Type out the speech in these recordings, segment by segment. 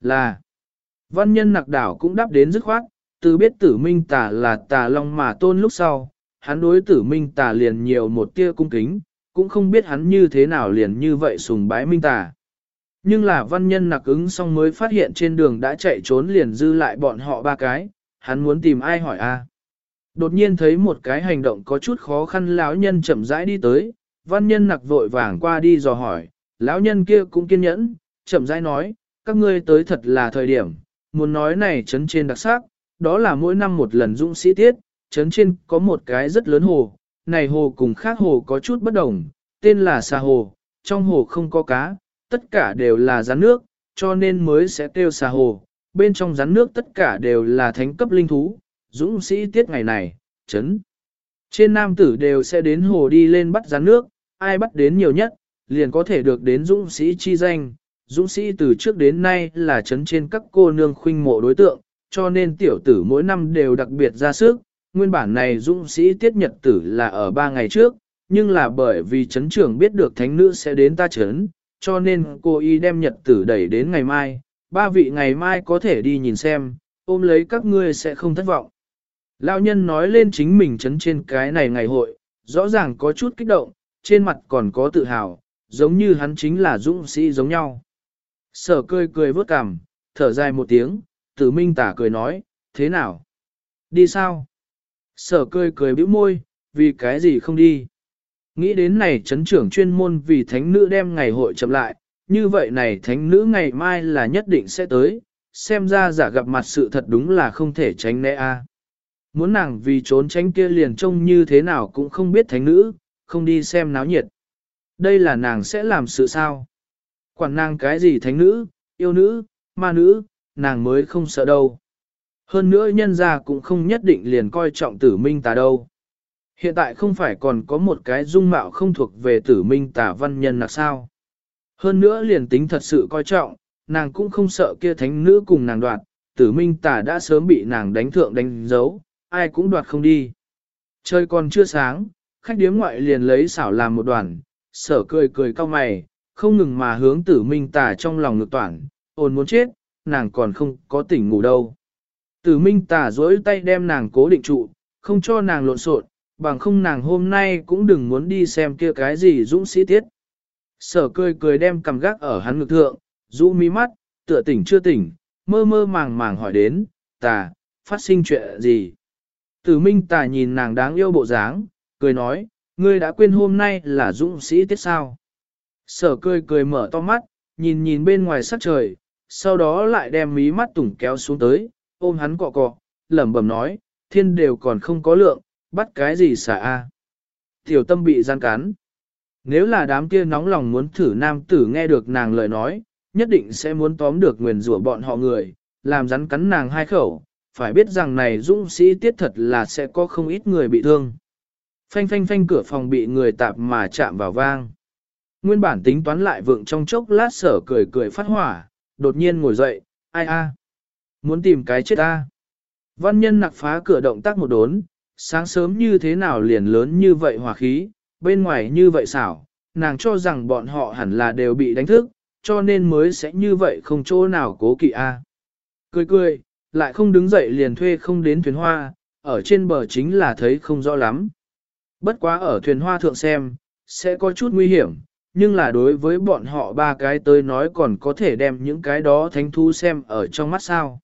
Là, văn nhân nặc đảo cũng đáp đến dứt khoát, từ biết tử minh tà là tà long mà tôn lúc sau, hắn đối tử minh tà liền nhiều một tia cung kính, cũng không biết hắn như thế nào liền như vậy sùng bái minh tà. Nhưng là văn nhân nặc ứng xong mới phát hiện trên đường đã chạy trốn liền dư lại bọn họ ba cái, hắn muốn tìm ai hỏi a Đột nhiên thấy một cái hành động có chút khó khăn lão nhân chậm rãi đi tới, văn nhân nặc vội vàng qua đi dò hỏi, lão nhân kia cũng kiên nhẫn, chậm rãi nói, các ngươi tới thật là thời điểm, muốn nói này chấn trên đặc sắc, đó là mỗi năm một lần dũng sĩ tiết, chấn trên có một cái rất lớn hồ, này hồ cùng khác hồ có chút bất đồng, tên là xà hồ, trong hồ không có cá, tất cả đều là rắn nước, cho nên mới sẽ kêu xà hồ, bên trong rắn nước tất cả đều là thánh cấp linh thú, dũng sĩ tiết ngày này, chấn. Trên nam tử đều sẽ đến hồ đi lên bắt rắn nước, ai bắt đến nhiều nhất, liền có thể được đến dũng sĩ chi danh. Dũng sĩ từ trước đến nay là chấn trên các cô nương khuynh mộ đối tượng, cho nên tiểu tử mỗi năm đều đặc biệt ra sức. Nguyên bản này dũng sĩ tiết nhật tử là ở ba ngày trước, nhưng là bởi vì chấn trưởng biết được thánh nữ sẽ đến ta chấn, cho nên cô y đem nhật tử đẩy đến ngày mai, ba vị ngày mai có thể đi nhìn xem, ôm lấy các ngươi sẽ không thất vọng. Lão nhân nói lên chính mình chấn trên cái này ngày hội, rõ ràng có chút kích động, trên mặt còn có tự hào, giống như hắn chính là dũng sĩ giống nhau. Sở cười cười vớt cằm, thở dài một tiếng, tử minh tả cười nói, thế nào? Đi sao? Sở cười cười bĩu môi, vì cái gì không đi? Nghĩ đến này chấn trưởng chuyên môn vì thánh nữ đem ngày hội chậm lại, như vậy này thánh nữ ngày mai là nhất định sẽ tới, xem ra giả gặp mặt sự thật đúng là không thể tránh né a. Muốn nàng vì trốn tránh kia liền trông như thế nào cũng không biết thánh nữ, không đi xem náo nhiệt. Đây là nàng sẽ làm sự sao? Quản nàng cái gì thánh nữ, yêu nữ, ma nữ, nàng mới không sợ đâu. Hơn nữa nhân gia cũng không nhất định liền coi trọng tử minh tà đâu. Hiện tại không phải còn có một cái dung mạo không thuộc về tử minh tà văn nhân là sao. Hơn nữa liền tính thật sự coi trọng, nàng cũng không sợ kia thánh nữ cùng nàng đoạt, tử minh tà đã sớm bị nàng đánh thượng đánh dấu, ai cũng đoạt không đi. Trời còn chưa sáng, khách điếm ngoại liền lấy xảo làm một đoàn, sở cười cười cao mày, không ngừng mà hướng tử minh tà trong lòng ngược toàn, ồn muốn chết, nàng còn không có tỉnh ngủ đâu. Tử minh tà dối tay đem nàng cố định trụ, không cho nàng lộn xộn, bằng không nàng hôm nay cũng đừng muốn đi xem kia cái gì dũng sĩ tiết. Sở cười cười đem cầm gác ở hắn ngực thượng, rũ mi mắt, tựa tỉnh chưa tỉnh, mơ mơ màng màng hỏi đến, tà, phát sinh chuyện gì? Tử minh tà nhìn nàng đáng yêu bộ dáng, cười nói, ngươi đã quên hôm nay là dũng sĩ tiết sao? Sở cười cười mở to mắt, nhìn nhìn bên ngoài sắc trời, sau đó lại đem mí mắt tủng kéo xuống tới, ôm hắn cọ cọ, lẩm bẩm nói, thiên đều còn không có lượng, bắt cái gì xả a? Tiểu tâm bị gian cắn. Nếu là đám kia nóng lòng muốn thử nam tử nghe được nàng lời nói, nhất định sẽ muốn tóm được nguyền rủa bọn họ người, làm rắn cắn nàng hai khẩu, phải biết rằng này dũng sĩ tiết thật là sẽ có không ít người bị thương. Phanh phanh phanh cửa phòng bị người tạp mà chạm vào vang. Nguyên bản tính toán lại vượng trong chốc lát sở cười cười phát hỏa, đột nhiên ngồi dậy, ai a, Muốn tìm cái chết a. Văn nhân nặc phá cửa động tác một đốn, sáng sớm như thế nào liền lớn như vậy hòa khí, bên ngoài như vậy xảo, nàng cho rằng bọn họ hẳn là đều bị đánh thức, cho nên mới sẽ như vậy không chỗ nào cố kỵ a. Cười cười, lại không đứng dậy liền thuê không đến thuyền hoa, ở trên bờ chính là thấy không rõ lắm. Bất quá ở thuyền hoa thượng xem, sẽ có chút nguy hiểm, nhưng là đối với bọn họ ba cái tới nói còn có thể đem những cái đó thánh thú xem ở trong mắt sao.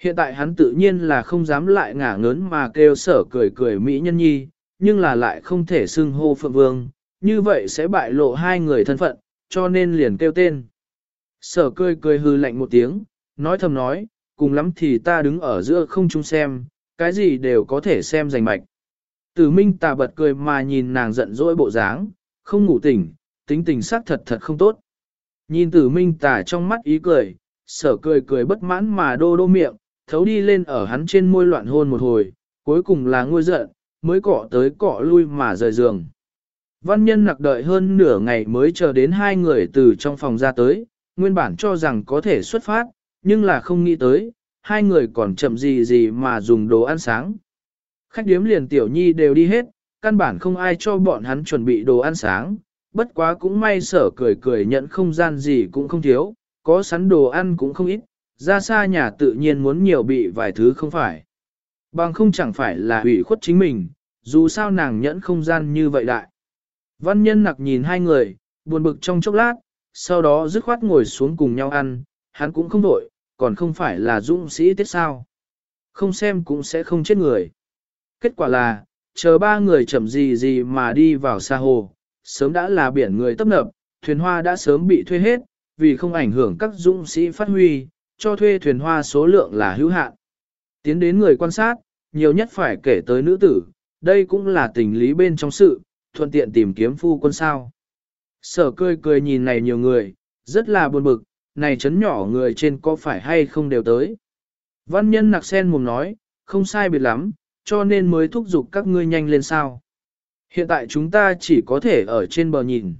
Hiện tại hắn tự nhiên là không dám lại ngả ngớn mà kêu sở cười cười Mỹ nhân nhi, nhưng là lại không thể xưng hô phượng vương, như vậy sẽ bại lộ hai người thân phận, cho nên liền kêu tên. Sở cười cười hư lạnh một tiếng, nói thầm nói, cùng lắm thì ta đứng ở giữa không chung xem, cái gì đều có thể xem rành mạch. Tử Minh tà bật cười mà nhìn nàng giận dỗi bộ dáng, không ngủ tỉnh, tính tình xác thật thật không tốt. Nhìn tử Minh tả trong mắt ý cười, sở cười cười bất mãn mà đô đô miệng, thấu đi lên ở hắn trên môi loạn hôn một hồi, cuối cùng là ngôi giận, mới cọ tới cọ lui mà rời giường. Văn nhân nặc đợi hơn nửa ngày mới chờ đến hai người từ trong phòng ra tới, nguyên bản cho rằng có thể xuất phát, nhưng là không nghĩ tới, hai người còn chậm gì gì mà dùng đồ ăn sáng. Khách điếm liền tiểu nhi đều đi hết, căn bản không ai cho bọn hắn chuẩn bị đồ ăn sáng, bất quá cũng may sở cười cười nhận không gian gì cũng không thiếu, có sẵn đồ ăn cũng không ít, ra xa nhà tự nhiên muốn nhiều bị vài thứ không phải. Bằng không chẳng phải là ủy khuất chính mình, dù sao nàng nhẫn không gian như vậy đại. Văn nhân nặc nhìn hai người, buồn bực trong chốc lát, sau đó dứt khoát ngồi xuống cùng nhau ăn, hắn cũng không đổi, còn không phải là dũng sĩ tiết sao. Không xem cũng sẽ không chết người. Kết quả là, chờ ba người chậm gì gì mà đi vào xa hồ, sớm đã là biển người tấp nập, thuyền hoa đã sớm bị thuê hết, vì không ảnh hưởng các dũng sĩ phát huy, cho thuê thuyền hoa số lượng là hữu hạn. Tiến đến người quan sát, nhiều nhất phải kể tới nữ tử, đây cũng là tình lý bên trong sự, thuận tiện tìm kiếm phu quân sao. Sở cười cười nhìn này nhiều người, rất là buồn bực, này chấn nhỏ người trên có phải hay không đều tới. Văn nhân nặc sen mồm nói, không sai biệt lắm, cho nên mới thúc giục các ngươi nhanh lên sao. Hiện tại chúng ta chỉ có thể ở trên bờ nhìn.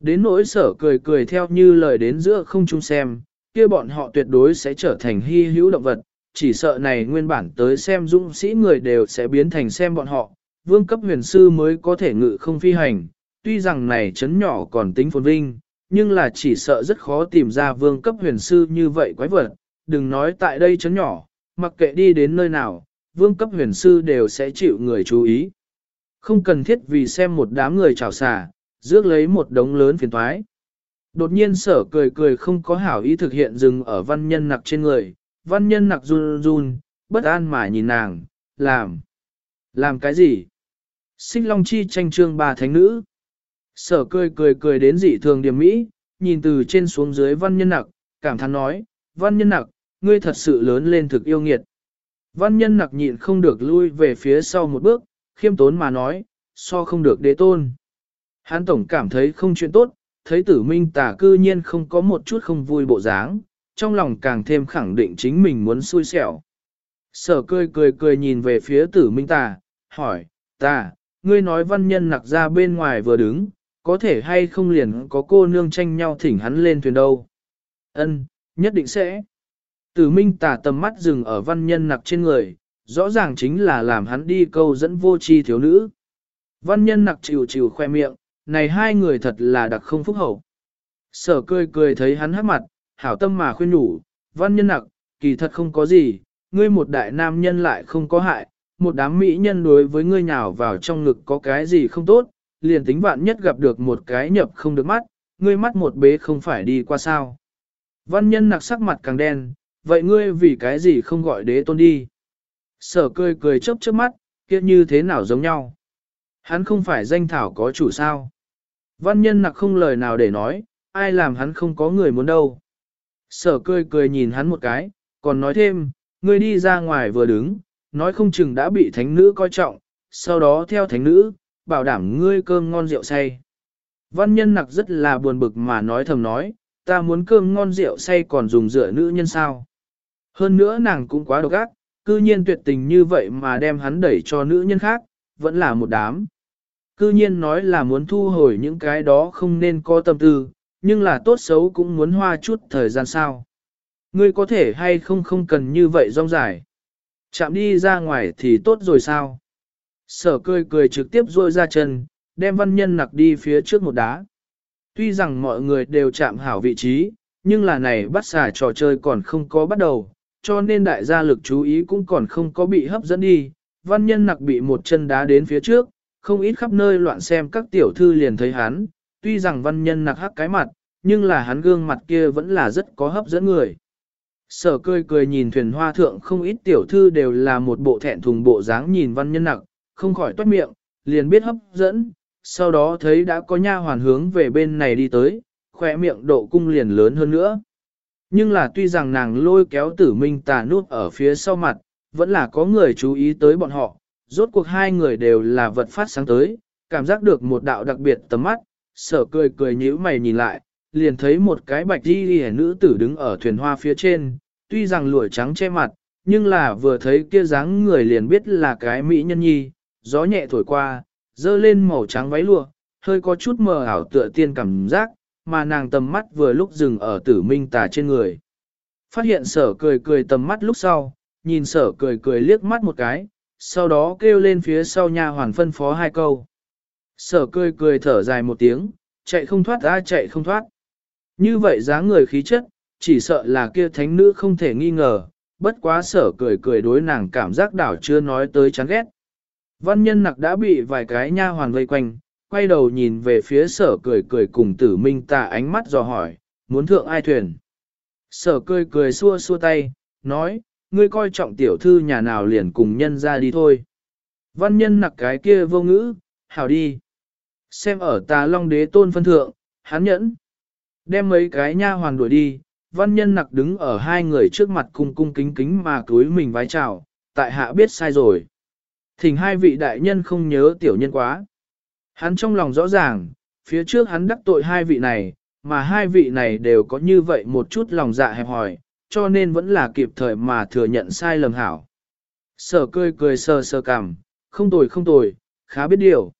Đến nỗi sở cười cười theo như lời đến giữa không chung xem, kia bọn họ tuyệt đối sẽ trở thành hy hữu động vật, chỉ sợ này nguyên bản tới xem dũng sĩ người đều sẽ biến thành xem bọn họ, vương cấp huyền sư mới có thể ngự không phi hành, tuy rằng này chấn nhỏ còn tính phồn vinh, nhưng là chỉ sợ rất khó tìm ra vương cấp huyền sư như vậy quái vật, đừng nói tại đây chấn nhỏ, mặc kệ đi đến nơi nào, vương cấp huyền sư đều sẽ chịu người chú ý. Không cần thiết vì xem một đám người chào xả, rước lấy một đống lớn phiền toái. Đột nhiên sở cười cười không có hảo ý thực hiện dừng ở văn nhân nặc trên người, văn nhân nặc run run, bất an mà nhìn nàng, làm. Làm cái gì? Xích Long Chi tranh trương bà thánh nữ. Sở cười cười cười đến dị thường điểm mỹ, nhìn từ trên xuống dưới văn nhân nặc, cảm thán nói, văn nhân nặc, ngươi thật sự lớn lên thực yêu nghiệt. Văn nhân nặc nhịn không được lui về phía sau một bước, khiêm tốn mà nói, so không được đế tôn. Hán tổng cảm thấy không chuyện tốt, thấy tử minh tà cư nhiên không có một chút không vui bộ dáng, trong lòng càng thêm khẳng định chính mình muốn xui xẻo. Sở cười cười cười nhìn về phía tử minh tà, hỏi, tà, ngươi nói văn nhân nặc ra bên ngoài vừa đứng, có thể hay không liền có cô nương tranh nhau thỉnh hắn lên thuyền đâu. Ân, nhất định sẽ. Tử minh tà tầm mắt dừng ở văn nhân nặc trên người, rõ ràng chính là làm hắn đi câu dẫn vô tri thiếu nữ. Văn nhân nặc chịu chịu khoe miệng, này hai người thật là đặc không phúc hậu. Sở cười cười thấy hắn hát mặt, hảo tâm mà khuyên nhủ, văn nhân nặc, kỳ thật không có gì, ngươi một đại nam nhân lại không có hại, một đám mỹ nhân đối với ngươi nhào vào trong ngực có cái gì không tốt, liền tính vạn nhất gặp được một cái nhập không được mắt, ngươi mắt một bế không phải đi qua sao. Văn nhân nặc sắc mặt càng đen, vậy ngươi vì cái gì không gọi đế tôn đi. Sở cười cười chớp chớp mắt, kia như thế nào giống nhau. Hắn không phải danh thảo có chủ sao. Văn nhân nặc không lời nào để nói, ai làm hắn không có người muốn đâu. Sở cười cười nhìn hắn một cái, còn nói thêm, ngươi đi ra ngoài vừa đứng, nói không chừng đã bị thánh nữ coi trọng, sau đó theo thánh nữ, bảo đảm ngươi cơm ngon rượu say. Văn nhân nặc rất là buồn bực mà nói thầm nói, ta muốn cơm ngon rượu say còn dùng rửa nữ nhân sao. Hơn nữa nàng cũng quá độc ác, cư nhiên tuyệt tình như vậy mà đem hắn đẩy cho nữ nhân khác, vẫn là một đám. Cư nhiên nói là muốn thu hồi những cái đó không nên có tâm tư, nhưng là tốt xấu cũng muốn hoa chút thời gian sao. Ngươi có thể hay không không cần như vậy rong dài. Chạm đi ra ngoài thì tốt rồi sao? Sở cười cười trực tiếp rôi ra chân, đem văn nhân nặc đi phía trước một đá. Tuy rằng mọi người đều chạm hảo vị trí, nhưng là này bắt xả trò chơi còn không có bắt đầu, cho nên đại gia lực chú ý cũng còn không có bị hấp dẫn đi. Văn nhân nặc bị một chân đá đến phía trước, không ít khắp nơi loạn xem các tiểu thư liền thấy hắn, tuy rằng văn nhân nặc hắc cái mặt, nhưng là hắn gương mặt kia vẫn là rất có hấp dẫn người. Sở cười cười nhìn thuyền hoa thượng không ít tiểu thư đều là một bộ thẹn thùng bộ dáng nhìn văn nhân nặc, không khỏi toát miệng, liền biết hấp dẫn, sau đó thấy đã có nha hoàn hướng về bên này đi tới, khỏe miệng độ cung liền lớn hơn nữa. Nhưng là tuy rằng nàng lôi kéo tử minh tà nút ở phía sau mặt, vẫn là có người chú ý tới bọn họ, rốt cuộc hai người đều là vật phát sáng tới, cảm giác được một đạo đặc biệt tầm mắt, sở cười cười nhíu mày nhìn lại, liền thấy một cái bạch đi hẻ nữ tử đứng ở thuyền hoa phía trên, tuy rằng lụa trắng che mặt, nhưng là vừa thấy kia dáng người liền biết là cái mỹ nhân nhi, gió nhẹ thổi qua, dơ lên màu trắng váy lụa, hơi có chút mờ ảo tựa tiên cảm giác, mà nàng tầm mắt vừa lúc dừng ở tử minh tà trên người. Phát hiện sở cười cười tầm mắt lúc sau, nhìn sở cười cười liếc mắt một cái, sau đó kêu lên phía sau nha hoàn phân phó hai câu. Sở cười cười thở dài một tiếng, chạy không thoát ra chạy không thoát. Như vậy dáng người khí chất, chỉ sợ là kia thánh nữ không thể nghi ngờ, bất quá sở cười cười đối nàng cảm giác đảo chưa nói tới chán ghét. Văn nhân nặc đã bị vài cái nha hoàn vây quanh, quay đầu nhìn về phía sở cười cười cùng tử minh tà ánh mắt dò hỏi, muốn thượng ai thuyền. Sở cười cười xua xua tay, nói, ngươi coi trọng tiểu thư nhà nào liền cùng nhân ra đi thôi. Văn nhân nặc cái kia vô ngữ, hảo đi. Xem ở tà long đế tôn phân thượng, hắn nhẫn. Đem mấy cái nha hoàn đuổi đi, văn nhân nặc đứng ở hai người trước mặt cung cung kính kính mà cúi mình vái chào, tại hạ biết sai rồi. Thỉnh hai vị đại nhân không nhớ tiểu nhân quá. Hắn trong lòng rõ ràng, phía trước hắn đắc tội hai vị này, mà hai vị này đều có như vậy một chút lòng dạ hẹp hòi, cho nên vẫn là kịp thời mà thừa nhận sai lầm hảo. Sở cười cười sờ sờ cằm, không tồi không tồi, khá biết điều.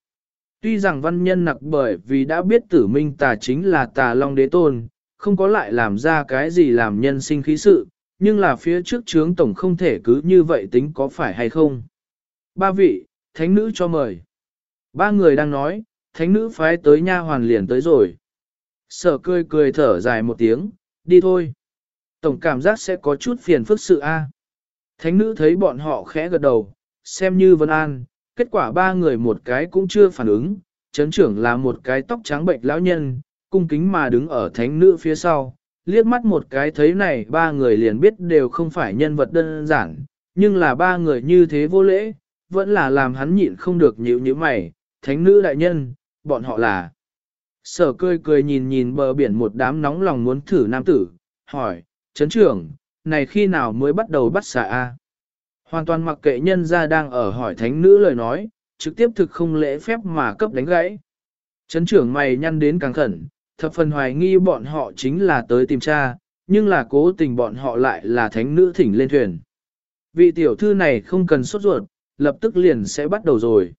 Tuy rằng văn nhân nặc bởi vì đã biết tử minh tà chính là tà long đế tôn, không có lại làm ra cái gì làm nhân sinh khí sự, nhưng là phía trước trướng tổng không thể cứ như vậy tính có phải hay không. Ba vị, thánh nữ cho mời. Ba người đang nói, thánh nữ phái tới nha hoàn liền tới rồi. Sở cười cười thở dài một tiếng, đi thôi. Tổng cảm giác sẽ có chút phiền phức sự A. Thánh nữ thấy bọn họ khẽ gật đầu, xem như vân an, kết quả ba người một cái cũng chưa phản ứng, chấn trưởng là một cái tóc trắng bệnh lão nhân, cung kính mà đứng ở thánh nữ phía sau, liếc mắt một cái thấy này ba người liền biết đều không phải nhân vật đơn giản, nhưng là ba người như thế vô lễ, vẫn là làm hắn nhịn không được nhịu như mày, thánh nữ đại nhân, bọn họ là. Sở cười cười nhìn nhìn bờ biển một đám nóng lòng muốn thử nam tử, hỏi, chấn trưởng, này khi nào mới bắt đầu bắt xạ A? Hoàn toàn mặc kệ nhân ra đang ở hỏi thánh nữ lời nói, trực tiếp thực không lễ phép mà cấp đánh gãy. Chấn trưởng mày nhăn đến càng khẩn, thập phần hoài nghi bọn họ chính là tới tìm cha, nhưng là cố tình bọn họ lại là thánh nữ thỉnh lên thuyền. Vị tiểu thư này không cần sốt ruột, lập tức liền sẽ bắt đầu rồi.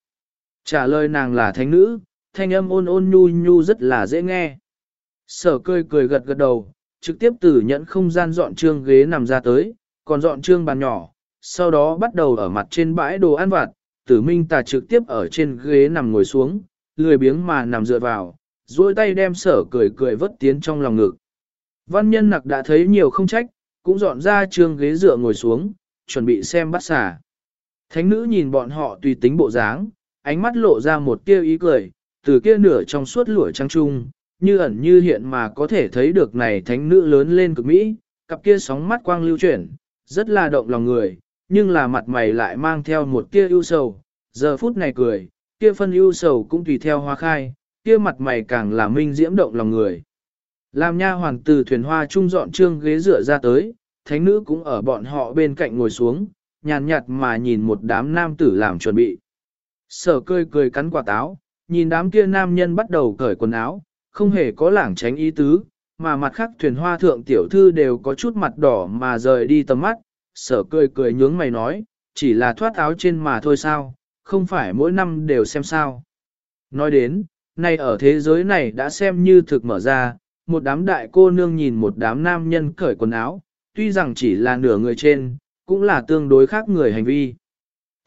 Trả lời nàng là thánh nữ, thanh âm ôn ôn nhu nhu rất là dễ nghe. Sở cười cười gật gật đầu, trực tiếp từ nhẫn không gian dọn trương ghế nằm ra tới, còn dọn trương bàn nhỏ, sau đó bắt đầu ở mặt trên bãi đồ ăn vặt, tử minh tà trực tiếp ở trên ghế nằm ngồi xuống, lười biếng mà nằm dựa vào, duỗi tay đem sở cười cười vất tiến trong lòng ngực. Văn nhân nặc đã thấy nhiều không trách, cũng dọn ra trương ghế dựa ngồi xuống, chuẩn bị xem bắt xả. Thánh nữ nhìn bọn họ tùy tính bộ dáng, ánh mắt lộ ra một tia ý cười, từ kia nửa trong suốt lũa trăng trung, như ẩn như hiện mà có thể thấy được này thánh nữ lớn lên cực mỹ, cặp kia sóng mắt quang lưu chuyển, rất là động lòng người, nhưng là mặt mày lại mang theo một tia ưu sầu, giờ phút này cười, kia phân ưu sầu cũng tùy theo hoa khai, kia mặt mày càng là minh diễm động lòng người. Làm nha hoàng từ thuyền hoa trung dọn trương ghế dựa ra tới, thánh nữ cũng ở bọn họ bên cạnh ngồi xuống, nhàn nhạt mà nhìn một đám nam tử làm chuẩn bị. Sở cười cười cắn quả táo, nhìn đám kia nam nhân bắt đầu cởi quần áo, không hề có lảng tránh ý tứ, mà mặt khác thuyền hoa thượng tiểu thư đều có chút mặt đỏ mà rời đi tầm mắt, sở cười cười nhướng mày nói, chỉ là thoát áo trên mà thôi sao, không phải mỗi năm đều xem sao. Nói đến, nay ở thế giới này đã xem như thực mở ra, một đám đại cô nương nhìn một đám nam nhân cởi quần áo, tuy rằng chỉ là nửa người trên, cũng là tương đối khác người hành vi.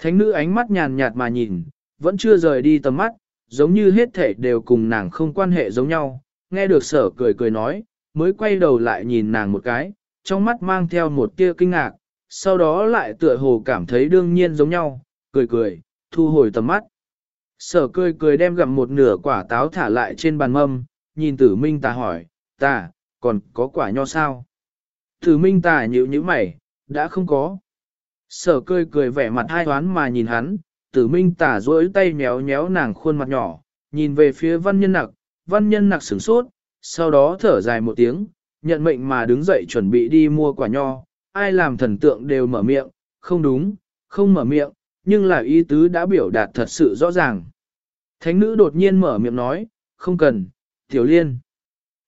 Thánh nữ ánh mắt nhàn nhạt mà nhìn, vẫn chưa rời đi tầm mắt, giống như hết thể đều cùng nàng không quan hệ giống nhau, nghe được sở cười cười nói, mới quay đầu lại nhìn nàng một cái, trong mắt mang theo một tia kinh ngạc, sau đó lại tựa hồ cảm thấy đương nhiên giống nhau, cười cười, thu hồi tầm mắt. Sở cười cười đem gặm một nửa quả táo thả lại trên bàn mâm, nhìn tử minh ta hỏi, ta, còn có quả nho sao? Tử minh ta nhữ như mày, đã không có. Sở cười cười vẻ mặt hai toán mà nhìn hắn, tử minh tả rỗi tay méo méo nàng khuôn mặt nhỏ, nhìn về phía văn nhân nặc, văn nhân nặc sửng sốt, sau đó thở dài một tiếng, nhận mệnh mà đứng dậy chuẩn bị đi mua quả nho, ai làm thần tượng đều mở miệng, không đúng, không mở miệng, nhưng là ý tứ đã biểu đạt thật sự rõ ràng. Thánh nữ đột nhiên mở miệng nói, không cần, tiểu liên.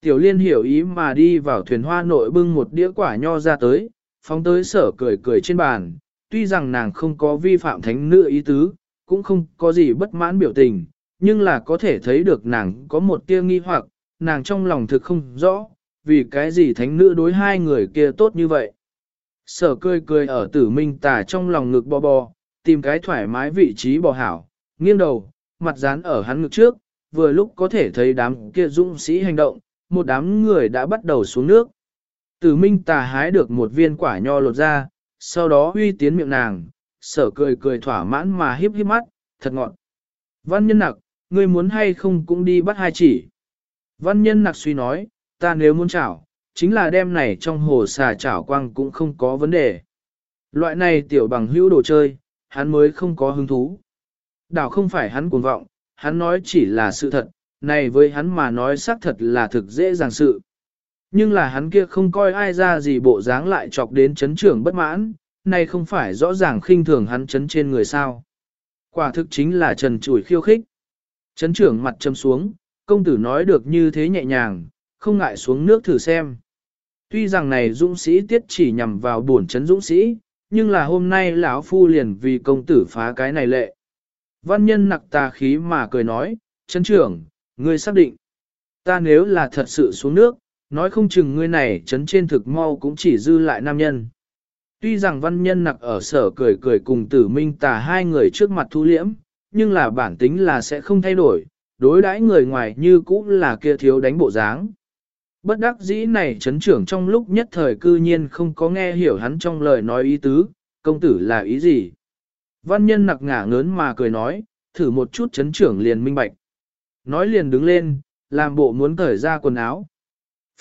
Tiểu liên hiểu ý mà đi vào thuyền hoa nội bưng một đĩa quả nho ra tới, phóng tới sở cười cười trên bàn, tuy rằng nàng không có vi phạm thánh nữ ý tứ, cũng không có gì bất mãn biểu tình, nhưng là có thể thấy được nàng có một tia nghi hoặc, nàng trong lòng thực không rõ, vì cái gì thánh nữ đối hai người kia tốt như vậy. Sở cười cười ở tử minh tà trong lòng ngực bò bò, tìm cái thoải mái vị trí bò hảo, nghiêng đầu, mặt dán ở hắn ngực trước, vừa lúc có thể thấy đám kia dũng sĩ hành động, một đám người đã bắt đầu xuống nước. Tử minh tà hái được một viên quả nho lột ra, sau đó huy tiến miệng nàng, sở cười cười thỏa mãn mà hiếp hiếp mắt, thật ngọn Văn nhân nặc, ngươi muốn hay không cũng đi bắt hai chỉ. Văn nhân nặc suy nói, ta nếu muốn chảo, chính là đem này trong hồ xà chảo quang cũng không có vấn đề. Loại này tiểu bằng hữu đồ chơi, hắn mới không có hứng thú. Đảo không phải hắn cuồng vọng, hắn nói chỉ là sự thật, này với hắn mà nói xác thật là thực dễ dàng sự. Nhưng là hắn kia không coi ai ra gì bộ dáng lại chọc đến chấn trưởng bất mãn, này không phải rõ ràng khinh thường hắn chấn trên người sao. Quả thực chính là trần chủi khiêu khích. Chấn trưởng mặt châm xuống, công tử nói được như thế nhẹ nhàng, không ngại xuống nước thử xem. Tuy rằng này dũng sĩ tiết chỉ nhằm vào buồn chấn dũng sĩ, nhưng là hôm nay lão phu liền vì công tử phá cái này lệ. Văn nhân nặc tà khí mà cười nói, chấn trưởng, ngươi xác định. Ta nếu là thật sự xuống nước, nói không chừng ngươi này chấn trên thực mau cũng chỉ dư lại nam nhân. Tuy rằng văn nhân nặc ở sở cười cười cùng tử minh tà hai người trước mặt thu liễm, nhưng là bản tính là sẽ không thay đổi, đối đãi người ngoài như cũ là kia thiếu đánh bộ dáng. Bất đắc dĩ này chấn trưởng trong lúc nhất thời cư nhiên không có nghe hiểu hắn trong lời nói ý tứ, công tử là ý gì. Văn nhân nặc ngả ngớn mà cười nói, thử một chút chấn trưởng liền minh bạch. Nói liền đứng lên, làm bộ muốn cởi ra quần áo.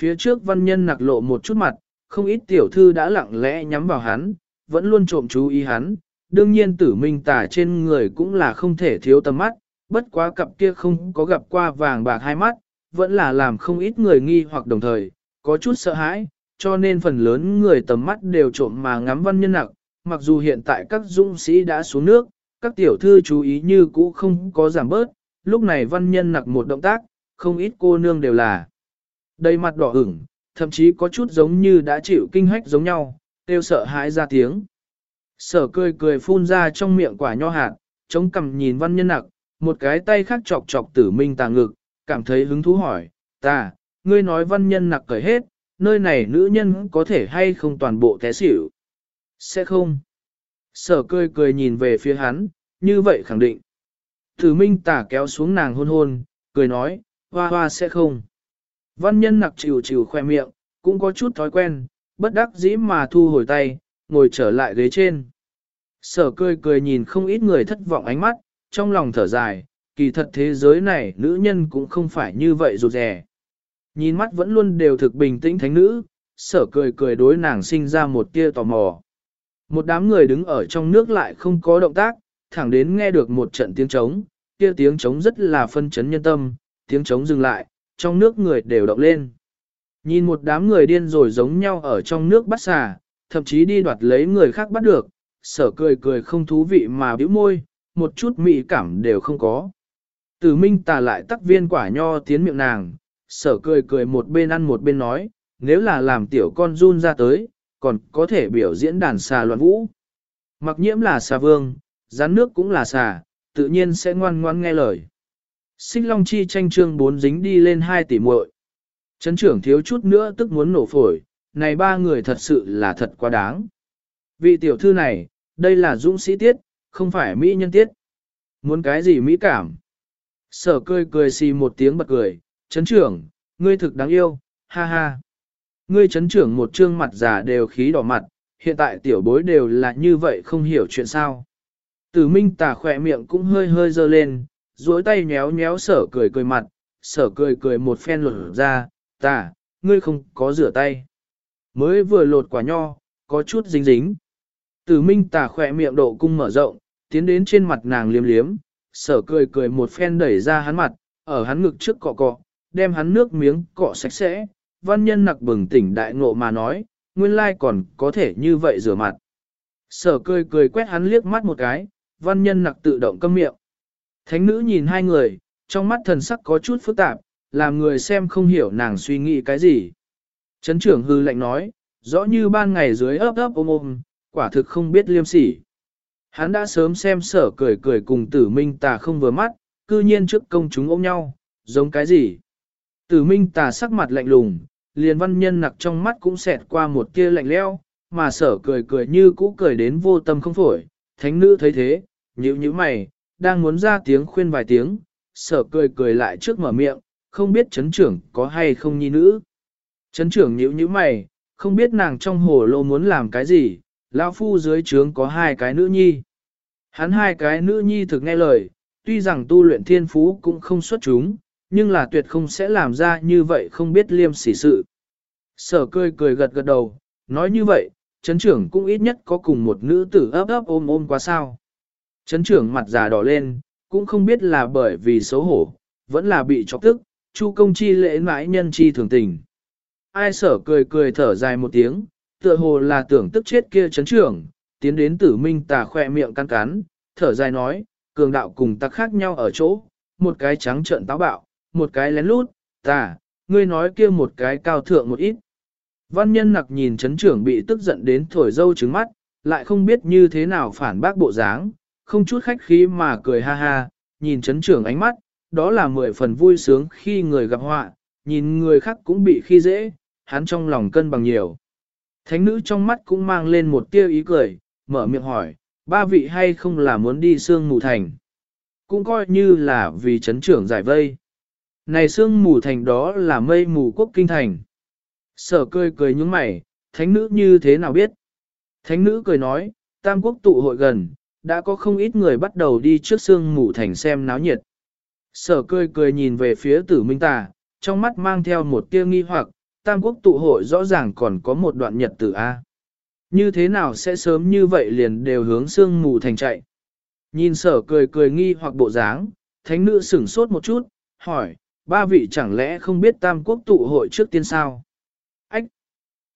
Phía trước văn nhân nặc lộ một chút mặt, không ít tiểu thư đã lặng lẽ nhắm vào hắn, vẫn luôn trộm chú ý hắn. Đương nhiên tử minh tả trên người cũng là không thể thiếu tầm mắt, bất quá cặp kia không có gặp qua vàng bạc hai mắt, vẫn là làm không ít người nghi hoặc đồng thời, có chút sợ hãi, cho nên phần lớn người tầm mắt đều trộm mà ngắm văn nhân nặc, mặc dù hiện tại các dũng sĩ đã xuống nước, các tiểu thư chú ý như cũ không có giảm bớt, lúc này văn nhân nặc một động tác, không ít cô nương đều là đầy mặt đỏ ửng, thậm chí có chút giống như đã chịu kinh hách giống nhau, kêu sợ hãi ra tiếng. Sở cười cười phun ra trong miệng quả nho hạt, chống cằm nhìn văn nhân nặc, một cái tay khác chọc chọc tử minh tà ngực, cảm thấy hứng thú hỏi, ta, ngươi nói văn nhân nặc cởi hết, nơi này nữ nhân có thể hay không toàn bộ té xỉu? Sẽ không. Sở cười cười nhìn về phía hắn, như vậy khẳng định. Tử minh tà kéo xuống nàng hôn hôn, cười nói, hoa hoa sẽ không. Văn nhân nặc chịu chịu khoe miệng, cũng có chút thói quen, bất đắc dĩ mà thu hồi tay, ngồi trở lại ghế trên. Sở cười cười nhìn không ít người thất vọng ánh mắt, trong lòng thở dài, kỳ thật thế giới này nữ nhân cũng không phải như vậy rụt rè. Nhìn mắt vẫn luôn đều thực bình tĩnh thánh nữ, sở cười cười đối nàng sinh ra một tia tò mò. Một đám người đứng ở trong nước lại không có động tác, thẳng đến nghe được một trận tiếng trống, kia tiếng trống rất là phân chấn nhân tâm, tiếng trống dừng lại, trong nước người đều động lên. Nhìn một đám người điên rồi giống nhau ở trong nước bắt xà, thậm chí đi đoạt lấy người khác bắt được, sở cười cười không thú vị mà bĩu môi, một chút mị cảm đều không có. Tử minh tà lại tắc viên quả nho tiến miệng nàng, sở cười cười một bên ăn một bên nói, nếu là làm tiểu con run ra tới, còn có thể biểu diễn đàn xà loạn vũ. Mặc nhiễm là xà vương, rắn nước cũng là xà, tự nhiên sẽ ngoan ngoan nghe lời. Sinh Long Chi tranh trương bốn dính đi lên hai tỷ muội. Trấn trưởng thiếu chút nữa tức muốn nổ phổi, này ba người thật sự là thật quá đáng. Vị tiểu thư này, đây là dũng sĩ tiết, không phải mỹ nhân tiết. Muốn cái gì mỹ cảm? Sở cười cười xì một tiếng bật cười, chấn trưởng, ngươi thực đáng yêu, ha ha. Ngươi chấn trưởng một trương mặt già đều khí đỏ mặt, hiện tại tiểu bối đều là như vậy không hiểu chuyện sao. Tử minh tà khỏe miệng cũng hơi hơi dơ lên, duỗi tay nhéo nhéo sở cười cười mặt, sở cười cười một phen lột ra, ta, ngươi không có rửa tay. Mới vừa lột quả nho, có chút dính dính. Tử minh tà khỏe miệng độ cung mở rộng, tiến đến trên mặt nàng liếm liếm, sở cười cười một phen đẩy ra hắn mặt, ở hắn ngực trước cọ cọ, đem hắn nước miếng cọ sạch sẽ. Văn nhân nặc bừng tỉnh đại ngộ mà nói, nguyên lai còn có thể như vậy rửa mặt. Sở cười cười quét hắn liếc mắt một cái, văn nhân nặc tự động câm miệng. Thánh nữ nhìn hai người, trong mắt thần sắc có chút phức tạp, làm người xem không hiểu nàng suy nghĩ cái gì. Trấn trưởng hư lệnh nói, rõ như ban ngày dưới ấp ấp ôm ôm, quả thực không biết liêm sỉ. Hắn đã sớm xem sở cười cười cùng tử minh tà không vừa mắt, cư nhiên trước công chúng ôm nhau, giống cái gì. Tử minh tà sắc mặt lạnh lùng, liền văn nhân nặc trong mắt cũng xẹt qua một tia lạnh leo, mà sở cười cười như cũ cười đến vô tâm không phổi. Thánh nữ thấy thế, nhíu nhíu mày, đang muốn ra tiếng khuyên vài tiếng, sở cười cười lại trước mở miệng, không biết chấn trưởng có hay không nhi nữ. Chấn trưởng nhíu nhíu mày, không biết nàng trong hồ lô muốn làm cái gì, lão phu dưới trướng có hai cái nữ nhi. Hắn hai cái nữ nhi thực nghe lời, tuy rằng tu luyện thiên phú cũng không xuất chúng, nhưng là tuyệt không sẽ làm ra như vậy không biết liêm sỉ sự. Sở cười cười gật gật đầu, nói như vậy, chấn trưởng cũng ít nhất có cùng một nữ tử ấp ấp ôm ôm quá sao. Chấn trưởng mặt già đỏ lên, cũng không biết là bởi vì xấu hổ, vẫn là bị chọc tức, chu công chi lễ mãi nhân chi thường tình. Ai sở cười cười thở dài một tiếng, tựa hồ là tưởng tức chết kia chấn trưởng, tiến đến tử minh tà khoe miệng căn cắn, thở dài nói, cường đạo cùng ta khác nhau ở chỗ, một cái trắng trợn táo bạo, một cái lén lút, ta, ngươi nói kia một cái cao thượng một ít. Văn nhân nặc nhìn chấn trưởng bị tức giận đến thổi dâu trứng mắt, lại không biết như thế nào phản bác bộ dáng, không chút khách khí mà cười ha ha, nhìn chấn trưởng ánh mắt, đó là mười phần vui sướng khi người gặp họa, nhìn người khác cũng bị khi dễ, hắn trong lòng cân bằng nhiều. Thánh nữ trong mắt cũng mang lên một tia ý cười, mở miệng hỏi, ba vị hay không là muốn đi sương mù thành? Cũng coi như là vì chấn trưởng giải vây. Này sương mù thành đó là mây mù quốc kinh thành. Sở cười cười nhúng mày, thánh nữ như thế nào biết? Thánh nữ cười nói, tam quốc tụ hội gần, đã có không ít người bắt đầu đi trước sương mù thành xem náo nhiệt. Sở cười cười nhìn về phía tử minh tà, trong mắt mang theo một tia nghi hoặc, tam quốc tụ hội rõ ràng còn có một đoạn nhật tử A. Như thế nào sẽ sớm như vậy liền đều hướng sương mù thành chạy? Nhìn sở cười cười nghi hoặc bộ dáng, thánh nữ sửng sốt một chút, hỏi, ba vị chẳng lẽ không biết tam quốc tụ hội trước tiên sao? Ách!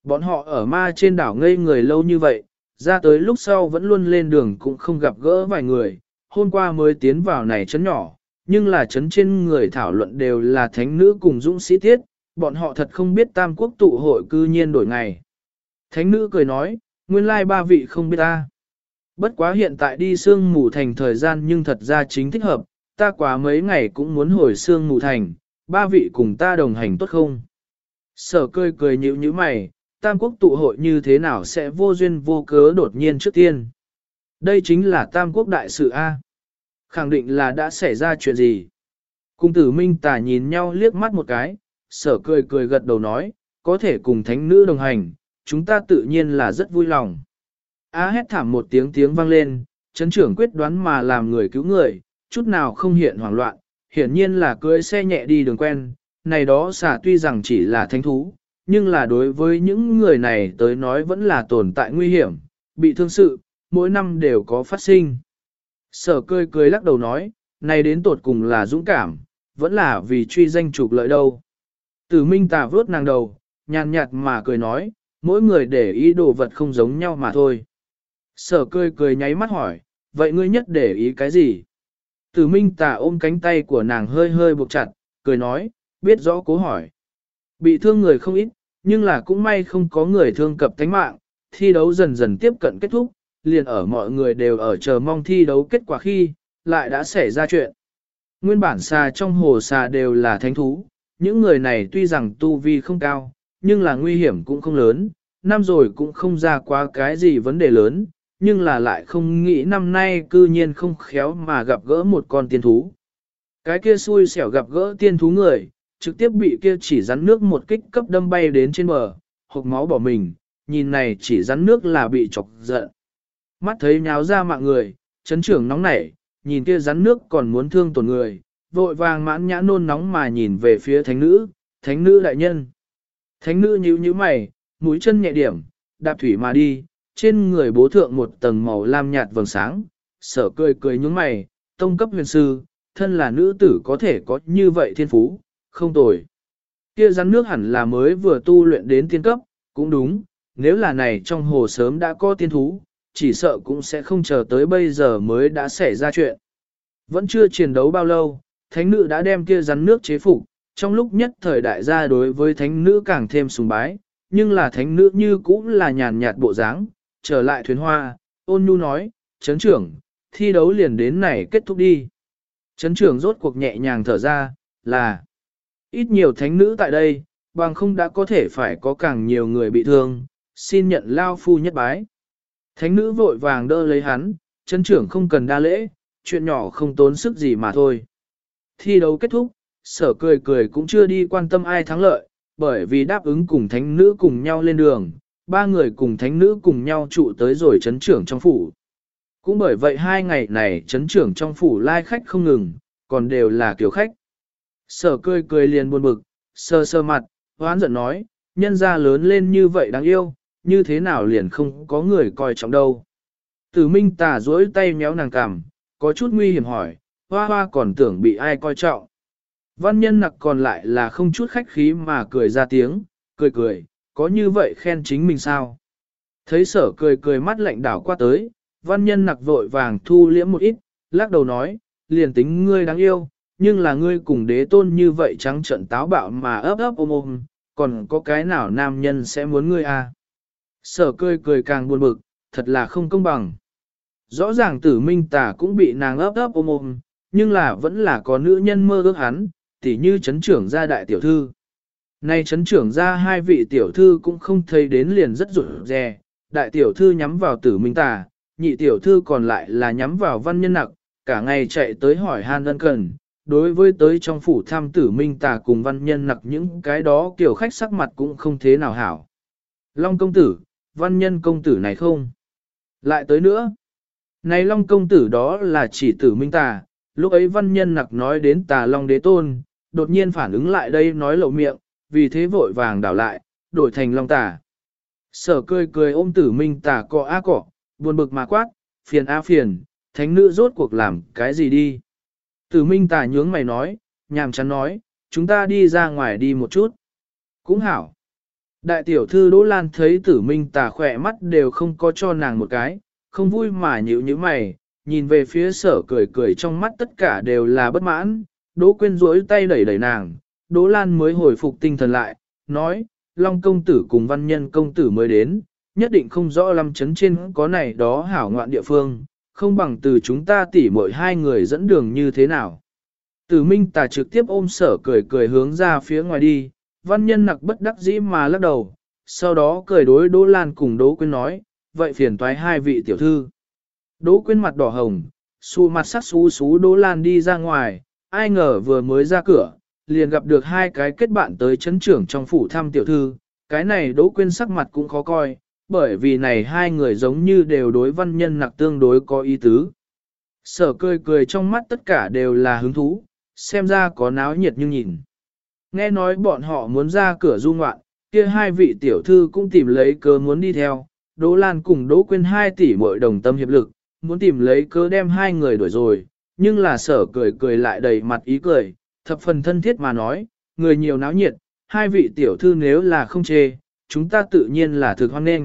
Bọn họ ở ma trên đảo ngây người lâu như vậy, ra tới lúc sau vẫn luôn lên đường cũng không gặp gỡ vài người, hôm qua mới tiến vào này chấn nhỏ, nhưng là chấn trên người thảo luận đều là thánh nữ cùng dũng sĩ tiết, bọn họ thật không biết tam quốc tụ hội cư nhiên đổi ngày. Thánh nữ cười nói, nguyên lai ba vị không biết ta. Bất quá hiện tại đi sương mù thành thời gian nhưng thật ra chính thích hợp, ta quá mấy ngày cũng muốn hồi sương mù thành, ba vị cùng ta đồng hành tốt không? Sở cười cười nhíu như mày, tam quốc tụ hội như thế nào sẽ vô duyên vô cớ đột nhiên trước tiên? Đây chính là tam quốc đại sự A. Khẳng định là đã xảy ra chuyện gì? Cung tử minh tả nhìn nhau liếc mắt một cái, sở cười cười gật đầu nói, có thể cùng thánh nữ đồng hành, chúng ta tự nhiên là rất vui lòng. A hét thảm một tiếng tiếng vang lên, chấn trưởng quyết đoán mà làm người cứu người, chút nào không hiện hoảng loạn, hiển nhiên là cưỡi xe nhẹ đi đường quen, này đó xả tuy rằng chỉ là thánh thú, nhưng là đối với những người này tới nói vẫn là tồn tại nguy hiểm, bị thương sự, mỗi năm đều có phát sinh. Sở cười cười lắc đầu nói, này đến tột cùng là dũng cảm, vẫn là vì truy danh trục lợi đâu. Tử minh tà vớt nàng đầu, nhàn nhạt mà cười nói, mỗi người để ý đồ vật không giống nhau mà thôi. Sở cười cười nháy mắt hỏi, vậy ngươi nhất để ý cái gì? Tử minh tà ôm cánh tay của nàng hơi hơi buộc chặt, cười nói, biết rõ cố hỏi. Bị thương người không ít, nhưng là cũng may không có người thương cập tánh mạng, thi đấu dần dần tiếp cận kết thúc, liền ở mọi người đều ở chờ mong thi đấu kết quả khi, lại đã xảy ra chuyện. Nguyên bản xà trong hồ xà đều là thánh thú, những người này tuy rằng tu vi không cao, nhưng là nguy hiểm cũng không lớn, năm rồi cũng không ra quá cái gì vấn đề lớn, nhưng là lại không nghĩ năm nay cư nhiên không khéo mà gặp gỡ một con tiên thú. Cái kia xui xẻo gặp gỡ tiên thú người, trực tiếp bị kia chỉ rắn nước một kích cấp đâm bay đến trên bờ, hộc máu bỏ mình, nhìn này chỉ rắn nước là bị chọc giận. Mắt thấy nháo ra mạng người, chấn trưởng nóng nảy, nhìn kia rắn nước còn muốn thương tổn người, vội vàng mãn nhã nôn nóng mà nhìn về phía thánh nữ, thánh nữ đại nhân. Thánh nữ nhíu nhíu mày, mũi chân nhẹ điểm, đạp thủy mà đi, trên người bố thượng một tầng màu lam nhạt vầng sáng, sở cười cười nhướng mày, tông cấp huyền sư, thân là nữ tử có thể có như vậy thiên phú, không tồi. Kia rắn nước hẳn là mới vừa tu luyện đến tiên cấp, cũng đúng, nếu là này trong hồ sớm đã có tiên thú, chỉ sợ cũng sẽ không chờ tới bây giờ mới đã xảy ra chuyện. Vẫn chưa chiến đấu bao lâu, thánh nữ đã đem kia rắn nước chế phục, trong lúc nhất thời đại gia đối với thánh nữ càng thêm sùng bái, nhưng là thánh nữ như cũng là nhàn nhạt bộ dáng, trở lại thuyền hoa, ôn nhu nói, chấn trưởng, thi đấu liền đến này kết thúc đi. Chấn trưởng rốt cuộc nhẹ nhàng thở ra, là ít nhiều thánh nữ tại đây, bằng không đã có thể phải có càng nhiều người bị thương, xin nhận lao phu nhất bái. Thánh nữ vội vàng đỡ lấy hắn, chấn trưởng không cần đa lễ, chuyện nhỏ không tốn sức gì mà thôi. Thi đấu kết thúc, sở cười cười cũng chưa đi quan tâm ai thắng lợi, bởi vì đáp ứng cùng thánh nữ cùng nhau lên đường, ba người cùng thánh nữ cùng nhau trụ tới rồi chấn trưởng trong phủ. Cũng bởi vậy hai ngày này chấn trưởng trong phủ lai khách không ngừng, còn đều là kiểu khách. Sở cười cười liền buồn bực, sơ sơ mặt, hoán giận nói, nhân ra lớn lên như vậy đáng yêu, như thế nào liền không có người coi trọng đâu. Tử Minh tà duỗi tay méo nàng cằm, có chút nguy hiểm hỏi, hoa hoa còn tưởng bị ai coi trọng. Văn nhân nặc còn lại là không chút khách khí mà cười ra tiếng, cười cười, có như vậy khen chính mình sao? Thấy sở cười cười mắt lạnh đảo qua tới, văn nhân nặc vội vàng thu liễm một ít, lắc đầu nói, liền tính ngươi đáng yêu, nhưng là ngươi cùng đế tôn như vậy trắng trận táo bạo mà ấp ấp ôm ôm, còn có cái nào nam nhân sẽ muốn ngươi à? Sở cười cười càng buồn bực, thật là không công bằng. Rõ ràng tử minh tà cũng bị nàng ấp ấp ôm ôm, nhưng là vẫn là có nữ nhân mơ ước hắn, tỉ như chấn trưởng gia đại tiểu thư. Nay chấn trưởng gia hai vị tiểu thư cũng không thấy đến liền rất rụt rè, đại tiểu thư nhắm vào tử minh tà, nhị tiểu thư còn lại là nhắm vào văn nhân nặc, cả ngày chạy tới hỏi han ân cần. Đối với tới trong phủ tham tử minh tà cùng văn nhân nặc những cái đó kiểu khách sắc mặt cũng không thế nào hảo. Long công tử, văn nhân công tử này không? Lại tới nữa. Này long công tử đó là chỉ tử minh tà, lúc ấy văn nhân nặc nói đến tà long đế tôn, đột nhiên phản ứng lại đây nói lậu miệng, vì thế vội vàng đảo lại, đổi thành long tà. Sở cười cười ôm tử minh tà cọ á cọ, buồn bực mà quát, phiền á phiền, thánh nữ rốt cuộc làm cái gì đi. Tử minh tà nhướng mày nói, nhàm chán nói, chúng ta đi ra ngoài đi một chút. Cũng hảo. Đại tiểu thư Đỗ Lan thấy tử minh tà khỏe mắt đều không có cho nàng một cái, không vui mà nhịu như mày, nhìn về phía sở cười cười trong mắt tất cả đều là bất mãn, Đỗ Quyên duỗi tay đẩy đẩy nàng, Đỗ Lan mới hồi phục tinh thần lại, nói, Long công tử cùng văn nhân công tử mới đến, nhất định không rõ lâm chấn trên có này đó hảo ngoạn địa phương, không bằng từ chúng ta tỉ mỗi hai người dẫn đường như thế nào. Tử Minh Tà trực tiếp ôm sở cười cười hướng ra phía ngoài đi, văn nhân nặc bất đắc dĩ mà lắc đầu, sau đó cười đối Đỗ Lan cùng Đỗ Quyên nói, vậy phiền toái hai vị tiểu thư. Đỗ Quyên mặt đỏ hồng, xù mặt sắc xú xú Đỗ Lan đi ra ngoài, ai ngờ vừa mới ra cửa, liền gặp được hai cái kết bạn tới chấn trưởng trong phủ thăm tiểu thư, cái này Đỗ Quyên sắc mặt cũng khó coi, bởi vì này hai người giống như đều đối văn nhân nặc tương đối có ý tứ. Sở cười cười trong mắt tất cả đều là hứng thú, xem ra có náo nhiệt nhưng nhìn. Nghe nói bọn họ muốn ra cửa du ngoạn, kia hai vị tiểu thư cũng tìm lấy cớ muốn đi theo, Đỗ Lan cùng Đỗ Quyên hai tỷ muội đồng tâm hiệp lực, muốn tìm lấy cớ đem hai người đuổi rồi, nhưng là sở cười cười lại đầy mặt ý cười, thập phần thân thiết mà nói, người nhiều náo nhiệt, hai vị tiểu thư nếu là không chê, chúng ta tự nhiên là thực hoan nghênh.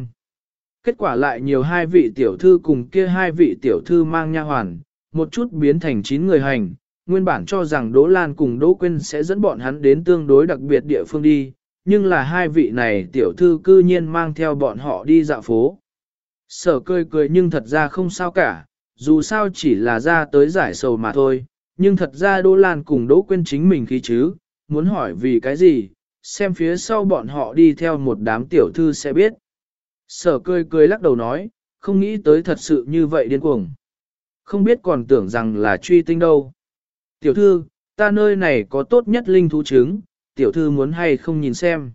Kết quả lại nhiều hai vị tiểu thư cùng kia hai vị tiểu thư mang nha hoàn, một chút biến thành chín người hành, nguyên bản cho rằng Đỗ Lan cùng Đỗ Quyên sẽ dẫn bọn hắn đến tương đối đặc biệt địa phương đi, nhưng là hai vị này tiểu thư cư nhiên mang theo bọn họ đi dạo phố. Sở cười cười nhưng thật ra không sao cả, dù sao chỉ là ra tới giải sầu mà thôi, nhưng thật ra Đỗ Lan cùng Đỗ Quyên chính mình khí chứ, muốn hỏi vì cái gì, xem phía sau bọn họ đi theo một đám tiểu thư sẽ biết. Sở cười cười lắc đầu nói, không nghĩ tới thật sự như vậy điên cuồng. Không biết còn tưởng rằng là truy tinh đâu. Tiểu thư, ta nơi này có tốt nhất linh thú trứng, tiểu thư muốn hay không nhìn xem.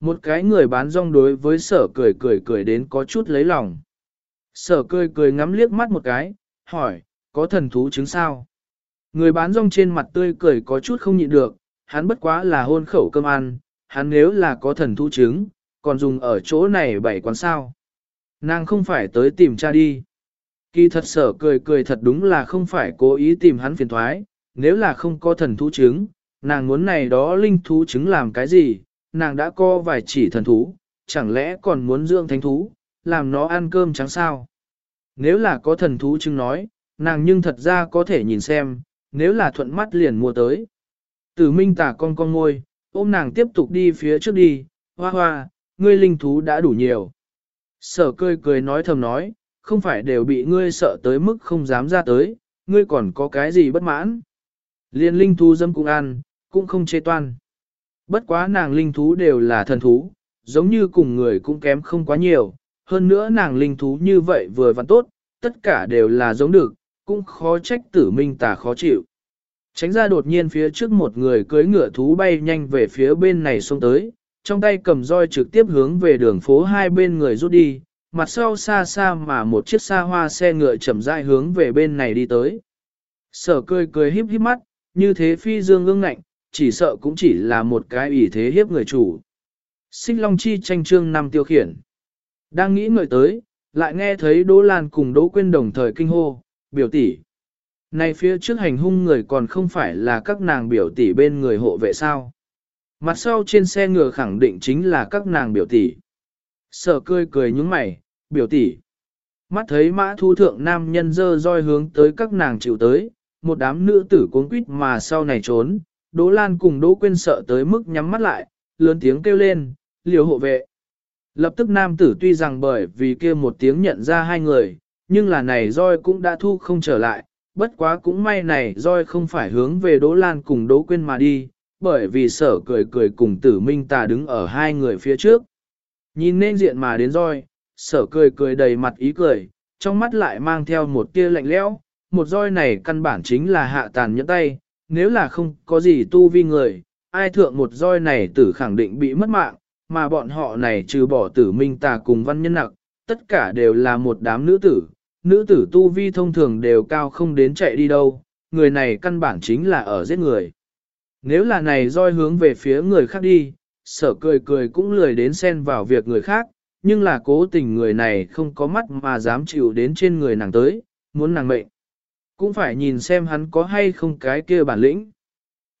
Một cái người bán rong đối với sở cười cười cười đến có chút lấy lòng. Sở cười cười ngắm liếc mắt một cái, hỏi, có thần thú trứng sao? Người bán rong trên mặt tươi cười có chút không nhịn được, hắn bất quá là hôn khẩu cơm ăn, hắn nếu là có thần thu chứng, còn dùng ở chỗ này bảy quán sao. Nàng không phải tới tìm cha đi. Kỳ thật sở cười cười thật đúng là không phải cố ý tìm hắn phiền thoái, nếu là không có thần thú chứng, nàng muốn này đó linh thú chứng làm cái gì, nàng đã có vài chỉ thần thú, chẳng lẽ còn muốn dưỡng thánh thú, làm nó ăn cơm trắng sao. Nếu là có thần thú chứng nói, nàng nhưng thật ra có thể nhìn xem, nếu là thuận mắt liền mua tới. Tử minh tả con con ngôi, ôm nàng tiếp tục đi phía trước đi, hoa hoa, ngươi linh thú đã đủ nhiều. Sở cười cười nói thầm nói, không phải đều bị ngươi sợ tới mức không dám ra tới, ngươi còn có cái gì bất mãn. Liên linh thú dâm cũng ăn, cũng không chê toan. Bất quá nàng linh thú đều là thần thú, giống như cùng người cũng kém không quá nhiều, hơn nữa nàng linh thú như vậy vừa vặn tốt, tất cả đều là giống được, cũng khó trách tử minh tà khó chịu. Tránh ra đột nhiên phía trước một người cưới ngựa thú bay nhanh về phía bên này xông tới, trong tay cầm roi trực tiếp hướng về đường phố hai bên người rút đi, mặt sau xa xa mà một chiếc xa hoa xe ngựa chậm rãi hướng về bên này đi tới. Sở cười cười híp híp mắt, như thế phi dương ương ngạnh, chỉ sợ cũng chỉ là một cái ủy thế hiếp người chủ. Xích Long Chi tranh trương năm tiêu khiển. Đang nghĩ người tới, lại nghe thấy Đỗ Lan cùng Đỗ Quyên đồng thời kinh hô, biểu tỷ. Này phía trước hành hung người còn không phải là các nàng biểu tỷ bên người hộ vệ sao. Mặt sau trên xe ngựa khẳng định chính là các nàng biểu tỷ. Sở cười cười nhúng mày, biểu tỷ. Mắt thấy mã thu thượng nam nhân dơ roi hướng tới các nàng chịu tới, một đám nữ tử cuốn quýt mà sau này trốn, Đỗ Lan cùng Đỗ Quyên sợ tới mức nhắm mắt lại, lớn tiếng kêu lên, liều hộ vệ. Lập tức nam tử tuy rằng bởi vì kia một tiếng nhận ra hai người, nhưng là này roi cũng đã thu không trở lại, bất quá cũng may này roi không phải hướng về Đỗ Lan cùng Đỗ Quyên mà đi, bởi vì sở cười cười cùng tử minh tà đứng ở hai người phía trước. Nhìn nên diện mà đến roi, sở cười cười đầy mặt ý cười, trong mắt lại mang theo một tia lạnh lẽo, một roi này căn bản chính là hạ tàn nhẫn tay, nếu là không có gì tu vi người, ai thượng một roi này tử khẳng định bị mất mạng, mà bọn họ này trừ bỏ tử minh tà cùng văn nhân nặc, tất cả đều là một đám nữ tử, nữ tử tu vi thông thường đều cao không đến chạy đi đâu, người này căn bản chính là ở giết người. Nếu là này roi hướng về phía người khác đi, sở cười cười cũng lười đến xen vào việc người khác, nhưng là cố tình người này không có mắt mà dám chịu đến trên người nàng tới, muốn nàng mệnh. Cũng phải nhìn xem hắn có hay không cái kia bản lĩnh.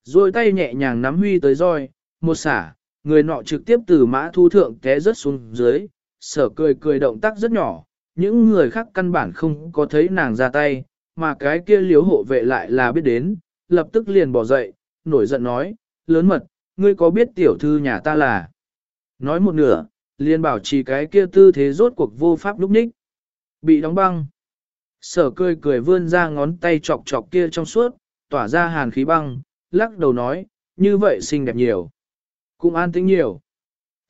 Rồi tay nhẹ nhàng nắm huy tới roi, một xả, người nọ trực tiếp từ mã thu thượng té rớt xuống dưới, sở cười cười động tác rất nhỏ, những người khác căn bản không có thấy nàng ra tay, mà cái kia liếu hộ vệ lại là biết đến, lập tức liền bỏ dậy, nổi giận nói, lớn mật, ngươi có biết tiểu thư nhà ta là. Nói một nửa, liền bảo trì cái kia tư thế rốt cuộc vô pháp lúc ních. Bị đóng băng. Sở cười cười vươn ra ngón tay chọc chọc kia trong suốt, tỏa ra hàn khí băng, lắc đầu nói, như vậy xinh đẹp nhiều. Cũng an tĩnh nhiều.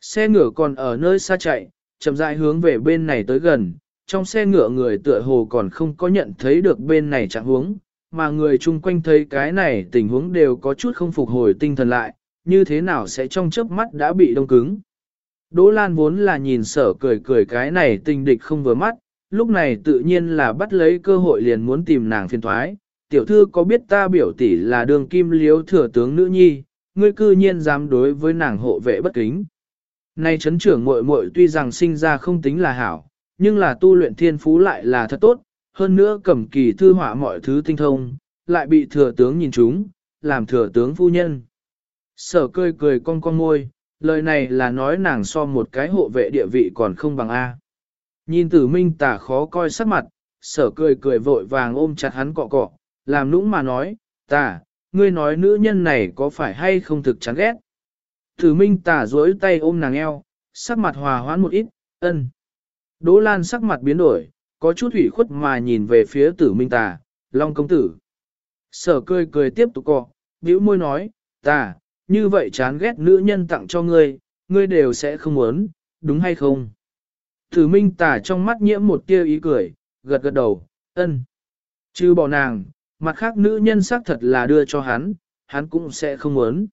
Xe ngựa còn ở nơi xa chạy, chậm rãi hướng về bên này tới gần, trong xe ngựa người tựa hồ còn không có nhận thấy được bên này trạng huống, mà người chung quanh thấy cái này tình huống đều có chút không phục hồi tinh thần lại, như thế nào sẽ trong chớp mắt đã bị đông cứng. Đỗ Lan vốn là nhìn sở cười cười cái này tình địch không vừa mắt, lúc này tự nhiên là bắt lấy cơ hội liền muốn tìm nàng phiền thoái. Tiểu thư có biết ta biểu tỷ là đường kim liếu thừa tướng nữ nhi, ngươi cư nhiên dám đối với nàng hộ vệ bất kính. Nay chấn trưởng muội muội tuy rằng sinh ra không tính là hảo, nhưng là tu luyện thiên phú lại là thật tốt, hơn nữa cầm kỳ thư họa mọi thứ tinh thông, lại bị thừa tướng nhìn chúng, làm thừa tướng phu nhân. Sở cười cười con con môi, lời này là nói nàng so một cái hộ vệ địa vị còn không bằng A. Nhìn tử minh tả khó coi sắc mặt, sở cười cười vội vàng ôm chặt hắn cọ cọ, làm nũng mà nói, tả, ngươi nói nữ nhân này có phải hay không thực chán ghét. Tử minh tả duỗi tay ôm nàng eo, sắc mặt hòa hoãn một ít, ân. Đỗ Lan sắc mặt biến đổi, có chút ủy khuất mà nhìn về phía tử minh tà, Long công tử. Sở cười cười tiếp tục cọ, bĩu môi nói, tà, như vậy chán ghét nữ nhân tặng cho ngươi, ngươi đều sẽ không muốn, đúng hay không? Tử minh tà trong mắt nhiễm một tia ý cười, gật gật đầu, ân. Chứ bỏ nàng, mặt khác nữ nhân xác thật là đưa cho hắn, hắn cũng sẽ không muốn.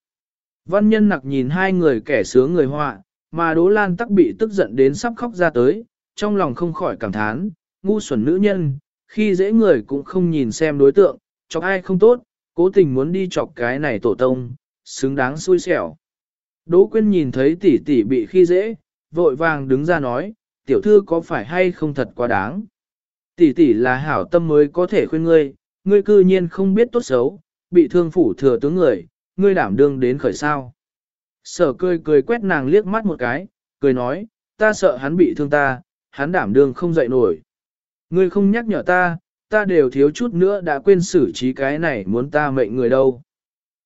Văn nhân nặc nhìn hai người kẻ sướng người họa, mà Đỗ Lan tắc bị tức giận đến sắp khóc ra tới, trong lòng không khỏi cảm thán, ngu xuẩn nữ nhân, khi dễ người cũng không nhìn xem đối tượng, chọc ai không tốt, cố tình muốn đi chọc cái này tổ tông, xứng đáng xui xẻo. Đỗ Quyên nhìn thấy tỷ tỷ bị khi dễ, vội vàng đứng ra nói, tiểu thư có phải hay không thật quá đáng. Tỷ tỷ là hảo tâm mới có thể khuyên ngươi, ngươi cư nhiên không biết tốt xấu, bị thương phủ thừa tướng người, ngươi đảm đương đến khởi sao. Sở cười cười quét nàng liếc mắt một cái, cười nói, ta sợ hắn bị thương ta, hắn đảm đương không dậy nổi. Ngươi không nhắc nhở ta, ta đều thiếu chút nữa đã quên xử trí cái này muốn ta mệnh người đâu.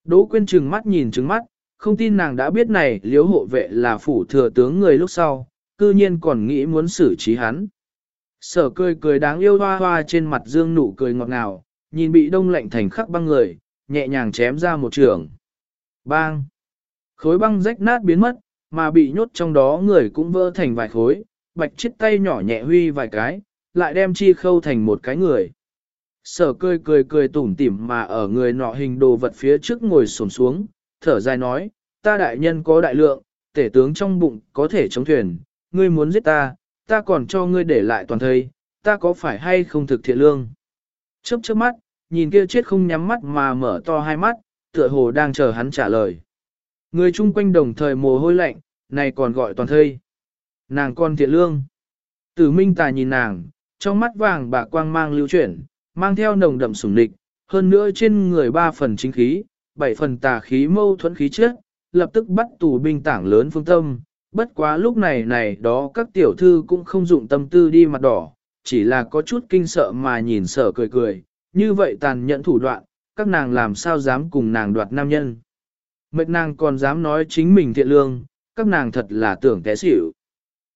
Đỗ quên trừng mắt nhìn trừng mắt, không tin nàng đã biết này liếu hộ vệ là phủ thừa tướng người lúc sau, cư nhiên còn nghĩ muốn xử trí hắn. Sở cười cười đáng yêu hoa hoa trên mặt dương nụ cười ngọt ngào, nhìn bị đông lạnh thành khắc băng người, nhẹ nhàng chém ra một trường. Bang! Khối băng rách nát biến mất, mà bị nhốt trong đó người cũng vỡ thành vài khối, bạch chiếc tay nhỏ nhẹ huy vài cái, lại đem chi khâu thành một cái người. Sở cười cười cười tủm tỉm mà ở người nọ hình đồ vật phía trước ngồi xổm xuống, thở dài nói, ta đại nhân có đại lượng, tể tướng trong bụng có thể chống thuyền, ngươi muốn giết ta, ta còn cho ngươi để lại toàn thây, ta có phải hay không thực thiện lương? Chớp chớp mắt, nhìn kia chết không nhắm mắt mà mở to hai mắt, tựa hồ đang chờ hắn trả lời. Người chung quanh đồng thời mồ hôi lạnh, này còn gọi toàn thây. Nàng con thiện lương. Tử minh tài nhìn nàng, trong mắt vàng bạc quang mang lưu chuyển, mang theo nồng đậm sủng địch, hơn nữa trên người ba phần chính khí, bảy phần tà khí mâu thuẫn khí trước, lập tức bắt tù binh tảng lớn phương tâm. Bất quá lúc này này đó các tiểu thư cũng không dụng tâm tư đi mặt đỏ, chỉ là có chút kinh sợ mà nhìn sợ cười cười, như vậy tàn nhẫn thủ đoạn, các nàng làm sao dám cùng nàng đoạt nam nhân. Mệt nàng còn dám nói chính mình thiện lương, các nàng thật là tưởng té xỉu.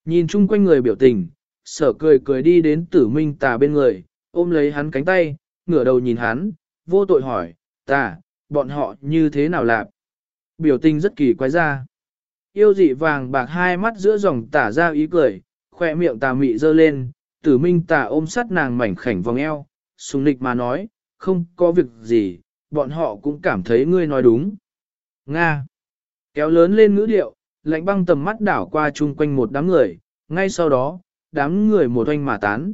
Nhìn chung quanh người biểu tình, sở cười cười đi đến tử minh tà bên người, ôm lấy hắn cánh tay, ngửa đầu nhìn hắn, vô tội hỏi, tà, bọn họ như thế nào lạp? Biểu tình rất kỳ quái ra. Yêu dị vàng bạc hai mắt giữa dòng tả ra ý cười, khoe miệng tà mị dơ lên, tử minh tà ôm sát nàng mảnh khảnh vòng eo, sùng lịch mà nói, không có việc gì, bọn họ cũng cảm thấy ngươi nói đúng. Nga. Kéo lớn lên ngữ điệu, lạnh băng tầm mắt đảo qua chung quanh một đám người, ngay sau đó, đám người một oanh mà tán.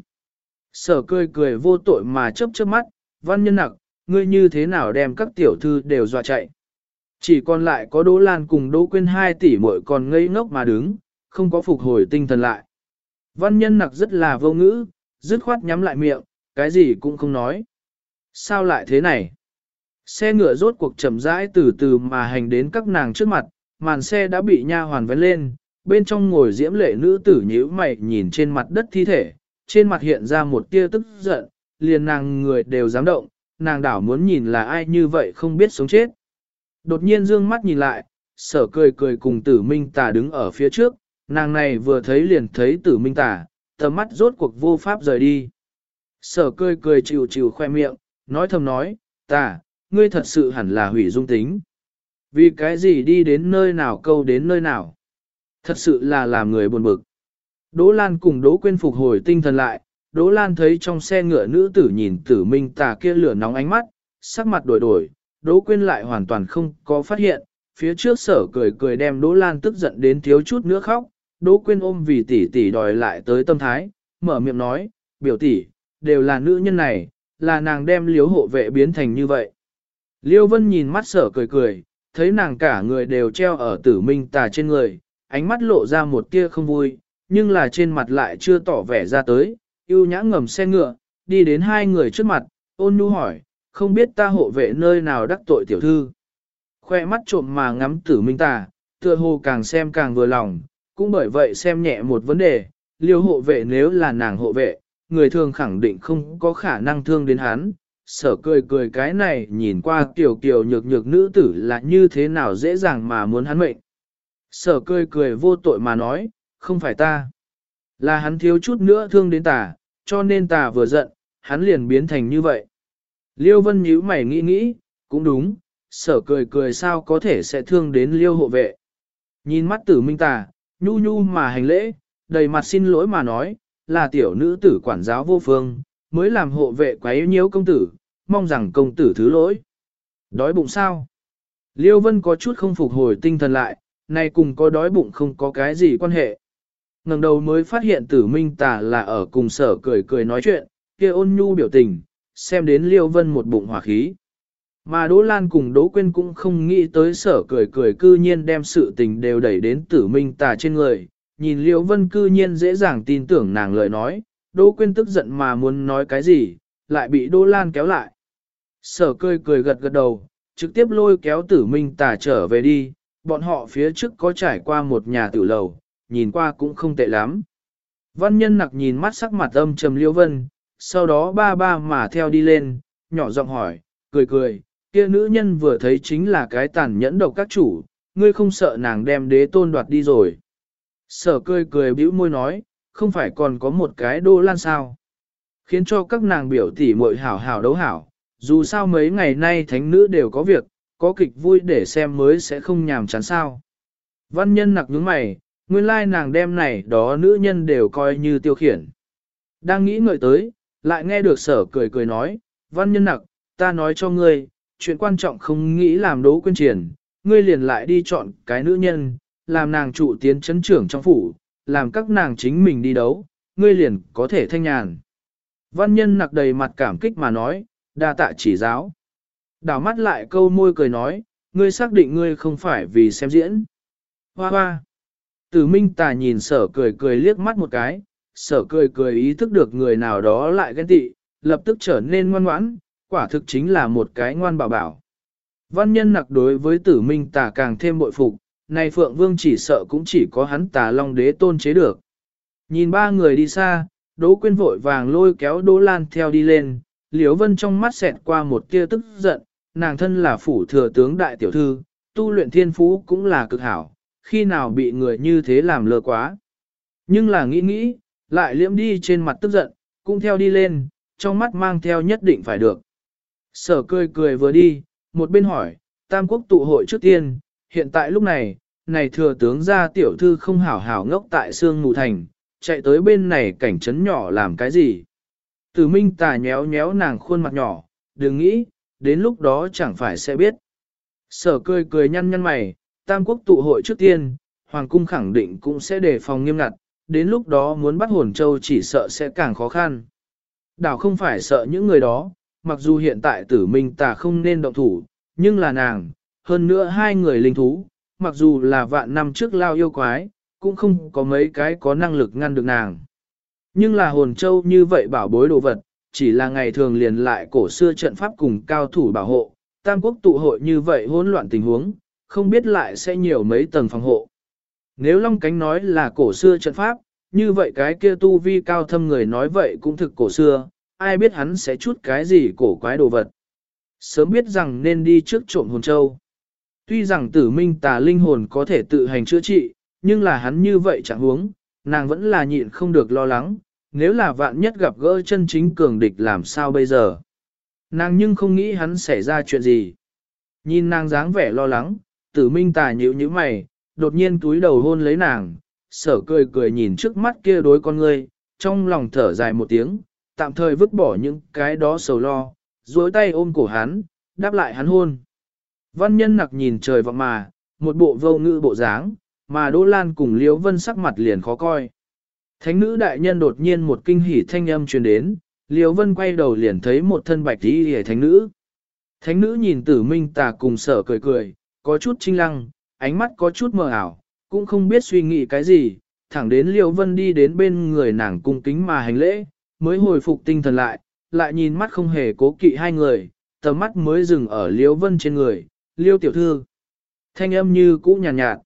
Sở cười cười vô tội mà chớp chớp mắt, văn nhân nặc, ngươi như thế nào đem các tiểu thư đều dọa chạy. Chỉ còn lại có Đỗ Lan cùng Đỗ Quyên hai tỷ muội còn ngây ngốc mà đứng, không có phục hồi tinh thần lại. Văn nhân nặc rất là vô ngữ, dứt khoát nhắm lại miệng, cái gì cũng không nói. Sao lại thế này? Xe ngựa rốt cuộc chậm rãi từ từ mà hành đến các nàng trước mặt, màn xe đã bị nha hoàn vén lên, bên trong ngồi diễm lệ nữ tử nhíu mày nhìn trên mặt đất thi thể, trên mặt hiện ra một tia tức giận, liền nàng người đều dám động, nàng đảo muốn nhìn là ai như vậy không biết sống chết. Đột nhiên dương mắt nhìn lại, sở cười cười cùng tử minh tà đứng ở phía trước, nàng này vừa thấy liền thấy tử minh tà, tầm mắt rốt cuộc vô pháp rời đi. Sở cười cười chịu chịu khoe miệng, nói thầm nói, tà, ngươi thật sự hẳn là hủy dung tính. Vì cái gì đi đến nơi nào câu đến nơi nào. Thật sự là làm người buồn bực. Đỗ Lan cùng Đỗ Quyên phục hồi tinh thần lại, Đỗ Lan thấy trong xe ngựa nữ tử nhìn tử minh tà kia lửa nóng ánh mắt, sắc mặt đổi đổi, Đỗ Quyên lại hoàn toàn không có phát hiện, phía trước sở cười cười đem Đỗ Lan tức giận đến thiếu chút nữa khóc, Đỗ Quyên ôm vì tỷ tỷ đòi lại tới tâm thái, mở miệng nói, biểu tỷ, đều là nữ nhân này, là nàng đem liếu hộ vệ biến thành như vậy. Liêu Vân nhìn mắt sở cười cười, thấy nàng cả người đều treo ở tử minh tà trên người, ánh mắt lộ ra một tia không vui, nhưng là trên mặt lại chưa tỏ vẻ ra tới, yêu nhã ngầm xe ngựa, đi đến hai người trước mặt, ôn nhu hỏi, không biết ta hộ vệ nơi nào đắc tội tiểu thư. Khoe mắt trộm mà ngắm tử minh tà, tựa hồ càng xem càng vừa lòng, cũng bởi vậy xem nhẹ một vấn đề, liêu hộ vệ nếu là nàng hộ vệ, người thường khẳng định không có khả năng thương đến hắn. Sở cười cười cái này nhìn qua tiểu kiều nhược nhược nữ tử là như thế nào dễ dàng mà muốn hắn mệnh. Sở cười cười vô tội mà nói, không phải ta. Là hắn thiếu chút nữa thương đến tà, cho nên tà vừa giận, hắn liền biến thành như vậy. Liêu vân nhíu mày nghĩ nghĩ, cũng đúng, sở cười cười sao có thể sẽ thương đến liêu hộ vệ. Nhìn mắt tử minh tà, nhu nhu mà hành lễ, đầy mặt xin lỗi mà nói, là tiểu nữ tử quản giáo vô phương, mới làm hộ vệ quấy nhiễu công tử, mong rằng công tử thứ lỗi. Đói bụng sao? Liêu Vân có chút không phục hồi tinh thần lại, nay cùng có đói bụng không có cái gì quan hệ. ngẩng đầu mới phát hiện tử minh Tả là ở cùng sở cười cười nói chuyện, kia ôn nhu biểu tình, xem đến Liêu Vân một bụng hỏa khí. Mà Đỗ Lan cùng Đỗ Quyên cũng không nghĩ tới sở cười cười cư nhiên đem sự tình đều đẩy đến tử minh tà trên người, nhìn Liêu Vân cư nhiên dễ dàng tin tưởng nàng lời nói, Đỗ Quyên tức giận mà muốn nói cái gì, lại bị Đỗ Lan kéo lại. Sở cười cười gật gật đầu, trực tiếp lôi kéo tử minh tà trở về đi, bọn họ phía trước có trải qua một nhà tử lầu, nhìn qua cũng không tệ lắm. Văn nhân nặc nhìn mắt sắc mặt âm trầm liêu Vân, sau đó ba ba mà theo đi lên, nhỏ giọng hỏi, cười cười, kia nữ nhân vừa thấy chính là cái tàn nhẫn độc các chủ, ngươi không sợ nàng đem đế tôn đoạt đi rồi. Sở cười cười bĩu môi nói, không phải còn có một cái đô lan sao. Khiến cho các nàng biểu tỉ muội hảo hảo đấu hảo, dù sao mấy ngày nay thánh nữ đều có việc, có kịch vui để xem mới sẽ không nhàm chán sao. Văn nhân nặc nhướng mày, nguyên lai nàng đem này đó nữ nhân đều coi như tiêu khiển. Đang nghĩ ngợi tới, lại nghe được sở cười cười nói, văn nhân nặc, ta nói cho ngươi, chuyện quan trọng không nghĩ làm đố quyên triển, ngươi liền lại đi chọn cái nữ nhân, làm nàng trụ tiến chấn trưởng trong phủ, làm các nàng chính mình đi đấu, ngươi liền có thể thanh nhàn. Văn nhân nặc đầy mặt cảm kích mà nói, đa tạ chỉ giáo. Đảo mắt lại câu môi cười nói, ngươi xác định ngươi không phải vì xem diễn. Hoa hoa. Tử Minh Tà nhìn sở cười cười liếc mắt một cái, sở cười cười ý thức được người nào đó lại ghen tị, lập tức trở nên ngoan ngoãn, quả thực chính là một cái ngoan bảo bảo. Văn nhân nặc đối với tử Minh Tà càng thêm bội phục, này Phượng Vương chỉ sợ cũng chỉ có hắn Tà Long Đế tôn chế được. Nhìn ba người đi xa, Đỗ Quyên vội vàng lôi kéo Đỗ Lan theo đi lên, Liễu Vân trong mắt xẹt qua một tia tức giận, nàng thân là phủ thừa tướng đại tiểu thư, tu luyện thiên phú cũng là cực hảo, khi nào bị người như thế làm lơ quá. Nhưng là nghĩ nghĩ, lại liễm đi trên mặt tức giận, cũng theo đi lên, trong mắt mang theo nhất định phải được. Sở cười cười vừa đi, một bên hỏi, Tam quốc tụ hội trước tiên, hiện tại lúc này, này thừa tướng gia tiểu thư không hảo hảo ngốc tại sương mù thành, chạy tới bên này cảnh trấn nhỏ làm cái gì. Tử minh tà nhéo nhéo nàng khuôn mặt nhỏ, đừng nghĩ, đến lúc đó chẳng phải sẽ biết. Sở cười cười nhăn nhăn mày, tam quốc tụ hội trước tiên, Hoàng cung khẳng định cũng sẽ đề phòng nghiêm ngặt, đến lúc đó muốn bắt hồn châu chỉ sợ sẽ càng khó khăn. Đảo không phải sợ những người đó, mặc dù hiện tại tử minh tà không nên động thủ, nhưng là nàng, hơn nữa hai người linh thú, mặc dù là vạn năm trước lao yêu quái, cũng không có mấy cái có năng lực ngăn được nàng. Nhưng là hồn châu như vậy bảo bối đồ vật, chỉ là ngày thường liền lại cổ xưa trận pháp cùng cao thủ bảo hộ, tam quốc tụ hội như vậy hỗn loạn tình huống, không biết lại sẽ nhiều mấy tầng phòng hộ. Nếu Long Cánh nói là cổ xưa trận pháp, như vậy cái kia tu vi cao thâm người nói vậy cũng thực cổ xưa, ai biết hắn sẽ chút cái gì cổ quái đồ vật. Sớm biết rằng nên đi trước trộm hồn châu. Tuy rằng tử minh tà linh hồn có thể tự hành chữa trị, nhưng là hắn như vậy chẳng huống, nàng vẫn là nhịn không được lo lắng, nếu là vạn nhất gặp gỡ chân chính cường địch làm sao bây giờ. Nàng nhưng không nghĩ hắn xảy ra chuyện gì. Nhìn nàng dáng vẻ lo lắng, tử minh tà nhíu như mày, đột nhiên túi đầu hôn lấy nàng, sở cười cười nhìn trước mắt kia đối con ngươi, trong lòng thở dài một tiếng, tạm thời vứt bỏ những cái đó sầu lo, duỗi tay ôm cổ hắn, đáp lại hắn hôn. Văn nhân nặc nhìn trời vọng mà, một bộ vô ngữ bộ dáng, mà Đỗ Lan cùng Liễu Vân sắc mặt liền khó coi. Thánh nữ đại nhân đột nhiên một kinh hỉ thanh âm truyền đến, Liễu Vân quay đầu liền thấy một thân bạch y hề thánh nữ. Thánh nữ nhìn tử minh tà cùng sở cười cười, có chút trinh lăng, ánh mắt có chút mờ ảo, cũng không biết suy nghĩ cái gì, thẳng đến Liễu Vân đi đến bên người nàng cung kính mà hành lễ, mới hồi phục tinh thần lại, lại nhìn mắt không hề cố kỵ hai người, tầm mắt mới dừng ở Liễu Vân trên người, Liêu tiểu thư. Thanh âm như cũ nhàn nhạt, nhạt.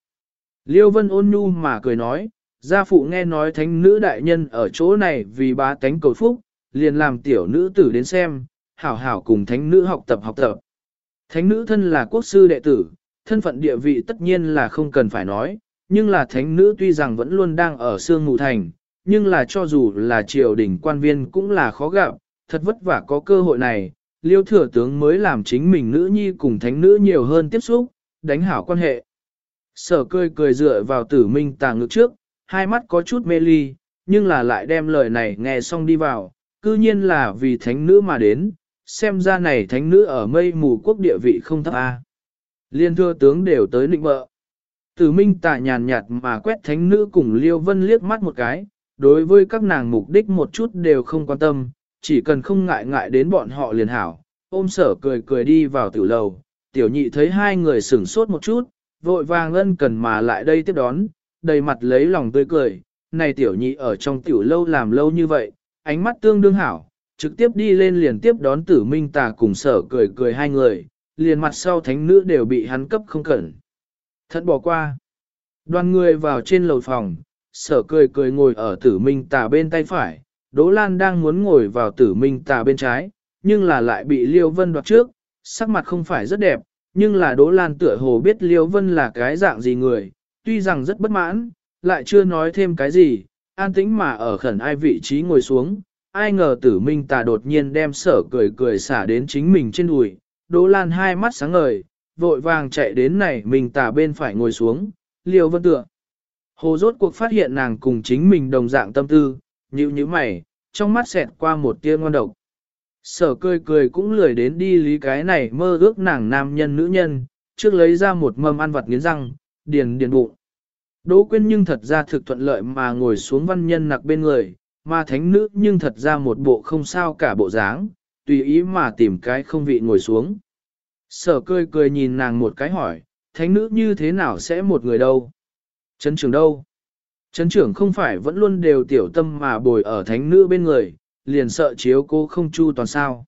Liêu Vân ôn nhu mà cười nói, gia phụ nghe nói thánh nữ đại nhân ở chỗ này vì ba tánh cầu phúc, liền làm tiểu nữ tử đến xem, hảo hảo cùng thánh nữ học tập học tập. Thánh nữ thân là quốc sư đệ tử, thân phận địa vị tất nhiên là không cần phải nói, nhưng là thánh nữ tuy rằng vẫn luôn đang ở sương mù thành, nhưng là cho dù là triều đình quan viên cũng là khó gặp, thật vất vả có cơ hội này, liêu thừa tướng mới làm chính mình nữ nhi cùng thánh nữ nhiều hơn tiếp xúc, đánh hảo quan hệ. Sở cười cười dựa vào tử minh tàng ngực trước, hai mắt có chút mê ly, nhưng là lại đem lời này nghe xong đi vào, cư nhiên là vì thánh nữ mà đến, xem ra này thánh nữ ở mây mù quốc địa vị không thấp a. Liên thưa tướng đều tới định bợ. Tử minh tạ nhàn nhạt mà quét thánh nữ cùng liêu vân liếc mắt một cái, đối với các nàng mục đích một chút đều không quan tâm, chỉ cần không ngại ngại đến bọn họ liền hảo. Ôm sở cười cười đi vào tiểu lầu, tiểu nhị thấy hai người sửng sốt một chút, vội vàng ân cần mà lại đây tiếp đón, đầy mặt lấy lòng tươi cười, này tiểu nhị ở trong tiểu lâu làm lâu như vậy, ánh mắt tương đương hảo, trực tiếp đi lên liền tiếp đón tử minh tà cùng sở cười cười hai người, liền mặt sau thánh nữ đều bị hắn cấp không cẩn. Thật bỏ qua. Đoàn người vào trên lầu phòng, sở cười cười ngồi ở tử minh tà bên tay phải, Đỗ Lan đang muốn ngồi vào tử minh tà bên trái, nhưng là lại bị Liêu Vân đoạt trước, sắc mặt không phải rất đẹp, nhưng là Đỗ Lan tựa hồ biết Liêu Vân là cái dạng gì người, tuy rằng rất bất mãn, lại chưa nói thêm cái gì, an tĩnh mà ở khẩn ai vị trí ngồi xuống, ai ngờ tử minh tà đột nhiên đem sở cười cười xả đến chính mình trên đùi, Đỗ Lan hai mắt sáng ngời, vội vàng chạy đến này mình tà bên phải ngồi xuống, Liêu Vân tựa. Hồ rốt cuộc phát hiện nàng cùng chính mình đồng dạng tâm tư, như như mày, trong mắt xẹt qua một tia ngon độc. Sở cười cười cũng lười đến đi lý cái này mơ ước nàng nam nhân nữ nhân, trước lấy ra một mâm ăn vặt nghiến răng, điền điền bụng. Đỗ quyên nhưng thật ra thực thuận lợi mà ngồi xuống văn nhân nặc bên người, mà thánh nữ nhưng thật ra một bộ không sao cả bộ dáng, tùy ý mà tìm cái không vị ngồi xuống. Sở cười cười nhìn nàng một cái hỏi, thánh nữ như thế nào sẽ một người đâu? Chấn trưởng đâu? Trấn trưởng không phải vẫn luôn đều tiểu tâm mà bồi ở thánh nữ bên người, liền sợ chiếu cô không chu toàn sao.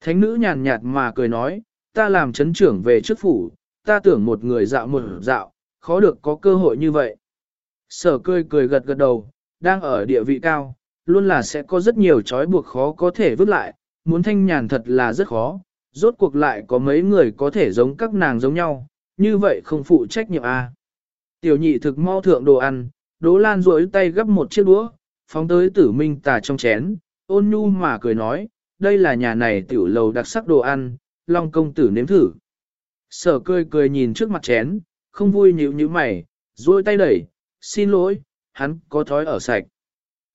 Thánh nữ nhàn nhạt mà cười nói, ta làm trấn trưởng về trước phủ, ta tưởng một người dạo một dạo, khó được có cơ hội như vậy. Sở cười cười gật gật đầu, đang ở địa vị cao, luôn là sẽ có rất nhiều trói buộc khó có thể vứt lại, muốn thanh nhàn thật là rất khó, rốt cuộc lại có mấy người có thể giống các nàng giống nhau, như vậy không phụ trách nhiệm a. À. Tiểu nhị thực mau thượng đồ ăn, Đỗ Lan duỗi tay gấp một chiếc đũa, phóng tới tử minh tà trong chén, ôn nhu mà cười nói, đây là nhà này tiểu lầu đặc sắc đồ ăn, Long công tử nếm thử. Sở cười cười nhìn trước mặt chén, không vui nhíu nhíu mày, duỗi tay đẩy, xin lỗi, hắn có thói ở sạch.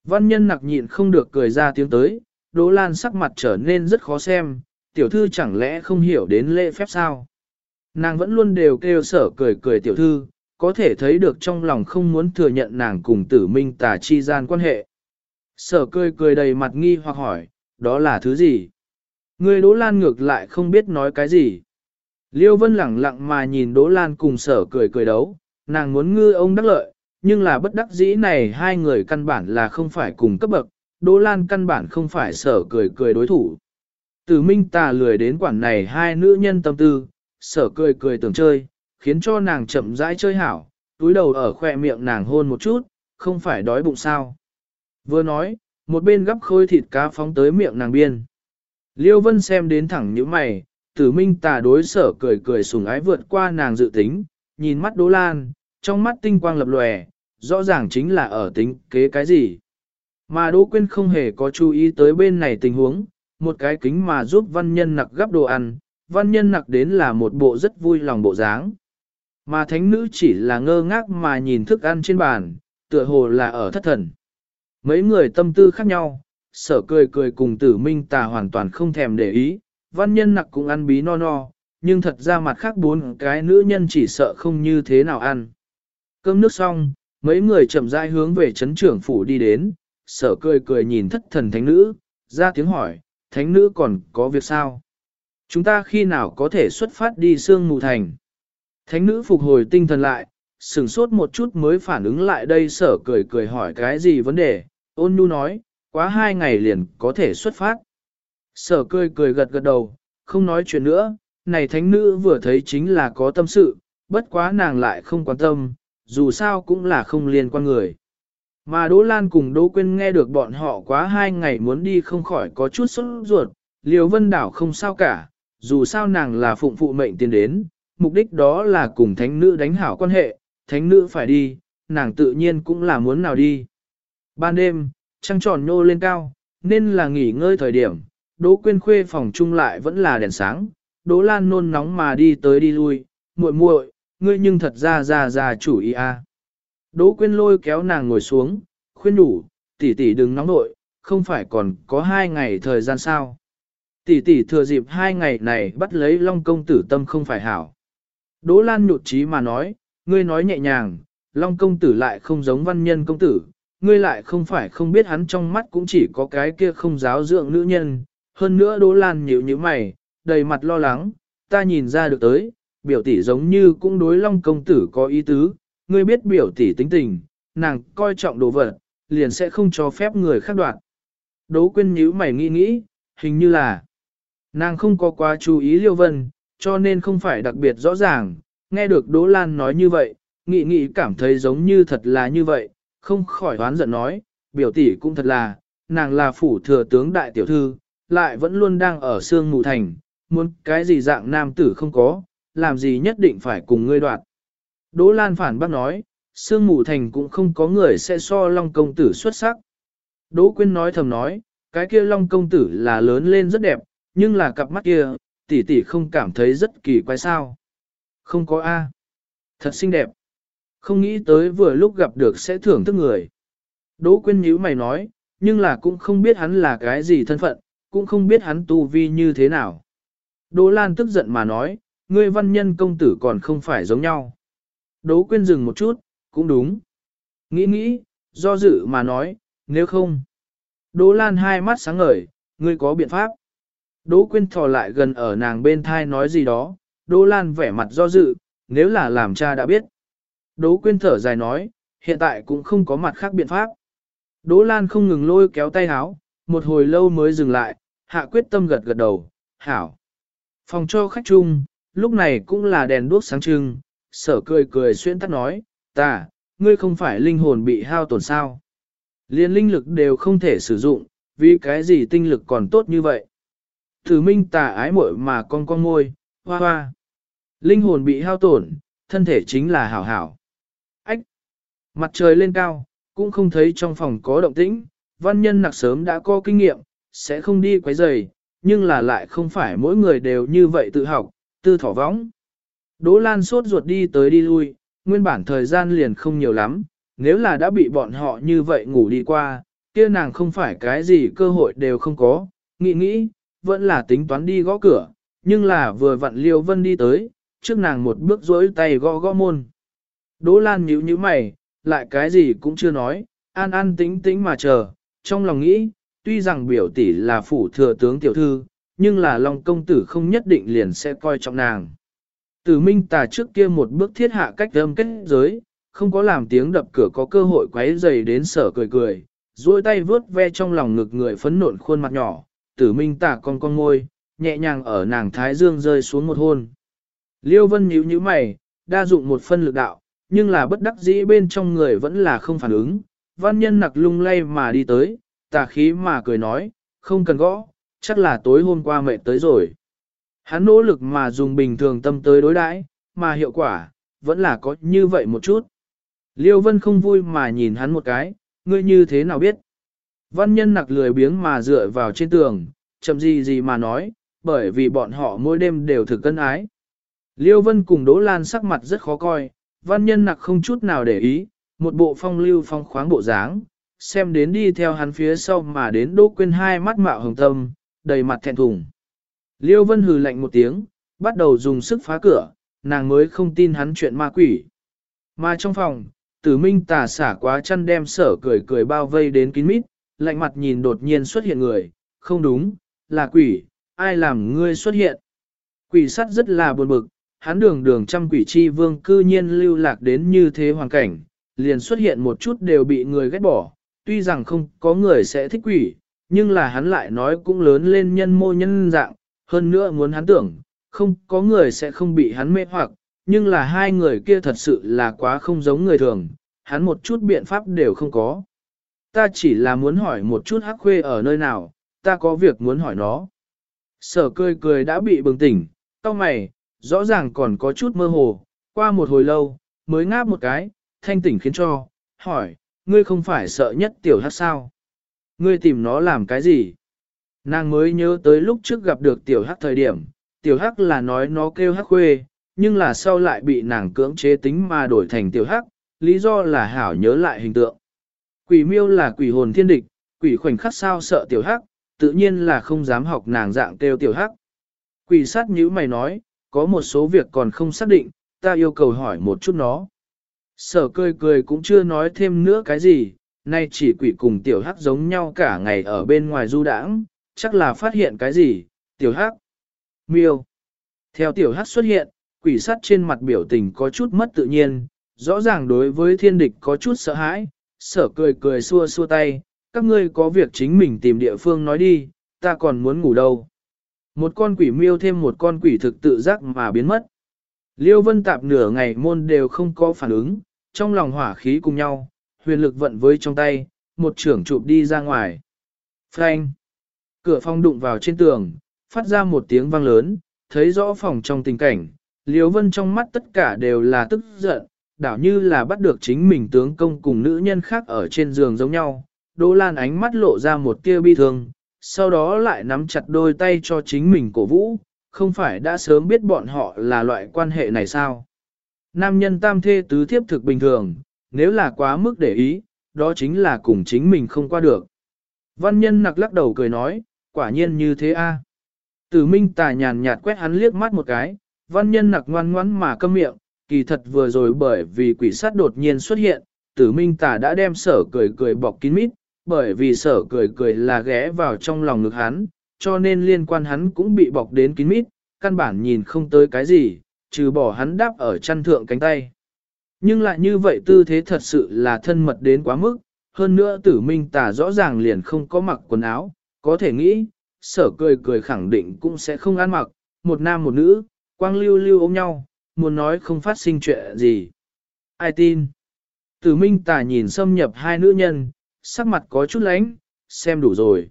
Văn nhân nặc nhịn không được cười ra tiếng tới, Đỗ Lan sắc mặt trở nên rất khó xem, tiểu thư chẳng lẽ không hiểu đến lễ phép sao? Nàng vẫn luôn đều kêu sở cười cười tiểu thư, có thể thấy được trong lòng không muốn thừa nhận nàng cùng tử minh tà chi gian quan hệ. Sở cười cười đầy mặt nghi hoặc hỏi, đó là thứ gì? Người Đỗ Lan ngược lại không biết nói cái gì. Liêu Vân lẳng lặng mà nhìn Đỗ Lan cùng sở cười cười đấu, nàng muốn ngư ông đắc lợi, nhưng là bất đắc dĩ này hai người căn bản là không phải cùng cấp bậc, Đỗ Lan căn bản không phải sở cười cười đối thủ. Tử Minh tà lười đến quản này hai nữ nhân tâm tư, sở cười cười tưởng chơi, khiến cho nàng chậm rãi chơi hảo, túi đầu ở khoe miệng nàng hôn một chút, không phải đói bụng sao. Vừa nói, một bên gắp khôi thịt cá phóng tới miệng nàng biên. Liêu Vân xem đến thẳng những mày, tử minh tà đối sở cười cười sùng ái vượt qua nàng dự tính, nhìn mắt Đỗ Lan, trong mắt tinh quang lập lòe, rõ ràng chính là ở tính kế cái gì. Mà Đỗ Quyên không hề có chú ý tới bên này tình huống, một cái kính mà giúp văn nhân nặc gắp đồ ăn, văn nhân nặc đến là một bộ rất vui lòng bộ dáng. Mà thánh nữ chỉ là ngơ ngác mà nhìn thức ăn trên bàn, tựa hồ là ở thất thần. Mấy người tâm tư khác nhau, sở cười cười cùng tử minh tà hoàn toàn không thèm để ý, văn nhân nặc cũng ăn bí no no, nhưng thật ra mặt khác bốn cái nữ nhân chỉ sợ không như thế nào ăn. Cơm nước xong, mấy người chậm rãi hướng về chấn trưởng phủ đi đến, sở cười cười nhìn thất thần thánh nữ, ra tiếng hỏi, thánh nữ còn có việc sao? Chúng ta khi nào có thể xuất phát đi sương mù thành? Thánh nữ phục hồi tinh thần lại, sửng sốt một chút mới phản ứng lại đây sở cười cười hỏi cái gì vấn đề, ôn nhu nói, quá hai ngày liền có thể xuất phát. Sở cười cười gật gật đầu, không nói chuyện nữa, này thánh nữ vừa thấy chính là có tâm sự, bất quá nàng lại không quan tâm, dù sao cũng là không liên quan người. Mà Đỗ Lan cùng Đỗ Quyên nghe được bọn họ quá hai ngày muốn đi không khỏi có chút sốt ruột, Liều Vân Đảo không sao cả, dù sao nàng là phụng phụ mệnh tiến đến, mục đích đó là cùng thánh nữ đánh hảo quan hệ, thánh nữ phải đi, nàng tự nhiên cũng là muốn nào đi. Ban đêm, trăng tròn nhô lên cao, nên là nghỉ ngơi thời điểm, Đỗ Quyên khuê phòng chung lại vẫn là đèn sáng, Đỗ Lan nôn nóng mà đi tới đi lui, muội muội, ngươi nhưng thật ra ra ra chủ ý a. Đỗ Quyên lôi kéo nàng ngồi xuống, khuyên đủ, tỷ tỷ đừng nóng nội, không phải còn có hai ngày thời gian sao. Tỷ tỷ thừa dịp hai ngày này bắt lấy Long công tử tâm không phải hảo. Đỗ Lan nhụt chí mà nói, ngươi nói nhẹ nhàng, Long công tử lại không giống văn nhân công tử, ngươi lại không phải không biết hắn trong mắt cũng chỉ có cái kia không giáo dưỡng nữ nhân. Hơn nữa Đỗ Lan nhíu nhíu mày, đầy mặt lo lắng, ta nhìn ra được tới, biểu tỷ giống như cũng đối Long công tử có ý tứ, ngươi biết biểu tỷ tính tình, nàng coi trọng đồ vật, liền sẽ không cho phép người khác đoạt. Đỗ Quyên nhíu mày nghĩ nghĩ, hình như là nàng không có quá chú ý Liêu Vân, cho nên không phải đặc biệt rõ ràng, nghe được Đỗ Lan nói như vậy, nghị nghị cảm thấy giống như thật là như vậy, không khỏi đoán giận nói, biểu tỷ cũng thật là, nàng là phủ thừa tướng đại tiểu thư, lại vẫn luôn đang ở sương mù thành, muốn cái gì dạng nam tử không có, làm gì nhất định phải cùng ngươi đoạt. Đỗ Lan phản bác nói, sương mù thành cũng không có người sẽ so Long công tử xuất sắc. Đỗ Quyên nói thầm nói, cái kia Long công tử là lớn lên rất đẹp, nhưng là cặp mắt kia, tỷ tỷ không cảm thấy rất kỳ quái sao. Không có A. Thật xinh đẹp. Không nghĩ tới vừa lúc gặp được sẽ thưởng thức người. Đỗ Quyên nhíu mày nói, nhưng là cũng không biết hắn là cái gì thân phận, cũng không biết hắn tu vi như thế nào. Đỗ Lan tức giận mà nói, ngươi văn nhân công tử còn không phải giống nhau. Đỗ quyên dừng một chút, cũng đúng. Nghĩ nghĩ, do dự mà nói, nếu không. Đỗ Lan hai mắt sáng ngời, ngươi có biện pháp. Đỗ quyên thò lại gần ở nàng bên thai nói gì đó, Đỗ Lan vẻ mặt do dự, nếu là làm cha đã biết. Đỗ quyên thở dài nói, hiện tại cũng không có mặt khác biện pháp. Đỗ Lan không ngừng lôi kéo tay háo, một hồi lâu mới dừng lại, hạ quyết tâm gật gật đầu, hảo. Phòng cho khách chung, lúc này cũng là đèn đuốc sáng trưng, sở cười cười xuyên tắt nói, ta, ngươi không phải linh hồn bị hao tổn sao. Liên linh lực đều không thể sử dụng, vì cái gì tinh lực còn tốt như vậy. Thử minh tà ái muội mà con con ngôi, hoa hoa. Linh hồn bị hao tổn, thân thể chính là hảo hảo. Ách! Mặt trời lên cao, cũng không thấy trong phòng có động tĩnh, văn nhân nặc sớm đã có kinh nghiệm, sẽ không đi quấy rầy, nhưng là lại không phải mỗi người đều như vậy tự học, tư thỏ võng. Đỗ Lan sốt ruột đi tới đi lui, nguyên bản thời gian liền không nhiều lắm, nếu là đã bị bọn họ như vậy ngủ đi qua, kia nàng không phải cái gì cơ hội đều không có, nghĩ nghĩ, vẫn là tính toán đi gõ cửa, nhưng là vừa vặn Liêu Vân đi tới, trước nàng một bước rỗi tay gõ gõ môn. Đỗ Lan nhíu nhíu mày, lại cái gì cũng chưa nói, an an tính tính mà chờ, trong lòng nghĩ, tuy rằng biểu tỷ là phủ thừa tướng tiểu thư, nhưng là Long công tử không nhất định liền sẽ coi trọng nàng. Tử Minh Tà trước kia một bước thiết hạ cách âm kết giới, không có làm tiếng đập cửa có cơ hội quấy rầy đến sở cười cười, duỗi tay vướt ve trong lòng ngực người phấn nộn khuôn mặt nhỏ, Tử Minh Tả con con môi, nhẹ nhàng ở nàng thái dương rơi xuống một hôn. Liêu Vân nhíu nhíu mày, đa dụng một phân lực đạo, nhưng là bất đắc dĩ bên trong người vẫn là không phản ứng. Văn nhân nặc lung lay mà đi tới, tà khí mà cười nói, không cần gõ, chắc là tối hôm qua mệt tới rồi. Hắn nỗ lực mà dùng bình thường tâm tới đối đãi, mà hiệu quả, vẫn là có như vậy một chút. Liêu Vân không vui mà nhìn hắn một cái, ngươi như thế nào biết? Văn nhân nặc lười biếng mà dựa vào trên tường, chậm gì gì mà nói, bởi vì bọn họ mỗi đêm đều thực cân ái. Liêu Vân cùng Đỗ Lan sắc mặt rất khó coi, văn nhân nặc không chút nào để ý, một bộ phong lưu phong khoáng bộ dáng, xem đến đi theo hắn phía sau mà đến Đỗ Quyên hai mắt mạo hồng tâm, đầy mặt thẹn thùng. Liêu Vân hừ lạnh một tiếng, bắt đầu dùng sức phá cửa, nàng mới không tin hắn chuyện ma quỷ. Mà trong phòng, tử minh tà xả quá chăn đem sở cười cười bao vây đến kín mít, lạnh mặt nhìn đột nhiên xuất hiện người, không đúng, là quỷ, ai làm ngươi xuất hiện. Quỷ sắt rất là buồn bực, hắn đường đường trăm quỷ chi vương cư nhiên lưu lạc đến như thế hoàn cảnh, liền xuất hiện một chút đều bị người ghét bỏ, tuy rằng không có người sẽ thích quỷ, nhưng là hắn lại nói cũng lớn lên nhân mô nhân dạng, hơn nữa muốn hắn tưởng, không có người sẽ không bị hắn mê hoặc, nhưng là hai người kia thật sự là quá không giống người thường, hắn một chút biện pháp đều không có. Ta chỉ là muốn hỏi một chút hắc khuê ở nơi nào, ta có việc muốn hỏi nó. Sở cười cười đã bị bừng tỉnh, tao mày, rõ ràng còn có chút mơ hồ, qua một hồi lâu, mới ngáp một cái, thanh tỉnh khiến cho, hỏi, ngươi không phải sợ nhất tiểu hắc sao? Ngươi tìm nó làm cái gì? Nàng mới nhớ tới lúc trước gặp được tiểu hắc thời điểm, tiểu hắc là nói nó kêu hắc khuê, nhưng là sau lại bị nàng cưỡng chế tính mà đổi thành tiểu hắc, lý do là hảo nhớ lại hình tượng. Quỷ miêu là quỷ hồn thiên địch, quỷ khoảnh khắc sao sợ tiểu hắc, tự nhiên là không dám học nàng dạng kêu tiểu hắc. Quỷ sát nhữ mày nói, có một số việc còn không xác định, ta yêu cầu hỏi một chút nó. Sở cười cười cũng chưa nói thêm nữa cái gì, nay chỉ quỷ cùng tiểu hắc giống nhau cả ngày ở bên ngoài du đãng, chắc là phát hiện cái gì, tiểu hắc. Miêu. Theo tiểu hắc xuất hiện, quỷ sắt trên mặt biểu tình có chút mất tự nhiên, rõ ràng đối với thiên địch có chút sợ hãi, sở cười cười xua xua tay, các ngươi có việc chính mình tìm địa phương nói đi, ta còn muốn ngủ đâu. Một con quỷ miêu thêm một con quỷ thực tự giác mà biến mất. Liêu vân tạp nửa ngày môn đều không có phản ứng, trong lòng hỏa khí cùng nhau, huyền lực vận với trong tay, một trưởng chụp đi ra ngoài. Phanh! Cửa phòng đụng vào trên tường, phát ra một tiếng vang lớn, thấy rõ phòng trong tình cảnh, Liêu Vân trong mắt tất cả đều là tức giận, đảo như là bắt được chính mình tướng công cùng nữ nhân khác ở trên giường giống nhau. Đỗ Lan ánh mắt lộ ra một tia bi thương, sau đó lại nắm chặt đôi tay cho chính mình cổ vũ, không phải đã sớm biết bọn họ là loại quan hệ này sao. Nam nhân tam thê tứ thiếp thực bình thường, nếu là quá mức để ý, đó chính là cùng chính mình không qua được. Văn nhân nặc lắc đầu cười nói, quả nhiên như thế a. Tử minh tà nhàn nhạt quét hắn liếc mắt một cái, văn nhân nặc ngoan ngoãn mà câm miệng, kỳ thật vừa rồi bởi vì quỷ sát đột nhiên xuất hiện, tử minh tà đã đem sở cười cười bọc kín mít, bởi vì sở cười cười là ghé vào trong lòng ngực hắn, cho nên liên quan hắn cũng bị bọc đến kín mít, căn bản nhìn không tới cái gì, trừ bỏ hắn đáp ở chăn thượng cánh tay. Nhưng lại như vậy tư thế thật sự là thân mật đến quá mức, hơn nữa tử minh tà rõ ràng liền không có mặc quần áo, có thể nghĩ, sở cười cười khẳng định cũng sẽ không ăn mặc, một nam một nữ, quang lưu lưu ôm nhau, muốn nói không phát sinh chuyện gì. Ai tin? Tử minh tà nhìn xâm nhập hai nữ nhân, sắc mặt có chút lánh, xem đủ rồi.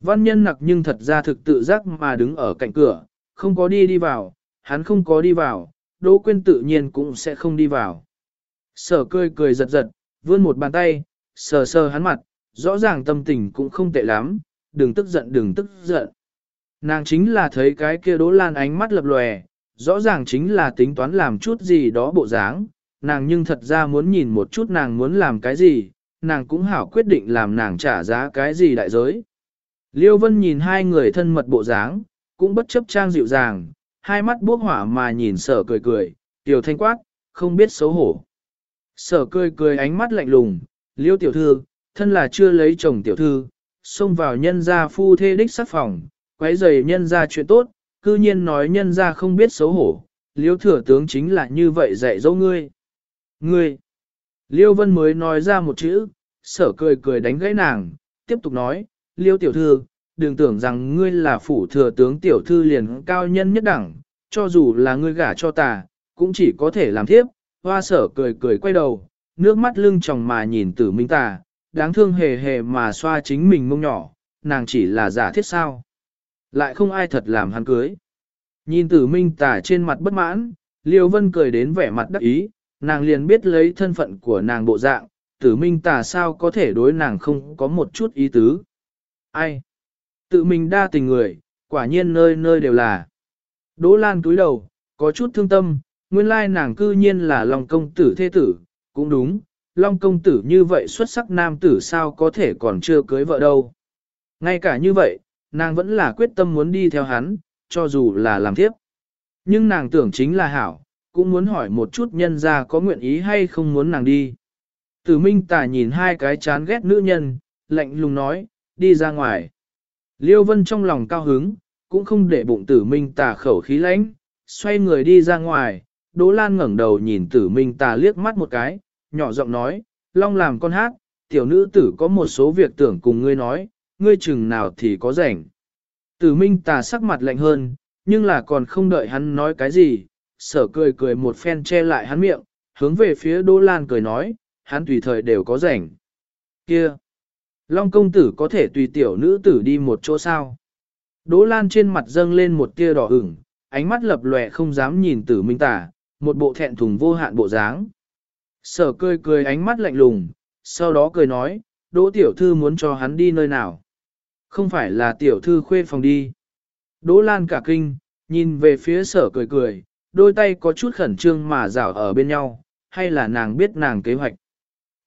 Văn nhân nặc nhưng thật ra thực tự giác mà đứng ở cạnh cửa, không có đi đi vào, hắn không có đi vào, Đỗ Quyên tự nhiên cũng sẽ không đi vào. Sở cười cười giật giật, vươn một bàn tay, sờ sờ hắn mặt, rõ ràng tâm tình cũng không tệ lắm, đừng tức giận đừng tức giận. Nàng chính là thấy cái kia Đỗ Lan ánh mắt lập lòe, rõ ràng chính là tính toán làm chút gì đó bộ dáng, nàng nhưng thật ra muốn nhìn một chút nàng muốn làm cái gì, nàng cũng hảo quyết định làm nàng trả giá cái gì đại giới. Liêu Vân nhìn hai người thân mật bộ dáng, cũng bất chấp trang dịu dàng, hai mắt bốc hỏa mà nhìn sở cười cười, tiểu thanh quát, không biết xấu hổ. Sở cười cười ánh mắt lạnh lùng, liêu tiểu thư, thân là chưa lấy chồng tiểu thư, xông vào nhân gia phu thê đích sát phòng, quấy rầy nhân gia chuyện tốt, cư nhiên nói nhân gia không biết xấu hổ, liêu thừa tướng chính là như vậy dạy dỗ ngươi. Ngươi! Liêu vân mới nói ra một chữ, sở cười cười đánh gãy nàng, tiếp tục nói, liêu tiểu thư, đừng tưởng rằng ngươi là phủ thừa tướng tiểu thư liền cao nhân nhất đẳng, cho dù là ngươi gả cho ta, cũng chỉ có thể làm thiếp, hoa sở cười cười quay đầu, nước mắt lưng tròng mà nhìn tử minh tà, đáng thương hề hề mà xoa chính mình mông nhỏ, nàng chỉ là giả thiết sao. Lại không ai thật làm hắn cưới. Nhìn tử minh Tả trên mặt bất mãn, Liêu Vân cười đến vẻ mặt đắc ý, nàng liền biết lấy thân phận của nàng bộ dạng, tử minh Tả sao có thể đối nàng không có một chút ý tứ. Ai? Tự mình đa tình người, quả nhiên nơi nơi đều là. Đỗ Lan túi đầu, có chút thương tâm, nguyên lai nàng cư nhiên là Long công tử thế tử, cũng đúng, Long công tử như vậy xuất sắc nam tử sao có thể còn chưa cưới vợ đâu. Ngay cả như vậy, nàng vẫn là quyết tâm muốn đi theo hắn, cho dù là làm tiếp. Nhưng nàng tưởng chính là hảo, cũng muốn hỏi một chút nhân ra có nguyện ý hay không muốn nàng đi. Tử Minh Tả nhìn hai cái chán ghét nữ nhân, lạnh lùng nói, đi ra ngoài. Liêu Vân trong lòng cao hứng, cũng không để bụng tử Minh Tả khẩu khí lãnh, xoay người đi ra ngoài, Đỗ Lan ngẩng đầu nhìn tử Minh Tả liếc mắt một cái, nhỏ giọng nói, Long làm con hát, tiểu nữ tử có một số việc tưởng cùng ngươi nói, ngươi chừng nào thì có rảnh. Tử Minh Tà sắc mặt lạnh hơn, nhưng là còn không đợi hắn nói cái gì, sở cười cười một phen che lại hắn miệng, hướng về phía Đỗ Lan cười nói, hắn tùy thời đều có rảnh. Kia! Long công tử có thể tùy tiểu nữ tử đi một chỗ sao? Đỗ Lan trên mặt dâng lên một tia đỏ ửng, ánh mắt lập lòe không dám nhìn tử minh tả, một bộ thẹn thùng vô hạn bộ dáng. Sở cười cười ánh mắt lạnh lùng, sau đó cười nói, Đỗ tiểu thư muốn cho hắn đi nơi nào? Không phải là tiểu thư khuê phòng đi. Đỗ Lan cả kinh, nhìn về phía sở cười cười, đôi tay có chút khẩn trương mà rảo ở bên nhau, hay là nàng biết nàng kế hoạch.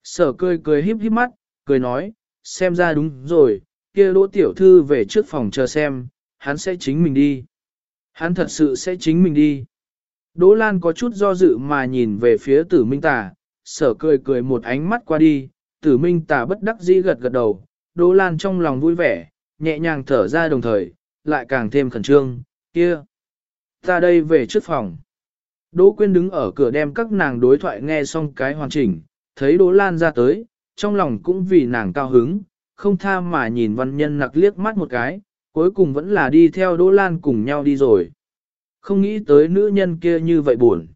Sở cười cười híp híp mắt, cười nói, xem ra đúng rồi, kia đỗ tiểu thư về trước phòng chờ xem, hắn sẽ chính mình đi. Hắn thật sự sẽ chính mình đi. Đỗ Lan có chút do dự mà nhìn về phía tử minh tà, sở cười cười một ánh mắt qua đi, tử minh tà bất đắc dĩ gật gật đầu, Đỗ Lan trong lòng vui vẻ, nhẹ nhàng thở ra đồng thời, lại càng thêm khẩn trương, kia. Ta đây về trước phòng. Đỗ Quyên đứng ở cửa đem các nàng đối thoại nghe xong cái hoàn chỉnh, thấy Đỗ Lan ra tới, trong lòng cũng vì nàng cao hứng, không tha mà nhìn văn nhân nặc liếc mắt một cái, cuối cùng vẫn là đi theo Đỗ Lan cùng nhau đi rồi. Không nghĩ tới nữ nhân kia như vậy buồn.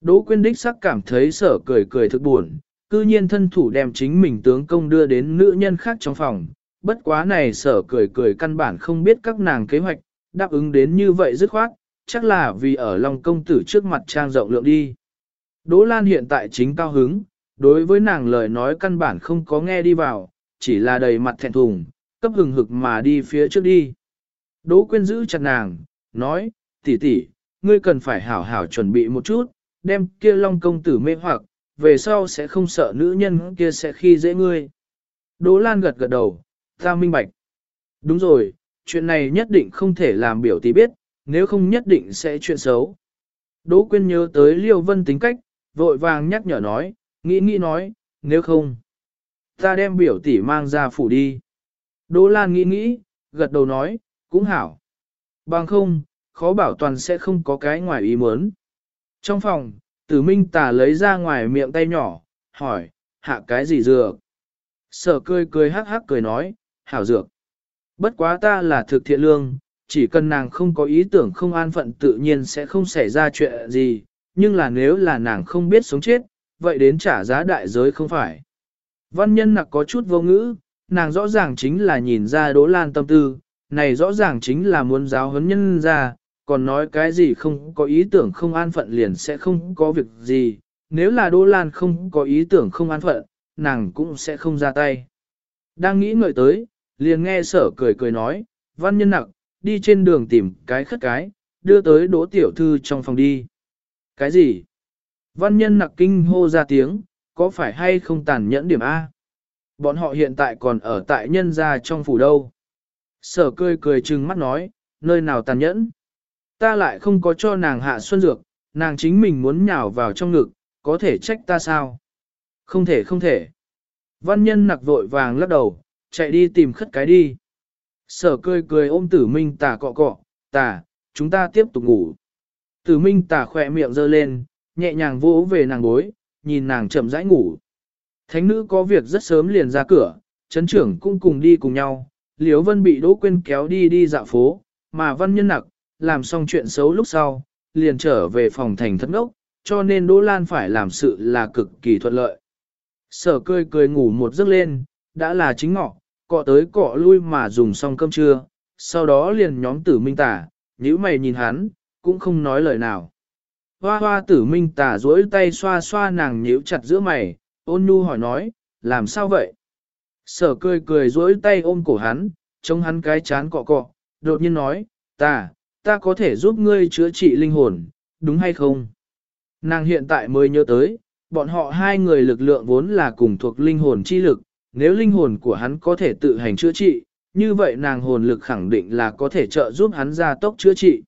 Đỗ quyên đích sắc cảm thấy sở cười cười thực buồn, cư nhiên thân thủ đem chính mình tướng công đưa đến nữ nhân khác trong phòng. Bất quá này sở cười cười căn bản không biết các nàng kế hoạch, đáp ứng đến như vậy dứt khoát, chắc là vì ở lòng công tử trước mặt trang rộng lượng đi. Đỗ Lan hiện tại chính cao hứng, đối với nàng lời nói căn bản không có nghe đi vào, chỉ là đầy mặt thẹn thùng, cấp hừng hực mà đi phía trước đi. Đỗ quyên giữ chặt nàng, nói, tỷ tỷ, ngươi cần phải hảo hảo chuẩn bị một chút, đem kia long công tử mê hoặc, về sau sẽ không sợ nữ nhân kia sẽ khi dễ ngươi. Đỗ Lan gật gật đầu, ta minh bạch. Đúng rồi, chuyện này nhất định không thể làm biểu tỷ biết, nếu không nhất định sẽ chuyện xấu. Đỗ Quyên nhớ tới Liêu Vân tính cách, vội vàng nhắc nhở nói, nghĩ nghĩ nói, nếu không, ta đem biểu tỷ mang ra phủ đi. Đỗ Lan nghĩ nghĩ, gật đầu nói, cũng hảo. Bằng không, khó bảo toàn sẽ không có cái ngoài ý muốn. Trong phòng, tử minh tà lấy ra ngoài miệng tay nhỏ, hỏi, hạ cái gì dược? Sở cười cười hắc hắc cười nói, hảo dược. Bất quá ta là thực thiện lương, chỉ cần nàng không có ý tưởng không an phận tự nhiên sẽ không xảy ra chuyện gì, nhưng là nếu là nàng không biết sống chết, vậy đến trả giá đại giới không phải. Văn nhân nặc có chút vô ngữ, nàng rõ ràng chính là nhìn ra Đỗ Lan tâm tư, này rõ ràng chính là muốn giáo huấn nhân ra, còn nói cái gì không có ý tưởng không an phận liền sẽ không có việc gì, nếu là Đỗ Lan không có ý tưởng không an phận, nàng cũng sẽ không ra tay. Đang nghĩ ngợi tới, liền nghe sở cười cười nói, văn nhân nặng đi trên đường tìm cái khất cái, đưa tới đỗ tiểu thư trong phòng đi. Cái gì? Văn nhân nặc kinh hô ra tiếng, có phải hay không tàn nhẫn điểm A? Bọn họ hiện tại còn ở tại nhân gia trong phủ đâu. Sở cười cười trừng mắt nói, nơi nào tàn nhẫn? Ta lại không có cho nàng hạ xuân dược, nàng chính mình muốn nhào vào trong ngực, có thể trách ta sao? Không thể không thể. Văn nhân nặc vội vàng lắc đầu, chạy đi tìm khất cái đi. Sở cười cười ôm tử minh tà cọ cọ, tà, chúng ta tiếp tục ngủ. Tử minh tà khỏe miệng giơ lên, nhẹ nhàng vỗ về nàng bối, nhìn nàng chậm rãi ngủ. Thánh nữ có việc rất sớm liền ra cửa, chấn trưởng cũng cùng đi cùng nhau, Liễu Vân bị Đỗ Quyên kéo đi đi dạo phố, mà Văn Nhân Nặc, làm xong chuyện xấu lúc sau, liền trở về phòng thành thất ngốc, cho nên Đỗ Lan phải làm sự là cực kỳ thuận lợi. Sở cười cười ngủ một giấc lên, đã là chính ngọ, cọ tới cọ lui mà dùng xong cơm trưa, sau đó liền nhóm tử minh tả, nhíu mày nhìn hắn, cũng không nói lời nào. Hoa hoa tử minh tả duỗi tay xoa xoa nàng nhíu chặt giữa mày, ôn nhu hỏi nói, làm sao vậy? Sở cười cười duỗi tay ôm cổ hắn, trông hắn cái chán cọ cọ, đột nhiên nói, ta, ta có thể giúp ngươi chữa trị linh hồn, đúng hay không? Nàng hiện tại mới nhớ tới, bọn họ hai người lực lượng vốn là cùng thuộc linh hồn chi lực, nếu linh hồn của hắn có thể tự hành chữa trị, như vậy nàng hồn lực khẳng định là có thể trợ giúp hắn ra tốc chữa trị.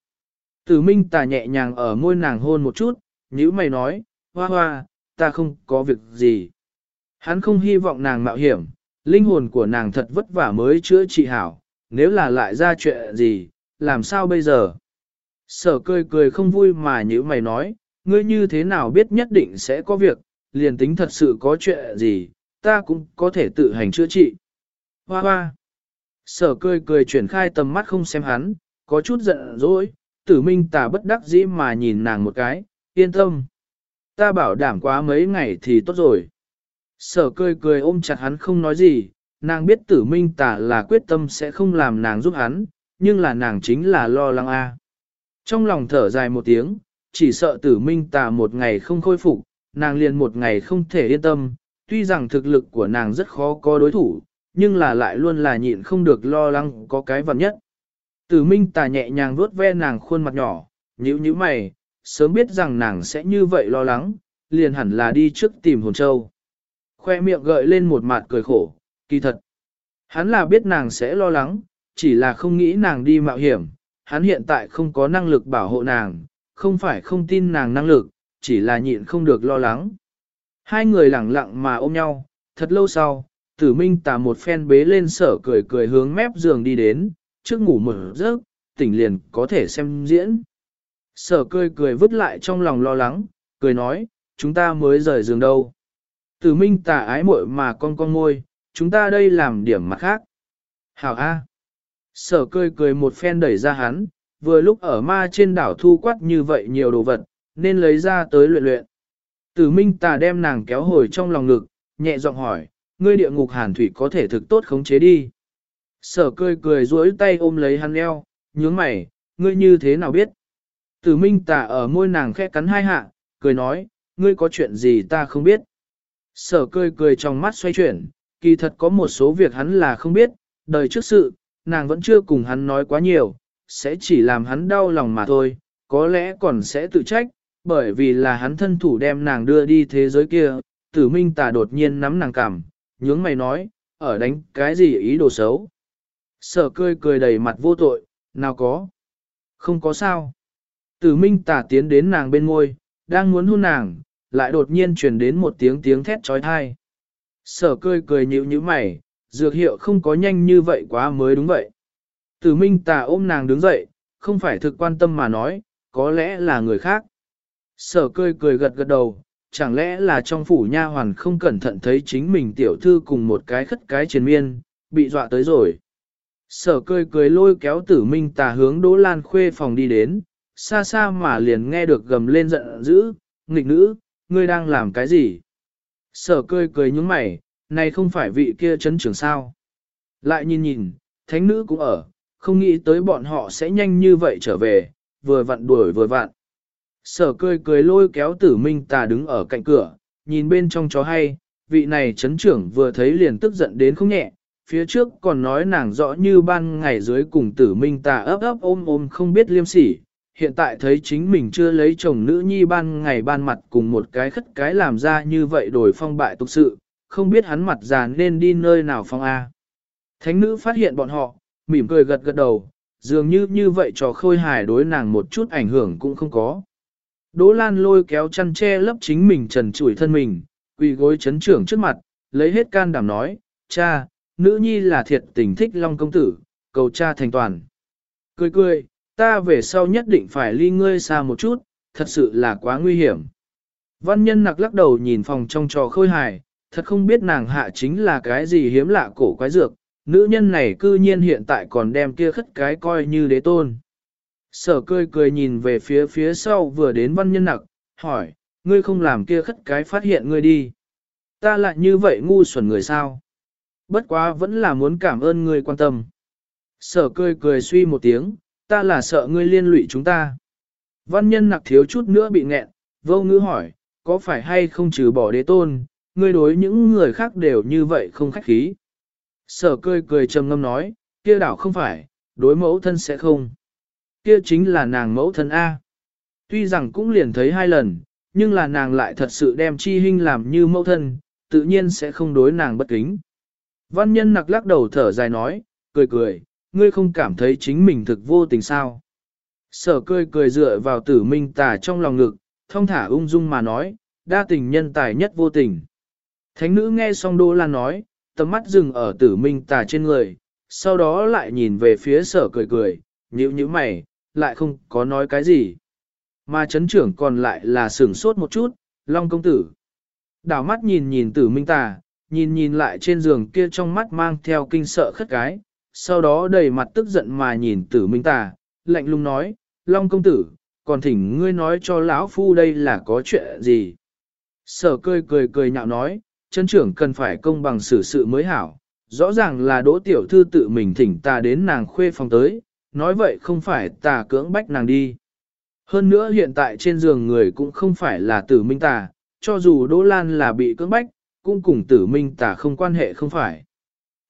Tử Minh tà nhẹ nhàng ở môi nàng hôn một chút, nhíu mày nói, hoa hoa, ta không có việc gì. Hắn không hy vọng nàng mạo hiểm, linh hồn của nàng thật vất vả mới chữa trị hảo, nếu là lại ra chuyện gì, làm sao bây giờ? Sở cười cười không vui mà như mày nói, ngươi như thế nào biết nhất định sẽ có việc, liền tính thật sự có chuyện gì, ta cũng có thể tự hành chữa trị. Hoa hoa. Sở cười cười chuyển khai tầm mắt không xem hắn, có chút giận dỗi, tử minh tà bất đắc dĩ mà nhìn nàng một cái, yên tâm. Ta bảo đảm quá mấy ngày thì tốt rồi. Sở cười cười ôm chặt hắn không nói gì, nàng biết tử minh tà là quyết tâm sẽ không làm nàng giúp hắn, nhưng là nàng chính là lo lắng a. Trong lòng thở dài một tiếng, chỉ sợ tử minh tà một ngày không khôi phục, nàng liền một ngày không thể yên tâm, tuy rằng thực lực của nàng rất khó có đối thủ, nhưng là lại luôn là nhịn không được lo lắng có cái vật nhất. Tử minh tà nhẹ nhàng vuốt ve nàng khuôn mặt nhỏ, nhíu nhíu mày, sớm biết rằng nàng sẽ như vậy lo lắng, liền hẳn là đi trước tìm hồn châu. Khoe miệng gợi lên một mặt cười khổ, kỳ thật. Hắn là biết nàng sẽ lo lắng, chỉ là không nghĩ nàng đi mạo hiểm, hắn hiện tại không có năng lực bảo hộ nàng, không phải không tin nàng năng lực, chỉ là nhịn không được lo lắng. Hai người lặng lặng mà ôm nhau, thật lâu sau, tử minh tà một phen bế lên sở cười cười hướng mép giường đi đến, trước ngủ mở giấc, tỉnh liền có thể xem diễn. Sở cười cười vứt lại trong lòng lo lắng, cười nói, chúng ta mới rời giường đâu. Tử minh tà ái muội mà con con môi, chúng ta đây làm điểm mặt khác. Hảo A. Sở cười cười một phen đẩy ra hắn, vừa lúc ở ma trên đảo thu quát như vậy nhiều đồ vật, nên lấy ra tới luyện luyện. Tử Minh Tà đem nàng kéo hồi trong lòng ngực, nhẹ giọng hỏi, ngươi địa ngục hàn thủy có thể thực tốt khống chế đi. Sở cười cười duỗi tay ôm lấy hắn eo, nhướng mày, ngươi như thế nào biết? Tử Minh Tà ở môi nàng khẽ cắn hai hạ, cười nói, ngươi có chuyện gì ta không biết. Sở cười cười trong mắt xoay chuyển, kỳ thật có một số việc hắn là không biết, đời trước sự, nàng vẫn chưa cùng hắn nói quá nhiều, sẽ chỉ làm hắn đau lòng mà thôi, có lẽ còn sẽ tự trách, bởi vì là hắn thân thủ đem nàng đưa đi thế giới kia, tử minh tà đột nhiên nắm nàng cảm, nhướng mày nói, ở đánh cái gì ý đồ xấu. Sở cười cười đầy mặt vô tội, nào có. Không có sao. Tử minh tả tiến đến nàng bên ngôi, đang muốn hôn nàng, lại đột nhiên truyền đến một tiếng tiếng thét trói thai. Sở cười cười nhịu như mày, dược hiệu không có nhanh như vậy quá mới đúng vậy. Tử minh tà ôm nàng đứng dậy, không phải thực quan tâm mà nói, có lẽ là người khác. Sở cười cười gật gật đầu, chẳng lẽ là trong phủ nha hoàn không cẩn thận thấy chính mình tiểu thư cùng một cái khất cái triền miên, bị dọa tới rồi. Sở cười cười lôi kéo tử minh tà hướng Đỗ Lan Khuê phòng đi đến, xa xa mà liền nghe được gầm lên giận dữ, nghịch nữ, ngươi đang làm cái gì? Sở cười cười nhúng mày, này không phải vị kia chấn trưởng sao? Lại nhìn nhìn, thánh nữ cũng ở, không nghĩ tới bọn họ sẽ nhanh như vậy trở về, vừa vặn đuổi vừa vặn. Sở cười cười lôi kéo tử minh tà đứng ở cạnh cửa, nhìn bên trong chó hay, vị này chấn trưởng vừa thấy liền tức giận đến không nhẹ, phía trước còn nói nàng rõ như ban ngày dưới cùng tử minh tà ấp ấp ôm ôm không biết liêm sỉ, hiện tại thấy chính mình chưa lấy chồng nữ nhi ban ngày ban mặt cùng một cái khất cái làm ra như vậy đổi phong bại tục sự, không biết hắn mặt già nên đi nơi nào phong A. Thánh nữ phát hiện bọn họ, mỉm cười gật gật đầu, dường như như vậy trò khôi hài đối nàng một chút ảnh hưởng cũng không có. Đỗ Lan lôi kéo chăn che lấp chính mình trần trụi thân mình, quỳ gối chấn trưởng trước mặt, lấy hết can đảm nói, cha, nữ nhi là thiệt tình thích Long công tử, cầu cha thành toàn. Cười cười, ta về sau nhất định phải ly ngươi xa một chút, thật sự là quá nguy hiểm. Văn nhân nặc lắc đầu nhìn phòng trong trò khôi hài, thật không biết nàng hạ chính là cái gì hiếm lạ cổ quái dược, nữ nhân này cư nhiên hiện tại còn đem kia khất cái coi như đế tôn. Sở cười cười nhìn về phía phía sau vừa đến văn nhân nặc, hỏi, ngươi không làm kia khất cái phát hiện ngươi đi. Ta lại như vậy ngu xuẩn người sao? Bất quá vẫn là muốn cảm ơn ngươi quan tâm. Sở cười cười suy một tiếng, ta là sợ ngươi liên lụy chúng ta. Văn nhân nặc thiếu chút nữa bị nghẹn, vô ngữ hỏi, có phải hay không trừ bỏ đế tôn, ngươi đối những người khác đều như vậy không khách khí. Sở cười cười trầm ngâm nói, kia đảo không phải, đối mẫu thân sẽ không. Kia chính là nàng mẫu thân A. Tuy rằng cũng liền thấy hai lần, nhưng là nàng lại thật sự đem chi hình làm như mẫu thân, tự nhiên sẽ không đối nàng bất kính. Văn nhân nặc lắc đầu thở dài nói, cười cười, ngươi không cảm thấy chính mình thực vô tình sao. Sở cười cười dựa vào tử minh tà trong lòng ngực, thông thả ung dung mà nói, đa tình nhân tài nhất vô tình. Thánh nữ nghe xong Đỗ Lan nói, tầm mắt dừng ở tử minh tà trên người, sau đó lại nhìn về phía sở cười cười, nhíu nhíu mày, lại không có nói cái gì. Mà chấn trưởng còn lại là sửng sốt một chút, Long công tử. Đảo mắt nhìn nhìn tử minh tà, nhìn nhìn lại trên giường kia trong mắt mang theo kinh sợ khất cái, sau đó đầy mặt tức giận mà nhìn tử minh tà, lạnh lùng nói, Long công tử, còn thỉnh ngươi nói cho lão phu đây là có chuyện gì. Sở cười cười cười nhạo nói, chân trưởng cần phải công bằng xử sự mới hảo, rõ ràng là đỗ tiểu thư tự mình thỉnh ta đến nàng khuê phòng tới, nói vậy không phải tà cưỡng bách nàng đi. Hơn nữa hiện tại trên giường người cũng không phải là tử minh tà, cho dù Đỗ Lan là bị cưỡng bách, cũng cùng tử minh tà không quan hệ không phải.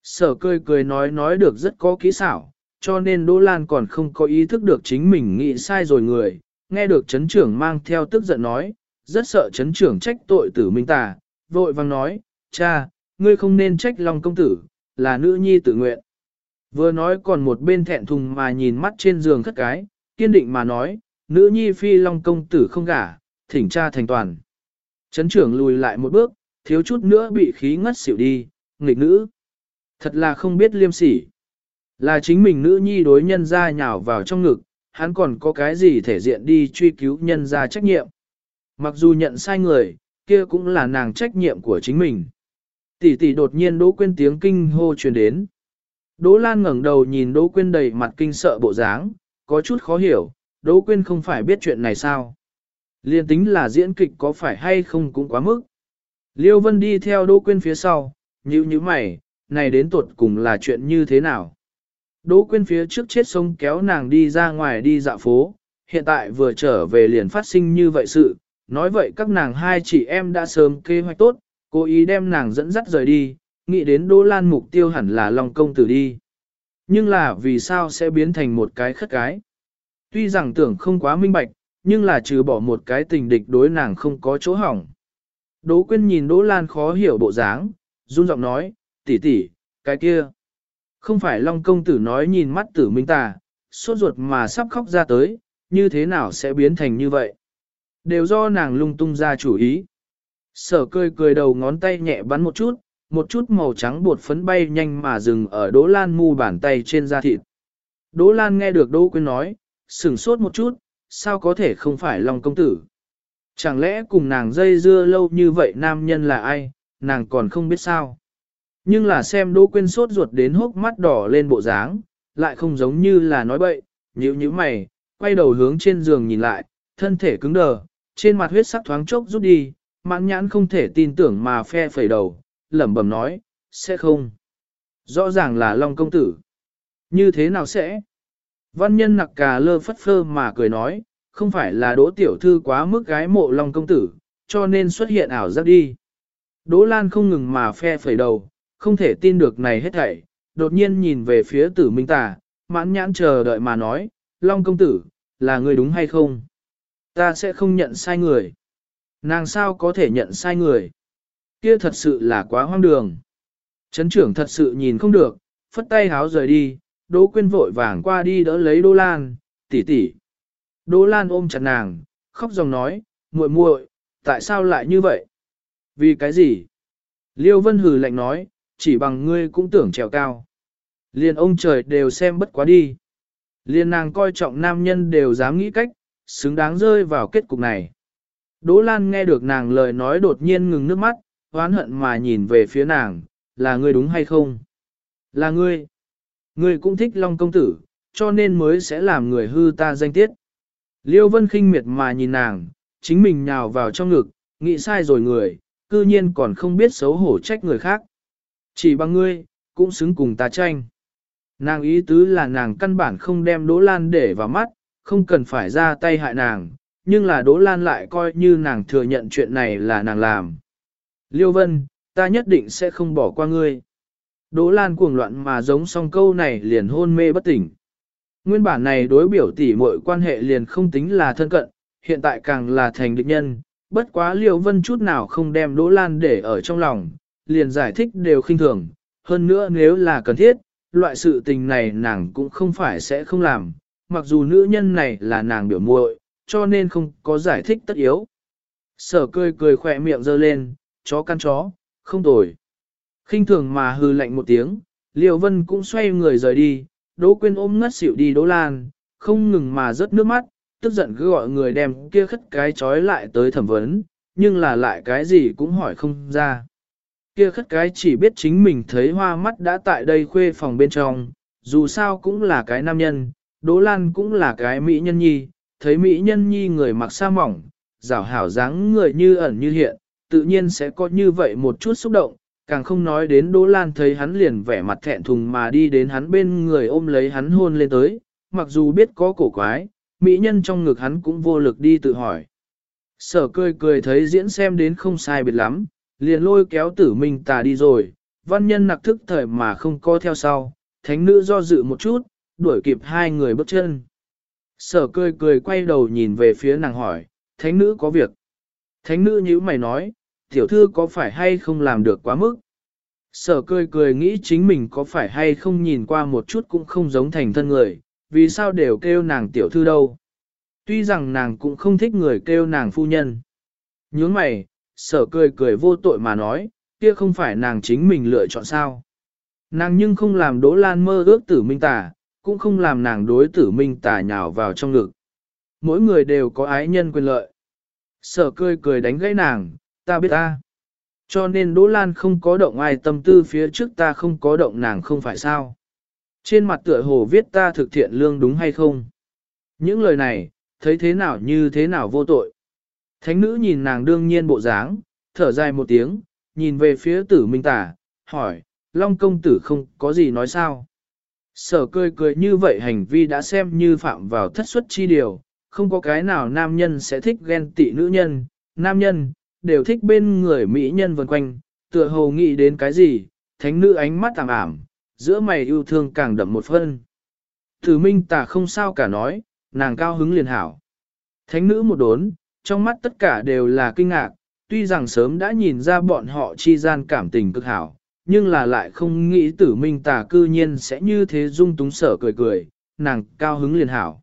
Sở cười cười nói nói được rất có kỹ xảo, cho nên Đỗ Lan còn không có ý thức được chính mình nghĩ sai rồi người, nghe được chấn trưởng mang theo tức giận nói, rất sợ chấn trưởng trách tội tử minh tà, vội vang nói, cha, ngươi không nên trách lòng công tử, là nữ nhi tự nguyện. Vừa nói còn một bên thẹn thùng mà nhìn mắt trên giường khất cái, kiên định mà nói, nữ nhi phi Long công tử không gả, thỉnh cha thành toàn. Chấn trưởng lùi lại một bước, thiếu chút nữa bị khí ngất xỉu đi, nghịch nữ. Thật là không biết liêm sỉ. Là chính mình nữ nhi đối nhân ra nhào vào trong ngực, hắn còn có cái gì thể diện đi truy cứu nhân ra trách nhiệm. Mặc dù nhận sai người, kia cũng là nàng trách nhiệm của chính mình. Tỷ tỷ đột nhiên Đỗ quên tiếng kinh hô truyền đến. Đỗ Lan ngẩng đầu nhìn Đỗ Quyên đầy mặt kinh sợ bộ dáng, có chút khó hiểu, Đỗ Quyên không phải biết chuyện này sao? Liên tính là diễn kịch có phải hay không cũng quá mức. Liêu Vân đi theo Đỗ Quyên phía sau, nhíu nhíu mày, này đến tuột cùng là chuyện như thế nào? Đỗ Quyên phía trước chết sông kéo nàng đi ra ngoài đi dạo phố, hiện tại vừa trở về liền phát sinh như vậy sự, nói vậy các nàng hai chị em đã sớm kế hoạch tốt, cố ý đem nàng dẫn dắt rời đi, nghĩ đến Đỗ Lan mục tiêu hẳn là Long công tử đi. Nhưng là vì sao sẽ biến thành một cái khất cái? Tuy rằng tưởng không quá minh bạch, nhưng là trừ bỏ một cái tình địch đối nàng không có chỗ hỏng. Đỗ Quyên nhìn Đỗ Lan khó hiểu bộ dáng, run giọng nói, tỷ tỷ, cái kia. Không phải Long công tử nói nhìn mắt tử minh ta, sốt ruột mà sắp khóc ra tới, như thế nào sẽ biến thành như vậy? Đều do nàng lung tung ra chủ ý. Sở cười cười đầu ngón tay nhẹ bắn một chút, một chút màu trắng bột phấn bay nhanh mà dừng ở Đỗ Lan mu bàn tay trên da thịt. Đỗ Lan nghe được Đỗ Quyên nói, sửng sốt một chút, sao có thể không phải Long công tử? Chẳng lẽ cùng nàng dây dưa lâu như vậy nam nhân là ai, nàng còn không biết sao? Nhưng là xem Đỗ Quyên sốt ruột đến hốc mắt đỏ lên bộ dáng, lại không giống như là nói bậy, nhíu nhíu mày, quay đầu hướng trên giường nhìn lại, thân thể cứng đờ, trên mặt huyết sắc thoáng chốc rút đi, mãn nhãn không thể tin tưởng mà phe phẩy đầu, lẩm bẩm nói, sẽ không. Rõ ràng là Long công tử. Như thế nào sẽ? Văn nhân nặc cà lơ phất phơ mà cười nói, không phải là đỗ tiểu thư quá mức gái mộ Long công tử, cho nên xuất hiện ảo giác đi. Đỗ Lan không ngừng mà phe phẩy đầu, không thể tin được này hết thảy, đột nhiên nhìn về phía tử minh tà, mãn nhãn chờ đợi mà nói, Long công tử, là người đúng hay không? Ta sẽ không nhận sai người. Nàng sao có thể nhận sai người? Kia thật sự là quá hoang đường. Trấn trưởng thật sự nhìn không được, phất tay háo rời đi, Đỗ Quyên vội vàng qua đi đỡ lấy Đỗ Lan, tỷ tỷ. Đỗ Lan ôm chặt nàng, khóc dòng nói, muội muội, tại sao lại như vậy? Vì cái gì? Liêu Vân hừ lạnh nói, chỉ bằng ngươi cũng tưởng trèo cao. Liền ông trời đều xem bất quá đi. Liền nàng coi trọng nam nhân đều dám nghĩ cách, xứng đáng rơi vào kết cục này. Đỗ Lan nghe được nàng lời nói đột nhiên ngừng nước mắt, oán hận mà nhìn về phía nàng, là ngươi đúng hay không? Là ngươi. Ngươi cũng thích Long công tử, cho nên mới sẽ làm người hư ta danh tiết. Liêu Vân khinh miệt mà nhìn nàng, chính mình nhào vào trong ngực, nghĩ sai rồi người, cư nhiên còn không biết xấu hổ trách người khác. Chỉ bằng ngươi, cũng xứng cùng ta tranh. Nàng ý tứ là nàng căn bản không đem Đỗ Lan để vào mắt, không cần phải ra tay hại nàng, nhưng là Đỗ Lan lại coi như nàng thừa nhận chuyện này là nàng làm. Liêu Vân, ta nhất định sẽ không bỏ qua ngươi. Đỗ Lan cuồng loạn mà giống song câu này liền hôn mê bất tỉnh. Nguyên bản này đối biểu tỷ muội quan hệ liền không tính là thân cận, hiện tại càng là thành địch nhân, bất quá Liêu Vân chút nào không đem Đỗ Lan để ở trong lòng, liền giải thích đều khinh thường, hơn nữa nếu là cần thiết, loại sự tình này nàng cũng không phải sẽ không làm, mặc dù nữ nhân này là nàng biểu muội, cho nên không có giải thích tất yếu. Sở cười cười khỏe miệng giơ lên, chó căn chó, không tồi. khinh thường mà hư lạnh một tiếng, Liêu Vân cũng xoay người rời đi, Đỗ Quyên ôm ngất xỉu đi Đỗ Lan, không ngừng mà rớt nước mắt, tức giận cứ gọi người đem kia khất cái chói lại tới thẩm vấn, nhưng là lại cái gì cũng hỏi không ra. Kia khất cái chỉ biết chính mình thấy hoa mắt đã tại đây khuê phòng bên trong, dù sao cũng là cái nam nhân, Đỗ Lan cũng là cái mỹ nhân nhi, thấy mỹ nhân nhi người mặc sa mỏng, rảo hảo dáng người như ẩn như hiện, tự nhiên sẽ có như vậy một chút xúc động, càng không nói đến Đỗ Lan thấy hắn liền vẻ mặt thẹn thùng mà đi đến hắn bên người ôm lấy hắn hôn lên tới, mặc dù biết có cổ quái, mỹ nhân trong ngực hắn cũng vô lực đi tự hỏi. Sở cười cười thấy diễn xem đến không sai biệt lắm, liền lôi kéo tử minh tà đi rồi, văn nhân nặc thức thời mà không co theo sau, thánh nữ do dự một chút, đuổi kịp hai người bước chân. Sở cười cười quay đầu nhìn về phía nàng hỏi, thánh nữ có việc. Thánh nữ như mày nói, tiểu thư có phải hay không làm được quá mức? Sở cười cười nghĩ chính mình có phải hay không nhìn qua một chút cũng không giống thành thân người, vì sao đều kêu nàng tiểu thư đâu. Tuy rằng nàng cũng không thích người kêu nàng phu nhân. Nhướng mày, sở cười cười vô tội mà nói, kia không phải nàng chính mình lựa chọn sao. Nàng nhưng không làm Đỗ Lan mơ ước tử minh tà, cũng không làm nàng đối tử minh tà nhào vào trong ngực. Mỗi người đều có ái nhân quyền lợi. Sở cười cười đánh gãy nàng, ta biết ta. Cho nên Đỗ Lan không có động ai tâm tư phía trước ta không có động nàng không phải sao. Trên mặt tựa hồ viết ta thực thiện lương đúng hay không. Những lời này, thấy thế nào như thế nào vô tội. Thánh nữ nhìn nàng đương nhiên bộ dáng, thở dài một tiếng, nhìn về phía tử minh tả, hỏi, Long công tử không có gì nói sao. Sở cười cười như vậy hành vi đã xem như phạm vào thất suất chi điều, không có cái nào nam nhân sẽ thích ghen tị nữ nhân, nam nhân, đều thích bên người mỹ nhân vần quanh, tựa hồ nghĩ đến cái gì, thánh nữ ánh mắt tạm ảm, giữa mày yêu thương càng đậm một phân. Tử minh tả không sao cả nói, nàng cao hứng liền hảo. Thánh nữ một đốn, trong mắt tất cả đều là kinh ngạc, tuy rằng sớm đã nhìn ra bọn họ chi gian cảm tình cực hảo, nhưng là lại không nghĩ tử minh tà cư nhiên sẽ như thế dung túng sở cười cười, nàng cao hứng liền hảo.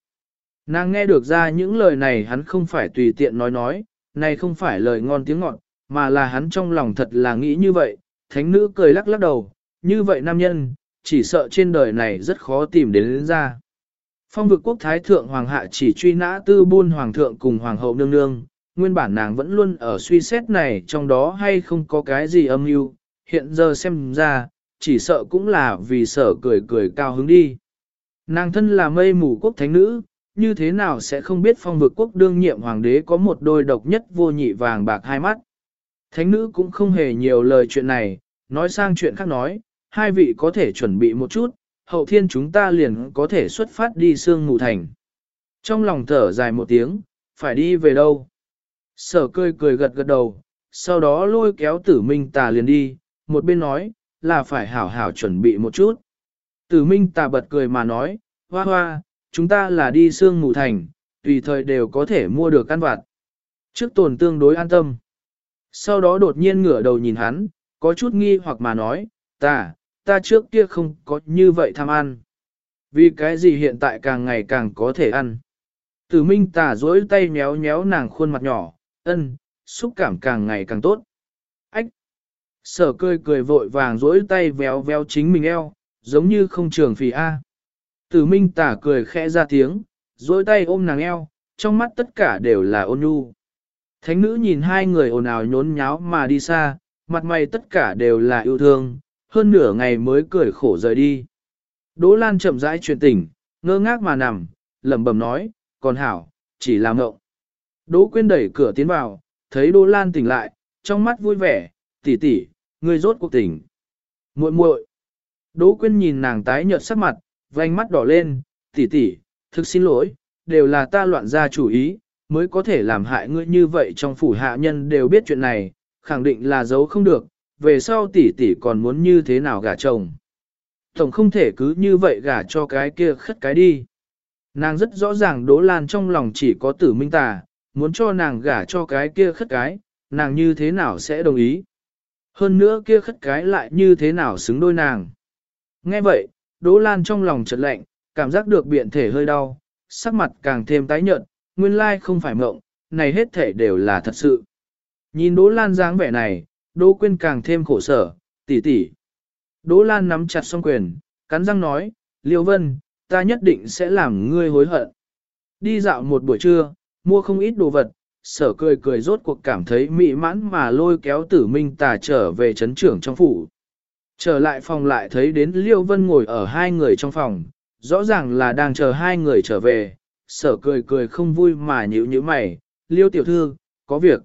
Nàng nghe được ra những lời này hắn không phải tùy tiện nói nói, này không phải lời ngon tiếng ngọt, mà là hắn trong lòng thật là nghĩ như vậy, thánh nữ cười lắc lắc đầu, như vậy nam nhân, chỉ sợ trên đời này rất khó tìm đến, đến ra. Phong vực quốc thái thượng hoàng hạ chỉ truy nã tư buôn hoàng thượng cùng hoàng hậu nương nương, nguyên bản nàng vẫn luôn ở suy xét này trong đó hay không có cái gì âm mưu hiện giờ xem ra, chỉ sợ cũng là vì sợ cười cười cao hứng đi. Nàng thân là mây mù quốc thánh nữ, như thế nào sẽ không biết phong vực quốc đương nhiệm hoàng đế có một đôi độc nhất vô nhị vàng bạc hai mắt. Thánh nữ cũng không hề nhiều lời chuyện này, nói sang chuyện khác nói, hai vị có thể chuẩn bị một chút, hậu thiên chúng ta liền có thể xuất phát đi sương mù thành. Trong lòng thở dài một tiếng, phải đi về đâu? Sở cười cười gật gật đầu, sau đó lôi kéo tử minh tà liền đi, một bên nói, là phải hảo hảo chuẩn bị một chút. Tử minh tà bật cười mà nói, hoa hoa, chúng ta là đi sương mù thành, tùy thời đều có thể mua được căn vặt. Trước tồn tương đối an tâm. Sau đó đột nhiên ngửa đầu nhìn hắn, có chút nghi hoặc mà nói, ta, ta trước kia không có như vậy tham ăn. Vì cái gì hiện tại càng ngày càng có thể ăn. Tử minh tả dối tay méo méo nàng khuôn mặt nhỏ, ân, xúc cảm càng ngày càng tốt. Ách! Sở cười cười vội vàng dối tay véo véo chính mình eo, giống như không trường phì A. Tử minh tả cười khẽ ra tiếng, dối tay ôm nàng eo, trong mắt tất cả đều là ôn nhu. Thánh nữ nhìn hai người ồn ào nhốn nháo mà đi xa, mặt mày tất cả đều là yêu thương, hơn nửa ngày mới cười khổ rời đi. Đỗ Lan chậm rãi truyền tỉnh, ngơ ngác mà nằm, lẩm bẩm nói, còn hảo, chỉ làm mộng. Đỗ Quyên đẩy cửa tiến vào, thấy Đỗ Lan tỉnh lại, trong mắt vui vẻ, tỷ tỷ, ngươi rốt cuộc tỉnh. Muội muội. Đỗ Quyên nhìn nàng tái nhợt sắc mặt, vành mắt đỏ lên, tỷ tỷ, thực xin lỗi, đều là ta loạn ra chủ ý, mới có thể làm hại ngươi như vậy trong phủ hạ nhân đều biết chuyện này, khẳng định là giấu không được, về sau tỷ tỷ còn muốn như thế nào gả chồng. Tổng không thể cứ như vậy gả cho cái kia khất cái đi. Nàng rất rõ ràng Đỗ Lan trong lòng chỉ có tử minh tà, muốn cho nàng gả cho cái kia khất cái, nàng như thế nào sẽ đồng ý. Hơn nữa kia khất cái lại như thế nào xứng đôi nàng. Nghe vậy, Đỗ Lan trong lòng chợt lạnh, cảm giác được biện thể hơi đau, sắc mặt càng thêm tái nhợt, nguyên lai không phải mộng, này hết thể đều là thật sự. Nhìn Đỗ Lan dáng vẻ này, Đỗ Quyên càng thêm khổ sở, tỷ tỷ. Đỗ Lan nắm chặt song quyền, cắn răng nói, Liêu Vân, ta nhất định sẽ làm ngươi hối hận. Đi dạo một buổi trưa, mua không ít đồ vật, sở cười cười rốt cuộc cảm thấy mị mãn mà lôi kéo tử minh tà trở về chấn trưởng trong phủ. Trở lại phòng lại thấy đến Liêu Vân ngồi ở hai người trong phòng, rõ ràng là đang chờ hai người trở về, sở cười cười không vui mà nhíu nhíu mày, Liêu tiểu thư, có việc.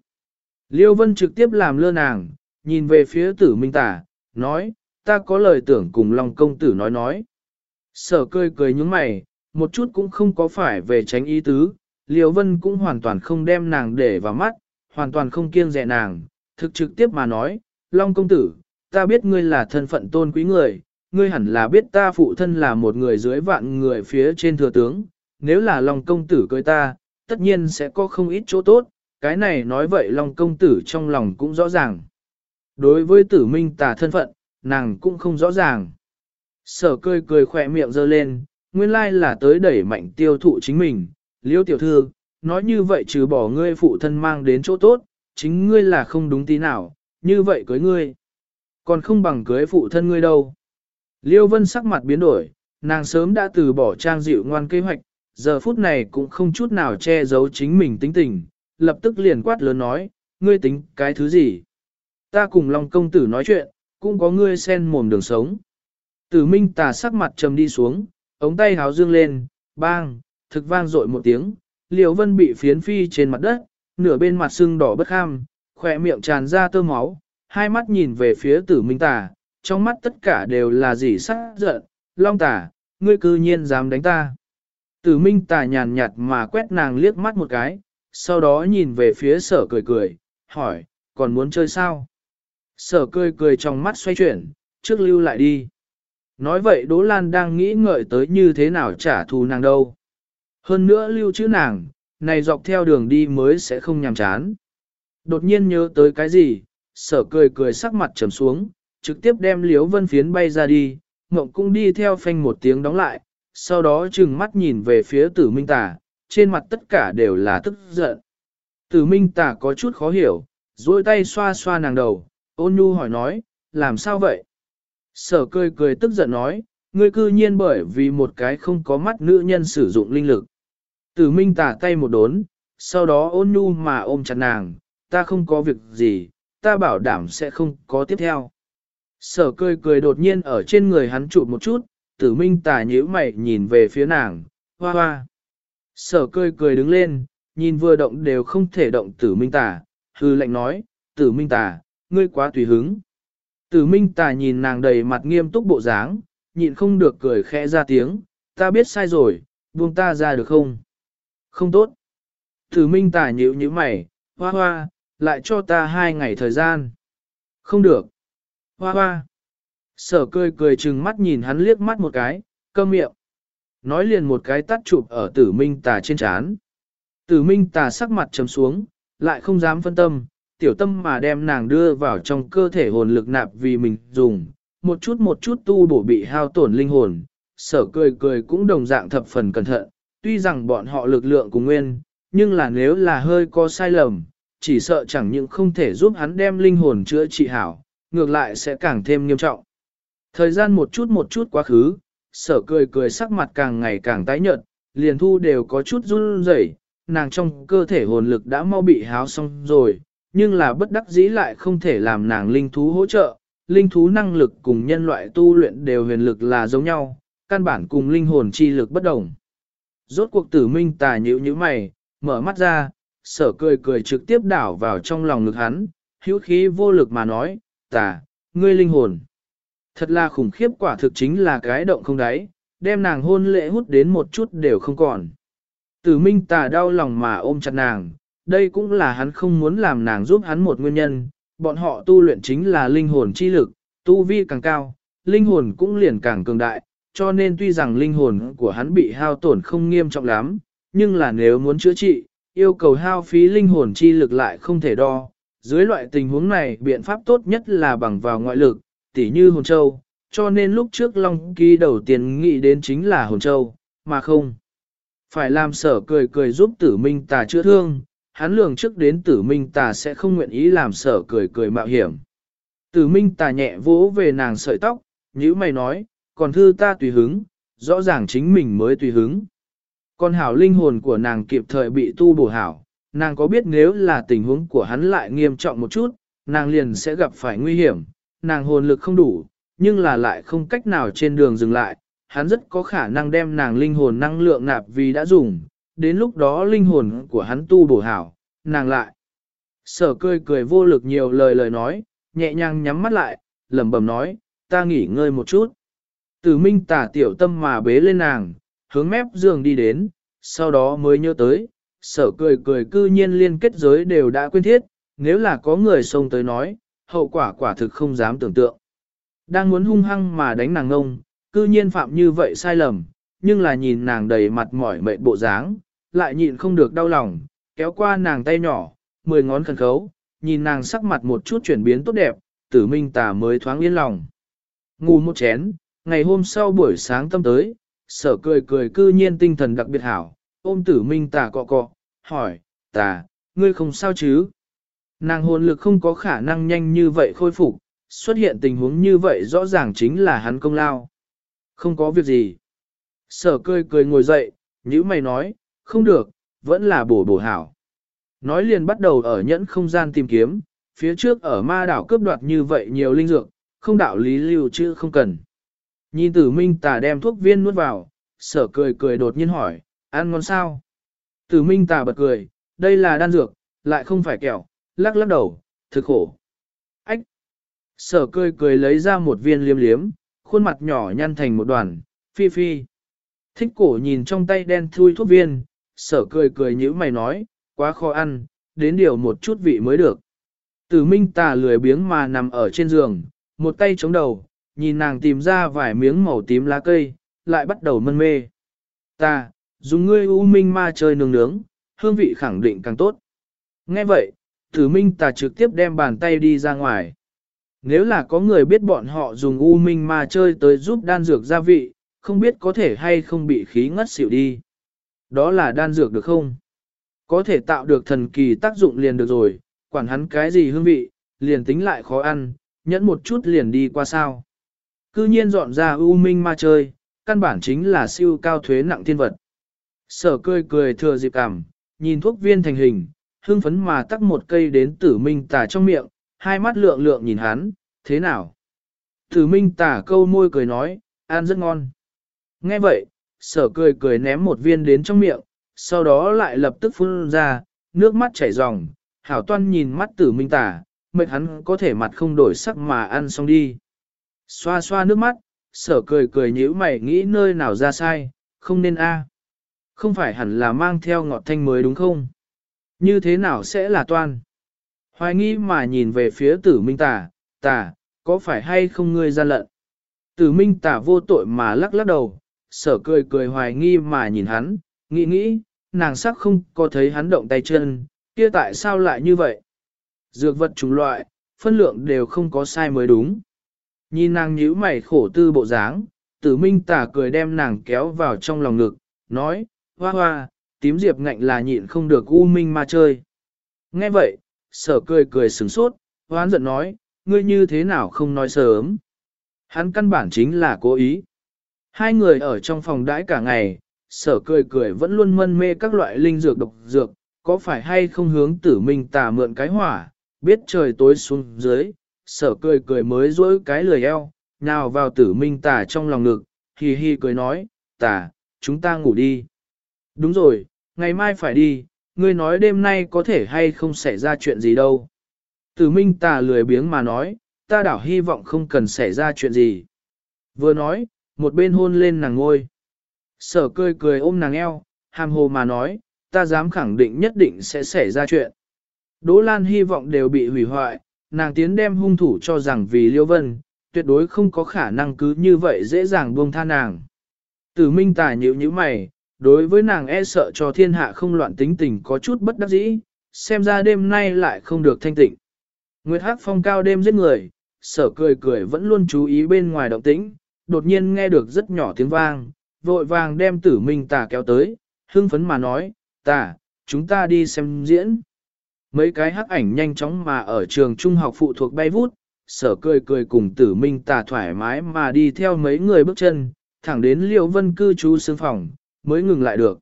Liêu Vân trực tiếp làm lơ nàng, nhìn về phía tử minh tả, nói, ta có lời tưởng cùng lòng công tử nói nói. Sở cười cười nhướng mày, một chút cũng không có phải về tránh ý tứ, Liêu Vân cũng hoàn toàn không đem nàng để vào mắt, hoàn toàn không kiêng dè nàng, thực trực tiếp mà nói, Long công tử, ta biết ngươi là thân phận tôn quý người, ngươi hẳn là biết ta phụ thân là một người dưới vạn người phía trên thừa tướng, nếu là Long công tử cưới ta, tất nhiên sẽ có không ít chỗ tốt, cái này nói vậy Long công tử trong lòng cũng rõ ràng. Đối với tử minh tà thân phận, nàng cũng không rõ ràng. Sở cười cười khỏe miệng giơ lên, nguyên lai là tới đẩy mạnh tiêu thụ chính mình, liêu tiểu thư, nói như vậy trừ bỏ ngươi phụ thân mang đến chỗ tốt, chính ngươi là không đúng tí nào, như vậy cưới ngươi. Còn không bằng cưới phụ thân ngươi đâu. Liêu vân sắc mặt biến đổi, nàng sớm đã từ bỏ trang dịu ngoan kế hoạch, giờ phút này cũng không chút nào che giấu chính mình tính tình, lập tức liền quát lớn nói, ngươi tính cái thứ gì? Ta cùng Long công tử nói chuyện, cũng có ngươi sen mồm đường sống. Tử minh tà sắc mặt trầm đi xuống, ống tay háo dương lên, bang, thực vang dội một tiếng, Liêu vân bị phiến phi trên mặt đất, nửa bên mặt sưng đỏ bất kham, khỏe miệng tràn ra tơ máu, hai mắt nhìn về phía tử minh tà, trong mắt tất cả đều là gì sắc giận, long tà, ngươi cư nhiên dám đánh ta. Tử minh tà nhàn nhạt mà quét nàng liếc mắt một cái, sau đó nhìn về phía sở cười cười, hỏi, còn muốn chơi sao? Sở cười cười trong mắt xoay chuyển, trước lưu lại đi. Nói vậy Đỗ Lan đang nghĩ ngợi tới như thế nào trả thù nàng đâu. Hơn nữa lưu chữ nàng, này dọc theo đường đi mới sẽ không nhàm chán. Đột nhiên nhớ tới cái gì, sở cười cười sắc mặt trầm xuống, trực tiếp đem liếu vân phiến bay ra đi, mộng cũng đi theo phanh một tiếng đóng lại, sau đó chừng mắt nhìn về phía tử minh Tả, trên mặt tất cả đều là tức giận. Tử minh Tả có chút khó hiểu, duỗi tay xoa xoa nàng đầu, ôn nhu hỏi nói, làm sao vậy? Sở cười cười tức giận nói, ngươi cư nhiên bởi vì một cái không có mắt nữ nhân sử dụng linh lực. Tử minh Tả tay một đốn, sau đó ôn nhu mà ôm chặt nàng, ta không có việc gì, ta bảo đảm sẽ không có tiếp theo. Sở cười cười đột nhiên ở trên người hắn chụp một chút, tử minh tà nhíu mày nhìn về phía nàng, hoa hoa. Sở cười cười đứng lên, nhìn vừa động đều không thể động tử minh tà, hư lệnh nói, tử minh tà, ngươi quá tùy hứng. Tử minh tà nhìn nàng đầy mặt nghiêm túc bộ dáng, nhịn không được cười khẽ ra tiếng, ta biết sai rồi, buông ta ra được không? Không tốt. Tử minh tà nhíu nhíu mày, hoa hoa, lại cho ta hai ngày thời gian. Không được. Hoa hoa. Sở cười cười chừng mắt nhìn hắn liếc mắt một cái, câm miệng. Nói liền một cái tắt chụp ở tử minh tà trên chán. Tử minh tà sắc mặt trầm xuống, lại không dám phân tâm, tiểu tâm mà đem nàng đưa vào trong cơ thể hồn lực nạp vì mình dùng, một chút một chút tu bổ bị hao tổn linh hồn. Sở cười cười cũng đồng dạng thập phần cẩn thận, tuy rằng bọn họ lực lượng cùng nguyên, nhưng là nếu là hơi có sai lầm, chỉ sợ chẳng những không thể giúp hắn đem linh hồn chữa trị hảo, ngược lại sẽ càng thêm nghiêm trọng. Thời gian một chút một chút quá khứ, sở cười cười sắc mặt càng ngày càng tái nhợt, liền thu đều có chút run rẩy, nàng trong cơ thể hồn lực đã mau bị háo xong rồi, nhưng là bất đắc dĩ lại không thể làm nàng linh thú hỗ trợ, linh thú năng lực cùng nhân loại tu luyện đều huyền lực là giống nhau, căn bản cùng linh hồn chi lực bất đồng. Rốt cuộc tử minh tà nhữ như mày, mở mắt ra, sở cười cười trực tiếp đảo vào trong lòng ngực hắn, hữu khí vô lực mà nói, tà, ngươi linh hồn. Thật là khủng khiếp quả thực chính là cái động không đáy, đem nàng hôn lễ hút đến một chút đều không còn. Tử minh tà đau lòng mà ôm chặt nàng, đây cũng là hắn không muốn làm nàng giúp hắn một nguyên nhân, bọn họ tu luyện chính là linh hồn chi lực, tu vi càng cao, linh hồn cũng liền càng cường đại, cho nên tuy rằng linh hồn của hắn bị hao tổn không nghiêm trọng lắm, nhưng là nếu muốn chữa trị, yêu cầu hao phí linh hồn chi lực lại không thể đo. Dưới loại tình huống này biện pháp tốt nhất là bằng vào ngoại lực, tỉ như hồn châu, cho nên lúc trước Long Ký đầu tiên nghĩ đến chính là hồn châu, mà không. Phải làm sở cười cười giúp tử minh tà chữa thương, hắn lường trước đến tử minh tà sẽ không nguyện ý làm sở cười cười mạo hiểm. Tử minh tà nhẹ vỗ về nàng sợi tóc, như mày nói, còn thư ta tùy hứng, rõ ràng chính mình mới tùy hứng. Còn hảo linh hồn của nàng kịp thời bị tu bổ hảo, nàng có biết nếu là tình huống của hắn lại nghiêm trọng một chút, nàng liền sẽ gặp phải nguy hiểm, nàng hồn lực không đủ, nhưng là lại không cách nào trên đường dừng lại, hắn rất có khả năng đem nàng linh hồn năng lượng nạp vì đã dùng, đến lúc đó linh hồn của hắn tu bổ hảo, nàng lại. Sở cười cười vô lực nhiều lời lời nói, nhẹ nhàng nhắm mắt lại, lẩm bẩm nói, ta nghỉ ngơi một chút. Tử minh tả tiểu tâm mà bế lên nàng, hướng mép giường đi đến, sau đó mới nhớ tới, sở cười cười cư nhiên liên kết giới đều đã quên thiết, nếu là có người xông tới nói, hậu quả quả thực không dám tưởng tượng. Đang muốn hung hăng mà đánh nàng ngông, cư nhiên phạm như vậy sai lầm, nhưng là nhìn nàng đầy mặt mỏi mệt bộ dáng, lại nhịn không được đau lòng, kéo qua nàng tay nhỏ, mười ngón khẩn khấu, nhìn nàng sắc mặt một chút chuyển biến tốt đẹp, tử minh tà mới thoáng yên lòng. Ngủ một chén, ngày hôm sau buổi sáng tâm tới, sở cười cười cư nhiên tinh thần đặc biệt hảo, ôm tử minh tà cọ cọ, hỏi, tà, ngươi không sao chứ? Nàng hồn lực không có khả năng nhanh như vậy khôi phục, xuất hiện tình huống như vậy rõ ràng chính là hắn công lao. Không có việc gì. Sở cười cười ngồi dậy, như mày nói, không được, vẫn là bổ bổ hảo. Nói liền bắt đầu ở nhẫn không gian tìm kiếm, phía trước ở ma đảo cướp đoạt như vậy nhiều linh dược, không đạo lý lưu chứ không cần. Nhìn tử minh tà đem thuốc viên nuốt vào, sở cười cười đột nhiên hỏi, ăn ngon sao? Tử minh tà bật cười, đây là đan dược, lại không phải kẹo, lắc lắc đầu, thực khổ. Ách! Sở cười cười lấy ra một viên liếm liếm, khuôn mặt nhỏ nhăn thành một đoàn, phi phi. Thích cổ nhìn trong tay đen thui thuốc viên, sở cười cười như mày nói, quá khó ăn, đến điều một chút vị mới được. Tử minh tà lười biếng mà nằm ở trên giường, một tay chống đầu, nhìn nàng tìm ra vài miếng màu tím lá cây, lại bắt đầu mân mê. Ta, dùng ngươi u minh ma chơi nướng nướng, hương vị khẳng định càng tốt. Nghe vậy, tử minh ta trực tiếp đem bàn tay đi ra ngoài. Nếu là có người biết bọn họ dùng u minh ma chơi tới giúp đan dược gia vị, không biết có thể hay không bị khí ngất xỉu đi. Đó là đan dược được không? Có thể tạo được thần kỳ tác dụng liền được rồi, quản hắn cái gì hương vị, liền tính lại khó ăn, nhẫn một chút liền đi qua sao. Cư nhiên dọn ra u minh ma chơi, căn bản chính là siêu cao thuế nặng thiên vật. Sở cười cười thừa dịp cảm, nhìn thuốc viên thành hình, hương phấn mà tắc một cây đến tử minh tà trong miệng, hai mắt lượng lượng nhìn hắn, thế nào? Tử minh tà câu môi cười nói, ăn rất ngon. Nghe vậy, sở cười cười ném một viên đến trong miệng, sau đó lại lập tức phun ra, nước mắt chảy ròng, hảo toan nhìn mắt tử minh tà, mệt hắn có thể mặt không đổi sắc mà ăn xong đi. Xoa xoa nước mắt, sở cười cười nhíu mày nghĩ nơi nào ra sai, không nên a. Không phải hẳn là mang theo ngọt thanh mới đúng không? Như thế nào sẽ là toan? Hoài nghi mà nhìn về phía tử minh Tả, Tả, có phải hay không ngươi gian lận? Tử minh Tả vô tội mà lắc lắc đầu, sở cười cười hoài nghi mà nhìn hắn, nghĩ nghĩ, nàng sắc không có thấy hắn động tay chân, kia tại sao lại như vậy? Dược vật chủng loại, phân lượng đều không có sai mới đúng. Nhìn nàng nhíu mày khổ tư bộ dáng, tử minh Tả cười đem nàng kéo vào trong lòng ngực, nói, hoa hoa, tím diệp ngạnh là nhịn không được u minh ma chơi. Nghe vậy, sở cười cười sửng sốt, hoán giận nói, ngươi như thế nào không nói sớm. Hắn căn bản chính là cố ý. Hai người ở trong phòng đãi cả ngày, sở cười cười vẫn luôn mân mê các loại linh dược độc dược, có phải hay không hướng tử minh tà mượn cái hỏa, biết trời tối xuống dưới, sở cười cười mới dỗi cái lười eo, nào vào tử minh Tả trong lòng ngực, hì hi cười nói, Tả, chúng ta ngủ đi. Đúng rồi, ngày mai phải đi, ngươi nói đêm nay có thể hay không xảy ra chuyện gì đâu. Tử minh Tả lười biếng mà nói, ta đảo hy vọng không cần xảy ra chuyện gì. Vừa nói, một bên hôn lên nàng ngôi. Sở cười cười ôm nàng eo, hàm hồ mà nói, ta dám khẳng định nhất định sẽ xảy ra chuyện. Đỗ Lan hy vọng đều bị hủy hoại, nàng tiến đem hung thủ cho rằng vì Liêu Vân, tuyệt đối không có khả năng cứ như vậy dễ dàng buông tha nàng. Tử Minh Tài nhíu nhíu mày, đối với nàng e sợ cho thiên hạ không loạn tính tình có chút bất đắc dĩ, xem ra đêm nay lại không được thanh tịnh. Nguyệt Hắc phong cao đêm giết người, sở cười cười vẫn luôn chú ý bên ngoài động tĩnh, đột nhiên nghe được rất nhỏ tiếng vang, vội vàng đem tử minh tà kéo tới, hưng phấn mà nói, tà, chúng ta đi xem diễn. Mấy cái hắc ảnh nhanh chóng mà ở trường trung học phụ thuộc bay vút, sở cười cười cùng tử minh tà thoải mái mà đi theo mấy người bước chân, thẳng đến liễu vân cư trú xương phòng, mới ngừng lại được.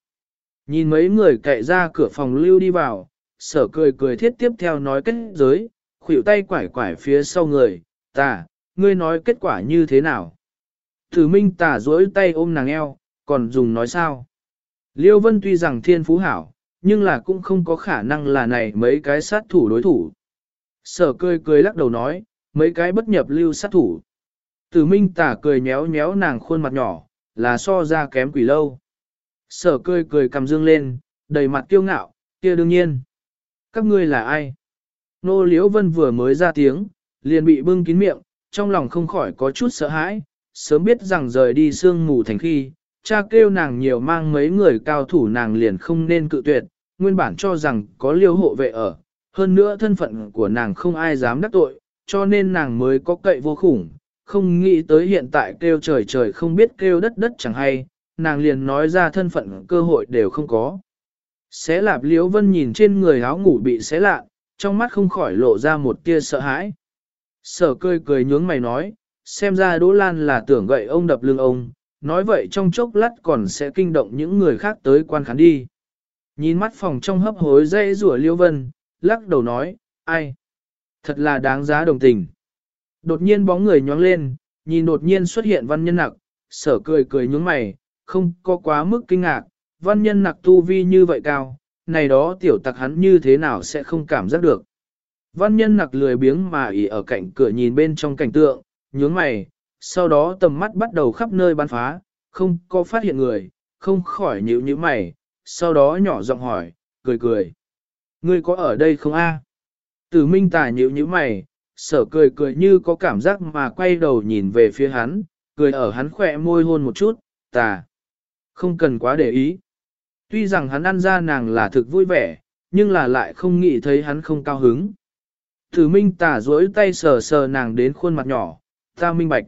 Nhìn mấy người cậy ra cửa phòng lưu đi vào, sở cười cười thiết tiếp theo nói kết giới, khuỷu tay quải quải phía sau người, tà, ngươi nói kết quả như thế nào? Tử minh tà duỗi tay ôm nàng eo, còn dùng nói sao? Liêu Vân tuy rằng thiên phú hảo, nhưng là cũng không có khả năng là này mấy cái sát thủ đối thủ. Sở cười cười lắc đầu nói, mấy cái bất nhập lưu sát thủ. Tử minh tả cười nhéo nhéo nàng khuôn mặt nhỏ, là so ra kém quỷ lâu. Sở cười cười cầm dương lên, đầy mặt kiêu ngạo, kia đương nhiên. Các ngươi là ai? Nô Liễu Vân vừa mới ra tiếng, liền bị bưng kín miệng, trong lòng không khỏi có chút sợ hãi, sớm biết rằng rời đi sương mù thành khi, cha kêu nàng nhiều mang mấy người cao thủ nàng liền không nên cự tuyệt, nguyên bản cho rằng có liêu hộ vệ ở, hơn nữa thân phận của nàng không ai dám đắc tội, cho nên nàng mới có cậy vô khủng, không nghĩ tới hiện tại kêu trời trời không biết kêu đất đất chẳng hay, nàng liền nói ra thân phận cơ hội đều không có. Xé lạp liễu vân nhìn trên người áo ngủ bị xé lạ, trong mắt không khỏi lộ ra một tia sợ hãi. Sở cười cười nhướng mày nói, xem ra Đỗ Lan là tưởng gậy ông đập lưng ông, nói vậy trong chốc lát còn sẽ kinh động những người khác tới quan khán đi. Nhìn mắt phòng trong hấp hối dây rủa liêu vân, lắc đầu nói, ai? Thật là đáng giá đồng tình. Đột nhiên bóng người nhoáng lên, nhìn đột nhiên xuất hiện văn nhân nặc, sở cười cười nhướng mày, không có quá mức kinh ngạc, văn nhân nặc tu vi như vậy cao, này đó tiểu tặc hắn như thế nào sẽ không cảm giác được. Văn nhân nặc lười biếng mà ỉ ở cạnh cửa nhìn bên trong cảnh tượng, nhướng mày, sau đó tầm mắt bắt đầu khắp nơi bắn phá, không có phát hiện người, không khỏi nhíu nhíu mày, sau đó nhỏ giọng hỏi, cười cười. Ngươi có ở đây không a? Tử minh tà nhíu nhíu mày, sở cười cười như có cảm giác mà quay đầu nhìn về phía hắn, cười ở hắn khỏe môi hôn một chút, tà. Không cần quá để ý. Tuy rằng hắn ăn ra nàng là thực vui vẻ, nhưng là lại không nghĩ thấy hắn không cao hứng. Tử minh tả duỗi tay sờ sờ nàng đến khuôn mặt nhỏ, ta minh bạch.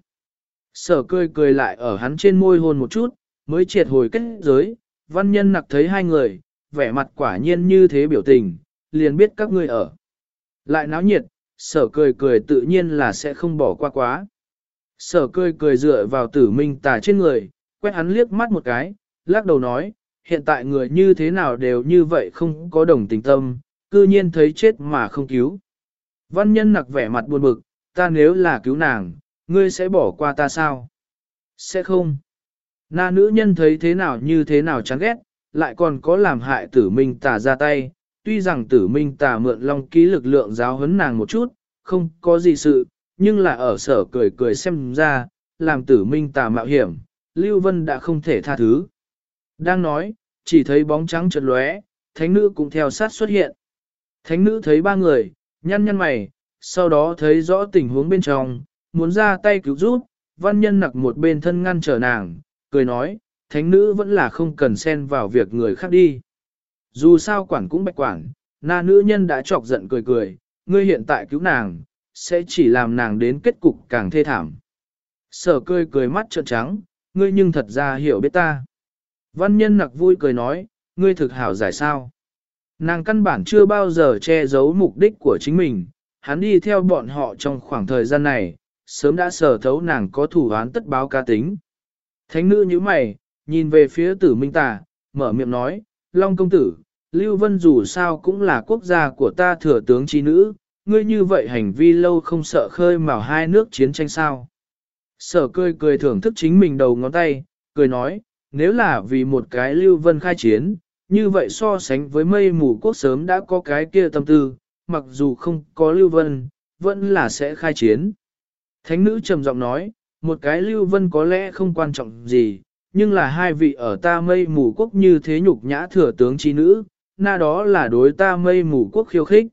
Sở cười cười lại ở hắn trên môi hôn một chút, mới triệt hồi kết giới, văn nhân nặc thấy hai người, vẻ mặt quả nhiên như thế biểu tình, liền biết các ngươi ở. Lại náo nhiệt, sở cười cười tự nhiên là sẽ không bỏ qua quá. Sở cười cười dựa vào tử minh tà trên người, quét hắn liếc mắt một cái, lắc đầu nói, hiện tại người như thế nào đều như vậy không có đồng tình tâm, cư nhiên thấy chết mà không cứu. Văn nhân nặc vẻ mặt buồn bực, ta nếu là cứu nàng, ngươi sẽ bỏ qua ta sao? Sẽ không. Na nữ nhân thấy thế nào như thế nào chán ghét, lại còn có làm hại tử minh tà ra tay, tuy rằng tử minh tà mượn long ký lực lượng giáo huấn nàng một chút, không có gì sự, nhưng là ở sở cười cười xem ra, làm tử minh tà mạo hiểm, Lưu Vân đã không thể tha thứ. Đang nói, chỉ thấy bóng trắng chợt lóe, thánh nữ cũng theo sát xuất hiện. Thánh nữ thấy ba người, nhăn nhăn mày, sau đó thấy rõ tình huống bên trong, muốn ra tay cứu giúp, văn nhân nặc một bên thân ngăn trở nàng, cười nói, thánh nữ vẫn là không cần xen vào việc người khác đi. Dù sao quản cũng bạch quản, na nữ nhân đã chọc giận cười cười, ngươi hiện tại cứu nàng, sẽ chỉ làm nàng đến kết cục càng thê thảm. Sở cười cười mắt trợn trắng, ngươi nhưng thật ra hiểu biết ta. Văn nhân nặc vui cười nói, ngươi thực hảo giải sao. Nàng căn bản chưa bao giờ che giấu mục đích của chính mình, hắn đi theo bọn họ trong khoảng thời gian này, sớm đã sở thấu nàng có thủ án tất báo ca tính. Thánh nữ như mày, nhìn về phía tử minh tà, mở miệng nói, Long công tử, Lưu Vân dù sao cũng là quốc gia của ta thừa tướng chi nữ, ngươi như vậy hành vi lâu không sợ khơi mào hai nước chiến tranh sao. Sở cười cười thưởng thức chính mình đầu ngón tay, cười nói, nếu là vì một cái Lưu Vân khai chiến, như vậy so sánh với mây mù quốc sớm đã có cái kia tâm tư, mặc dù không có Lưu Vân, vẫn là sẽ khai chiến. Thánh nữ trầm giọng nói, một cái Lưu Vân có lẽ không quan trọng gì, nhưng là hai vị ở ta mây mù quốc như thế nhục nhã thừa tướng chi nữ, na đó là đối ta mây mù quốc khiêu khích.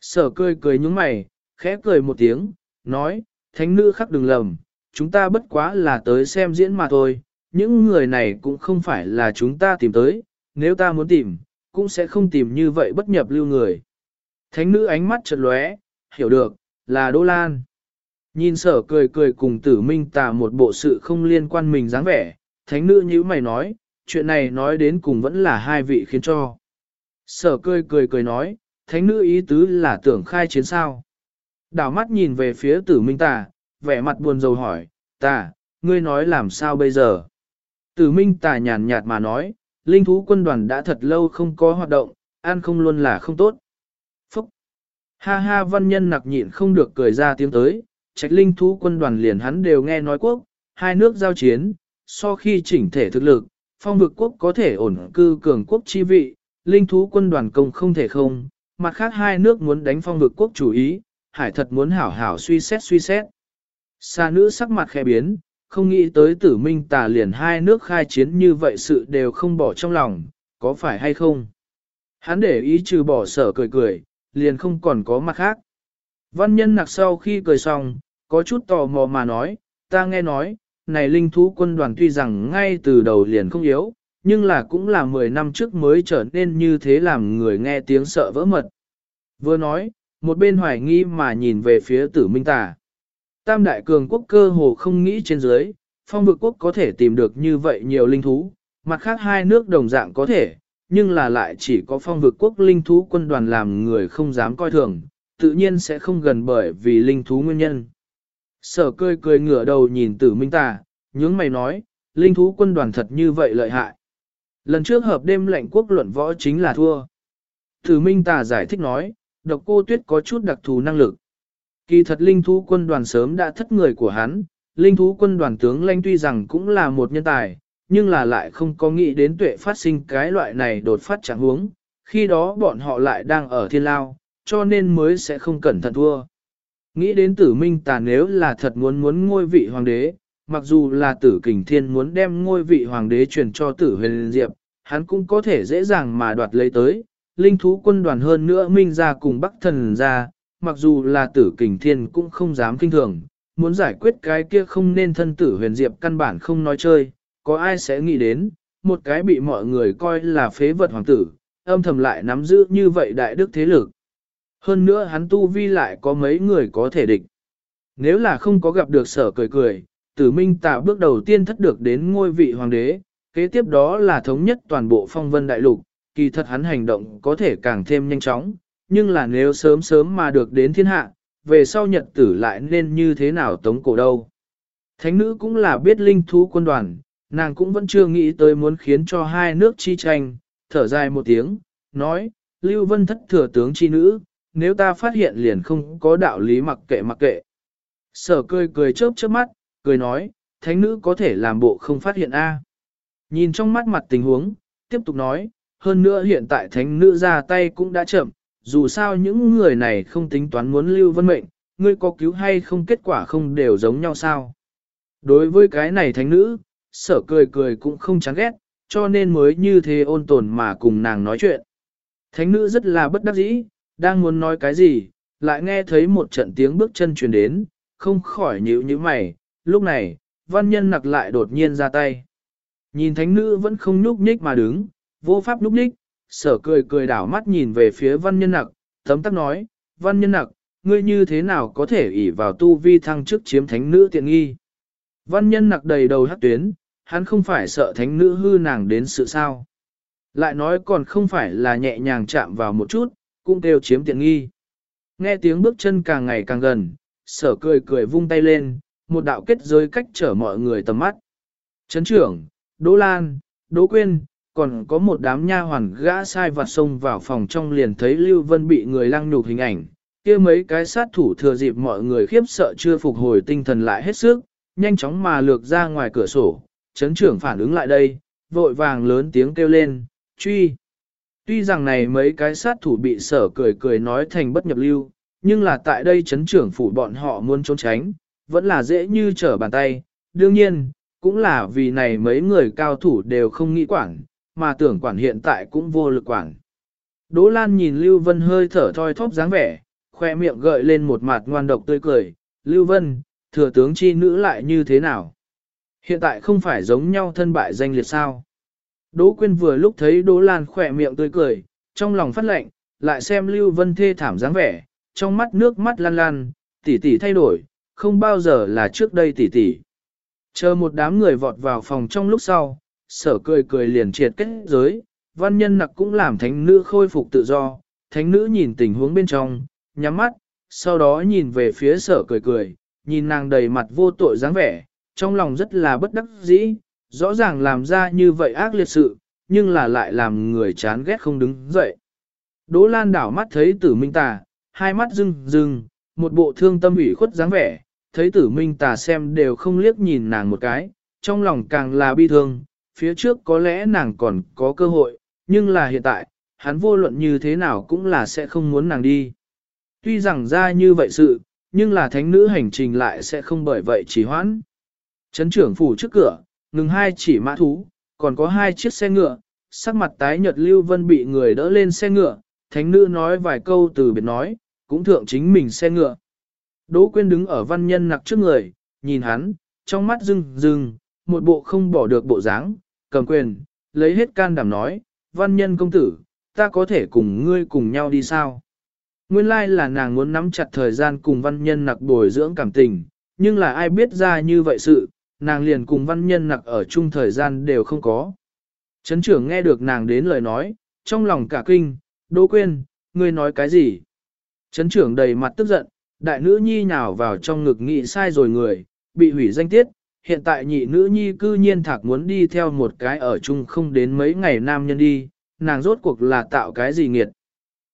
Sở cười cười nhúng mày, khẽ cười một tiếng, nói, thánh nữ khắc đừng lầm, chúng ta bất quá là tới xem diễn mà thôi, những người này cũng không phải là chúng ta tìm tới, nếu ta muốn tìm, cũng sẽ không tìm như vậy bất nhập lưu người. Thánh nữ ánh mắt chợt lóe, hiểu được, là Đỗ Lan. Nhìn sở cười cười cùng tử minh tà một bộ sự không liên quan mình dáng vẻ, thánh nữ như mày nói, chuyện này nói đến cùng vẫn là hai vị khiến cho. Sở cười cười cười nói, thánh nữ ý tứ là tưởng khai chiến sao. Đảo mắt nhìn về phía tử minh tà, vẻ mặt buồn rầu hỏi, tà, ngươi nói làm sao bây giờ? Tử minh tà nhàn nhạt mà nói, linh thú quân đoàn đã thật lâu không có hoạt động, ăn không luôn là không tốt. Phúc! Ha ha văn nhân nặc nhịn không được cười ra tiếng tới, trạch linh thú quân đoàn liền hắn đều nghe nói quốc, hai nước giao chiến, so khi chỉnh thể thực lực, phong vực quốc có thể ổn cư cường quốc chi vị, linh thú quân đoàn công không thể không, mặt khác hai nước muốn đánh phong vực quốc chủ ý, hải thật muốn hảo hảo suy xét suy xét. Xa nữ sắc mặt khẽ biến, không nghĩ tới tử minh tà liền hai nước khai chiến như vậy sự đều không bỏ trong lòng, có phải hay không? Hắn để ý trừ bỏ sở cười cười, liền không còn có mặt khác. Văn nhân nặc sau khi cười xong, có chút tò mò mà nói, ta nghe nói, này linh thú quân đoàn tuy rằng ngay từ đầu liền không yếu, nhưng là cũng là 10 năm trước mới trở nên như thế làm người nghe tiếng sợ vỡ mật. Vừa nói, một bên hoài nghi mà nhìn về phía tử minh tà. Tam đại cường quốc cơ hồ không nghĩ trên dưới, phong vực quốc có thể tìm được như vậy nhiều linh thú, mặt khác hai nước đồng dạng có thể, nhưng là lại chỉ có phong vực quốc linh thú quân đoàn làm người không dám coi thường, tự nhiên sẽ không gần bởi vì linh thú nguyên nhân. Sở cười cười ngửa đầu nhìn tử minh tà, nhướng mày nói, linh thú quân đoàn thật như vậy lợi hại. Lần trước hợp đêm lệnh quốc luận võ chính là thua. Tử minh tà giải thích nói, độc cô tuyết có chút đặc thù năng lực. Kỳ thật linh thú quân đoàn sớm đã thất người của hắn, linh thú quân đoàn tướng lãnh tuy rằng cũng là một nhân tài, nhưng là lại không có nghĩ đến tuệ phát sinh cái loại này đột phát chẳng huống, khi đó bọn họ lại đang ở thiên lao, cho nên mới sẽ không cẩn thận thua. Nghĩ đến tử minh tà nếu là thật muốn muốn ngôi vị hoàng đế, mặc dù là tử kình thiên muốn đem ngôi vị hoàng đế truyền cho tử huyền diệp, hắn cũng có thể dễ dàng mà đoạt lấy tới. Linh thú quân đoàn hơn nữa minh ra cùng bắc thần ra, mặc dù là tử kình thiên cũng không dám kinh thường, muốn giải quyết cái kia không nên thân tử huyền diệp căn bản không nói chơi, có ai sẽ nghĩ đến, một cái bị mọi người coi là phế vật hoàng tử, âm thầm lại nắm giữ như vậy đại đức thế lực. Hơn nữa hắn tu vi lại có mấy người có thể địch. Nếu là không có gặp được sở cười cười, tử minh tà bước đầu tiên thất được đến ngôi vị hoàng đế, kế tiếp đó là thống nhất toàn bộ phong vân đại lục, kỳ thật hắn hành động có thể càng thêm nhanh chóng, nhưng là nếu sớm sớm mà được đến thiên hạ, về sau nhật tử lại nên như thế nào tống cổ đâu. Thánh nữ cũng là biết linh thú quân đoàn, nàng cũng vẫn chưa nghĩ tới muốn khiến cho hai nước chi tranh, thở dài một tiếng, nói, Lưu Vân thất thừa tướng chi nữ, nếu ta phát hiện liền không có đạo lý mặc kệ mặc kệ. Sở cười cười chớp chớp mắt, cười nói, thánh nữ có thể làm bộ không phát hiện a. Nhìn trong mắt mặt tình huống, tiếp tục nói, hơn nữa hiện tại thánh nữ ra tay cũng đã chậm, dù sao những người này không tính toán muốn lưu vân mệnh, ngươi có cứu hay không kết quả không đều giống nhau sao. Đối với cái này thánh nữ, sở cười cười cũng không chán ghét, cho nên mới như thế ôn tồn mà cùng nàng nói chuyện. Thánh nữ rất là bất đắc dĩ, đang muốn nói cái gì, lại nghe thấy một trận tiếng bước chân truyền đến, không khỏi nhíu như mày, lúc này, văn nhân nặc lại đột nhiên ra tay. Nhìn thánh nữ vẫn không nhúc nhích mà đứng, vô pháp nhúc nhích, sở cười cười đảo mắt nhìn về phía văn nhân nặc, tấm tắc nói, văn nhân nặc, ngươi như thế nào có thể ỷ vào tu vi thăng chức chiếm thánh nữ tiện nghi. Văn nhân nặc đầy đầu hát tuyến, hắn không phải sợ thánh nữ hư nàng đến sự sao. Lại nói còn không phải là nhẹ nhàng chạm vào một chút, cũng kêu chiếm tiện nghi. Nghe tiếng bước chân càng ngày càng gần, sở cười cười vung tay lên, một đạo kết giới cách trở mọi người tầm mắt. Trấn trưởng, Đỗ Lan, Đỗ Quyên, còn có một đám nha hoàn gã sai vặt xông vào phòng trong liền thấy Lưu Vân bị người lăng nhục hình ảnh. kia mấy cái sát thủ thừa dịp mọi người khiếp sợ chưa phục hồi tinh thần lại hết sức, nhanh chóng mà lược ra ngoài cửa sổ, Trấn trưởng phản ứng lại đây, vội vàng lớn tiếng kêu lên, truy. Tuy rằng này mấy cái sát thủ bị sở cười cười nói thành bất nhập lưu, nhưng là tại đây chấn trưởng phủ bọn họ muốn trốn tránh, vẫn là dễ như trở bàn tay. Đương nhiên, cũng là vì này mấy người cao thủ đều không nghĩ quản, mà tưởng quản hiện tại cũng vô lực quản. Đỗ Lan nhìn Lưu Vân hơi thở thoi thóp dáng vẻ, khoe miệng gợi lên một mặt ngoan độc tươi cười. Lưu Vân, thừa tướng chi nữ lại như thế nào? Hiện tại không phải giống nhau thân bại danh liệt sao? Đỗ Quyên vừa lúc thấy Đỗ Lan khỏe miệng tươi cười, trong lòng phát lệnh, lại xem Lưu Vân thê thảm dáng vẻ, trong mắt nước mắt lan lan, tỉ tỉ thay đổi, không bao giờ là trước đây tỉ tỉ. Chờ một đám người vọt vào phòng trong lúc sau, sở cười cười liền triệt kết giới, văn nhân nặc cũng làm thánh nữ khôi phục tự do, thánh nữ nhìn tình huống bên trong, nhắm mắt, sau đó nhìn về phía sở cười cười, nhìn nàng đầy mặt vô tội dáng vẻ, trong lòng rất là bất đắc dĩ, rõ ràng làm ra như vậy ác liệt sự, nhưng là lại làm người chán ghét không đứng dậy. Đỗ Lan đảo mắt thấy tử minh tà, hai mắt rưng rưng, một bộ thương tâm ủy khuất dáng vẻ, thấy tử minh tà xem đều không liếc nhìn nàng một cái, trong lòng càng là bi thương, phía trước có lẽ nàng còn có cơ hội, nhưng là hiện tại, hắn vô luận như thế nào cũng là sẽ không muốn nàng đi. Tuy rằng ra như vậy sự, nhưng là thánh nữ hành trình lại sẽ không bởi vậy chỉ hoãn. Trấn trưởng phủ trước cửa, ngừng hai chỉ mã thú, còn có hai chiếc xe ngựa, sắc mặt tái nhợt Lưu Vân bị người đỡ lên xe ngựa, thánh nữ nói vài câu từ biệt nói, cũng thượng chính mình xe ngựa. Đỗ Quyên đứng ở văn nhân nặc trước người, nhìn hắn, trong mắt rưng rưng, một bộ không bỏ được bộ dáng, cầm quyền, lấy hết can đảm nói, văn nhân công tử, ta có thể cùng ngươi cùng nhau đi sao? Nguyên lai là nàng muốn nắm chặt thời gian cùng văn nhân nặc bồi dưỡng cảm tình, nhưng là ai biết ra như vậy sự, nàng liền cùng văn nhân nặc ở chung thời gian đều không có. Trấn trưởng nghe được nàng đến lời nói, trong lòng cả kinh, đỗ quên, ngươi nói cái gì? Trấn trưởng đầy mặt tức giận, đại nữ nhi nào vào trong ngực nghị sai rồi người, bị hủy danh tiết, hiện tại nhị nữ nhi cư nhiên thạc muốn đi theo một cái ở chung không đến mấy ngày nam nhân đi, nàng rốt cuộc là tạo cái gì nghiệt.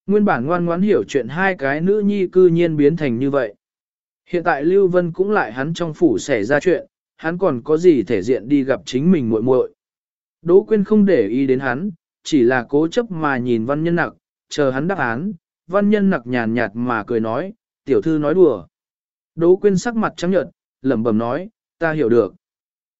Nguyên bản ngoan ngoãn hiểu chuyện hai cái nữ nhi cư nhiên biến thành như vậy. Hiện tại Lưu Vân cũng lại hắn trong phủ xảy ra chuyện, hắn còn có gì thể diện đi gặp chính mình muội muội. Đỗ Quyên không để ý đến hắn, chỉ là cố chấp mà nhìn văn nhân nặc, chờ hắn đáp án, văn nhân nặc nhàn nhạt mà cười nói, tiểu thư nói đùa. Đỗ Quyên sắc mặt trắng nhợt, lẩm bẩm nói, ta hiểu được.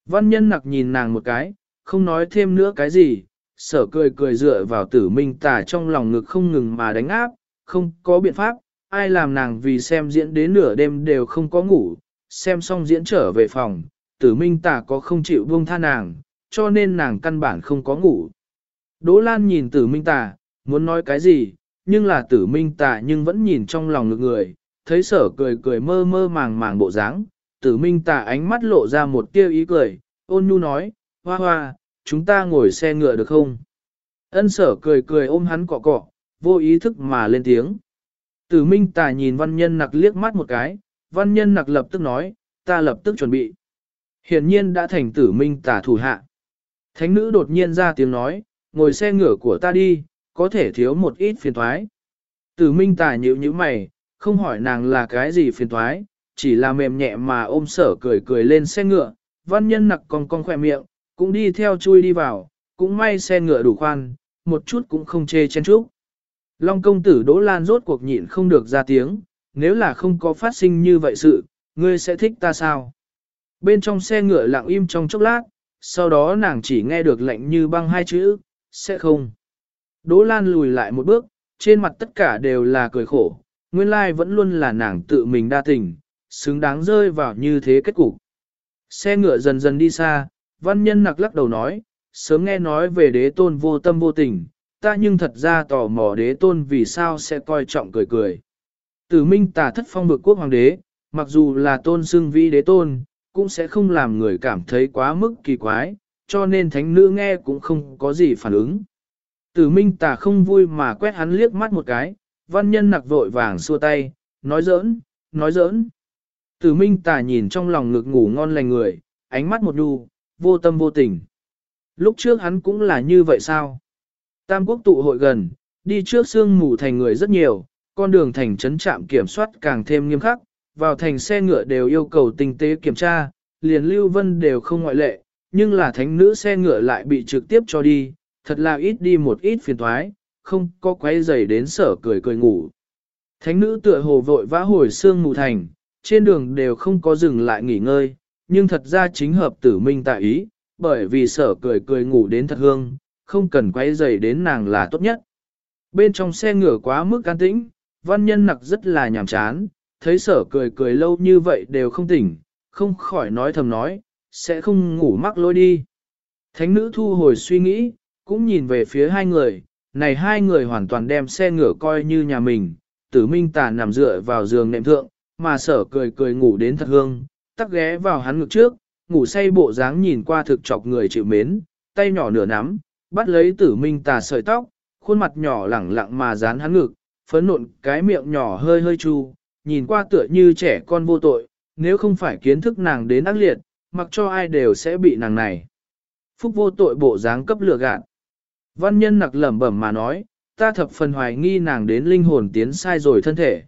Văn nhân nặc nhìn nàng một cái, không nói thêm nữa cái gì, sở cười cười dựa vào tử minh tả trong lòng ngực không ngừng mà đánh áp, không có biện pháp, ai làm nàng vì xem diễn đến nửa đêm đều không có ngủ, xem xong diễn trở về phòng, tử minh tà có không chịu buông tha nàng, cho nên nàng căn bản không có ngủ. Đỗ Lan nhìn tử minh tà, muốn nói cái gì, nhưng là tử minh tà nhưng vẫn nhìn trong lòng ngực người, thấy sở cười cười mơ mơ màng màng bộ dáng, tử minh tà ánh mắt lộ ra một tia ý cười, ôn nhu nói, hoa hoa, chúng ta ngồi xe ngựa được không? Ân sở cười cười ôm hắn cọ cọ, vô ý thức mà lên tiếng. Tử minh tà nhìn văn nhân nặc liếc mắt một cái, văn nhân nặc lập tức nói, ta lập tức chuẩn bị. Hiển nhiên đã thành tử minh tà thủ hạ. Thánh nữ đột nhiên ra tiếng nói, ngồi xe ngựa của ta đi, có thể thiếu một ít phiền thoái. Tử minh tà nhíu như mày, không hỏi nàng là cái gì phiền thoái, chỉ là mềm nhẹ mà ôm sở cười cười lên xe ngựa, văn nhân nặc con con khỏe miệng, cũng đi theo chui đi vào, cũng may xe ngựa đủ khoan, một chút cũng không chê chen chúc. Long công tử Đỗ Lan rốt cuộc nhịn không được ra tiếng, nếu là không có phát sinh như vậy sự, ngươi sẽ thích ta sao? Bên trong xe ngựa lặng im trong chốc lát, sau đó nàng chỉ nghe được lệnh như băng hai chữ, sẽ không. Đỗ Lan lùi lại một bước, trên mặt tất cả đều là cười khổ, nguyên lai vẫn luôn là nàng tự mình đa tình, xứng đáng rơi vào như thế kết cục. Xe ngựa dần dần đi xa, văn nhân nặc lắc đầu nói, sớm nghe nói về đế tôn vô tâm vô tình, ta nhưng thật ra tò mò đế tôn vì sao sẽ coi trọng cười cười. Tử minh tả thất phong bực quốc hoàng đế, mặc dù là tôn xưng vĩ đế tôn, cũng sẽ không làm người cảm thấy quá mức kỳ quái, cho nên thánh nữ nghe cũng không có gì phản ứng. Tử minh tà không vui mà quét hắn liếc mắt một cái, văn nhân nặc vội vàng xua tay, nói giỡn, nói giỡn. Tử minh tà nhìn trong lòng ngực ngủ ngon lành người, ánh mắt một đu, vô tâm vô tình. Lúc trước hắn cũng là như vậy sao? Tam quốc tụ hội gần, đi trước sương mù thành người rất nhiều, con đường thành trấn trạm kiểm soát càng thêm nghiêm khắc, vào thành xe ngựa đều yêu cầu tinh tế kiểm tra, liền lưu vân đều không ngoại lệ, nhưng là thánh nữ xe ngựa lại bị trực tiếp cho đi, thật là ít đi một ít phiền thoái, không có quay giày đến sở cười cười ngủ. Thánh nữ tựa hồ vội vã hồi xương mù thành, trên đường đều không có dừng lại nghỉ ngơi, nhưng thật ra chính hợp tử minh tại ý, bởi vì sở cười cười ngủ đến thật hương, không cần quay giày đến nàng là tốt nhất. Bên trong xe ngựa quá mức an tĩnh, văn nhân nặc rất là nhàm chán, thấy sở cười cười lâu như vậy đều không tỉnh, không khỏi nói thầm nói, sẽ không ngủ mắc lôi đi. Thánh nữ thu hồi suy nghĩ, cũng nhìn về phía hai người, này hai người hoàn toàn đem xe ngựa coi như nhà mình, tử minh tà nằm dựa vào giường nệm thượng, mà sở cười cười ngủ đến thật hương, tắc ghé vào hắn ngực trước, ngủ say bộ dáng nhìn qua thực chọc người chịu mến, tay nhỏ nửa nắm, bắt lấy tử minh tà sợi tóc, khuôn mặt nhỏ lẳng lặng mà dán hắn ngực, phấn nộn cái miệng nhỏ hơi hơi chu, nhìn qua tựa như trẻ con vô tội, nếu không phải kiến thức nàng đến ác liệt, mặc cho ai đều sẽ bị nàng này. Phúc vô tội bộ dáng cấp lừa gạt. Văn nhân nặc lẩm bẩm mà nói, ta thập phần hoài nghi nàng đến linh hồn tiến sai rồi thân thể.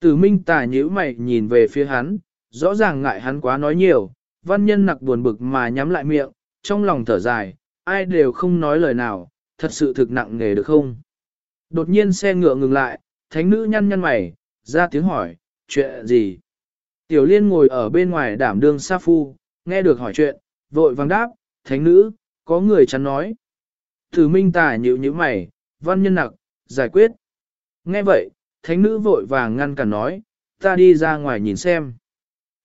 Tử minh tà nhíu mày nhìn về phía hắn, rõ ràng ngại hắn quá nói nhiều, văn nhân nặc buồn bực mà nhắm lại miệng, trong lòng thở dài, ai đều không nói lời nào, thật sự thực nặng nghề được không? Đột nhiên xe ngựa ngừng lại, thánh nữ nhăn nhăn mày, ra tiếng hỏi, chuyện gì? Tiểu liên ngồi ở bên ngoài đảm đương sa phu, nghe được hỏi chuyện, vội vàng đáp, thánh nữ, có người chắn nói. Tử minh tả nhịu như mày, văn nhân nặc, giải quyết. Nghe vậy, thánh nữ vội vàng ngăn cản nói, ta đi ra ngoài nhìn xem.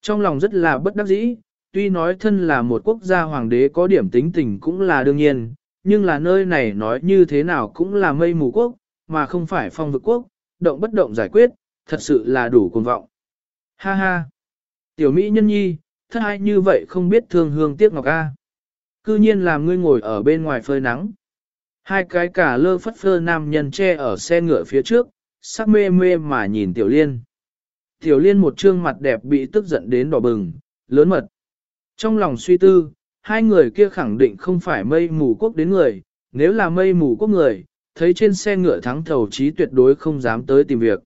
Trong lòng rất là bất đắc dĩ, tuy nói thân là một quốc gia hoàng đế có điểm tính tình cũng là đương nhiên, nhưng là nơi này nói như thế nào cũng là mây mù quốc, mà không phải phong vực quốc, động bất động giải quyết, thật sự là đủ cuồng vọng. Ha ha! Tiểu Mỹ nhân nhi, thất ai như vậy không biết thương hương tiếc ngọc A. Cư nhiên làm ngươi ngồi ở bên ngoài phơi nắng. Hai cái cả lơ phất phơ nam nhân che ở xe ngựa phía trước, sắc mê mê mà nhìn Tiểu Liên. Tiểu Liên một trương mặt đẹp bị tức giận đến đỏ bừng, lớn mật. Trong lòng suy tư, hai người kia khẳng định không phải mây mù quốc đến người, nếu là mây mù quốc người, thấy trên xe ngựa thắng thầu chí tuyệt đối không dám tới tìm việc.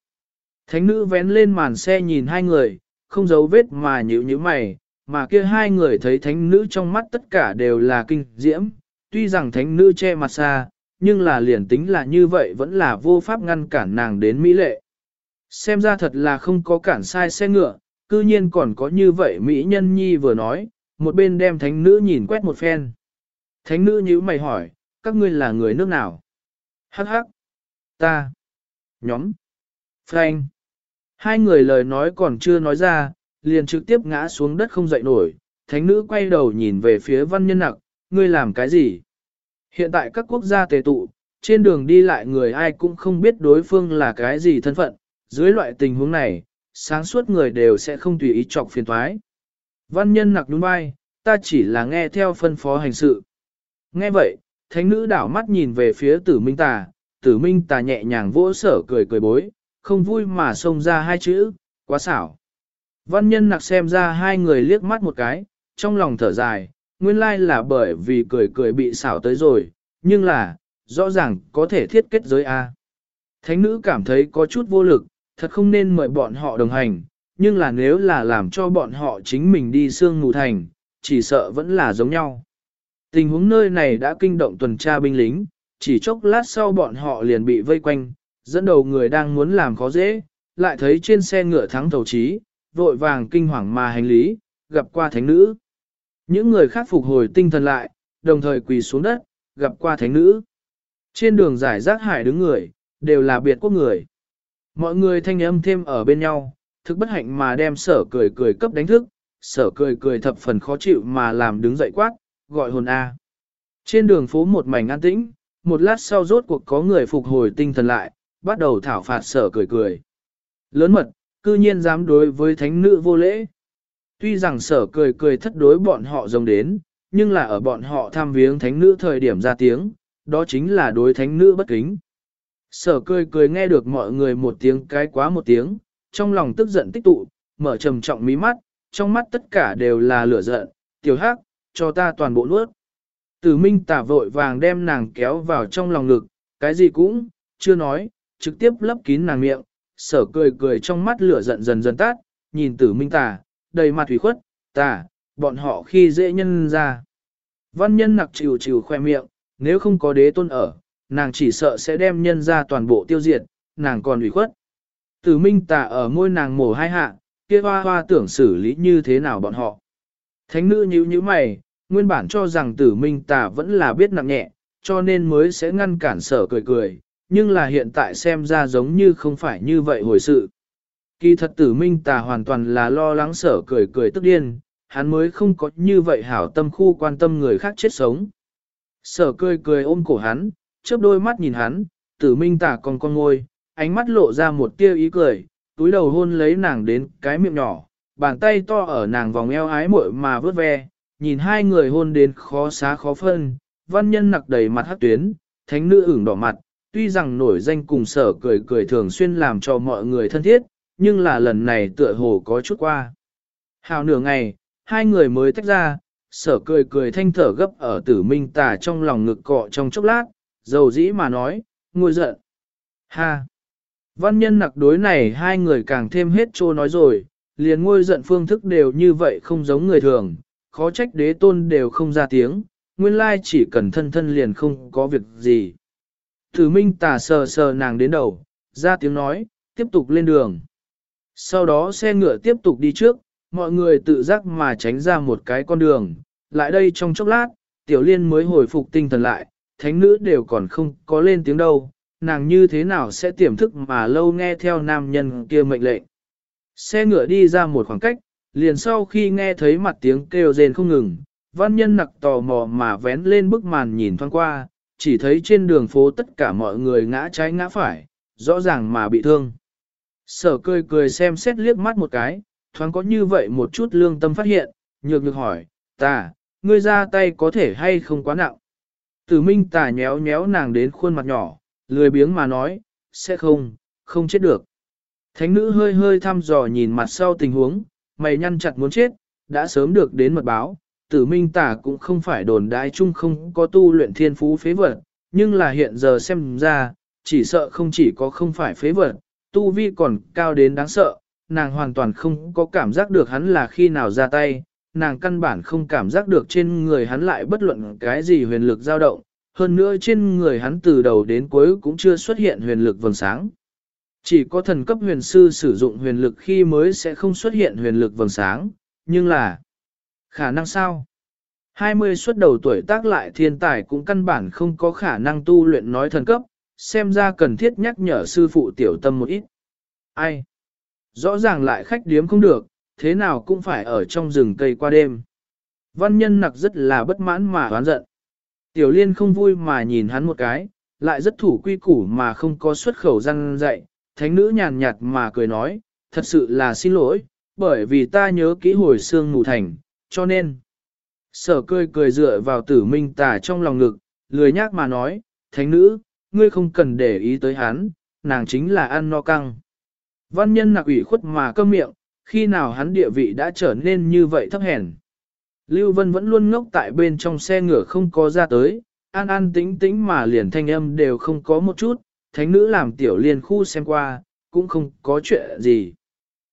Thánh nữ vén lên màn xe nhìn hai người, không giấu vết mà nhíu như mày, mà kia hai người thấy thánh nữ trong mắt tất cả đều là kinh diễm, tuy rằng thánh nữ che mặt xa, nhưng là liền tính là như vậy vẫn là vô pháp ngăn cản nàng đến mỹ lệ. Xem ra thật là không có cản sai xe ngựa, cư nhiên còn có như vậy Mỹ nhân nhi vừa nói, một bên đem thánh nữ nhìn quét một phen. Thánh nữ nhíu mày hỏi, các ngươi là người nước nào? Hắc hắc. Ta. Nhóm. Frank. Hai người lời nói còn chưa nói ra, liền trực tiếp ngã xuống đất không dậy nổi. Thánh nữ quay đầu nhìn về phía văn nhân nặc, ngươi làm cái gì? Hiện tại các quốc gia tề tụ, trên đường đi lại người ai cũng không biết đối phương là cái gì thân phận, dưới loại tình huống này, sáng suốt người đều sẽ không tùy ý chọc phiền thoái. Văn nhân nặc đúng vai, ta chỉ là nghe theo phân phó hành sự. Nghe vậy, thánh nữ đảo mắt nhìn về phía tử minh tà, tử minh tà nhẹ nhàng vỗ sở cười cười bối, không vui mà xông ra hai chữ, quá xảo. Văn nhân nặc xem ra hai người liếc mắt một cái, trong lòng thở dài, nguyên lai là bởi vì cười cười bị xảo tới rồi, nhưng là, rõ ràng có thể thiết kết giới A. Thánh nữ cảm thấy có chút vô lực, thật không nên mời bọn họ đồng hành, nhưng là nếu là làm cho bọn họ chính mình đi xương ngủ thành, chỉ sợ vẫn là giống nhau. Tình huống nơi này đã kinh động tuần tra binh lính, chỉ chốc lát sau bọn họ liền bị vây quanh, dẫn đầu người đang muốn làm khó dễ, lại thấy trên xe ngựa thắng thầu trí, vội vàng kinh hoàng mà hành lý, gặp qua thánh nữ. Những người khác phục hồi tinh thần lại, đồng thời quỳ xuống đất, gặp qua thánh nữ. Trên đường giải rác hải đứng người, đều là biệt quốc người. Mọi người thanh âm thêm ở bên nhau, thực bất hạnh mà đem sở cười cười cấp đánh thức, sở cười cười thập phần khó chịu mà làm đứng dậy quát, gọi hồn A. Trên đường phố một mảnh an tĩnh, một lát sau rốt cuộc có người phục hồi tinh thần lại, bắt đầu thảo phạt sở cười cười. Lớn mật, cư nhiên dám đối với thánh nữ vô lễ. Tuy rằng sở cười cười thất đối bọn họ rồng đến, nhưng là ở bọn họ tham viếng thánh nữ thời điểm ra tiếng, đó chính là đối thánh nữ bất kính. Sở cười cười nghe được mọi người một tiếng cái quá một tiếng, trong lòng tức giận tích tụ, mở trầm trọng mí mắt, trong mắt tất cả đều là lửa giận, tiểu hắc, cho ta toàn bộ nuốt. Tử minh tả vội vàng đem nàng kéo vào trong lòng ngực, cái gì cũng, chưa nói, trực tiếp lấp kín nàng miệng, sở cười cười trong mắt lửa giận dần dần tát, nhìn tử minh tả, đầy mặt thủy khuất, tả, bọn họ khi dễ nhân ra. Văn nhân nặc chịu chịu khoe miệng, nếu không có đế tôn ở, nàng chỉ sợ sẽ đem nhân ra toàn bộ tiêu diệt, nàng còn ủy khuất. Tử minh tà ở ngôi nàng mổ hai hạ, kia hoa hoa tưởng xử lý như thế nào bọn họ. Thánh nữ nhíu nhíu mày, nguyên bản cho rằng tử minh tà vẫn là biết nặng nhẹ, cho nên mới sẽ ngăn cản sở cười cười, nhưng là hiện tại xem ra giống như không phải như vậy hồi sự. Kỳ thật tử minh tà hoàn toàn là lo lắng sở cười cười tức điên, hắn mới không có như vậy hảo tâm khu quan tâm người khác chết sống. Sở cười cười ôm cổ hắn, chớp đôi mắt nhìn hắn, tử minh tà còn con ngôi, ánh mắt lộ ra một tia ý cười, túi đầu hôn lấy nàng đến cái miệng nhỏ, bàn tay to ở nàng vòng eo ái muội mà vớt ve, nhìn hai người hôn đến khó xá khó phân, văn nhân nặc đầy mặt hát tuyến, thánh nữ ửng đỏ mặt, tuy rằng nổi danh cùng sở cười cười thường xuyên làm cho mọi người thân thiết, nhưng là lần này tựa hồ có chút qua. Hào nửa ngày, hai người mới tách ra, sở cười cười thanh thở gấp ở tử minh tà trong lòng ngực cọ trong chốc lát, dầu dĩ mà nói, ngồi giận. Ha! Văn nhân nặc đối này hai người càng thêm hết trô nói rồi, liền ngôi giận phương thức đều như vậy không giống người thường, khó trách đế tôn đều không ra tiếng, nguyên lai chỉ cần thân thân liền không có việc gì. Thử minh tà sờ sờ nàng đến đầu, ra tiếng nói, tiếp tục lên đường. Sau đó xe ngựa tiếp tục đi trước, mọi người tự giác mà tránh ra một cái con đường, lại đây trong chốc lát, tiểu liên mới hồi phục tinh thần lại, thánh nữ đều còn không có lên tiếng đâu, nàng như thế nào sẽ tiềm thức mà lâu nghe theo nam nhân kia mệnh lệnh. Xe ngựa đi ra một khoảng cách, liền sau khi nghe thấy mặt tiếng kêu rền không ngừng, văn nhân nặc tò mò mà vén lên bức màn nhìn thoáng qua, chỉ thấy trên đường phố tất cả mọi người ngã trái ngã phải, rõ ràng mà bị thương. Sở cười cười xem xét liếc mắt một cái, thoáng có như vậy một chút lương tâm phát hiện, nhược nhược hỏi, ta, ngươi ra tay có thể hay không quá nặng. Tử minh tà nhéo nhéo nàng đến khuôn mặt nhỏ, lười biếng mà nói, sẽ không, không chết được. Thánh nữ hơi hơi thăm dò nhìn mặt sau tình huống, mày nhăn chặt muốn chết, đã sớm được đến mật báo, tử minh tả cũng không phải đồn đại chung không có tu luyện thiên phú phế vật, nhưng là hiện giờ xem ra, chỉ sợ không chỉ có không phải phế vật, tu vi còn cao đến đáng sợ, nàng hoàn toàn không có cảm giác được hắn là khi nào ra tay, nàng căn bản không cảm giác được trên người hắn lại bất luận cái gì huyền lực dao động, hơn nữa trên người hắn từ đầu đến cuối cũng chưa xuất hiện huyền lực vầng sáng. Chỉ có thần cấp huyền sư sử dụng huyền lực khi mới sẽ không xuất hiện huyền lực vầng sáng, nhưng là khả năng sao? 20 xuất đầu tuổi tác lại thiên tài cũng căn bản không có khả năng tu luyện nói thần cấp, xem ra cần thiết nhắc nhở sư phụ tiểu tâm một ít. Ai? Rõ ràng lại khách điếm không được, thế nào cũng phải ở trong rừng cây qua đêm. Văn nhân nặc rất là bất mãn mà oán giận. Tiểu liên không vui mà nhìn hắn một cái, lại rất thủ quy củ mà không có xuất khẩu răng dạy, thánh nữ nhàn nhạt mà cười nói, thật sự là xin lỗi, bởi vì ta nhớ kỹ hồi xương ngủ thành, cho nên. Sở cười cười dựa vào tử minh tà trong lòng ngực, lười nhác mà nói, thánh nữ, ngươi không cần để ý tới hắn, nàng chính là ăn no căng. Văn nhân nặc ủy khuất mà câm miệng, khi nào hắn địa vị đã trở nên như vậy thấp hèn. Lưu Vân vẫn luôn ngốc tại bên trong xe ngựa không có ra tới, an an tính tính mà liền thanh âm đều không có một chút, thánh nữ làm tiểu liên khu xem qua, cũng không có chuyện gì.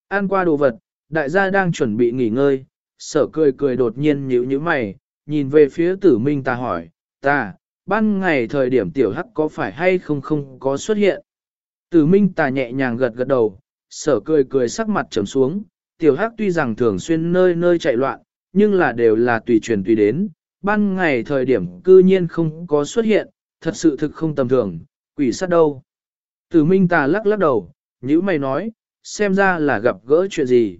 An qua đồ vật, đại gia đang chuẩn bị nghỉ ngơi, sở cười cười đột nhiên nhíu nhíu mày, nhìn về phía tử minh ta hỏi, ta, ban ngày thời điểm tiểu hắc có phải hay không không có xuất hiện. Tử minh ta nhẹ nhàng gật gật đầu, sở cười cười sắc mặt trầm xuống, tiểu hắc tuy rằng thường xuyên nơi nơi chạy loạn, nhưng là đều là tùy truyền tùy đến, ban ngày thời điểm cư nhiên không có xuất hiện, thật sự thực không tầm thường, quỷ sát đâu. Tử minh ta lắc lắc đầu, nhữ mày nói, xem ra là gặp gỡ chuyện gì.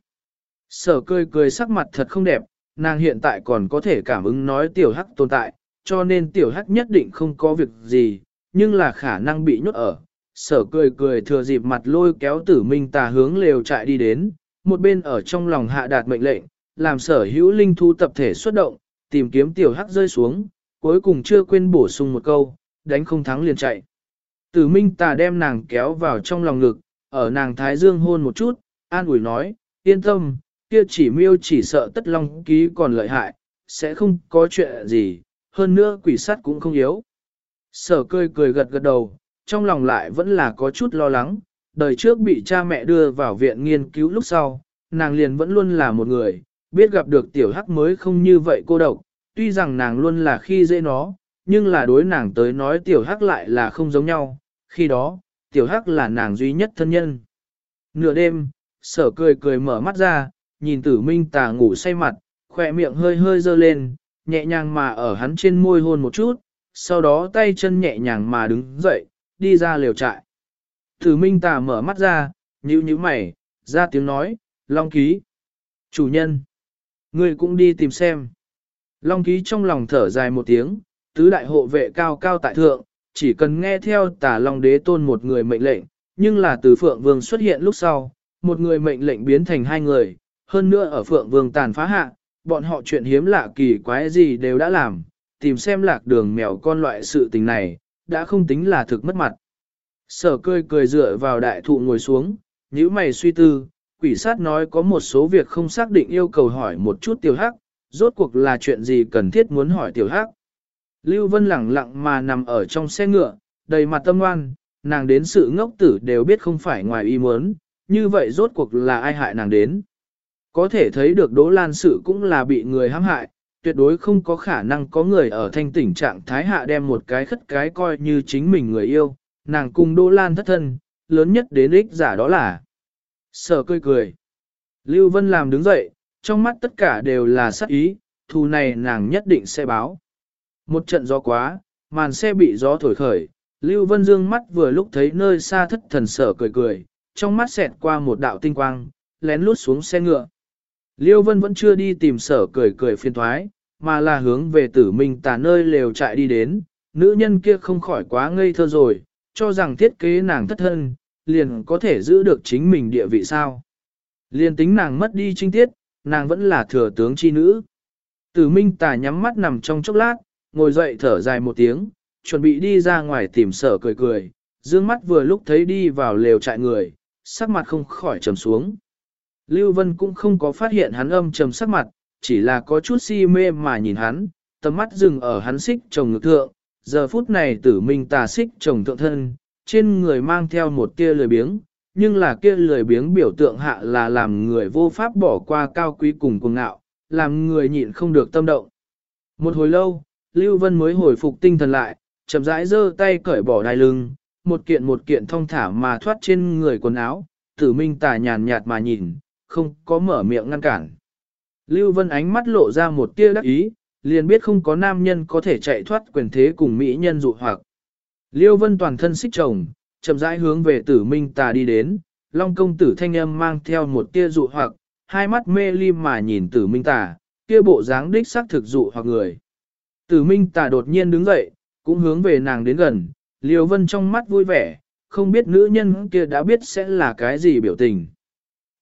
Sở cười cười sắc mặt thật không đẹp, nàng hiện tại còn có thể cảm ứng nói tiểu hắc tồn tại, cho nên tiểu hắc nhất định không có việc gì, nhưng là khả năng bị nhốt ở. Sở cười cười thừa dịp mặt lôi kéo tử minh tà hướng lều trại đi đến, một bên ở trong lòng hạ đạt mệnh lệnh, làm sở hữu linh thu tập thể xuất động, tìm kiếm tiểu hắc rơi xuống, cuối cùng chưa quên bổ sung một câu, đánh không thắng liền chạy. Tử minh tà đem nàng kéo vào trong lòng ngực, ở nàng thái dương hôn một chút, an ủi nói, yên tâm, kia chỉ miêu chỉ sợ tất long ký còn lợi hại, sẽ không có chuyện gì, hơn nữa quỷ sắt cũng không yếu. Sở cười cười gật gật đầu, trong lòng lại vẫn là có chút lo lắng, đời trước bị cha mẹ đưa vào viện nghiên cứu lúc sau, nàng liền vẫn luôn là một người, biết gặp được tiểu hắc mới không như vậy cô độc, tuy rằng nàng luôn là khi dễ nó, nhưng là đối nàng tới nói tiểu hắc lại là không giống nhau, khi đó, tiểu hắc là nàng duy nhất thân nhân. Nửa đêm, sở cười cười mở mắt ra, nhìn tử minh tà ngủ say mặt, khỏe miệng hơi hơi dơ lên, nhẹ nhàng mà ở hắn trên môi hôn một chút, sau đó tay chân nhẹ nhàng mà đứng dậy, đi ra liều trại. Tử minh tà mở mắt ra, nhíu nhíu mày, ra tiếng nói, Long ký. Chủ nhân. Người cũng đi tìm xem. Long ký trong lòng thở dài một tiếng, tứ đại hộ vệ cao cao tại thượng, chỉ cần nghe theo tà Long đế tôn một người mệnh lệnh, nhưng là từ Phượng Vương xuất hiện lúc sau, một người mệnh lệnh biến thành hai người, hơn nữa ở Phượng Vương tàn phá hạ, bọn họ chuyện hiếm lạ kỳ quái gì đều đã làm, tìm xem lạc đường mèo con loại sự tình này, đã không tính là thực mất mặt. Sở cười cười dựa vào đại thụ ngồi xuống, nhíu mày suy tư, quỷ sát nói có một số việc không xác định yêu cầu hỏi một chút tiểu hắc, rốt cuộc là chuyện gì cần thiết muốn hỏi tiểu hắc. Lưu Vân lẳng lặng mà nằm ở trong xe ngựa, đầy mặt tâm oan nàng đến sự ngốc tử đều biết không phải ngoài ý muốn, như vậy rốt cuộc là ai hại nàng đến. Có thể thấy được Đỗ Lan sự cũng là bị người hãm hại, tuyệt đối không có khả năng có người ở thanh tỉnh trạng thái hạ đem một cái khất cái coi như chính mình người yêu, nàng cùng Đỗ Lan thất thân, lớn nhất đến ích giả đó là. Sở cười cười. Lưu Vân làm đứng dậy, trong mắt tất cả đều là sắc ý, thù này nàng nhất định sẽ báo. Một trận gió quá, màn xe bị gió thổi khởi, Lưu Vân dương mắt vừa lúc thấy nơi xa thất thần sở cười cười, trong mắt xẹt qua một đạo tinh quang, lén lút xuống xe ngựa. Liêu Vân vẫn chưa đi tìm sở cười cười phiền thoái, mà là hướng về tử minh tà nơi lều trại đi đến, nữ nhân kia không khỏi quá ngây thơ rồi, cho rằng thiết kế nàng thất thân, liền có thể giữ được chính mình địa vị sao. Liền tính nàng mất đi trinh tiết, nàng vẫn là thừa tướng chi nữ. Tử minh tà nhắm mắt nằm trong chốc lát, ngồi dậy thở dài một tiếng, chuẩn bị đi ra ngoài tìm sở cười cười, dương mắt vừa lúc thấy đi vào lều trại người, sắc mặt không khỏi trầm xuống. Lưu Vân cũng không có phát hiện hắn âm trầm sắc mặt, chỉ là có chút si mê mà nhìn hắn, tầm mắt dừng ở hắn xích chồng ngực thượng, giờ phút này tử minh tà xích chồng thượng thân, trên người mang theo một tia lười biếng, nhưng là kia lười biếng biểu tượng hạ là làm người vô pháp bỏ qua cao quý cùng cuồng ngạo, làm người nhịn không được tâm động. Một hồi lâu, Lưu Vân mới hồi phục tinh thần lại, chậm rãi giơ tay cởi bỏ đai lưng, một kiện một kiện thong thả mà thoát trên người quần áo, tử minh tà nhàn nhạt mà nhìn, không có mở miệng ngăn cản. Lưu Vân ánh mắt lộ ra một tia đắc ý, liền biết không có nam nhân có thể chạy thoát quyền thế cùng mỹ nhân dụ hoặc. Lưu Vân toàn thân xích chồng, chậm rãi hướng về tử minh tà đi đến, Long công tử thanh âm mang theo một tia dụ hoặc, hai mắt mê ly mà nhìn tử minh tà, kia bộ dáng đích xác thực dụ hoặc người. Tử minh tà đột nhiên đứng dậy, cũng hướng về nàng đến gần, Liêu Vân trong mắt vui vẻ, không biết nữ nhân kia đã biết sẽ là cái gì biểu tình.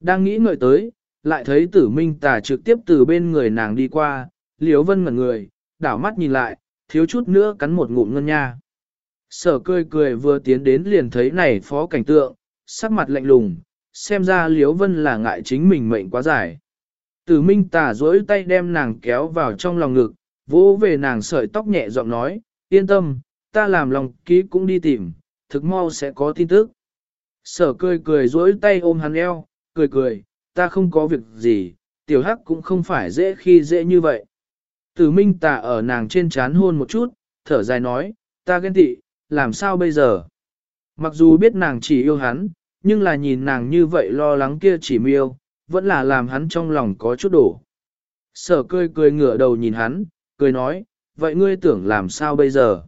Đang nghĩ ngợi tới, lại thấy tử minh tà trực tiếp từ bên người nàng đi qua, liếu Vân ngẩn người, đảo mắt nhìn lại, thiếu chút nữa cắn một ngụm ngân nha. Sở cười cười vừa tiến đến liền thấy này phó cảnh tượng, sắc mặt lạnh lùng, xem ra Liễu Vân là ngại chính mình mệnh quá dài. Tử Minh tà duỗi tay đem nàng kéo vào trong lòng ngực, vỗ về nàng sợi tóc nhẹ giọng nói, yên tâm, ta làm lòng ký cũng đi tìm, thực mau sẽ có tin tức. Sở cười cười duỗi tay ôm hắn eo, cười cười, ta không có việc gì, tiểu hắc cũng không phải dễ khi dễ như vậy. Tử Minh tà ở nàng trên chán hôn một chút, thở dài nói, ta ghen tị, làm sao bây giờ? Mặc dù biết nàng chỉ yêu hắn, nhưng là nhìn nàng như vậy lo lắng kia chỉ miêu, vẫn là làm hắn trong lòng có chút đổ. Sở cười cười ngửa đầu nhìn hắn, cười nói, vậy ngươi tưởng làm sao bây giờ?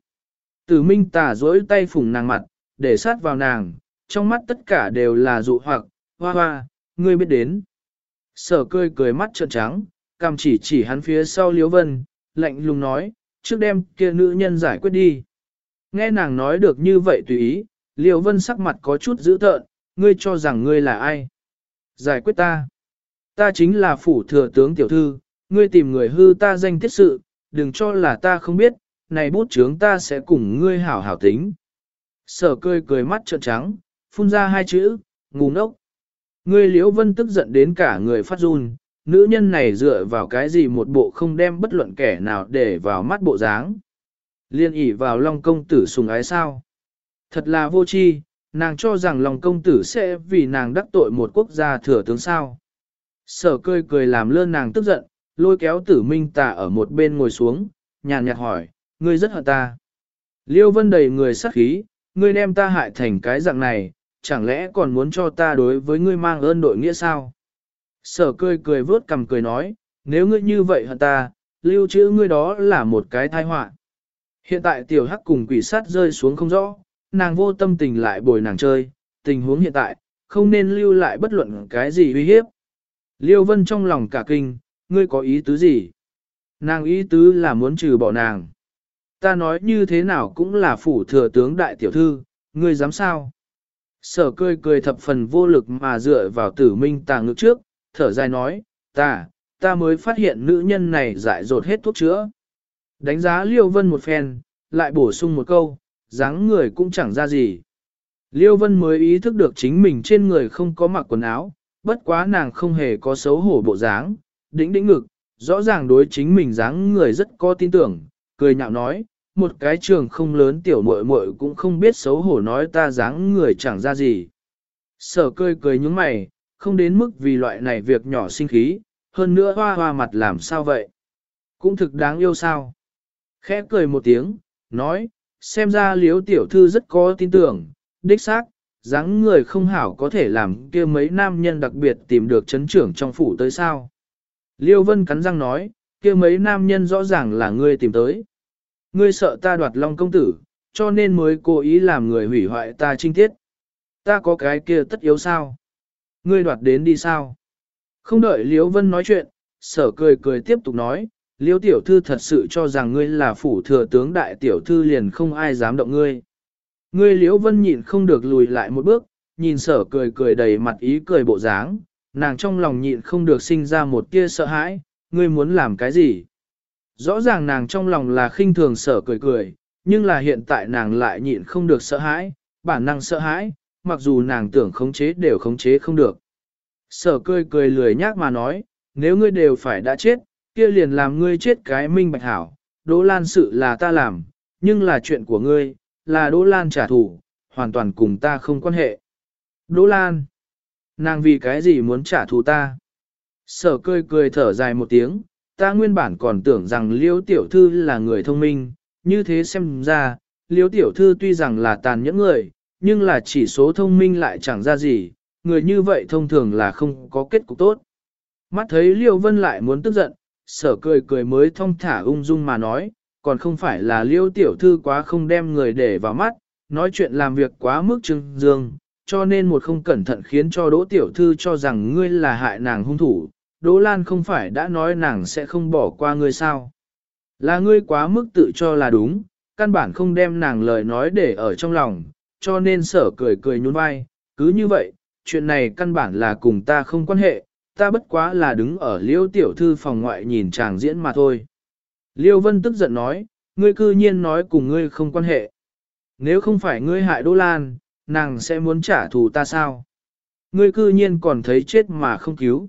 Tử minh tà duỗi tay phủng nàng mặt, để sát vào nàng, trong mắt tất cả đều là dụ hoặc, hoa hoa, ngươi biết đến. Sở cười cười mắt trợn trắng, cầm chỉ chỉ hắn phía sau Liễu vân, lạnh lùng nói, trước đêm kia nữ nhân giải quyết đi. Nghe nàng nói được như vậy tùy ý, Liễu vân sắc mặt có chút dữ tợn, ngươi cho rằng ngươi là ai? Giải quyết ta. Ta chính là phủ thừa tướng tiểu thư, ngươi tìm người hư ta danh tiết sự, đừng cho là ta không biết, này bút chướng ta sẽ cùng ngươi hảo hảo tính. Sở cười cười mắt trợn trắng, phun ra hai chữ, ngu ngốc. Ngươi liễu vân tức giận đến cả người phát run, nữ nhân này dựa vào cái gì một bộ không đem bất luận kẻ nào để vào mắt bộ dáng. Liên ỉ vào Long công tử sùng ái sao. Thật là vô tri, nàng cho rằng Long công tử sẽ vì nàng đắc tội một quốc gia thừa tướng sao. Sở cười cười làm lơn nàng tức giận, lôi kéo tử minh tà ở một bên ngồi xuống, nhàn nhạt hỏi, ngươi rất hận ta. Liêu vân đầy người sắc khí, ngươi đem ta hại thành cái dạng này, chẳng lẽ còn muốn cho ta đối với ngươi mang ơn đội nghĩa sao? Sở cười cười vớt cầm cười nói, nếu ngươi như vậy hận ta, lưu trữ ngươi đó là một cái tai họa. Hiện tại tiểu hắc cùng quỷ sát rơi xuống không rõ, nàng vô tâm tình lại bồi nàng chơi, tình huống hiện tại, không nên lưu lại bất luận cái gì uy hiếp. Liêu vân trong lòng cả kinh, ngươi có ý tứ gì? Nàng ý tứ là muốn trừ bỏ nàng. Ta nói như thế nào cũng là phủ thừa tướng đại tiểu thư, ngươi dám sao? Sở cười cười thập phần vô lực mà dựa vào tử minh tà ngực trước, thở dài nói, ta, ta mới phát hiện nữ nhân này dại dột hết thuốc chữa. Đánh giá Liêu Vân một phen, lại bổ sung một câu, dáng người cũng chẳng ra gì. Liêu Vân mới ý thức được chính mình trên người không có mặc quần áo, bất quá nàng không hề có xấu hổ bộ dáng, đĩnh đĩnh ngực, rõ ràng đối chính mình dáng người rất có tin tưởng, cười nhạo nói, một cái trường không lớn tiểu muội muội cũng không biết xấu hổ nói ta dáng người chẳng ra gì. Sở cười cười nhúng mày, không đến mức vì loại này việc nhỏ sinh khí, hơn nữa hoa hoa mặt làm sao vậy? Cũng thực đáng yêu sao? Khẽ cười một tiếng, nói, xem ra liếu tiểu thư rất có tin tưởng, đích xác, dáng người không hảo có thể làm kia mấy nam nhân đặc biệt tìm được chấn trưởng trong phủ tới sao. Liêu Vân cắn răng nói, kia mấy nam nhân rõ ràng là ngươi tìm tới. Ngươi sợ ta đoạt long công tử, cho nên mới cố ý làm người hủy hoại ta trinh tiết. Ta có cái kia tất yếu sao? Ngươi đoạt đến đi sao? Không đợi Liễu Vân nói chuyện, sở cười cười tiếp tục nói, Liễu tiểu thư thật sự cho rằng ngươi là phủ thừa tướng đại tiểu thư liền không ai dám động ngươi. Ngươi liễu vân nhịn không được lùi lại một bước, nhìn sở cười cười đầy mặt ý cười bộ dáng, nàng trong lòng nhịn không được sinh ra một tia sợ hãi, ngươi muốn làm cái gì? Rõ ràng nàng trong lòng là khinh thường sở cười cười, nhưng là hiện tại nàng lại nhịn không được sợ hãi, bản năng sợ hãi, mặc dù nàng tưởng khống chế đều khống chế không được. Sở cười cười lười nhác mà nói, nếu ngươi đều phải đã chết, kia liền làm ngươi chết cái minh bạch hảo, Đỗ Lan sự là ta làm, nhưng là chuyện của ngươi, là Đỗ Lan trả thù, hoàn toàn cùng ta không quan hệ. Đỗ Lan, nàng vì cái gì muốn trả thù ta? Sở cười cười thở dài một tiếng, ta nguyên bản còn tưởng rằng Liêu Tiểu Thư là người thông minh, như thế xem ra, Liêu Tiểu Thư tuy rằng là tàn nhẫn người, nhưng là chỉ số thông minh lại chẳng ra gì, người như vậy thông thường là không có kết cục tốt. Mắt thấy Liêu Vân lại muốn tức giận, sở cười cười mới thông thả ung dung mà nói, còn không phải là liêu tiểu thư quá không đem người để vào mắt, nói chuyện làm việc quá mức trưng dương, cho nên một không cẩn thận khiến cho đỗ tiểu thư cho rằng ngươi là hại nàng hung thủ, đỗ lan không phải đã nói nàng sẽ không bỏ qua ngươi sao. Là ngươi quá mức tự cho là đúng, căn bản không đem nàng lời nói để ở trong lòng, cho nên sở cười cười nhún vai, cứ như vậy, chuyện này căn bản là cùng ta không quan hệ, ta bất quá là đứng ở liêu tiểu thư phòng ngoại nhìn chàng diễn mà thôi. Liêu Vân tức giận nói, ngươi cư nhiên nói cùng ngươi không quan hệ. Nếu không phải ngươi hại Đỗ Lan, nàng sẽ muốn trả thù ta sao? Ngươi cư nhiên còn thấy chết mà không cứu.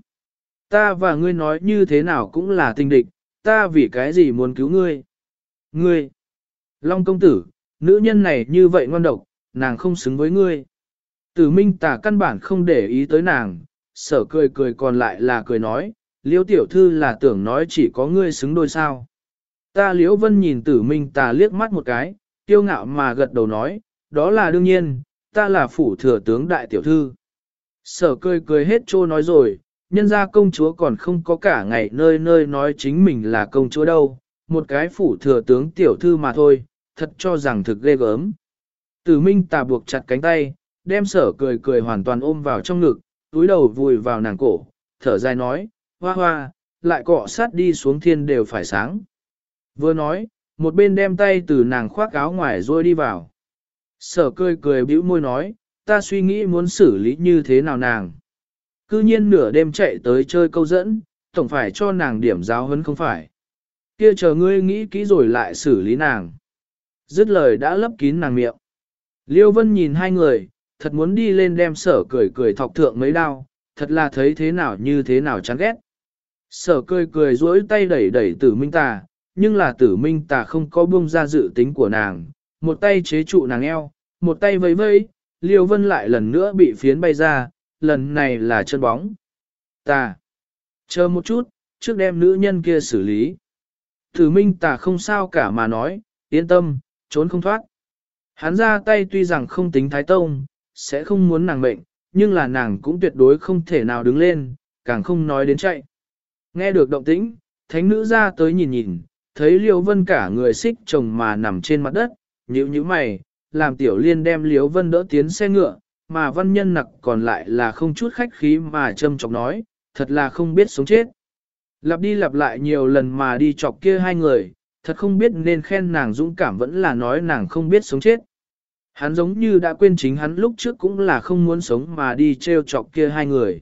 Ta và ngươi nói như thế nào cũng là tình địch, ta vì cái gì muốn cứu ngươi? Ngươi! Long công tử, nữ nhân này như vậy ngoan độc, nàng không xứng với ngươi. Tử minh tả căn bản không để ý tới nàng, sở cười cười còn lại là cười nói, Liễu tiểu thư là tưởng nói chỉ có ngươi xứng đôi sao. Ta liễu vân nhìn tử minh tà liếc mắt một cái, tiêu ngạo mà gật đầu nói, đó là đương nhiên, ta là phủ thừa tướng đại tiểu thư. Sở cười cười hết trô nói rồi, nhân ra công chúa còn không có cả ngày nơi nơi nói chính mình là công chúa đâu, một cái phủ thừa tướng tiểu thư mà thôi, thật cho rằng thực ghê gớm. Tử minh tà buộc chặt cánh tay, đem sở cười cười hoàn toàn ôm vào trong ngực, túi đầu vùi vào nàng cổ, thở dài nói, hoa hoa, lại cọ sát đi xuống thiên đều phải sáng. Vừa nói, một bên đem tay từ nàng khoác áo ngoài rồi đi vào. Sở cười cười bĩu môi nói, ta suy nghĩ muốn xử lý như thế nào nàng. Cư nhiên nửa đêm chạy tới chơi câu dẫn, tổng phải cho nàng điểm giáo hấn không phải. Kia chờ ngươi nghĩ kỹ rồi lại xử lý nàng. Dứt lời đã lấp kín nàng miệng. Liêu Vân nhìn hai người, thật muốn đi lên đem sở cười cười thọc thượng mấy đao, thật là thấy thế nào như thế nào chán ghét. Sở cười cười duỗi tay đẩy đẩy tử minh tà, nhưng là tử minh tà không có buông ra dự tính của nàng, một tay chế trụ nàng eo, một tay vẫy vẫy, liêu vân lại lần nữa bị phiến bay ra, lần này là chân bóng. ta chờ một chút, trước đem nữ nhân kia xử lý. Thử minh ta không sao cả mà nói, yên tâm, trốn không thoát. Hắn ra tay tuy rằng không tính thái tông, sẽ không muốn nàng mệnh, nhưng là nàng cũng tuyệt đối không thể nào đứng lên, càng không nói đến chạy. Nghe được động tĩnh, thánh nữ ra tới nhìn nhìn, thấy Liễu Vân cả người xích chồng mà nằm trên mặt đất, nhíu nhíu mày, làm tiểu liên đem Liễu Vân đỡ tiến xe ngựa, mà văn nhân nặc còn lại là không chút khách khí mà châm chọc nói, thật là không biết sống chết. Lặp đi lặp lại nhiều lần mà đi chọc kia hai người, thật không biết nên khen nàng dũng cảm vẫn là nói nàng không biết sống chết. Hắn giống như đã quên chính hắn lúc trước cũng là không muốn sống mà đi treo chọc kia hai người.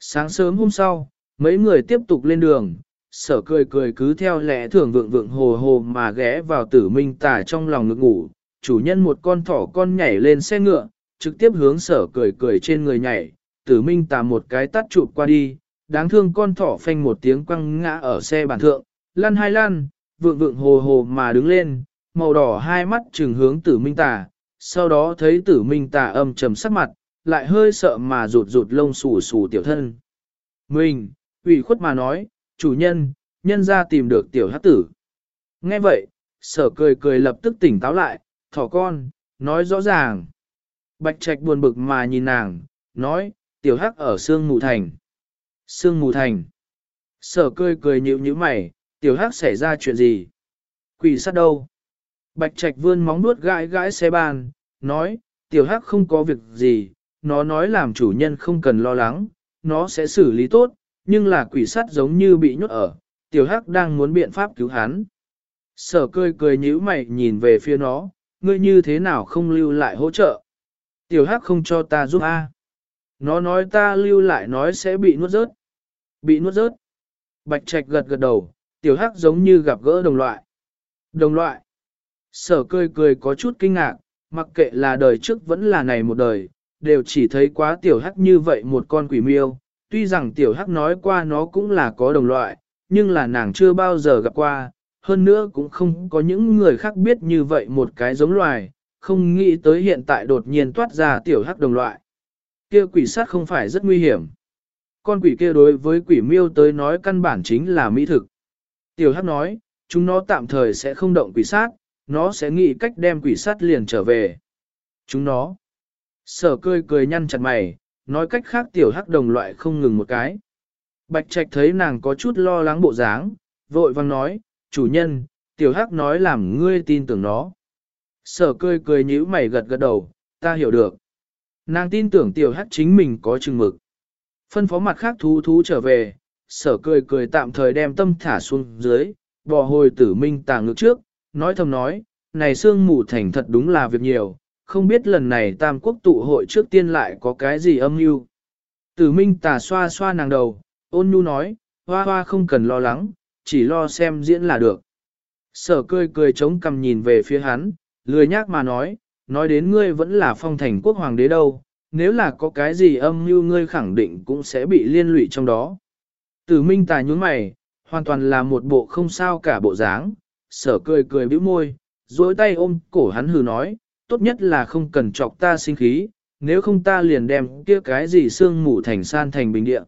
Sáng sớm hôm sau, mấy người tiếp tục lên đường, sở cười cười cứ theo lẽ thường vượng vượng hồ hồ mà ghé vào tử minh tả trong lòng ngực ngủ, chủ nhân một con thỏ con nhảy lên xe ngựa, trực tiếp hướng sở cười cười trên người nhảy, tử minh tà một cái tắt chụp qua đi, đáng thương con thỏ phanh một tiếng quăng ngã ở xe bản thượng, lăn hai lăn, vượng vượng hồ hồ mà đứng lên, màu đỏ hai mắt trừng hướng tử minh tà, sau đó thấy tử minh tà âm trầm sắc mặt, lại hơi sợ mà rụt rụt lông xù xù tiểu thân. Mình, ủy khuất mà nói, chủ nhân, nhân ra tìm được tiểu hát tử. Nghe vậy, sở cười cười lập tức tỉnh táo lại, thỏ con, nói rõ ràng. Bạch trạch buồn bực mà nhìn nàng, nói, tiểu hắc ở sương mù thành. Sương mù thành. Sở cười cười nhịu như mày, tiểu hắc xảy ra chuyện gì? Quỷ sát đâu? Bạch trạch vươn móng nuốt gãi gãi xe bàn, nói, tiểu hắc không có việc gì, nó nói làm chủ nhân không cần lo lắng, nó sẽ xử lý tốt, nhưng là quỷ sắt giống như bị nhốt ở, tiểu hắc đang muốn biện pháp cứu hắn. Sở cười cười nhíu mày nhìn về phía nó, ngươi như thế nào không lưu lại hỗ trợ. Tiểu hắc không cho ta giúp a. Nó nói ta lưu lại nói sẽ bị nuốt rớt. Bị nuốt rớt. Bạch trạch gật gật đầu, tiểu hắc giống như gặp gỡ đồng loại. Đồng loại. Sở cười cười có chút kinh ngạc, mặc kệ là đời trước vẫn là này một đời, đều chỉ thấy quá tiểu hắc như vậy một con quỷ miêu, tuy rằng tiểu hắc nói qua nó cũng là có đồng loại, nhưng là nàng chưa bao giờ gặp qua, hơn nữa cũng không có những người khác biết như vậy một cái giống loài, không nghĩ tới hiện tại đột nhiên toát ra tiểu hắc đồng loại. Kia quỷ sát không phải rất nguy hiểm. Con quỷ kia đối với quỷ miêu tới nói căn bản chính là mỹ thực. Tiểu hắc nói, chúng nó tạm thời sẽ không động quỷ sát, nó sẽ nghĩ cách đem quỷ sát liền trở về. Chúng nó. Sở cười cười nhăn chặt mày, nói cách khác tiểu hắc đồng loại không ngừng một cái. Bạch Trạch thấy nàng có chút lo lắng bộ dáng, vội vang nói, chủ nhân, tiểu hắc nói làm ngươi tin tưởng nó. Sở cười cười nhíu mày gật gật đầu, ta hiểu được. Nàng tin tưởng tiểu hắc chính mình có chừng mực. Phân phó mặt khác thú thú trở về, sở cười cười tạm thời đem tâm thả xuống dưới, bò hồi tử minh tà ngược trước, nói thầm nói, này sương mù thành thật đúng là việc nhiều, không biết lần này tam quốc tụ hội trước tiên lại có cái gì âm mưu. Tử Minh tà xoa xoa nàng đầu, ôn nhu nói, hoa hoa không cần lo lắng, chỉ lo xem diễn là được. Sở cười cười chống cằm nhìn về phía hắn, lười nhác mà nói, nói đến ngươi vẫn là phong thành quốc hoàng đế đâu, nếu là có cái gì âm mưu ngươi khẳng định cũng sẽ bị liên lụy trong đó. Tử Minh Tài nhún mày, hoàn toàn là một bộ không sao cả bộ dáng, sở cười cười bĩu môi, duỗi tay ôm cổ hắn hừ nói, tốt nhất là không cần chọc ta sinh khí, nếu không ta liền đem kia cái gì xương mù thành san thành bình địa.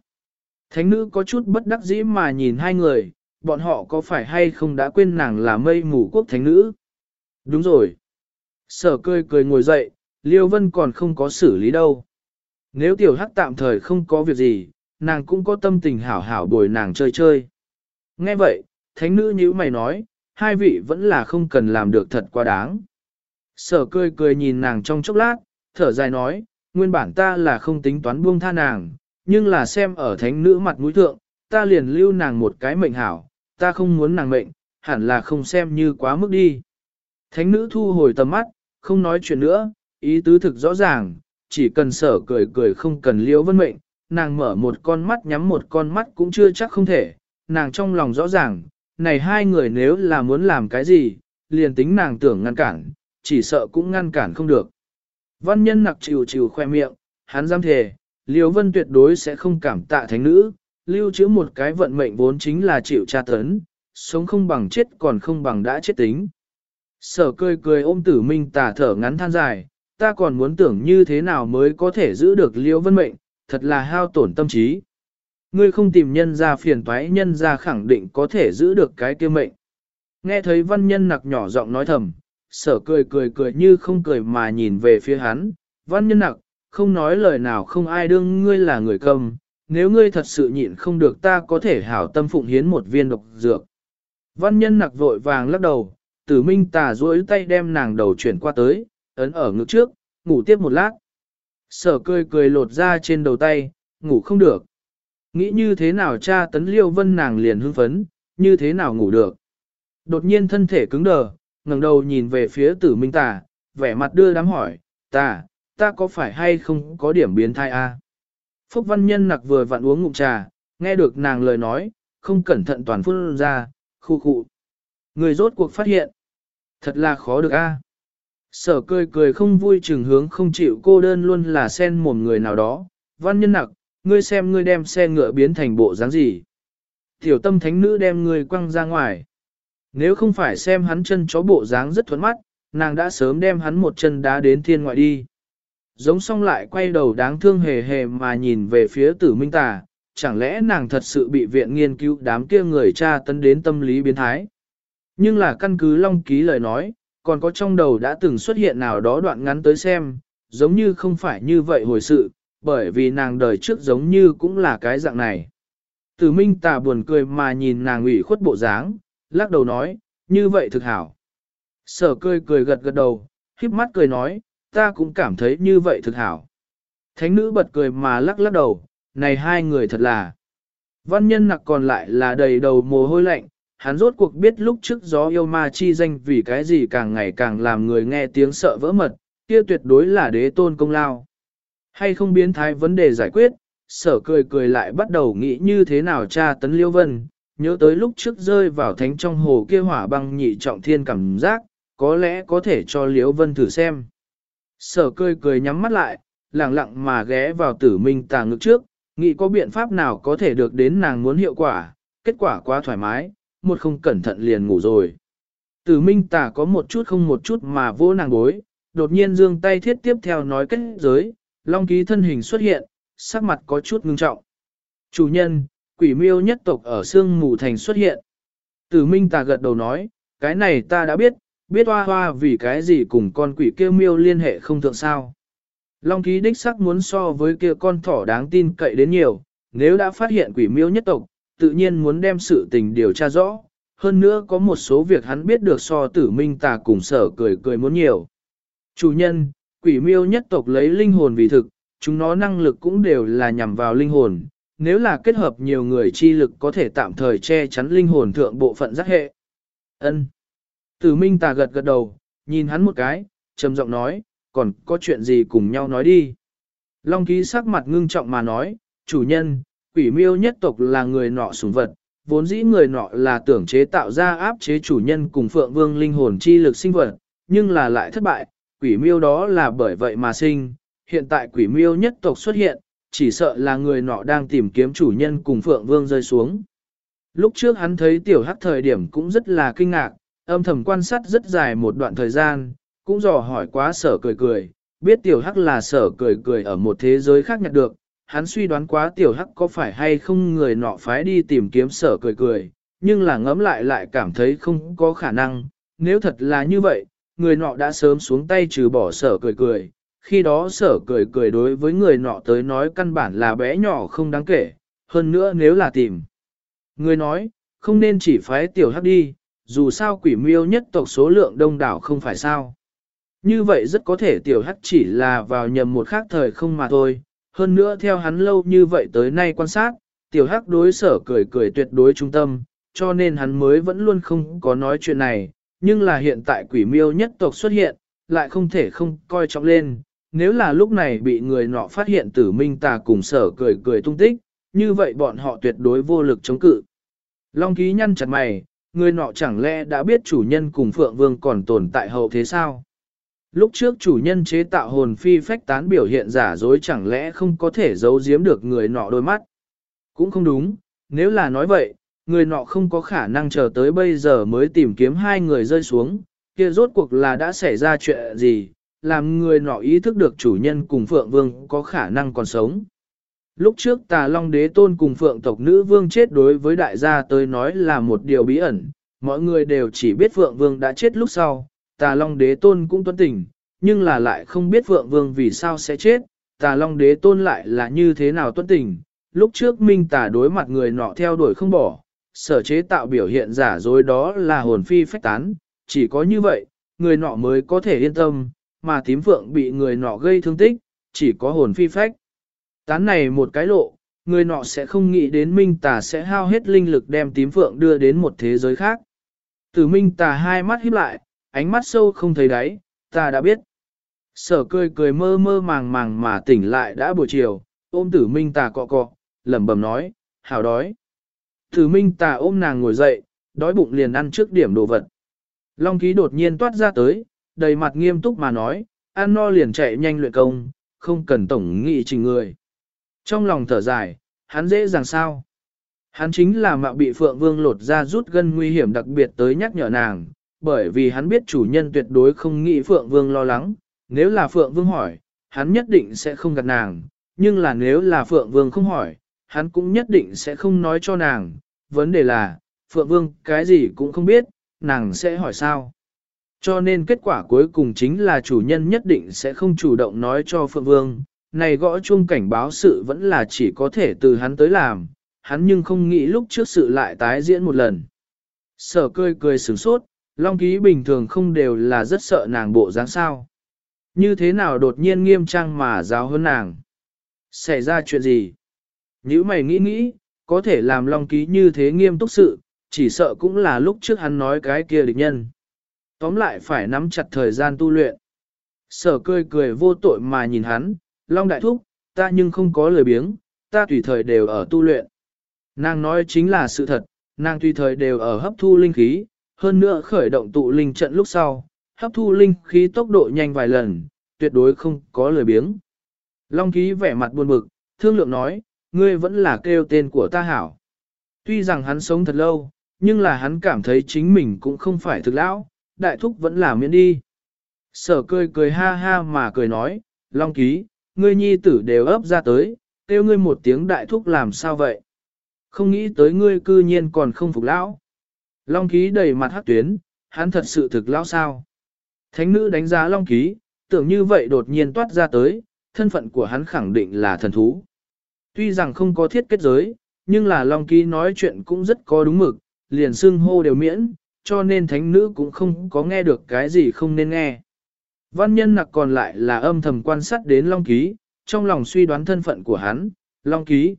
Thánh nữ có chút bất đắc dĩ mà nhìn hai người, bọn họ có phải hay không đã quên nàng là mây mù quốc thánh nữ? Đúng rồi. Sở cười cười ngồi dậy, Liêu Vân còn không có xử lý đâu. Nếu tiểu hắc tạm thời không có việc gì, nàng cũng có tâm tình hảo hảo bồi nàng chơi chơi. Nghe vậy, thánh nữ như mày nói, hai vị vẫn là không cần làm được thật quá đáng. Sở cười cười nhìn nàng trong chốc lát, thở dài nói, nguyên bản ta là không tính toán buông tha nàng, nhưng là xem ở thánh nữ mặt mũi thượng, ta liền lưu nàng một cái mệnh hảo, ta không muốn nàng mệnh, hẳn là không xem như quá mức đi. Thánh nữ thu hồi tầm mắt, không nói chuyện nữa, ý tứ thực rõ ràng, chỉ cần sở cười cười không cần liễu vân mệnh, nàng mở một con mắt nhắm một con mắt cũng chưa chắc không thể, nàng trong lòng rõ ràng, này hai người nếu là muốn làm cái gì, liền tính nàng tưởng ngăn cản, chỉ sợ cũng ngăn cản không được. Văn nhân nặc chịu chịu khoe miệng, hắn dám thề, liễu vân tuyệt đối sẽ không cảm tạ thánh nữ, lưu trữ một cái vận mệnh vốn chính là chịu tra tấn, sống không bằng chết còn không bằng đã chết tính. Sở cười cười ôm tử minh tà thở ngắn than dài, ta còn muốn tưởng như thế nào mới có thể giữ được liễu vân mệnh, thật là hao tổn tâm trí. Ngươi không tìm nhân ra phiền toái nhân ra khẳng định có thể giữ được cái kia mệnh. Nghe thấy văn nhân nặc nhỏ giọng nói thầm, sở cười cười cười như không cười mà nhìn về phía hắn, văn nhân nặc, không nói lời nào không ai đương ngươi là người cầm, nếu ngươi thật sự nhịn không được ta có thể hảo tâm phụng hiến một viên độc dược. Văn nhân nặc vội vàng lắc đầu, tử minh tà duỗi tay đem nàng đầu chuyển qua tới, ấn ở ngực trước, ngủ tiếp một lát. Sở cười cười lột ra trên đầu tay, ngủ không được. Nghĩ như thế nào cha tấn liêu vân nàng liền hưng phấn, như thế nào ngủ được. Đột nhiên thân thể cứng đờ, ngẩng đầu nhìn về phía tử minh tà, vẻ mặt đưa đám hỏi, tà, ta có phải hay không có điểm biến thai a? Phúc văn nhân nặc vừa vặn uống ngụm trà, nghe được nàng lời nói, không cẩn thận toàn phun ra, khu khu. Người rốt cuộc phát hiện. Thật là khó được a. À. Sở cười cười không vui chừng hướng không chịu cô đơn luôn là sen một người nào đó. Văn nhân nặc, ngươi xem ngươi đem xe ngựa biến thành bộ dáng gì. Tiểu tâm thánh nữ đem ngươi quăng ra ngoài. Nếu không phải xem hắn chân chó bộ dáng rất thuẫn mắt, nàng đã sớm đem hắn một chân đá đến thiên ngoại đi. Giống xong lại quay đầu đáng thương hề hề mà nhìn về phía tử minh tà, chẳng lẽ nàng thật sự bị viện nghiên cứu đám kia người cha tấn đến tâm lý biến thái. Nhưng là căn cứ Long Ký lời nói, còn có trong đầu đã từng xuất hiện nào đó đoạn ngắn tới xem, giống như không phải như vậy hồi sự, bởi vì nàng đời trước giống như cũng là cái dạng này. Tử Minh tà buồn cười mà nhìn nàng ủy khuất bộ dáng, lắc đầu nói, như vậy thực hảo. Sở cười cười gật gật đầu, khiếp mắt cười nói, ta cũng cảm thấy như vậy thực hảo. Thánh nữ bật cười mà lắc lắc đầu, này hai người thật là. Văn nhân nặc còn lại là đầy đầu mồ hôi lạnh, hắn rốt cuộc biết lúc trước gió yêu ma chi danh vì cái gì càng ngày càng làm người nghe tiếng sợ vỡ mật, kia tuyệt đối là đế tôn công lao. Hay không biến thái vấn đề giải quyết, sở cười cười lại bắt đầu nghĩ như thế nào cha tấn liêu vân, nhớ tới lúc trước rơi vào thánh trong hồ kia hỏa băng nhị trọng thiên cảm giác, có lẽ có thể cho liêu vân thử xem. Sở cười cười nhắm mắt lại, lặng lặng mà ghé vào tử minh tà ngực trước, nghĩ có biện pháp nào có thể được đến nàng muốn hiệu quả, kết quả quá thoải mái, một không cẩn thận liền ngủ rồi. Tử minh tà có một chút không một chút mà vô nàng bối, đột nhiên dương tay thiết tiếp theo nói kết giới, long ký thân hình xuất hiện, sắc mặt có chút ngưng trọng. Chủ nhân, quỷ miêu nhất tộc ở xương mù thành xuất hiện. Tử minh tà gật đầu nói, cái này ta đã biết, biết hoa hoa vì cái gì cùng con quỷ kêu miêu liên hệ không thượng sao. Long ký đích sắc muốn so với kia con thỏ đáng tin cậy đến nhiều, nếu đã phát hiện quỷ miêu nhất tộc, tự nhiên muốn đem sự tình điều tra rõ. Hơn nữa có một số việc hắn biết được so tử minh tà cùng sở cười cười muốn nhiều. Chủ nhân, quỷ miêu nhất tộc lấy linh hồn vì thực, chúng nó năng lực cũng đều là nhằm vào linh hồn. Nếu là kết hợp nhiều người chi lực có thể tạm thời che chắn linh hồn thượng bộ phận giác hệ. Ân. Tử Minh Tà gật gật đầu, nhìn hắn một cái, trầm giọng nói, còn có chuyện gì cùng nhau nói đi. Long ký sắc mặt ngưng trọng mà nói, chủ nhân, quỷ miêu nhất tộc là người nọ sủng vật, vốn dĩ người nọ là tưởng chế tạo ra áp chế chủ nhân cùng phượng vương linh hồn chi lực sinh vật, nhưng là lại thất bại, quỷ miêu đó là bởi vậy mà sinh, hiện tại quỷ miêu nhất tộc xuất hiện, chỉ sợ là người nọ đang tìm kiếm chủ nhân cùng phượng vương rơi xuống. Lúc trước hắn thấy tiểu hắc thời điểm cũng rất là kinh ngạc, âm thầm quan sát rất dài một đoạn thời gian, cũng dò hỏi quá sở cười cười, biết tiểu hắc là sở cười cười ở một thế giới khác nhặt được, hắn suy đoán quá tiểu hắc có phải hay không người nọ phái đi tìm kiếm sở cười cười, nhưng là ngẫm lại lại cảm thấy không có khả năng, nếu thật là như vậy, người nọ đã sớm xuống tay trừ bỏ sở cười cười, khi đó sở cười cười đối với người nọ tới nói căn bản là bé nhỏ không đáng kể, hơn nữa nếu là tìm. Người nói, không nên chỉ phái tiểu hắc đi, dù sao quỷ miêu nhất tộc số lượng đông đảo không phải sao. Như vậy rất có thể tiểu hắc chỉ là vào nhầm một khác thời không mà thôi, hơn nữa theo hắn lâu như vậy tới nay quan sát, tiểu hắc đối sở cười cười tuyệt đối trung tâm, cho nên hắn mới vẫn luôn không có nói chuyện này, nhưng là hiện tại quỷ miêu nhất tộc xuất hiện, lại không thể không coi trọng lên, nếu là lúc này bị người nọ phát hiện tử minh tà cùng sở cười cười tung tích, như vậy bọn họ tuyệt đối vô lực chống cự. Long ký nhăn chặt mày, người nọ chẳng lẽ đã biết chủ nhân cùng Phượng Vương còn tồn tại hậu thế sao? Lúc trước chủ nhân chế tạo hồn phi phách tán biểu hiện giả dối chẳng lẽ không có thể giấu giếm được người nọ đôi mắt? Cũng không đúng, nếu là nói vậy, người nọ không có khả năng chờ tới bây giờ mới tìm kiếm hai người rơi xuống, kia rốt cuộc là đã xảy ra chuyện gì, làm người nọ ý thức được chủ nhân cùng Phượng Vương có khả năng còn sống. Lúc trước tà long đế tôn cùng Phượng tộc nữ vương chết đối với đại gia tới nói là một điều bí ẩn, mọi người đều chỉ biết Phượng Vương đã chết lúc sau, tà long đế tôn cũng tuân tình, nhưng là lại không biết vượng Vương vì sao sẽ chết, tà long đế tôn lại là như thế nào tuân tình. Lúc trước minh tà đối mặt người nọ theo đuổi không bỏ, sở chế tạo biểu hiện giả dối đó là hồn phi phách tán, chỉ có như vậy, người nọ mới có thể yên tâm, mà tím Vượng bị người nọ gây thương tích, chỉ có hồn phi phách. Tán này một cái lộ, người nọ sẽ không nghĩ đến minh tà sẽ hao hết linh lực đem tím phượng đưa đến một thế giới khác. Từ minh tà hai mắt híp lại, ánh mắt sâu không thấy đáy, ta đã biết. Sở cười cười mơ mơ màng màng mà tỉnh lại đã buổi chiều, ôm tử minh tà cọ cọ, lẩm bẩm nói, hào đói. Tử minh tà ôm nàng ngồi dậy, đói bụng liền ăn trước điểm đồ vật. Long ký đột nhiên toát ra tới, đầy mặt nghiêm túc mà nói, ăn no liền chạy nhanh luyện công, không cần tổng nghị trình người. Trong lòng thở dài, hắn dễ dàng sao? Hắn chính là mạo bị Phượng Vương lột ra rút gân nguy hiểm đặc biệt tới nhắc nhở nàng, bởi vì hắn biết chủ nhân tuyệt đối không nghĩ Phượng Vương lo lắng, nếu là Phượng Vương hỏi, hắn nhất định sẽ không gạt nàng, nhưng là nếu là Phượng Vương không hỏi, hắn cũng nhất định sẽ không nói cho nàng, vấn đề là, Phượng Vương cái gì cũng không biết, nàng sẽ hỏi sao. Cho nên kết quả cuối cùng chính là chủ nhân nhất định sẽ không chủ động nói cho Phượng Vương, này gõ chuông cảnh báo sự vẫn là chỉ có thể từ hắn tới làm, hắn nhưng không nghĩ lúc trước sự lại tái diễn một lần. Sở cười cười sửng sốt, Long Ký bình thường không đều là rất sợ nàng bộ dáng sao. Như thế nào đột nhiên nghiêm trang mà giáo hơn nàng? Xảy ra chuyện gì? Nếu mày nghĩ nghĩ, có thể làm Long Ký như thế nghiêm túc sự, chỉ sợ cũng là lúc trước hắn nói cái kia địch nhân. Tóm lại phải nắm chặt thời gian tu luyện. Sở cười cười vô tội mà nhìn hắn, Long Đại Thúc, ta nhưng không có lời biếng, ta tùy thời đều ở tu luyện. Nàng nói chính là sự thật, nàng tùy thời đều ở hấp thu linh khí, hơn nữa khởi động tụ linh trận lúc sau, hấp thu linh khí tốc độ nhanh vài lần, tuyệt đối không có lời biếng. Long ký vẻ mặt buồn bực, thương lượng nói, ngươi vẫn là kêu tên của ta hảo. Tuy rằng hắn sống thật lâu, nhưng là hắn cảm thấy chính mình cũng không phải thực lão, đại thúc vẫn là miễn đi. Sở cười cười ha ha mà cười nói, Long ký, ngươi nhi tử đều ấp ra tới, kêu ngươi một tiếng đại thúc làm sao vậy? Không nghĩ tới ngươi cư nhiên còn không phục lão. Long ký đầy mặt hắc tuyến, hắn thật sự thực lão sao? Thánh nữ đánh giá Long ký, tưởng như vậy đột nhiên toát ra tới, thân phận của hắn khẳng định là thần thú. Tuy rằng không có thiết kết giới, nhưng là Long ký nói chuyện cũng rất có đúng mực, liền xưng hô đều miễn, cho nên thánh nữ cũng không có nghe được cái gì không nên nghe. Văn nhân nặc còn lại là âm thầm quan sát đến Long Ký, trong lòng suy đoán thân phận của hắn, Long Ký.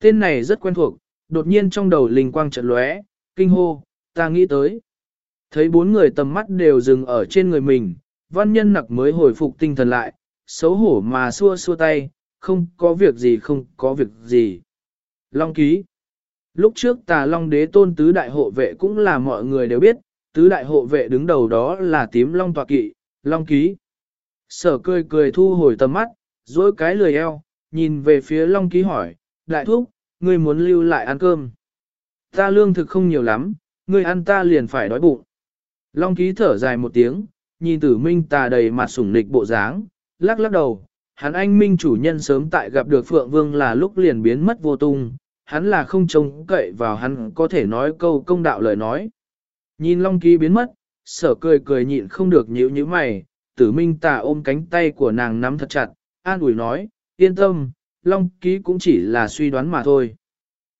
Tên này rất quen thuộc, đột nhiên trong đầu linh quang trận lóe, kinh hô, ta nghĩ tới. Thấy bốn người tầm mắt đều dừng ở trên người mình, văn nhân nặc mới hồi phục tinh thần lại, xấu hổ mà xua xua tay, không có việc gì không có việc gì. Long ký Lúc trước tà long đế tôn tứ đại hộ vệ cũng là mọi người đều biết, tứ đại hộ vệ đứng đầu đó là tím long tọa kỵ, long ký. Sở cười cười thu hồi tầm mắt, dối cái lười eo, nhìn về phía long ký hỏi, đại thúc, ngươi muốn lưu lại ăn cơm. Ta lương thực không nhiều lắm, ngươi ăn ta liền phải đói bụng. Long ký thở dài một tiếng, nhìn tử minh tà đầy mặt sủng nịch bộ dáng, lắc lắc đầu. Hắn anh minh chủ nhân sớm tại gặp được Phượng Vương là lúc liền biến mất vô tung, hắn là không trông cậy vào hắn có thể nói câu công đạo lời nói. Nhìn Long Ký biến mất, sở cười cười nhịn không được nhíu nhíu mày, tử minh tà ôm cánh tay của nàng nắm thật chặt, an ủi nói, yên tâm, Long Ký cũng chỉ là suy đoán mà thôi.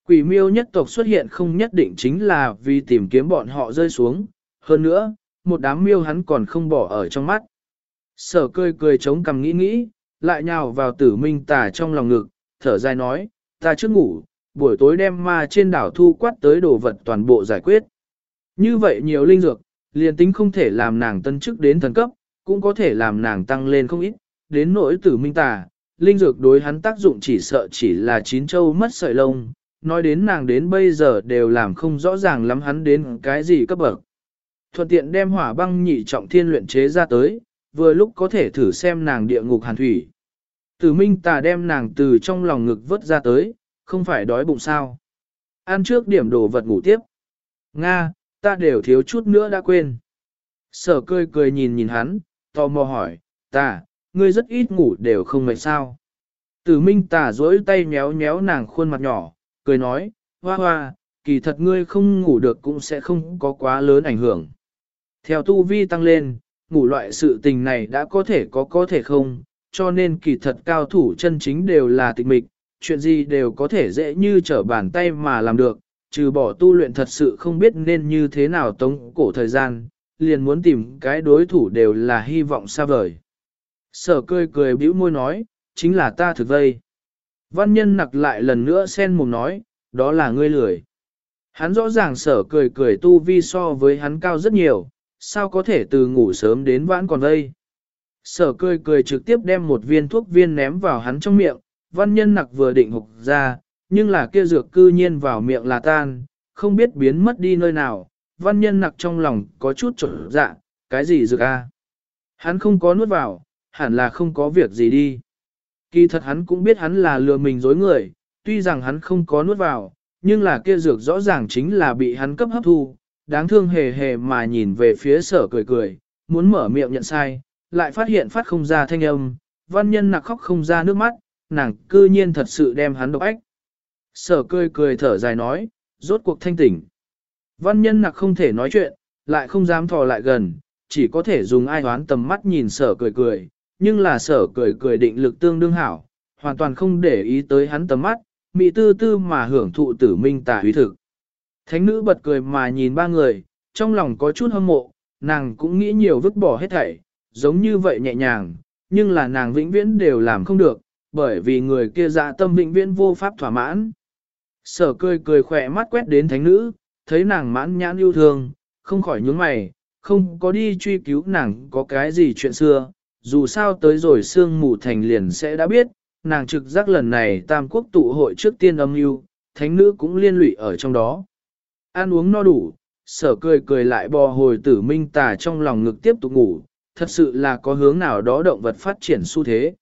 Quỷ miêu nhất tộc xuất hiện không nhất định chính là vì tìm kiếm bọn họ rơi xuống, hơn nữa, một đám miêu hắn còn không bỏ ở trong mắt. Sở cười cười chống cằm nghĩ nghĩ, lại nhào vào tử minh tà trong lòng ngực, thở dài nói, ta trước ngủ, buổi tối đem ma trên đảo thu quát tới đồ vật toàn bộ giải quyết. Như vậy nhiều linh dược, liền tính không thể làm nàng tân chức đến thần cấp, cũng có thể làm nàng tăng lên không ít, đến nỗi tử minh tà, linh dược đối hắn tác dụng chỉ sợ chỉ là chín châu mất sợi lông, nói đến nàng đến bây giờ đều làm không rõ ràng lắm hắn đến cái gì cấp bậc. Thuận tiện đem hỏa băng nhị trọng thiên luyện chế ra tới, vừa lúc có thể thử xem nàng địa ngục hàn thủy. Tử minh tà đem nàng từ trong lòng ngực vớt ra tới, không phải đói bụng sao. Ăn trước điểm đồ vật ngủ tiếp. Nga, ta đều thiếu chút nữa đã quên. Sở cười cười nhìn nhìn hắn, tò mò hỏi, ta, ngươi rất ít ngủ đều không mệt sao. Tử minh tà dối tay nhéo nhéo nàng khuôn mặt nhỏ, cười nói, hoa hoa, kỳ thật ngươi không ngủ được cũng sẽ không có quá lớn ảnh hưởng. Theo tu vi tăng lên, ngủ loại sự tình này đã có thể có có thể không, cho nên kỳ thật cao thủ chân chính đều là tịch mịch, chuyện gì đều có thể dễ như trở bàn tay mà làm được, trừ bỏ tu luyện thật sự không biết nên như thế nào tống cổ thời gian, liền muốn tìm cái đối thủ đều là hy vọng xa vời. Sở cười cười bĩu môi nói, chính là ta thực vây. Văn nhân nặc lại lần nữa sen mồm nói, đó là ngươi lười. Hắn rõ ràng sở cười cười tu vi so với hắn cao rất nhiều, sao có thể từ ngủ sớm đến vãn còn vây. Sở cười cười trực tiếp đem một viên thuốc viên ném vào hắn trong miệng, văn nhân nặc vừa định hục ra, nhưng là kia dược cư nhiên vào miệng là tan, không biết biến mất đi nơi nào, văn nhân nặc trong lòng có chút trở dạ, cái gì dược a? Hắn không có nuốt vào, hẳn là không có việc gì đi. Kỳ thật hắn cũng biết hắn là lừa mình dối người, tuy rằng hắn không có nuốt vào, nhưng là kia dược rõ ràng chính là bị hắn cấp hấp thu, đáng thương hề hề mà nhìn về phía sở cười cười, muốn mở miệng nhận sai, lại phát hiện phát không ra thanh âm, văn nhân nặc khóc không ra nước mắt, nàng cư nhiên thật sự đem hắn độc ách. Sở cười cười thở dài nói, rốt cuộc thanh tỉnh. Văn nhân nặc không thể nói chuyện, lại không dám thò lại gần, chỉ có thể dùng ai hoán tầm mắt nhìn sở cười cười, nhưng là sở cười cười định lực tương đương hảo, hoàn toàn không để ý tới hắn tầm mắt, mị tư tư mà hưởng thụ tử minh tả huy thực. Thánh nữ bật cười mà nhìn ba người, trong lòng có chút hâm mộ, nàng cũng nghĩ nhiều vứt bỏ hết thảy, giống như vậy nhẹ nhàng, nhưng là nàng vĩnh viễn đều làm không được, bởi vì người kia dạ tâm vĩnh viễn vô pháp thỏa mãn. Sở cười cười khỏe mắt quét đến thánh nữ, thấy nàng mãn nhãn yêu thương, không khỏi nhướng mày, không có đi truy cứu nàng có cái gì chuyện xưa, dù sao tới rồi sương mù thành liền sẽ đã biết, nàng trực giác lần này tam quốc tụ hội trước tiên âm mưu thánh nữ cũng liên lụy ở trong đó. Ăn uống no đủ, sở cười cười lại bò hồi tử minh tà trong lòng ngực tiếp tục ngủ, thật sự là có hướng nào đó động vật phát triển xu thế.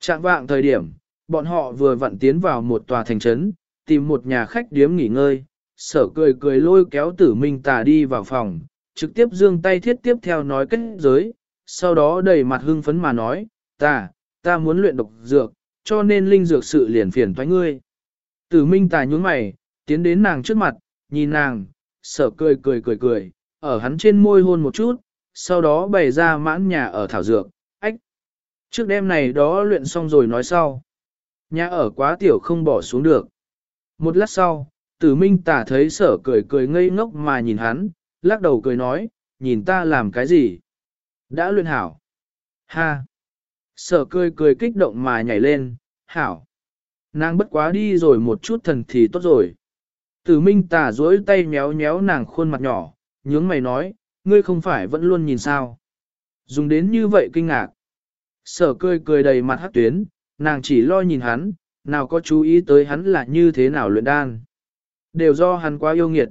Trạng vạng thời điểm, bọn họ vừa vặn tiến vào một tòa thành trấn, tìm một nhà khách điếm nghỉ ngơi, sở cười cười lôi kéo tử minh tà đi vào phòng, trực tiếp dương tay thiết tiếp theo nói kết giới, sau đó đầy mặt hưng phấn mà nói, ta, ta muốn luyện độc dược, cho nên linh dược sự liền phiền thoái ngươi. Tử minh tà nhún mày, tiến đến nàng trước mặt, nhìn nàng, sở cười cười cười cười, ở hắn trên môi hôn một chút, sau đó bày ra mãn nhà ở thảo dược, ách. Trước đêm này đó luyện xong rồi nói sau. Nhà ở quá tiểu không bỏ xuống được. Một lát sau, tử minh tả thấy sở cười cười ngây ngốc mà nhìn hắn, lắc đầu cười nói, nhìn ta làm cái gì? Đã luyện hảo. Ha! Sở cười cười kích động mà nhảy lên, hảo. Nàng bất quá đi rồi một chút thần thì tốt rồi. Tử minh tà duỗi tay méo méo nàng khuôn mặt nhỏ, nhướng mày nói, ngươi không phải vẫn luôn nhìn sao. Dùng đến như vậy kinh ngạc. Sở cười cười đầy mặt hát tuyến, nàng chỉ lo nhìn hắn, nào có chú ý tới hắn là như thế nào luyện đan. Đều do hắn quá yêu nghiệt.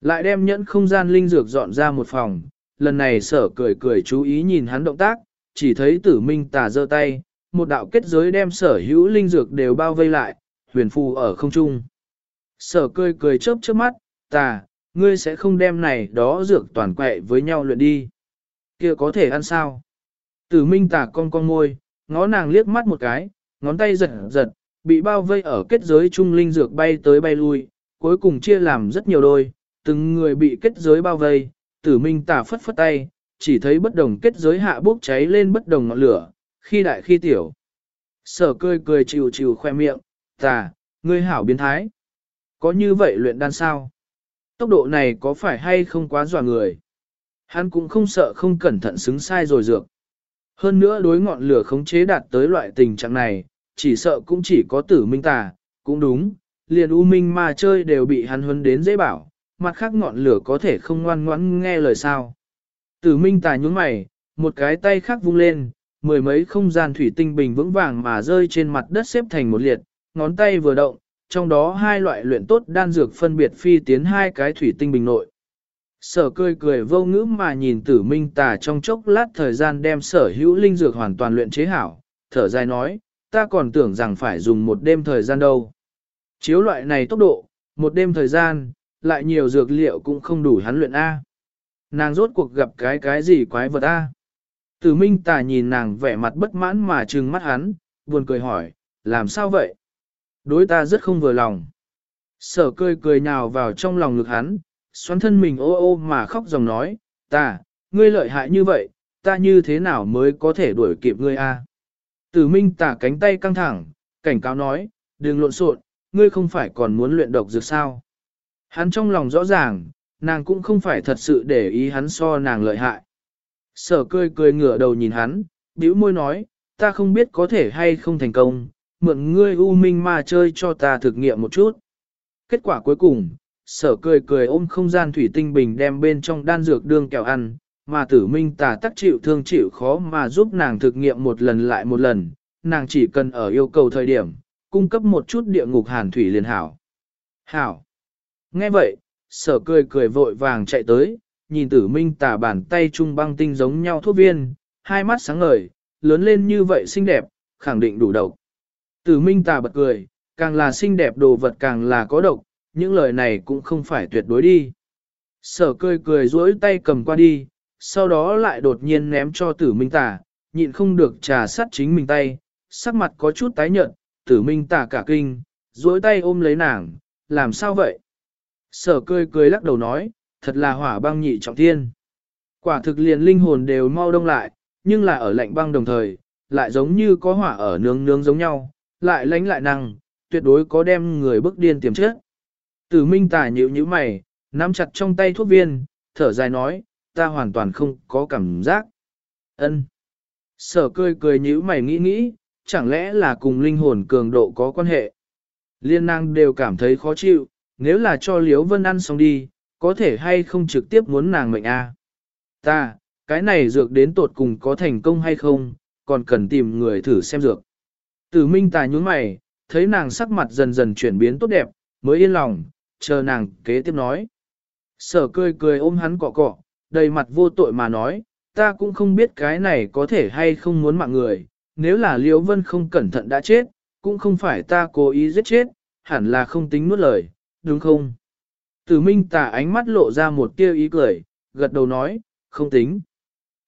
Lại đem nhẫn không gian linh dược dọn ra một phòng, lần này sở cười cười chú ý nhìn hắn động tác, chỉ thấy tử minh tà giơ tay, một đạo kết giới đem sở hữu linh dược đều bao vây lại, huyền phù ở không trung. Sở cười cười chớp chớp mắt, tà, ngươi sẽ không đem này đó dược toàn quậy với nhau luyện đi. kia có thể ăn sao? Tử minh tà con con môi, ngó nàng liếc mắt một cái, ngón tay giật giật, bị bao vây ở kết giới trung linh dược bay tới bay lui, cuối cùng chia làm rất nhiều đôi, từng người bị kết giới bao vây, tử minh tà phất phất tay, chỉ thấy bất đồng kết giới hạ bốc cháy lên bất đồng ngọn lửa, khi đại khi tiểu. Sở cười cười chịu chịu khoe miệng, tà, ngươi hảo biến thái. Có như vậy luyện đan sao? Tốc độ này có phải hay không quá dọa người? Hắn cũng không sợ không cẩn thận xứng sai rồi dược. Hơn nữa đối ngọn lửa khống chế đạt tới loại tình trạng này, chỉ sợ cũng chỉ có tử minh tà, cũng đúng, liền u minh mà chơi đều bị hắn huấn đến dễ bảo, mặt khác ngọn lửa có thể không ngoan ngoãn nghe lời sao. Tử minh Tài nhúng mày, một cái tay khác vung lên, mười mấy không gian thủy tinh bình vững vàng mà rơi trên mặt đất xếp thành một liệt, ngón tay vừa động, trong đó hai loại luyện tốt đan dược phân biệt phi tiến hai cái thủy tinh bình nội. Sở cười cười vô ngữ mà nhìn tử minh tà trong chốc lát thời gian đem sở hữu linh dược hoàn toàn luyện chế hảo, thở dài nói, ta còn tưởng rằng phải dùng một đêm thời gian đâu. Chiếu loại này tốc độ, một đêm thời gian, lại nhiều dược liệu cũng không đủ hắn luyện A. Nàng rốt cuộc gặp cái cái gì quái vật A. Tử minh tà nhìn nàng vẻ mặt bất mãn mà trừng mắt hắn, buồn cười hỏi, làm sao vậy? Đối ta rất không vừa lòng. Sở cười cười nhào vào trong lòng ngực hắn, xoắn thân mình ô ô mà khóc dòng nói, ta, ngươi lợi hại như vậy, ta như thế nào mới có thể đuổi kịp ngươi a? Tử Minh tả cánh tay căng thẳng, cảnh cáo nói, đừng lộn xộn, ngươi không phải còn muốn luyện độc dược sao? Hắn trong lòng rõ ràng, nàng cũng không phải thật sự để ý hắn so nàng lợi hại. Sở cười cười ngửa đầu nhìn hắn, bĩu môi nói, ta không biết có thể hay không thành công, mượn ngươi u minh ma chơi cho ta thực nghiệm một chút. Kết quả cuối cùng, sở cười cười ôm không gian thủy tinh bình đem bên trong đan dược đương kẹo ăn, mà tử minh tà tắc chịu thương chịu khó mà giúp nàng thực nghiệm một lần lại một lần, nàng chỉ cần ở yêu cầu thời điểm, cung cấp một chút địa ngục hàn thủy liền hảo. Hảo! Nghe vậy, sở cười cười vội vàng chạy tới, nhìn tử minh tà bàn tay trung băng tinh giống nhau thuốc viên, hai mắt sáng ngời, lớn lên như vậy xinh đẹp, khẳng định đủ độc. Tử minh tà bật cười, càng là xinh đẹp đồ vật càng là có độc, những lời này cũng không phải tuyệt đối đi. Sở cười cười duỗi tay cầm qua đi, sau đó lại đột nhiên ném cho tử minh tà, nhịn không được trà sắt chính mình tay, sắc mặt có chút tái nhợt, tử minh tà cả kinh, duỗi tay ôm lấy nàng, làm sao vậy? Sở cười cười lắc đầu nói, thật là hỏa băng nhị trọng thiên. Quả thực liền linh hồn đều mau đông lại, nhưng là ở lạnh băng đồng thời, lại giống như có hỏa ở nướng nướng giống nhau, lại lánh lại năng, tuyệt đối có đem người bức điên tiềm chết. Tử minh Tả nhíu nhíu mày, nắm chặt trong tay thuốc viên, thở dài nói, ta hoàn toàn không có cảm giác. Ân. Sở cười cười nhíu mày nghĩ nghĩ, chẳng lẽ là cùng linh hồn cường độ có quan hệ. Liên năng đều cảm thấy khó chịu, nếu là cho Liễu Vân ăn xong đi, có thể hay không trực tiếp muốn nàng mệnh a? Ta, cái này dược đến tột cùng có thành công hay không, còn cần tìm người thử xem dược. Tử Minh Tài nhún mày, thấy nàng sắc mặt dần dần chuyển biến tốt đẹp, mới yên lòng, chờ nàng kế tiếp nói. Sở cười cười ôm hắn cọ cọ, đầy mặt vô tội mà nói, ta cũng không biết cái này có thể hay không muốn mạng người, nếu là Liễu Vân không cẩn thận đã chết, cũng không phải ta cố ý giết chết, hẳn là không tính nuốt lời, đúng không? Tử Minh tà ánh mắt lộ ra một tia ý cười, gật đầu nói, không tính.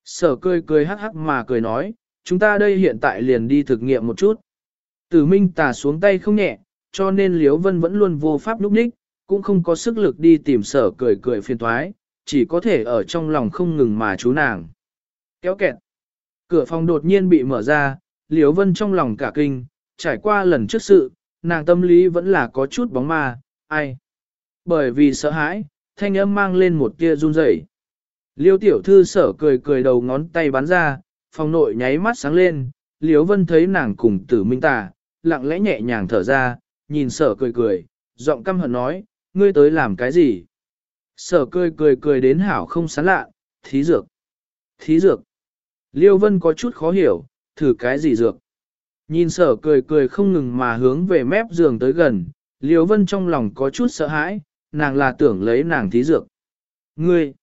Sở cười cười hắc hắc mà cười nói, chúng ta đây hiện tại liền đi thực nghiệm một chút. Tử Minh tà xuống tay không nhẹ, cho nên Liễu Vân vẫn luôn vô pháp núp đích, cũng không có sức lực đi tìm sở cười cười phiền thoái, chỉ có thể ở trong lòng không ngừng mà chú nàng. Kéo kẹt. Cửa phòng đột nhiên bị mở ra, Liễu Vân trong lòng cả kinh, trải qua lần trước sự, nàng tâm lý vẫn là có chút bóng ma, ai. Bởi vì sợ hãi, thanh âm mang lên một tia run rẩy. Liêu tiểu thư sở cười cười đầu ngón tay bắn ra, phòng nội nháy mắt sáng lên, liêu Vân thấy nàng cùng tử minh tà, lặng lẽ nhẹ nhàng thở ra, nhìn sở cười cười, giọng căm hận nói, ngươi tới làm cái gì? Sở cười cười cười đến hảo không sán lạ, thí dược. Thí dược. Liêu Vân có chút khó hiểu, thử cái gì dược. Nhìn sở cười cười không ngừng mà hướng về mép giường tới gần, Liêu Vân trong lòng có chút sợ hãi, nàng là tưởng lấy nàng thí dược. Ngươi,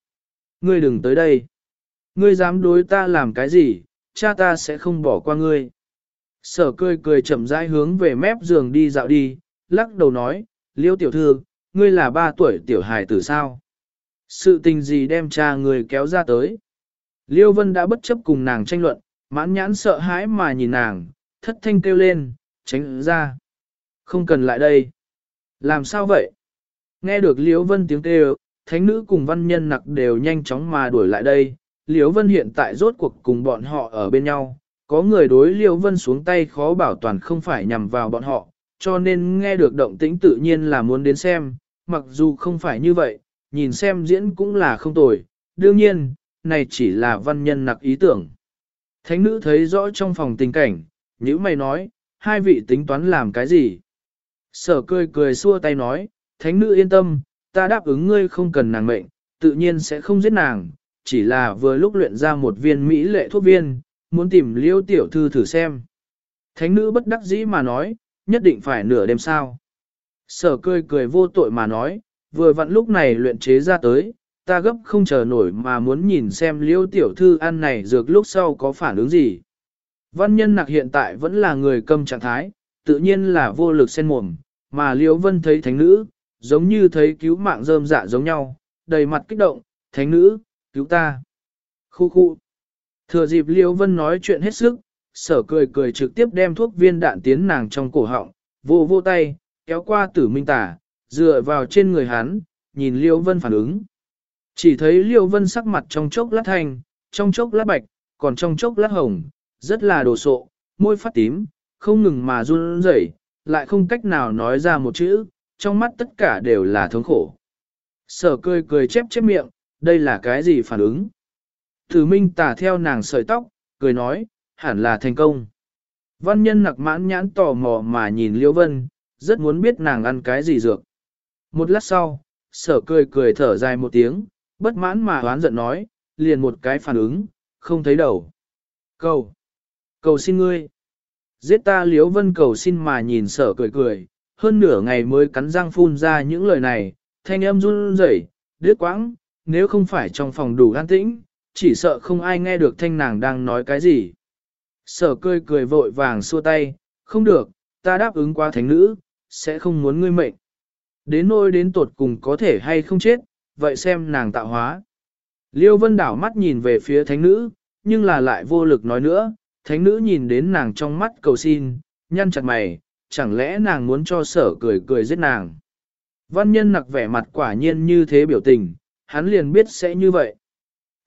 ngươi đừng tới đây. Ngươi dám đối ta làm cái gì, cha ta sẽ không bỏ qua ngươi. Sở cười cười chậm rãi hướng về mép giường đi dạo đi, lắc đầu nói, liêu tiểu thư, ngươi là ba tuổi tiểu hài tử sao? Sự tình gì đem cha người kéo ra tới? Liêu Vân đã bất chấp cùng nàng tranh luận, mãn nhãn sợ hãi mà nhìn nàng, thất thanh kêu lên, tránh ra. Không cần lại đây. Làm sao vậy? Nghe được Liễu Vân tiếng kêu, thánh nữ cùng văn nhân nặc đều nhanh chóng mà đuổi lại đây. Liễu Vân hiện tại rốt cuộc cùng bọn họ ở bên nhau, có người đối Liễu Vân xuống tay khó bảo toàn không phải nhằm vào bọn họ, cho nên nghe được động tĩnh tự nhiên là muốn đến xem, mặc dù không phải như vậy, nhìn xem diễn cũng là không tồi, đương nhiên, này chỉ là văn nhân nặc ý tưởng. Thánh nữ thấy rõ trong phòng tình cảnh, những mày nói, hai vị tính toán làm cái gì? Sở cười cười xua tay nói, thánh nữ yên tâm, ta đáp ứng ngươi không cần nàng mệnh, tự nhiên sẽ không giết nàng, chỉ là vừa lúc luyện ra một viên mỹ lệ thuốc viên, muốn tìm liêu tiểu thư thử xem. Thánh nữ bất đắc dĩ mà nói, nhất định phải nửa đêm sao. Sở cười cười vô tội mà nói, vừa vặn lúc này luyện chế ra tới, ta gấp không chờ nổi mà muốn nhìn xem liêu tiểu thư ăn này dược lúc sau có phản ứng gì. Văn nhân nặc hiện tại vẫn là người cầm trạng thái, tự nhiên là vô lực sen mồm, mà liêu vân thấy thánh nữ, giống như thấy cứu mạng rơm dạ giống nhau, đầy mặt kích động, thánh nữ, cứu ta. Khu khu. Thừa dịp liêu vân nói chuyện hết sức, sở cười cười trực tiếp đem thuốc viên đạn tiến nàng trong cổ họng, vô vô tay, kéo qua tử minh tả, dựa vào trên người hắn, nhìn liêu vân phản ứng. Chỉ thấy liêu vân sắc mặt trong chốc lát thanh, trong chốc lát bạch, còn trong chốc lát hồng, rất là đồ sộ, môi phát tím, không ngừng mà run rẩy, lại không cách nào nói ra một chữ, trong mắt tất cả đều là thống khổ. Sở cười cười chép chép miệng, đây là cái gì phản ứng? Thử minh tả theo nàng sợi tóc, cười nói, hẳn là thành công. Văn nhân nặc mãn nhãn tò mò mà nhìn Liễu Vân, rất muốn biết nàng ăn cái gì dược. Một lát sau, sở cười cười thở dài một tiếng, bất mãn mà oán giận nói, liền một cái phản ứng, không thấy đầu. Cầu! Cầu xin ngươi! Giết ta liếu Vân cầu xin mà nhìn sở cười cười, hơn nửa ngày mới cắn răng phun ra những lời này, thanh âm run rẩy, đứt quãng, nếu không phải trong phòng đủ an tĩnh, chỉ sợ không ai nghe được thanh nàng đang nói cái gì. Sở cười cười vội vàng xua tay, không được, ta đáp ứng qua thánh nữ, sẽ không muốn ngươi mệnh. Đến nôi đến tột cùng có thể hay không chết, vậy xem nàng tạo hóa. Liêu vân đảo mắt nhìn về phía thánh nữ, nhưng là lại vô lực nói nữa, thánh nữ nhìn đến nàng trong mắt cầu xin, nhăn chặt mày, chẳng lẽ nàng muốn cho sở cười cười giết nàng. Văn nhân nặc vẻ mặt quả nhiên như thế biểu tình, hắn liền biết sẽ như vậy.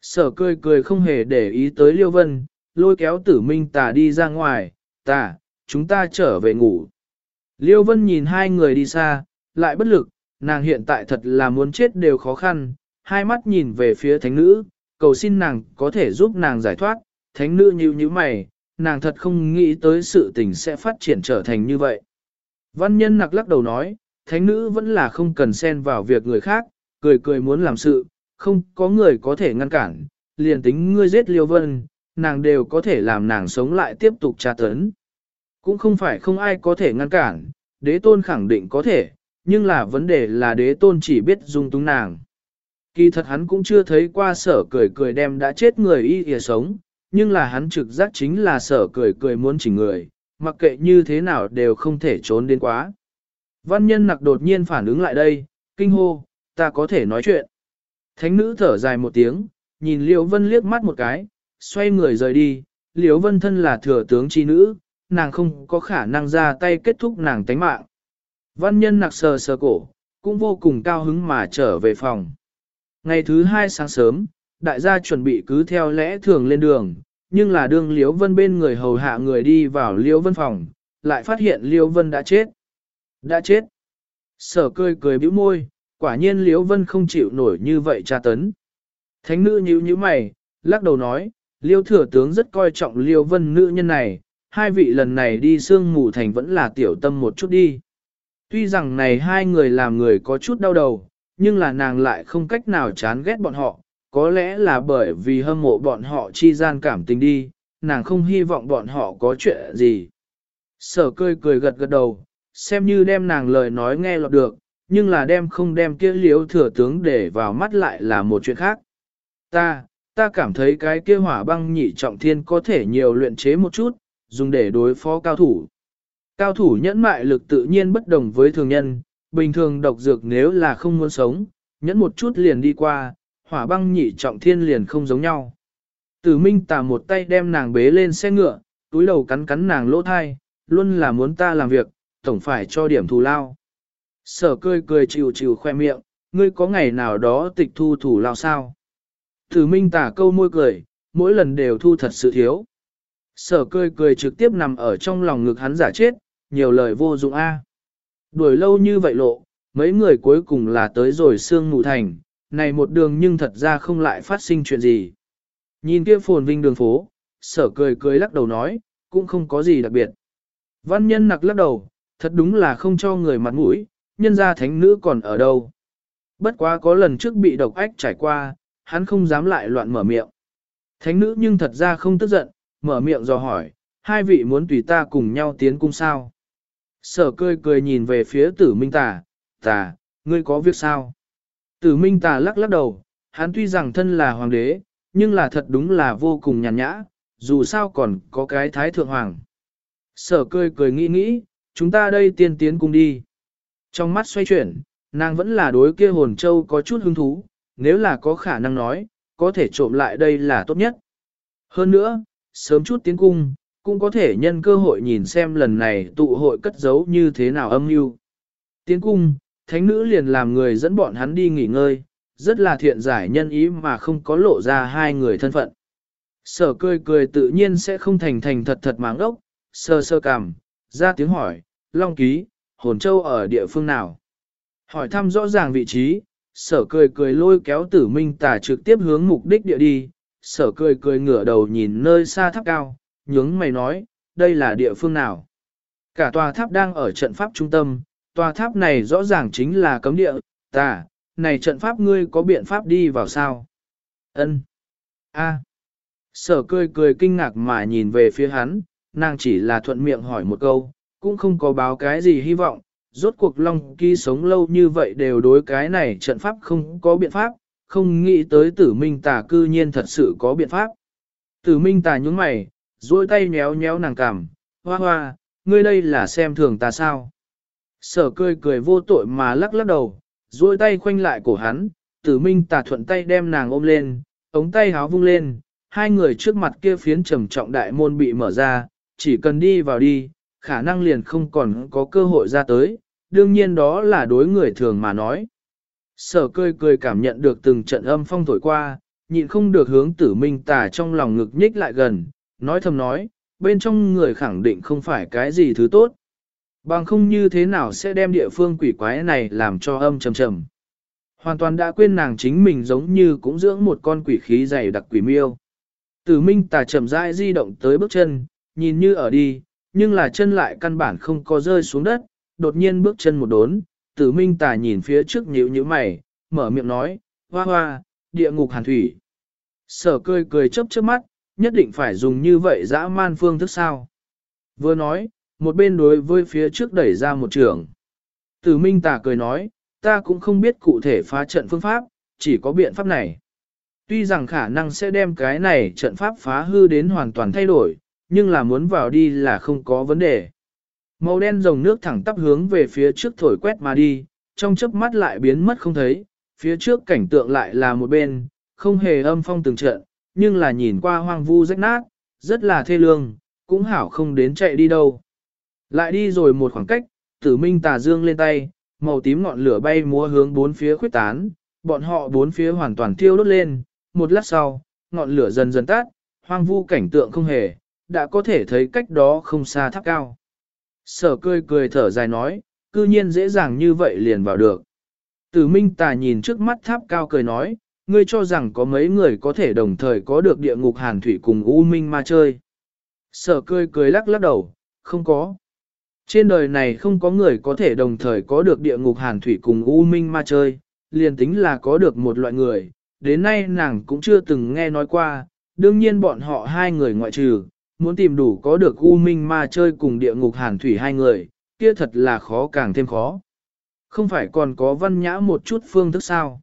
Sở cười cười không hề để ý tới Liêu Vân, lôi kéo tử minh tà đi ra ngoài, tà, chúng ta trở về ngủ. Liêu Vân nhìn hai người đi xa, lại bất lực, nàng hiện tại thật là muốn chết đều khó khăn, hai mắt nhìn về phía thánh nữ, cầu xin nàng có thể giúp nàng giải thoát, thánh nữ như như mày, nàng thật không nghĩ tới sự tình sẽ phát triển trở thành như vậy. Văn nhân nặc lắc đầu nói, thánh nữ vẫn là không cần xen vào việc người khác, cười cười muốn làm sự, không có người có thể ngăn cản, liền tính ngươi giết Liêu Vân, nàng đều có thể làm nàng sống lại tiếp tục tra tấn. Cũng không phải không ai có thể ngăn cản, đế tôn khẳng định có thể, nhưng là vấn đề là đế tôn chỉ biết dung túng nàng. Kỳ thật hắn cũng chưa thấy qua sở cười cười đem đã chết người y kìa sống, nhưng là hắn trực giác chính là sở cười cười muốn chỉnh người, mặc kệ như thế nào đều không thể trốn đến quá. Văn nhân nặc đột nhiên phản ứng lại đây, kinh hô, ta có thể nói chuyện. Thánh nữ thở dài một tiếng, nhìn Liễu Vân liếc mắt một cái, xoay người rời đi, Liễu Vân thân là thừa tướng chi nữ, nàng không có khả năng ra tay kết thúc nàng tánh mạng. Văn nhân nặc sờ sờ cổ, cũng vô cùng cao hứng mà trở về phòng. Ngày thứ hai sáng sớm, đại gia chuẩn bị cứ theo lẽ thường lên đường, nhưng là đương Liễu Vân bên người hầu hạ người đi vào Liễu Vân phòng, lại phát hiện Liễu Vân đã chết. Đã chết. Sở cười cười bĩu môi, quả nhiên Liễu Vân không chịu nổi như vậy tra tấn. Thánh nữ nhíu nhíu mày, lắc đầu nói, Liêu thừa tướng rất coi trọng Liêu Vân nữ nhân này, hai vị lần này đi sương mù thành vẫn là tiểu tâm một chút đi. Tuy rằng này hai người làm người có chút đau đầu, nhưng là nàng lại không cách nào chán ghét bọn họ, có lẽ là bởi vì hâm mộ bọn họ chi gian cảm tình đi, nàng không hy vọng bọn họ có chuyện gì. Sở cười cười gật gật đầu, xem như đem nàng lời nói nghe lọt được, nhưng là đem không đem kia liếu thừa tướng để vào mắt lại là một chuyện khác. Ta, ta cảm thấy cái kia hỏa băng nhị trọng thiên có thể nhiều luyện chế một chút, dùng để đối phó cao thủ. Cao thủ nhẫn mại lực tự nhiên bất đồng với thường nhân, bình thường độc dược nếu là không muốn sống, nhẫn một chút liền đi qua, hỏa băng nhị trọng thiên liền không giống nhau. Tử Minh tà một tay đem nàng bế lên xe ngựa, túi đầu cắn cắn nàng lỗ thai, luôn là muốn ta làm việc, tổng phải cho điểm thù lao. Sở cười cười chịu chịu khoe miệng, ngươi có ngày nào đó tịch thu thủ lao sao? Tử Minh tả câu môi cười, mỗi lần đều thu thật sự thiếu. Sở cười cười trực tiếp nằm ở trong lòng ngực hắn giả chết, nhiều lời vô dụng a. Đuổi lâu như vậy lộ, mấy người cuối cùng là tới rồi sương ngủ thành, này một đường nhưng thật ra không lại phát sinh chuyện gì. Nhìn kia phồn vinh đường phố, sở cười cười lắc đầu nói, cũng không có gì đặc biệt. Văn nhân nặc lắc đầu, thật đúng là không cho người mặt mũi, nhân gia thánh nữ còn ở đâu. Bất quá có lần trước bị độc ách trải qua, hắn không dám lại loạn mở miệng. Thánh nữ nhưng thật ra không tức giận, mở miệng dò hỏi, hai vị muốn tùy ta cùng nhau tiến cung sao. Sở cười cười nhìn về phía tử minh tà, tà, ngươi có việc sao? Tử minh tà lắc lắc đầu, hắn tuy rằng thân là hoàng đế, nhưng là thật đúng là vô cùng nhàn nhã, dù sao còn có cái thái thượng hoàng. Sở cười cười nghĩ nghĩ, chúng ta đây tiên tiến cùng đi. Trong mắt xoay chuyển, nàng vẫn là đối kia hồn châu có chút hứng thú, nếu là có khả năng nói, có thể trộm lại đây là tốt nhất. Hơn nữa, sớm chút tiến cung, cũng có thể nhân cơ hội nhìn xem lần này tụ hội cất giấu như thế nào âm mưu. Tiến cung, thánh nữ liền làm người dẫn bọn hắn đi nghỉ ngơi, rất là thiện giải nhân ý mà không có lộ ra hai người thân phận. Sở cười cười tự nhiên sẽ không thành thành thật thật máng ốc, sơ sơ cằm, ra tiếng hỏi, Long Ký, Hồn Châu ở địa phương nào? Hỏi thăm rõ ràng vị trí, sở cười cười lôi kéo tử minh tà trực tiếp hướng mục đích địa đi, sở cười cười ngửa đầu nhìn nơi xa tháp cao, nhướng mày nói, đây là địa phương nào? Cả tòa tháp đang ở trận pháp trung tâm, tòa tháp này rõ ràng chính là cấm địa, ta, này trận pháp ngươi có biện pháp đi vào sao? Ân. A. Sở cười cười kinh ngạc mà nhìn về phía hắn, nàng chỉ là thuận miệng hỏi một câu, cũng không có báo cái gì hy vọng, rốt cuộc Long Kỳ sống lâu như vậy đều đối cái này trận pháp không có biện pháp, không nghĩ tới tử minh tà cư nhiên thật sự có biện pháp. Tử minh tà nhúng mày, duỗi tay nhéo nhéo nàng cằm, hoa hoa, ngươi đây là xem thường ta sao? Sở cười cười vô tội mà lắc lắc đầu, duỗi tay khoanh lại cổ hắn, tử minh tà thuận tay đem nàng ôm lên, ống tay háo vung lên, hai người trước mặt kia phiến trầm trọng đại môn bị mở ra, chỉ cần đi vào đi, khả năng liền không còn có cơ hội ra tới, đương nhiên đó là đối người thường mà nói. Sở cười cười cảm nhận được từng trận âm phong thổi qua, nhịn không được hướng tử minh tà trong lòng ngực nhích lại gần, nói thầm nói, bên trong người khẳng định không phải cái gì thứ tốt. Bằng không như thế nào sẽ đem địa phương quỷ quái này làm cho âm trầm trầm. Hoàn toàn đã quên nàng chính mình giống như cũng dưỡng một con quỷ khí dày đặc quỷ miêu. Tử minh tà chậm rãi di động tới bước chân, nhìn như ở đi, nhưng là chân lại căn bản không có rơi xuống đất, đột nhiên bước chân một đốn, tử minh tà nhìn phía trước nhíu nhíu mày, mở miệng nói, hoa hoa, địa ngục hàn thủy. Sở cười cười chớp chớp mắt, nhất định phải dùng như vậy dã man phương thức sao. Vừa nói, một bên đối với phía trước đẩy ra một trường. Tử minh tà cười nói, ta cũng không biết cụ thể phá trận phương pháp, chỉ có biện pháp này. Tuy rằng khả năng sẽ đem cái này trận pháp phá hư đến hoàn toàn thay đổi, nhưng là muốn vào đi là không có vấn đề. Màu đen rồng nước thẳng tắp hướng về phía trước thổi quét mà đi, trong chớp mắt lại biến mất không thấy, phía trước cảnh tượng lại là một bên, không hề âm phong từng trận, nhưng là nhìn qua hoang vu rách nát, rất là thê lương, cũng hảo không đến chạy đi đâu. Lại đi rồi một khoảng cách, tử minh tà dương lên tay, màu tím ngọn lửa bay múa hướng bốn phía khuyết tán, bọn họ bốn phía hoàn toàn thiêu đốt lên, một lát sau, ngọn lửa dần dần tắt, hoang vu cảnh tượng không hề, đã có thể thấy cách đó không xa tháp cao. Sở cười cười thở dài nói, cư nhiên dễ dàng như vậy liền vào được. Tử Minh Tà nhìn trước mắt tháp cao cười nói, ngươi cho rằng có mấy người có thể đồng thời có được địa ngục hàn thủy cùng U Minh ma chơi. Sở cười cười lắc lắc đầu, không có. Trên đời này không có người có thể đồng thời có được địa ngục hàn thủy cùng U Minh ma chơi, liền tính là có được một loại người, đến nay nàng cũng chưa từng nghe nói qua, đương nhiên bọn họ hai người ngoại trừ, muốn tìm đủ có được U Minh ma chơi cùng địa ngục hàn thủy hai người, kia thật là khó càng thêm khó. Không phải còn có văn nhã một chút phương thức sao?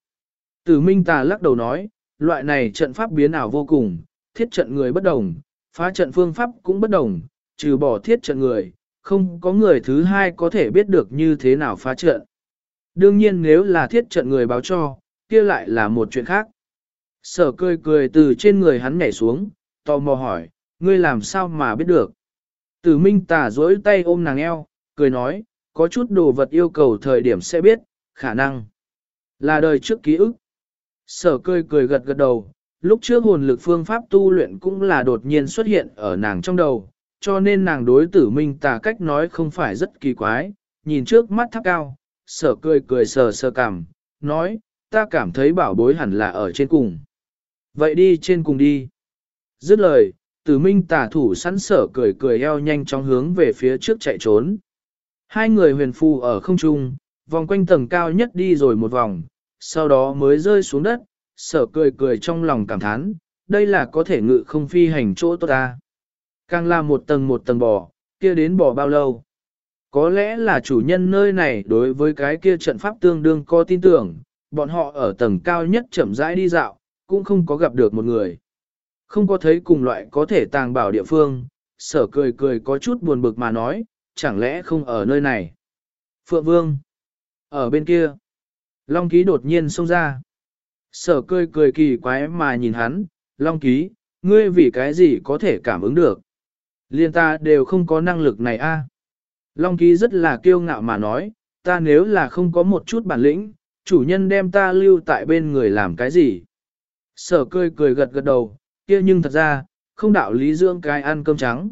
Tử Minh Tà lắc đầu nói, loại này trận pháp biến ảo vô cùng, thiết trận người bất đồng, phá trận phương pháp cũng bất đồng, trừ bỏ thiết trận người, không có người thứ hai có thể biết được như thế nào phá trận. Đương nhiên nếu là thiết trận người báo cho, kia lại là một chuyện khác. Sở cười cười từ trên người hắn nhảy xuống, tò mò hỏi, ngươi làm sao mà biết được. Tử Minh tả dối tay ôm nàng eo, cười nói, có chút đồ vật yêu cầu thời điểm sẽ biết, khả năng là đời trước ký ức. Sở cười cười gật gật đầu, lúc trước hồn lực phương pháp tu luyện cũng là đột nhiên xuất hiện ở nàng trong đầu, cho nên nàng đối tử minh tà cách nói không phải rất kỳ quái, nhìn trước mắt tháp cao, sở cười cười sờ sờ cảm, nói, ta cảm thấy bảo bối hẳn là ở trên cùng. Vậy đi trên cùng đi. Dứt lời, tử minh tà thủ sẵn sở cười cười eo nhanh chóng hướng về phía trước chạy trốn. Hai người huyền phù ở không trung, vòng quanh tầng cao nhất đi rồi một vòng, sau đó mới rơi xuống đất, sở cười cười trong lòng cảm thán, đây là có thể ngự không phi hành chỗ tốt ta. Càng là một tầng một tầng bò, kia đến bò bao lâu? Có lẽ là chủ nhân nơi này đối với cái kia trận pháp tương đương có tin tưởng, bọn họ ở tầng cao nhất chậm rãi đi dạo, cũng không có gặp được một người. Không có thấy cùng loại có thể tàng bảo địa phương, sở cười cười có chút buồn bực mà nói, chẳng lẽ không ở nơi này. Phượng Vương, ở bên kia, Long Ký đột nhiên xông ra. Sở cười cười kỳ quái mà nhìn hắn, Long Ký, ngươi vì cái gì có thể cảm ứng được. Liên ta đều không có năng lực này a. Long Ký rất là kiêu ngạo mà nói, ta nếu là không có một chút bản lĩnh, chủ nhân đem ta lưu tại bên người làm cái gì. Sở cười cười gật gật đầu, kia nhưng thật ra, không đạo lý dưỡng cái ăn cơm trắng.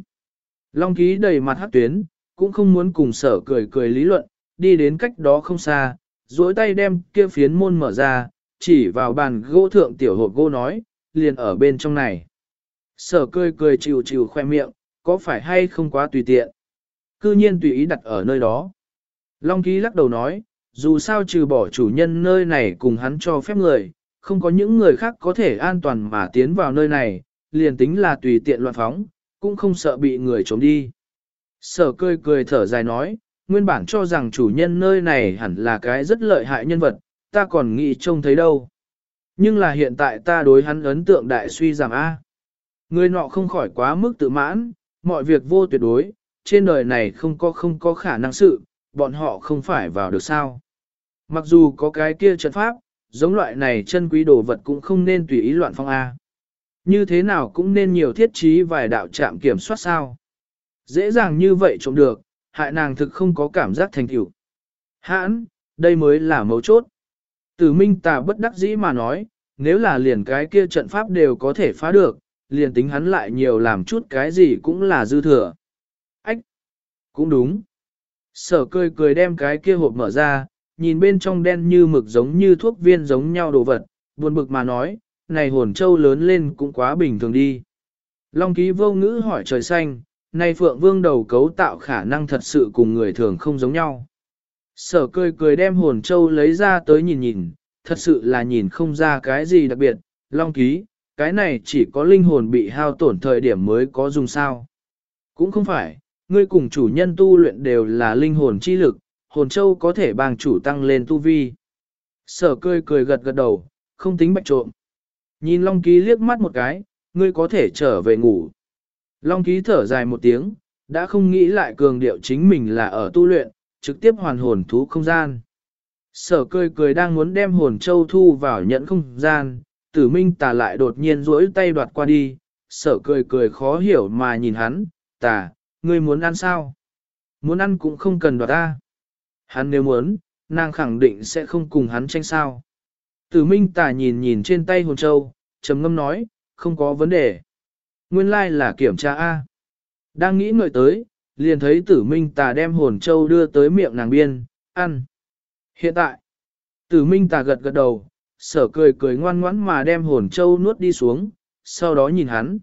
Long Ký đầy mặt hát tuyến, cũng không muốn cùng sở cười cười lý luận, đi đến cách đó không xa, duỗi tay đem kia phiến môn mở ra, chỉ vào bàn gỗ thượng tiểu hộp gỗ nói, liền ở bên trong này. Sở cười cười chịu chịu khoe miệng, có phải hay không quá tùy tiện. Cư nhiên tùy ý đặt ở nơi đó. Long ký lắc đầu nói, dù sao trừ bỏ chủ nhân nơi này cùng hắn cho phép người, không có những người khác có thể an toàn mà tiến vào nơi này, liền tính là tùy tiện loạn phóng, cũng không sợ bị người trốn đi. Sở cười cười thở dài nói, nguyên bản cho rằng chủ nhân nơi này hẳn là cái rất lợi hại nhân vật, ta còn nghĩ trông thấy đâu. Nhưng là hiện tại ta đối hắn ấn tượng đại suy giảm A. Người nọ không khỏi quá mức tự mãn, mọi việc vô tuyệt đối, trên đời này không có không có khả năng sự, bọn họ không phải vào được sao. Mặc dù có cái kia trận pháp, giống loại này chân quý đồ vật cũng không nên tùy ý loạn phong A. Như thế nào cũng nên nhiều thiết trí vài đạo trạm kiểm soát sao. Dễ dàng như vậy trộm được, hại nàng thực không có cảm giác thành tựu. Hãn, đây mới là mấu chốt. Tử Minh Tà bất đắc dĩ mà nói, nếu là liền cái kia trận pháp đều có thể phá được, liền tính hắn lại nhiều làm chút cái gì cũng là dư thừa. Ách! Cũng đúng. Sở cười cười đem cái kia hộp mở ra, nhìn bên trong đen như mực giống như thuốc viên giống nhau đồ vật, buồn bực mà nói, này hồn châu lớn lên cũng quá bình thường đi. Long ký vô ngữ hỏi trời xanh, này Phượng Vương đầu cấu tạo khả năng thật sự cùng người thường không giống nhau. Sở cười cười đem hồn châu lấy ra tới nhìn nhìn, thật sự là nhìn không ra cái gì đặc biệt, long ký, cái này chỉ có linh hồn bị hao tổn thời điểm mới có dùng sao. Cũng không phải, ngươi cùng chủ nhân tu luyện đều là linh hồn chi lực, hồn châu có thể bằng chủ tăng lên tu vi. Sở cười cười gật gật đầu, không tính bạch trộm. Nhìn Long Ký liếc mắt một cái, ngươi có thể trở về ngủ. Long ký thở dài một tiếng, đã không nghĩ lại cường điệu chính mình là ở tu luyện, trực tiếp hoàn hồn thú không gian. Sở cười cười đang muốn đem hồn châu thu vào nhận không gian, tử minh tà lại đột nhiên duỗi tay đoạt qua đi, sở cười cười khó hiểu mà nhìn hắn, tà, ngươi muốn ăn sao? Muốn ăn cũng không cần đoạt ta. Hắn nếu muốn, nàng khẳng định sẽ không cùng hắn tranh sao. Tử minh tà nhìn nhìn trên tay hồn châu, trầm ngâm nói, không có vấn đề. Nguyên lai là kiểm tra A. Đang nghĩ ngợi tới, liền thấy tử minh tà đem hồn châu đưa tới miệng nàng biên, ăn. Hiện tại, tử minh tà gật gật đầu, sở cười cười ngoan ngoãn mà đem hồn châu nuốt đi xuống, sau đó nhìn hắn.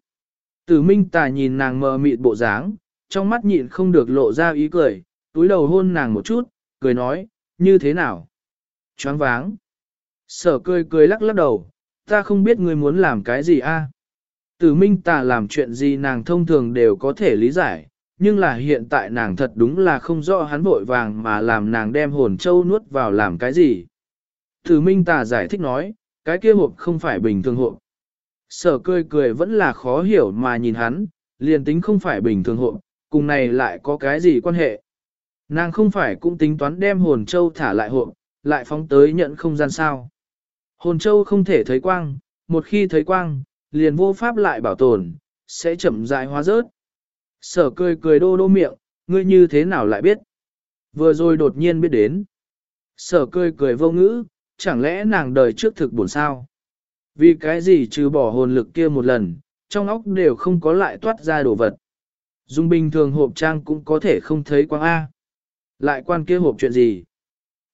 Tử minh tà nhìn nàng mờ mịt bộ dáng, trong mắt nhịn không được lộ ra ý cười, túi đầu hôn nàng một chút, cười nói, như thế nào? Choáng váng. Sở cười cười lắc lắc đầu, Ta không biết ngươi muốn làm cái gì a? Tử minh tà làm chuyện gì nàng thông thường đều có thể lý giải, nhưng là hiện tại nàng thật đúng là không rõ hắn vội vàng mà làm nàng đem hồn châu nuốt vào làm cái gì. Thử minh tà giải thích nói, cái kia hộp không phải bình thường hộp. Sở cười cười vẫn là khó hiểu mà nhìn hắn, liền tính không phải bình thường hộp, cùng này lại có cái gì quan hệ. Nàng không phải cũng tính toán đem hồn châu thả lại hộp, lại phóng tới nhận không gian sao. Hồn châu không thể thấy quang, một khi thấy quang, liền vô pháp lại bảo tồn, sẽ chậm rãi hóa rớt. Sở cười cười đô đô miệng, ngươi như thế nào lại biết? Vừa rồi đột nhiên biết đến. Sở cười cười vô ngữ, chẳng lẽ nàng đời trước thực buồn sao? Vì cái gì trừ bỏ hồn lực kia một lần, trong óc đều không có lại toát ra đồ vật. Dung bình thường hộp trang cũng có thể không thấy quang A. Lại quan kia hộp chuyện gì?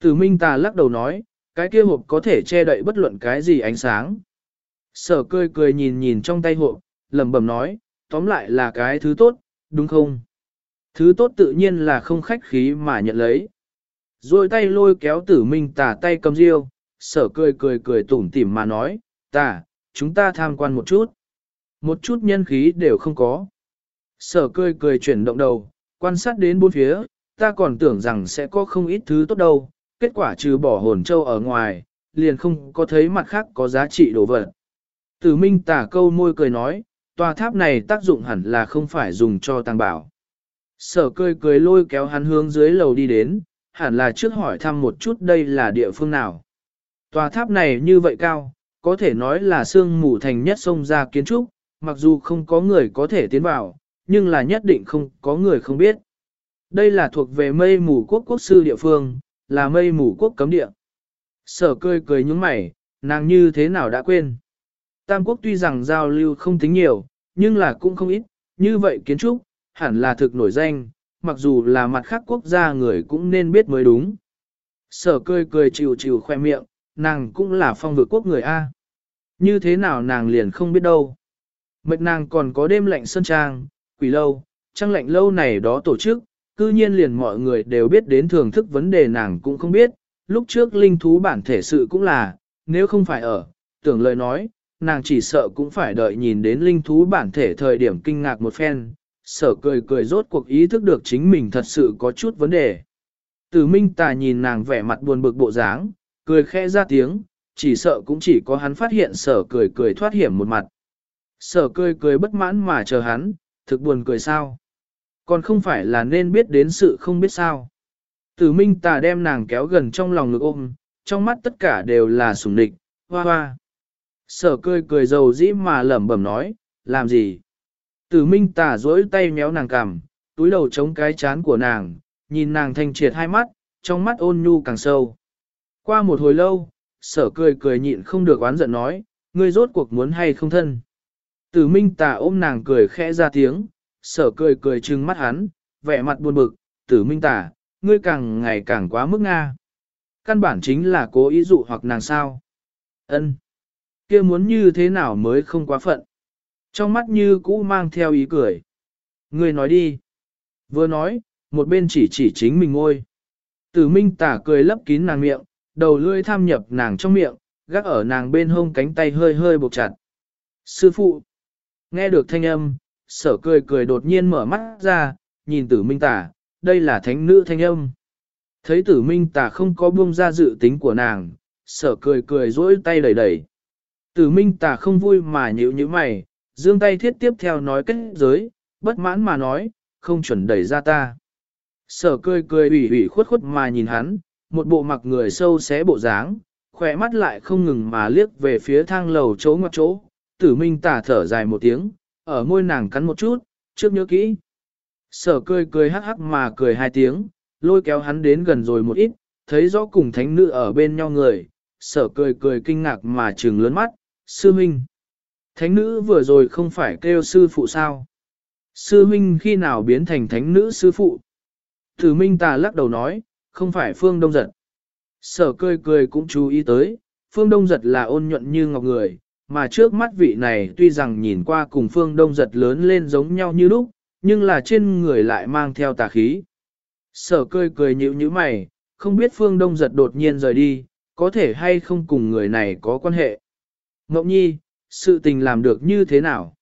Tử Minh Tà lắc đầu nói, cái kia hộp có thể che đậy bất luận cái gì ánh sáng. Sở cười cười nhìn nhìn trong tay hộp, lẩm bẩm nói, tóm lại là cái thứ tốt, đúng không? Thứ tốt tự nhiên là không khách khí mà nhận lấy. Rồi tay lôi kéo tử minh tà tay cầm riêu, sở cười cười cười tủm tỉm mà nói, tà, chúng ta tham quan một chút. Một chút nhân khí đều không có. Sở cười cười chuyển động đầu, quan sát đến bốn phía, ta còn tưởng rằng sẽ có không ít thứ tốt đâu, kết quả trừ bỏ hồn châu ở ngoài, liền không có thấy mặt khác có giá trị đồ vật. Tử Minh tả câu môi cười nói, tòa tháp này tác dụng hẳn là không phải dùng cho tăng bảo. Sở cười cười lôi kéo hắn hướng dưới lầu đi đến, hẳn là trước hỏi thăm một chút đây là địa phương nào. Tòa tháp này như vậy cao, có thể nói là sương mù thành nhất sông ra kiến trúc, mặc dù không có người có thể tiến vào, nhưng là nhất định không có người không biết. Đây là thuộc về mây mù quốc quốc sư địa phương, là mây mù quốc cấm địa. Sở cười cười những mày, nàng như thế nào đã quên. Tam quốc tuy rằng giao lưu không tính nhiều, nhưng là cũng không ít, như vậy kiến trúc, hẳn là thực nổi danh, mặc dù là mặt khác quốc gia người cũng nên biết mới đúng. Sở cười cười chịu chịu khoe miệng, nàng cũng là phong vực quốc người A. Như thế nào nàng liền không biết đâu. Mệnh nàng còn có đêm lạnh sơn trang, quỷ lâu, trăng lạnh lâu này đó tổ chức, cư nhiên liền mọi người đều biết đến thưởng thức vấn đề nàng cũng không biết, lúc trước linh thú bản thể sự cũng là, nếu không phải ở, tưởng lời nói, nàng chỉ sợ cũng phải đợi nhìn đến linh thú bản thể thời điểm kinh ngạc một phen, sở cười cười rốt cuộc ý thức được chính mình thật sự có chút vấn đề. Tử Minh Tà nhìn nàng vẻ mặt buồn bực bộ dáng, cười khẽ ra tiếng, chỉ sợ cũng chỉ có hắn phát hiện sở cười cười thoát hiểm một mặt. Sở cười cười bất mãn mà chờ hắn, thực buồn cười sao. Còn không phải là nên biết đến sự không biết sao. Tử Minh Tà đem nàng kéo gần trong lòng ngực ôm, trong mắt tất cả đều là sủng địch, hoa hoa. Sở cười cười dầu dĩ mà lẩm bẩm nói, làm gì? Tử Minh Tả dỗi tay méo nàng cằm, túi đầu chống cái chán của nàng, nhìn nàng thanh triệt hai mắt, trong mắt ôn nhu càng sâu. Qua một hồi lâu, sở cười cười nhịn không được oán giận nói, ngươi rốt cuộc muốn hay không thân. Tử Minh Tả ôm nàng cười khẽ ra tiếng, sở cười cười trừng mắt hắn, vẻ mặt buồn bực, tử Minh Tả, ngươi càng ngày càng quá mức Nga. Căn bản chính là cố ý dụ hoặc nàng sao. ân kia muốn như thế nào mới không quá phận. Trong mắt như cũ mang theo ý cười. người nói đi. Vừa nói, một bên chỉ chỉ chính mình ngôi. Tử minh tả cười lấp kín nàng miệng, đầu lưỡi tham nhập nàng trong miệng, gác ở nàng bên hông cánh tay hơi hơi buộc chặt. Sư phụ! Nghe được thanh âm, sở cười cười đột nhiên mở mắt ra, nhìn tử minh tả, đây là thánh nữ thanh âm. Thấy tử minh tả không có buông ra dự tính của nàng, sở cười cười dỗi tay đẩy đẩy. Tử minh tả không vui mà nhíu như mày, dương tay thiết tiếp theo nói kết giới, bất mãn mà nói, không chuẩn đẩy ra ta. Sở cười cười ủy ủy khuất khuất mà nhìn hắn, một bộ mặc người sâu xé bộ dáng, khỏe mắt lại không ngừng mà liếc về phía thang lầu chỗ ngoặt chỗ. Tử minh tả thở dài một tiếng, ở môi nàng cắn một chút, trước nhớ kỹ. Sở cười cười hắc hắc mà cười hai tiếng, lôi kéo hắn đến gần rồi một ít, thấy rõ cùng thánh nữ ở bên nhau người, sở cười cười kinh ngạc mà trừng lớn mắt, sư minh. Thánh nữ vừa rồi không phải kêu sư phụ sao? Sư huynh khi nào biến thành thánh nữ sư phụ? thử minh tà lắc đầu nói, không phải phương đông giật. Sở cười cười cũng chú ý tới, phương đông giật là ôn nhuận như ngọc người, mà trước mắt vị này tuy rằng nhìn qua cùng phương đông giật lớn lên giống nhau như lúc, nhưng là trên người lại mang theo tà khí. Sở cười cười nhíu như mày, không biết phương đông giật đột nhiên rời đi, có thể hay không cùng người này có quan hệ. Ngọc Nhi, sự tình làm được như thế nào?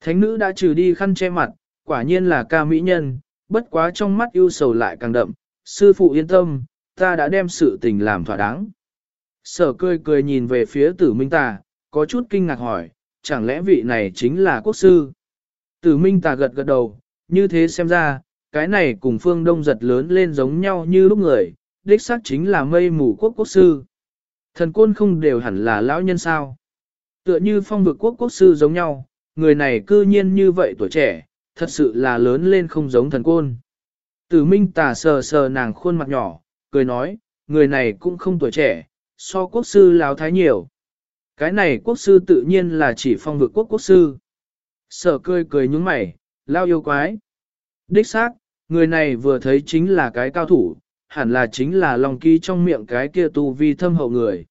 Thánh nữ đã trừ đi khăn che mặt, quả nhiên là ca mỹ nhân, bất quá trong mắt yêu sầu lại càng đậm. Sư phụ yên tâm, ta đã đem sự tình làm thỏa đáng. Sở cười cười nhìn về phía tử minh tà, có chút kinh ngạc hỏi, chẳng lẽ vị này chính là quốc sư? Tử minh tà gật gật đầu, như thế xem ra, cái này cùng phương đông giật lớn lên giống nhau như lúc người, đích xác chính là mây mù quốc quốc sư. Thần côn không đều hẳn là lão nhân sao. Tựa như phong vực quốc quốc sư giống nhau, người này cư nhiên như vậy tuổi trẻ, thật sự là lớn lên không giống thần côn. Tử minh tà sờ sờ nàng khuôn mặt nhỏ, cười nói, người này cũng không tuổi trẻ, so quốc sư lão thái nhiều. Cái này quốc sư tự nhiên là chỉ phong vực quốc quốc sư. Sở cười cười nhúng mày, lao yêu quái. Đích xác, người này vừa thấy chính là cái cao thủ, hẳn là chính là lòng ký trong miệng cái kia tu vi thâm hậu người.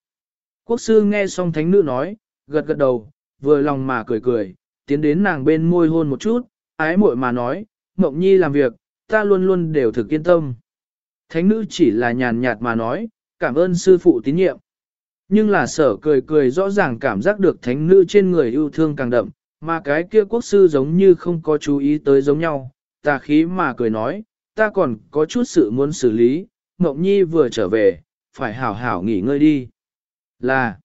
Quốc sư nghe xong thánh nữ nói, gật gật đầu, vừa lòng mà cười cười, tiến đến nàng bên môi hôn một chút, ái muội mà nói, Mộng Nhi làm việc, ta luôn luôn đều thực yên tâm. Thánh nữ chỉ là nhàn nhạt mà nói, cảm ơn sư phụ tín nhiệm. Nhưng là sở cười cười rõ ràng cảm giác được thánh nữ trên người yêu thương càng đậm, mà cái kia quốc sư giống như không có chú ý tới giống nhau, ta khí mà cười nói, ta còn có chút sự muốn xử lý, Mộng Nhi vừa trở về, phải hảo hảo nghỉ ngơi đi. Là,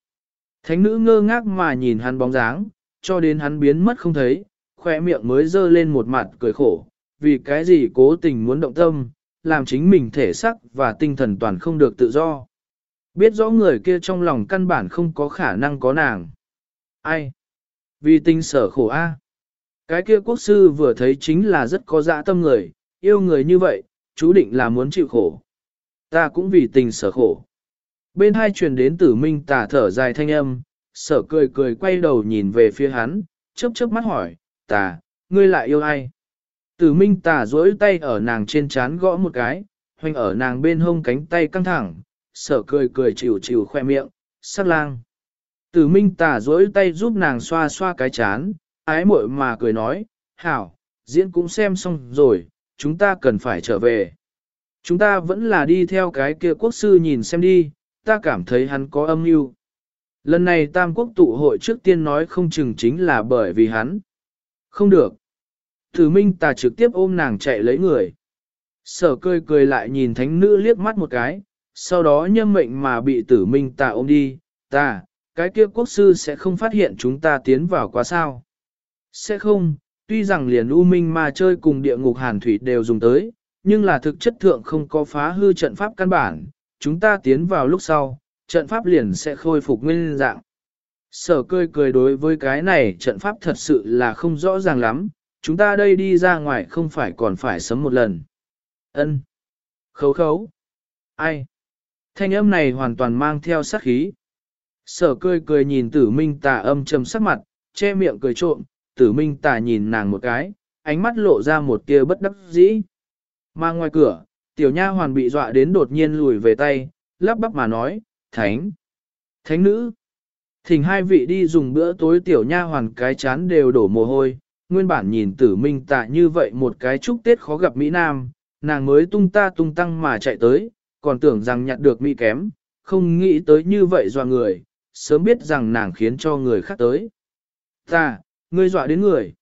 thánh nữ ngơ ngác mà nhìn hắn bóng dáng, cho đến hắn biến mất không thấy, khỏe miệng mới dơ lên một mặt cười khổ, vì cái gì cố tình muốn động tâm, làm chính mình thể sắc và tinh thần toàn không được tự do. Biết rõ người kia trong lòng căn bản không có khả năng có nàng. Ai? Vì tinh sở khổ a. Cái kia quốc sư vừa thấy chính là rất có dạ tâm người, yêu người như vậy, chú định là muốn chịu khổ. Ta cũng vì tình sở khổ. Bên hai truyền đến tử minh Tả thở dài thanh âm, sở cười cười quay đầu nhìn về phía hắn, chớp chớp mắt hỏi, tà, ngươi lại yêu ai? Tử minh tà duỗi tay ở nàng trên chán gõ một cái, hoành ở nàng bên hông cánh tay căng thẳng, sở cười cười chịu chịu khoe miệng, sắc lang. Tử minh tà duỗi tay giúp nàng xoa xoa cái chán, ái muội mà cười nói, hảo, diễn cũng xem xong rồi, chúng ta cần phải trở về. Chúng ta vẫn là đi theo cái kia quốc sư nhìn xem đi, ta cảm thấy hắn có âm mưu. Lần này Tam Quốc tụ hội trước tiên nói không chừng chính là bởi vì hắn. Không được. Thử minh ta trực tiếp ôm nàng chạy lấy người. Sở cười cười lại nhìn thánh nữ liếc mắt một cái, sau đó nhâm mệnh mà bị tử minh ta ôm đi, ta, cái kia quốc sư sẽ không phát hiện chúng ta tiến vào quá sao. Sẽ không, tuy rằng liền U Minh mà chơi cùng địa ngục hàn thủy đều dùng tới, nhưng là thực chất thượng không có phá hư trận pháp căn bản, chúng ta tiến vào lúc sau, trận pháp liền sẽ khôi phục nguyên dạng. Sở cười cười đối với cái này trận pháp thật sự là không rõ ràng lắm, chúng ta đây đi ra ngoài không phải còn phải sớm một lần. Ân, Khấu khấu. Ai? Thanh âm này hoàn toàn mang theo sát khí. Sở cười cười nhìn tử minh tà âm trầm sắc mặt, che miệng cười trộm, tử minh tà nhìn nàng một cái, ánh mắt lộ ra một tia bất đắc dĩ. Mà ngoài cửa, tiểu nha hoàn bị dọa đến đột nhiên lùi về tay, lắp bắp mà nói, thánh, thánh nữ. Thỉnh hai vị đi dùng bữa tối tiểu nha hoàn cái chán đều đổ mồ hôi, nguyên bản nhìn tử minh tạ như vậy một cái chúc Tết khó gặp Mỹ Nam, nàng mới tung ta tung tăng mà chạy tới, còn tưởng rằng nhặt được Mỹ kém, không nghĩ tới như vậy dọa người, sớm biết rằng nàng khiến cho người khác tới. Ta, ngươi dọa đến người.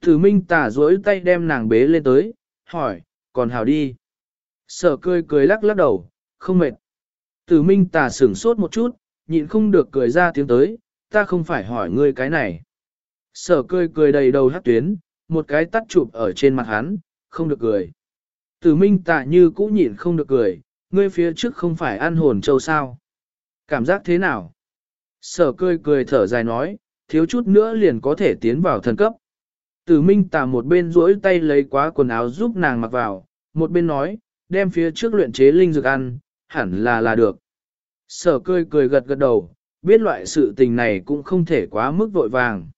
Tử minh Tả duỗi tay đem nàng bế lên tới, hỏi, còn hào đi. Sở cười cười lắc lắc đầu, không mệt. Tử minh tà sửng sốt một chút, nhịn không được cười ra tiếng tới, ta không phải hỏi ngươi cái này. Sở cười cười đầy đầu hát tuyến, một cái tắt chụp ở trên mặt hắn, không được cười. Tử minh tà như cũ nhịn không được cười, ngươi phía trước không phải ăn hồn châu sao. Cảm giác thế nào? Sở cười cười thở dài nói, thiếu chút nữa liền có thể tiến vào thần cấp. Tử minh tà một bên duỗi tay lấy quá quần áo giúp nàng mặc vào, một bên nói, đem phía trước luyện chế linh dược ăn, hẳn là là được. Sở cười cười gật gật đầu, biết loại sự tình này cũng không thể quá mức vội vàng.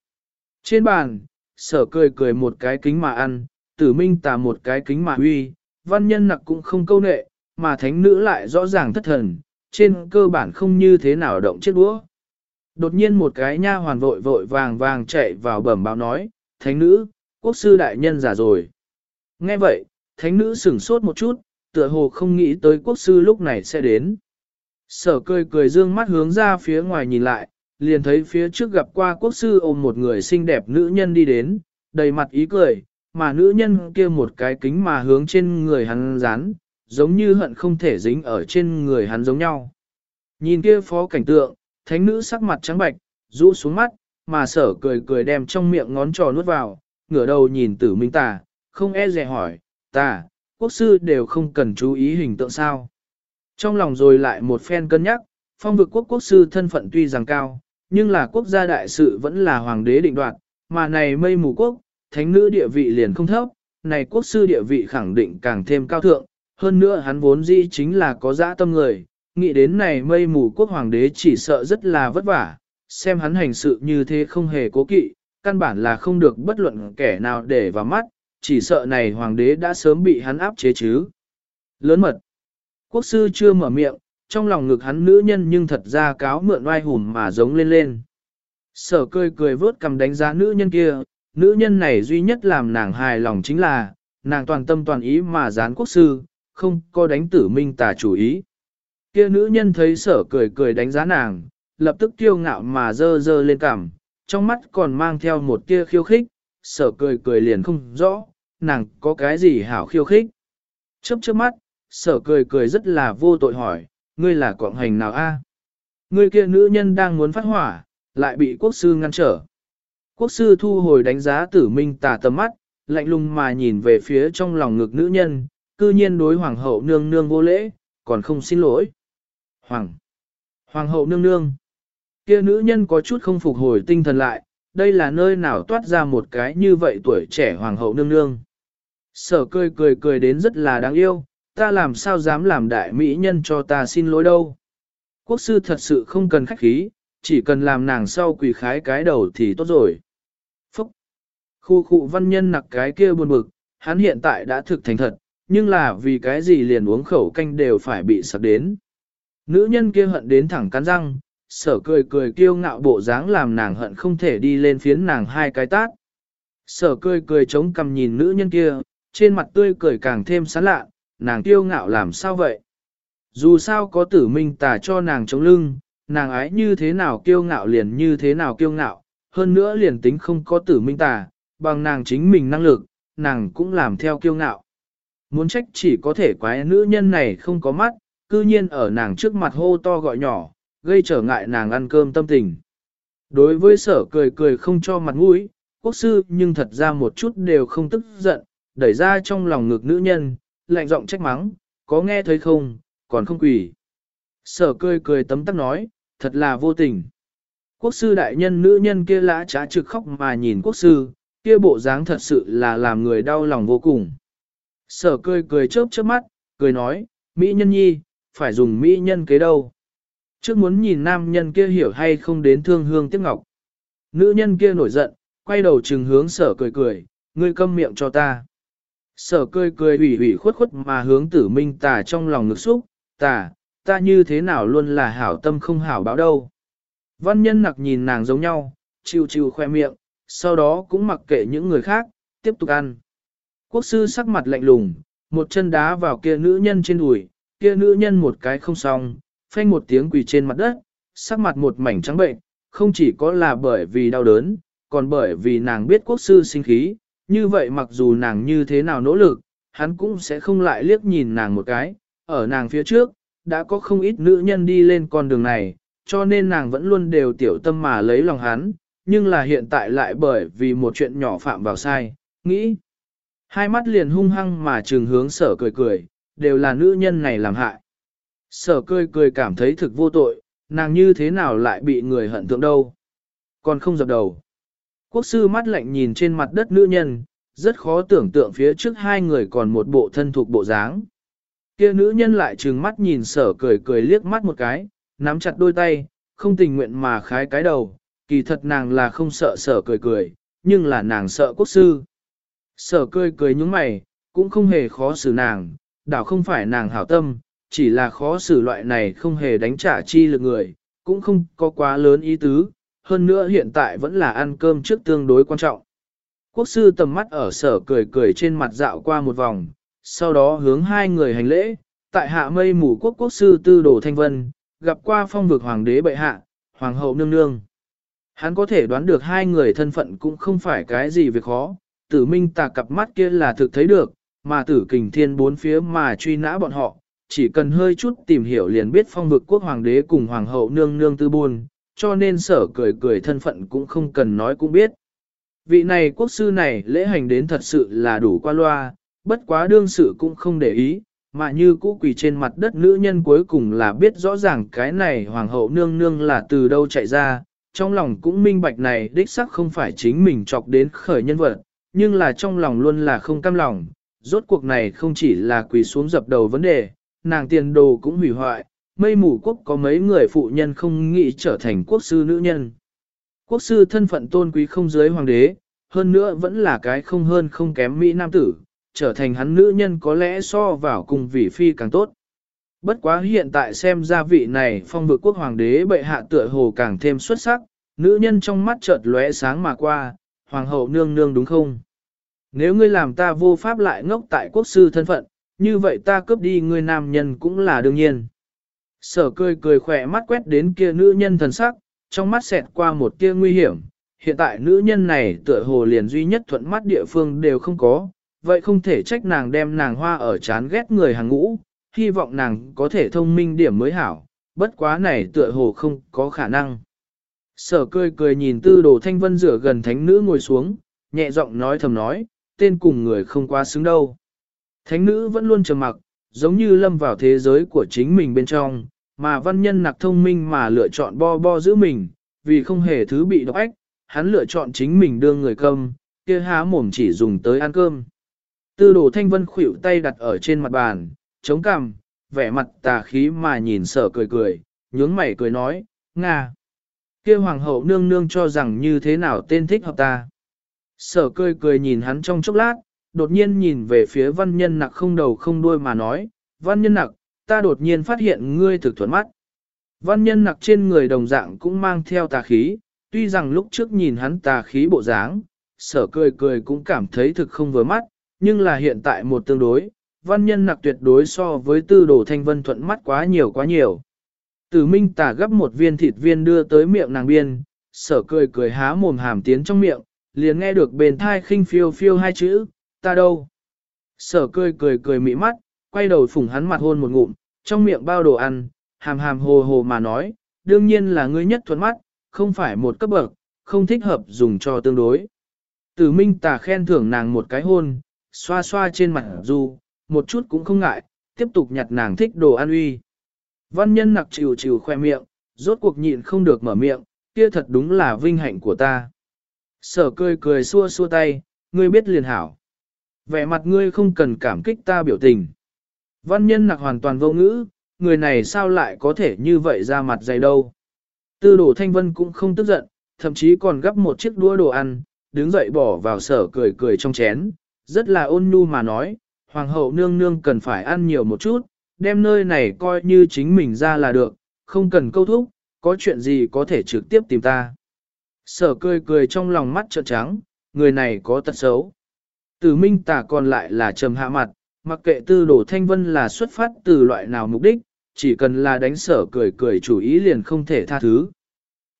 Trên bàn, sở cười cười một cái kính mà ăn, tử minh tà một cái kính mà huy, văn nhân nặc cũng không câu nệ, mà thánh nữ lại rõ ràng thất thần, trên cơ bản không như thế nào động chiếc đũa. Đột nhiên một cái nha hoàn vội vội vàng vàng chạy vào bẩm báo nói, thánh nữ, quốc sư đại nhân giả rồi. Nghe vậy, thánh nữ sửng sốt một chút, tựa hồ không nghĩ tới quốc sư lúc này sẽ đến. Sở cười cười dương mắt hướng ra phía ngoài nhìn lại, liền thấy phía trước gặp qua quốc sư ôm một người xinh đẹp nữ nhân đi đến, đầy mặt ý cười, mà nữ nhân kia một cái kính mà hướng trên người hắn dán, giống như hận không thể dính ở trên người hắn giống nhau. Nhìn kia phó cảnh tượng, thánh nữ sắc mặt trắng bạch, rũ xuống mắt, mà sở cười cười đem trong miệng ngón trò nuốt vào, ngửa đầu nhìn tử minh tà, không e dè hỏi, ta, quốc sư đều không cần chú ý hình tượng sao. Trong lòng rồi lại một phen cân nhắc, phong vực quốc quốc sư thân phận tuy rằng cao, nhưng là quốc gia đại sự vẫn là hoàng đế định đoạt, mà này mây mù quốc, thánh nữ địa vị liền không thấp, này quốc sư địa vị khẳng định càng thêm cao thượng, hơn nữa hắn vốn dĩ chính là có dã tâm người, nghĩ đến này mây mù quốc hoàng đế chỉ sợ rất là vất vả, xem hắn hành sự như thế không hề cố kỵ, căn bản là không được bất luận kẻ nào để vào mắt, chỉ sợ này hoàng đế đã sớm bị hắn áp chế chứ. Lớn mật. Quốc sư chưa mở miệng, trong lòng ngực hắn nữ nhân nhưng thật ra cáo mượn oai hùm mà giống lên lên. Sở cười cười vớt cầm đánh giá nữ nhân kia, nữ nhân này duy nhất làm nàng hài lòng chính là, nàng toàn tâm toàn ý mà gián quốc sư, không có đánh tử minh tà chủ ý. Kia nữ nhân thấy sở cười cười đánh giá nàng, lập tức kiêu ngạo mà dơ dơ lên cằm, trong mắt còn mang theo một tia khiêu khích, sở cười cười liền không rõ, nàng có cái gì hảo khiêu khích. Chớp chớp mắt, sở cười cười rất là vô tội hỏi, ngươi là quạng hành nào a? Ngươi kia nữ nhân đang muốn phát hỏa, lại bị quốc sư ngăn trở. Quốc sư thu hồi đánh giá tử minh tà tầm mắt, lạnh lùng mà nhìn về phía trong lòng ngực nữ nhân, cư nhiên đối hoàng hậu nương nương vô lễ, còn không xin lỗi. Hoàng! Hoàng hậu nương nương! Kia nữ nhân có chút không phục hồi tinh thần lại, đây là nơi nào toát ra một cái như vậy tuổi trẻ hoàng hậu nương nương. Sở cười cười cười đến rất là đáng yêu, ta làm sao dám làm đại mỹ nhân cho ta xin lỗi đâu. Quốc sư thật sự không cần khách khí, chỉ cần làm nàng sau quỳ khái cái đầu thì tốt rồi. Phúc! Khu khu văn nhân nặc cái kia buồn bực, hắn hiện tại đã thực thành thật, nhưng là vì cái gì liền uống khẩu canh đều phải bị sặc đến. Nữ nhân kia hận đến thẳng cắn răng, sở cười cười kiêu ngạo bộ dáng làm nàng hận không thể đi lên phiến nàng hai cái tát. Sở cười cười chống cầm nhìn nữ nhân kia, trên mặt tươi cười càng thêm sán lạ, nàng kiêu ngạo làm sao vậy? Dù sao có tử minh tà cho nàng chống lưng, nàng ái như thế nào kiêu ngạo liền như thế nào kiêu ngạo, hơn nữa liền tính không có tử minh tà, bằng nàng chính mình năng lực, nàng cũng làm theo kiêu ngạo. Muốn trách chỉ có thể quái nữ nhân này không có mắt, cư nhiên ở nàng trước mặt hô to gọi nhỏ, gây trở ngại nàng ăn cơm tâm tình. Đối với sở cười cười không cho mặt mũi, quốc sư nhưng thật ra một chút đều không tức giận, đẩy ra trong lòng ngực nữ nhân, lạnh giọng trách mắng, có nghe thấy không, còn không quỷ. Sở cười cười tấm tắc nói, thật là vô tình. Quốc sư đại nhân nữ nhân kia lã trá trực khóc mà nhìn quốc sư, kia bộ dáng thật sự là làm người đau lòng vô cùng. Sở cười cười chớp chớp mắt, cười nói, Mỹ nhân nhi, phải dùng Mỹ nhân kế đâu. Trước muốn nhìn nam nhân kia hiểu hay không đến thương hương tiếc ngọc. Nữ nhân kia nổi giận, quay đầu trừng hướng sở cười cười, ngươi câm miệng cho ta. Sở cười cười ủy ủy khuất khuất mà hướng tử minh tà trong lòng ngực xúc, tà, ta như thế nào luôn là hảo tâm không hảo báo đâu. Văn nhân nặc nhìn nàng giống nhau, chiêu chiêu khoe miệng, sau đó cũng mặc kệ những người khác, tiếp tục ăn. Quốc sư sắc mặt lạnh lùng, một chân đá vào kia nữ nhân trên đùi, kia nữ nhân một cái không xong, phanh một tiếng quỳ trên mặt đất, sắc mặt một mảnh trắng bệnh, không chỉ có là bởi vì đau đớn, còn bởi vì nàng biết quốc sư sinh khí, như vậy mặc dù nàng như thế nào nỗ lực, hắn cũng sẽ không lại liếc nhìn nàng một cái, ở nàng phía trước, đã có không ít nữ nhân đi lên con đường này, cho nên nàng vẫn luôn đều tiểu tâm mà lấy lòng hắn, nhưng là hiện tại lại bởi vì một chuyện nhỏ phạm vào sai, nghĩ. Hai mắt liền hung hăng mà trường hướng sở cười cười, đều là nữ nhân này làm hại. Sở cười cười cảm thấy thực vô tội, nàng như thế nào lại bị người hận thượng đâu. Còn không dập đầu. Quốc sư mắt lạnh nhìn trên mặt đất nữ nhân, rất khó tưởng tượng phía trước hai người còn một bộ thân thuộc bộ dáng. Kia nữ nhân lại trừng mắt nhìn sở cười cười liếc mắt một cái, nắm chặt đôi tay, không tình nguyện mà khái cái đầu, kỳ thật nàng là không sợ sở cười cười, nhưng là nàng sợ quốc sư. Sở cười cười nhúng mày, cũng không hề khó xử nàng, đảo không phải nàng hảo tâm, chỉ là khó xử loại này không hề đánh trả chi lực người, cũng không có quá lớn ý tứ, hơn nữa hiện tại vẫn là ăn cơm trước tương đối quan trọng. Quốc sư tầm mắt ở sở cười cười trên mặt dạo qua một vòng, sau đó hướng hai người hành lễ, tại hạ mây mù quốc quốc sư tư đồ thanh vân, gặp qua phong vực hoàng đế bệ hạ, hoàng hậu nương nương. Hắn có thể đoán được hai người thân phận cũng không phải cái gì việc khó, tử minh tà cặp mắt kia là thực thấy được, mà tử kình thiên bốn phía mà truy nã bọn họ, chỉ cần hơi chút tìm hiểu liền biết phong vực quốc hoàng đế cùng hoàng hậu nương nương tư buôn, cho nên sở cười cười thân phận cũng không cần nói cũng biết. Vị này quốc sư này lễ hành đến thật sự là đủ qua loa, bất quá đương sự cũng không để ý, mà như cũ quỳ trên mặt đất nữ nhân cuối cùng là biết rõ ràng cái này hoàng hậu nương nương là từ đâu chạy ra, trong lòng cũng minh bạch này đích sắc không phải chính mình chọc đến khởi nhân vật, nhưng là trong lòng luôn là không cam lòng, rốt cuộc này không chỉ là quỳ xuống dập đầu vấn đề, nàng tiền đồ cũng hủy hoại, mây mù quốc có mấy người phụ nhân không nghĩ trở thành quốc sư nữ nhân. Quốc sư thân phận tôn quý không dưới hoàng đế, hơn nữa vẫn là cái không hơn không kém Mỹ Nam tử, trở thành hắn nữ nhân có lẽ so vào cùng vị phi càng tốt. Bất quá hiện tại xem ra vị này phong vực quốc hoàng đế bệ hạ tựa hồ càng thêm xuất sắc, nữ nhân trong mắt chợt lóe sáng mà qua, hoàng hậu nương nương đúng không? Nếu ngươi làm ta vô pháp lại ngốc tại quốc sư thân phận, như vậy ta cướp đi người nam nhân cũng là đương nhiên. Sở cười cười khỏe mắt quét đến kia nữ nhân thần sắc, trong mắt xẹt qua một tia nguy hiểm. Hiện tại nữ nhân này tựa hồ liền duy nhất thuận mắt địa phương đều không có, vậy không thể trách nàng đem nàng hoa ở chán ghét người hàng ngũ, hy vọng nàng có thể thông minh điểm mới hảo, bất quá này tựa hồ không có khả năng. Sở cười cười nhìn tư đồ thanh vân rửa gần thánh nữ ngồi xuống, nhẹ giọng nói thầm nói, tên cùng người không quá xứng đâu. Thánh nữ vẫn luôn trầm mặc, giống như lâm vào thế giới của chính mình bên trong, mà văn nhân nặc thông minh mà lựa chọn bo bo giữ mình, vì không hề thứ bị độc ách, hắn lựa chọn chính mình đưa người cơm, kia há mồm chỉ dùng tới ăn cơm. Tư đồ thanh vân khuỵu tay đặt ở trên mặt bàn, chống cằm, vẻ mặt tà khí mà nhìn sở cười cười, nhướng mày cười nói, Nga. kia hoàng hậu nương nương cho rằng như thế nào tên thích hợp ta. Sở cười cười nhìn hắn trong chốc lát, đột nhiên nhìn về phía văn nhân nặc không đầu không đuôi mà nói, văn nhân nặc, ta đột nhiên phát hiện ngươi thực thuận mắt. Văn nhân nặc trên người đồng dạng cũng mang theo tà khí, tuy rằng lúc trước nhìn hắn tà khí bộ dáng, sở cười cười cũng cảm thấy thực không vừa mắt, nhưng là hiện tại một tương đối, văn nhân nặc tuyệt đối so với tư đồ thanh vân thuận mắt quá nhiều quá nhiều. Tử minh tà gấp một viên thịt viên đưa tới miệng nàng biên, sở cười cười há mồm hàm tiến trong miệng, liền nghe được bền thai khinh phiêu phiêu hai chữ, ta đâu. Sở cười cười cười mị mắt, quay đầu phủng hắn mặt hôn một ngụm, trong miệng bao đồ ăn, hàm hàm hồ hồ mà nói, đương nhiên là ngươi nhất thuận mắt, không phải một cấp bậc, không thích hợp dùng cho tương đối. Tử minh tà khen thưởng nàng một cái hôn, xoa xoa trên mặt du, một chút cũng không ngại, tiếp tục nhặt nàng thích đồ ăn uy. Văn nhân nặc chịu chịu khoe miệng, rốt cuộc nhịn không được mở miệng, kia thật đúng là vinh hạnh của ta. Sở cười cười xua xua tay, ngươi biết liền hảo. Vẻ mặt ngươi không cần cảm kích ta biểu tình. Văn nhân nặc hoàn toàn vô ngữ, người này sao lại có thể như vậy ra mặt dày đâu. Tư đồ thanh vân cũng không tức giận, thậm chí còn gấp một chiếc đũa đồ ăn, đứng dậy bỏ vào sở cười cười trong chén, rất là ôn nhu mà nói, hoàng hậu nương nương cần phải ăn nhiều một chút, đem nơi này coi như chính mình ra là được, không cần câu thúc, có chuyện gì có thể trực tiếp tìm ta. Sở cười cười trong lòng mắt trợn trắng, người này có tật xấu. Tử minh tả còn lại là trầm hạ mặt, mặc kệ tư đồ thanh vân là xuất phát từ loại nào mục đích, chỉ cần là đánh sở cười cười chủ ý liền không thể tha thứ.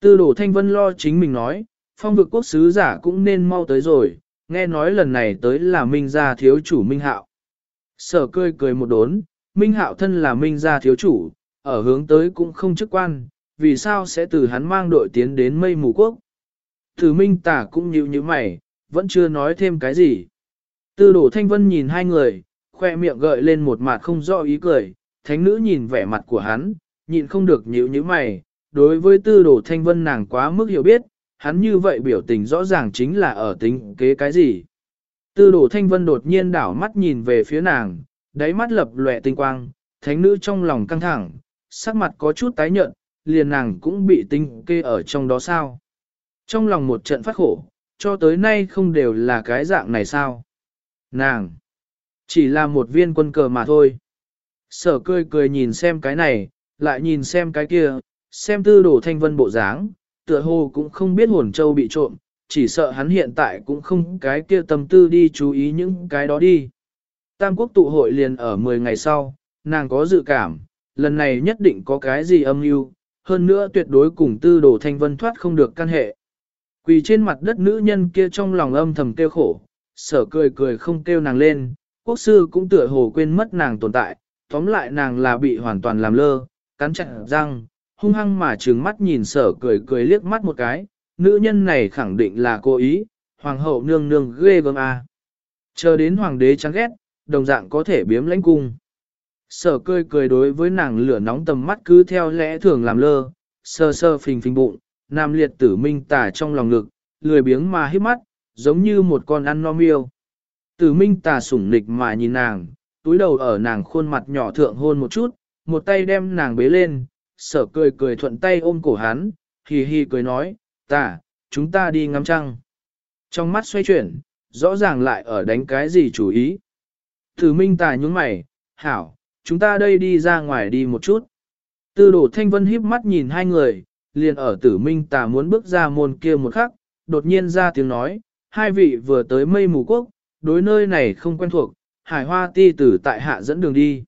Tư đồ thanh vân lo chính mình nói, phong vực quốc sứ giả cũng nên mau tới rồi, nghe nói lần này tới là minh gia thiếu chủ minh hạo. Sở cười cười một đốn, minh hạo thân là minh gia thiếu chủ, ở hướng tới cũng không chức quan, vì sao sẽ từ hắn mang đội tiến đến mây mù quốc. Thử minh tả cũng nhíu như mày, vẫn chưa nói thêm cái gì. Tư đổ thanh vân nhìn hai người, khoe miệng gợi lên một mặt không rõ ý cười, thánh nữ nhìn vẻ mặt của hắn, nhịn không được nhíu như mày. Đối với tư đổ thanh vân nàng quá mức hiểu biết, hắn như vậy biểu tình rõ ràng chính là ở tính kế cái gì. Tư đổ thanh vân đột nhiên đảo mắt nhìn về phía nàng, đáy mắt lập lòe tinh quang, thánh nữ trong lòng căng thẳng, sắc mặt có chút tái nhợt, liền nàng cũng bị tinh kê ở trong đó sao. Trong lòng một trận phát khổ, cho tới nay không đều là cái dạng này sao. Nàng, chỉ là một viên quân cờ mà thôi. Sở cười cười nhìn xem cái này, lại nhìn xem cái kia, xem tư đồ thanh vân bộ dáng, tựa hồ cũng không biết hồn châu bị trộm, chỉ sợ hắn hiện tại cũng không cái kia tâm tư đi chú ý những cái đó đi. Tam quốc tụ hội liền ở 10 ngày sau, nàng có dự cảm, lần này nhất định có cái gì âm mưu, hơn nữa tuyệt đối cùng tư đồ thanh vân thoát không được căn hệ. Quỳ trên mặt đất nữ nhân kia trong lòng âm thầm kêu khổ, sở cười cười không kêu nàng lên, quốc sư cũng tựa hồ quên mất nàng tồn tại, tóm lại nàng là bị hoàn toàn làm lơ, cắn chặt răng, hung hăng mà trừng mắt nhìn sở cười cười liếc mắt một cái, nữ nhân này khẳng định là cố ý, hoàng hậu nương nương ghê gớm a. Chờ đến hoàng đế chán ghét, đồng dạng có thể biếm lãnh cung. Sở cười cười đối với nàng lửa nóng tầm mắt cứ theo lẽ thường làm lơ, sơ sơ phình phình bụng, nam liệt tử minh tả trong lòng ngực, lười biếng mà hít mắt, giống như một con ăn no miêu. Tử minh tà sủng nịch mà nhìn nàng, túi đầu ở nàng khuôn mặt nhỏ thượng hôn một chút, một tay đem nàng bế lên, sở cười cười thuận tay ôm cổ hắn, hì hì cười nói, tà, chúng ta đi ngắm trăng. Trong mắt xoay chuyển, rõ ràng lại ở đánh cái gì chủ ý. Tử minh tà nhúng mày, hảo, chúng ta đây đi ra ngoài đi một chút. Tư đổ thanh vân híp mắt nhìn hai người, liền ở tử minh tà muốn bước ra môn kia một khắc, đột nhiên ra tiếng nói, hai vị vừa tới mây mù quốc, đối nơi này không quen thuộc, hải hoa ti tử tại hạ dẫn đường đi.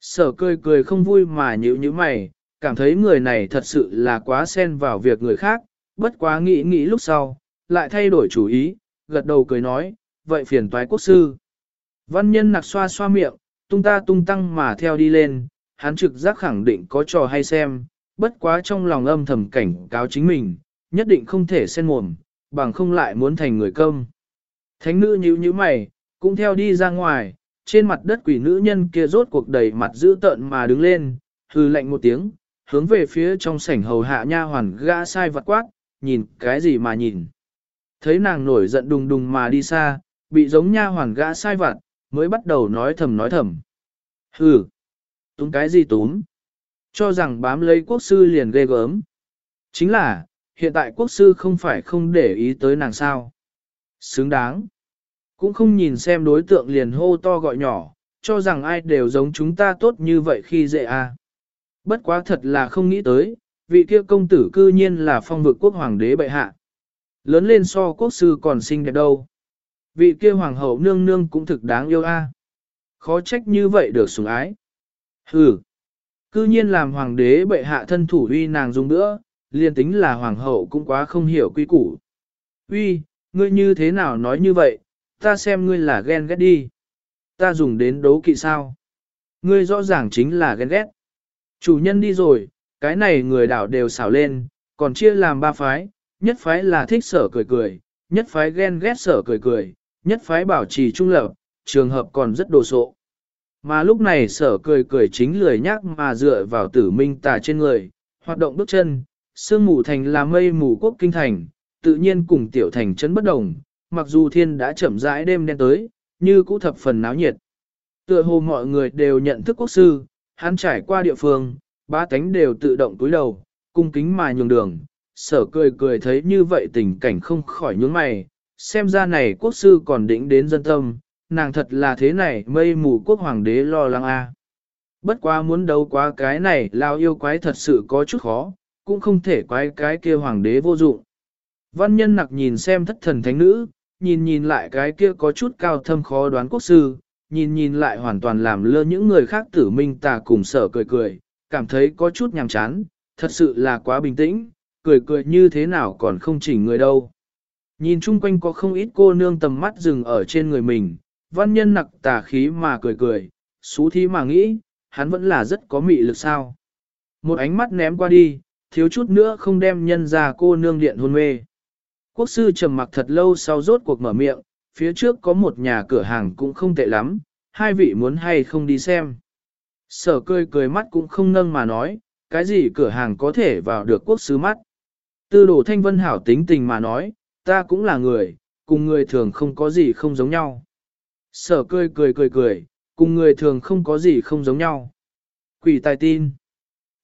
Sở cười cười không vui mà nhữ như mày, cảm thấy người này thật sự là quá xen vào việc người khác, bất quá nghĩ nghĩ lúc sau, lại thay đổi chủ ý, gật đầu cười nói, vậy phiền toái quốc sư. Văn nhân nặc xoa xoa miệng, tung ta tung tăng mà theo đi lên, hắn trực giác khẳng định có trò hay xem, bất quá trong lòng âm thầm cảnh cáo chính mình, nhất định không thể xen mồm, bằng không lại muốn thành người công. Thánh nữ nhíu nhíu mày, cũng theo đi ra ngoài, trên mặt đất quỷ nữ nhân kia rốt cuộc đầy mặt dữ tợn mà đứng lên, hư lạnh một tiếng, hướng về phía trong sảnh hầu hạ nha hoàn gã sai vật quát, nhìn cái gì mà nhìn. Thấy nàng nổi giận đùng đùng mà đi xa, bị giống nha hoàn gã sai vặt, mới bắt đầu nói thầm nói thầm. Hừ, túm cái gì túm? Cho rằng bám lấy quốc sư liền ghê gớm. Chính là, hiện tại quốc sư không phải không để ý tới nàng sao. Xứng đáng. Cũng không nhìn xem đối tượng liền hô to gọi nhỏ, cho rằng ai đều giống chúng ta tốt như vậy khi dễ à. Bất quá thật là không nghĩ tới, vị kia công tử cư nhiên là phong vực quốc hoàng đế bệ hạ. Lớn lên so quốc sư còn xinh đẹp đâu. Vị kia hoàng hậu nương nương cũng thực đáng yêu a. Khó trách như vậy được sủng ái. Hừ. Cư nhiên làm hoàng đế bệ hạ thân thủ uy nàng dùng nữa, liền tính là hoàng hậu cũng quá không hiểu quy củ. Uy, ngươi như thế nào nói như vậy, ta xem ngươi là ghen ghét đi. Ta dùng đến đấu kỵ sao. Ngươi rõ ràng chính là ghen ghét. Chủ nhân đi rồi, cái này người đảo đều xảo lên, còn chia làm ba phái, nhất phái là thích sở cười cười, nhất phái ghen ghét sở cười cười, nhất phái bảo trì trung lập, trường hợp còn rất đồ sộ. Mà lúc này sở cười cười chính lười nhắc mà dựa vào tử minh tà trên người, hoạt động bước chân, sương mù thành là mây mù quốc kinh thành, tự nhiên cùng tiểu thành trấn bất đồng, mặc dù thiên đã chậm rãi đêm đen tới, như cũ thập phần náo nhiệt. Tựa hồ mọi người đều nhận thức quốc sư, hắn trải qua địa phương, ba cánh đều tự động túi đầu, cung kính mà nhường đường, sở cười cười thấy như vậy tình cảnh không khỏi nhướng mày, xem ra này quốc sư còn đỉnh đến dân tâm, nàng thật là thế này mây mù quốc hoàng đế lo lắng a. Bất quá muốn đấu quá cái này lao yêu quái thật sự có chút khó, cũng không thể quái cái kia hoàng đế vô dụng. Văn nhân nặc nhìn xem thất thần thánh nữ, nhìn nhìn lại cái kia có chút cao thâm khó đoán quốc sư, nhìn nhìn lại hoàn toàn làm lơ những người khác tử minh tà cùng sở cười cười, cảm thấy có chút nhàm chán, thật sự là quá bình tĩnh, cười cười như thế nào còn không chỉnh người đâu. Nhìn chung quanh có không ít cô nương tầm mắt dừng ở trên người mình, văn nhân nặc tà khí mà cười cười, xú thí mà nghĩ, hắn vẫn là rất có mị lực sao. Một ánh mắt ném qua đi, thiếu chút nữa không đem nhân ra cô nương điện hôn mê. Quốc sư trầm mặc thật lâu sau rốt cuộc mở miệng, phía trước có một nhà cửa hàng cũng không tệ lắm, hai vị muốn hay không đi xem. Sở cười cười mắt cũng không nâng mà nói, cái gì cửa hàng có thể vào được quốc sư mắt. Tư đồ thanh vân hảo tính tình mà nói, ta cũng là người, cùng người thường không có gì không giống nhau. Sở cười cười cười cười, cùng người thường không có gì không giống nhau. Quỷ tài tin.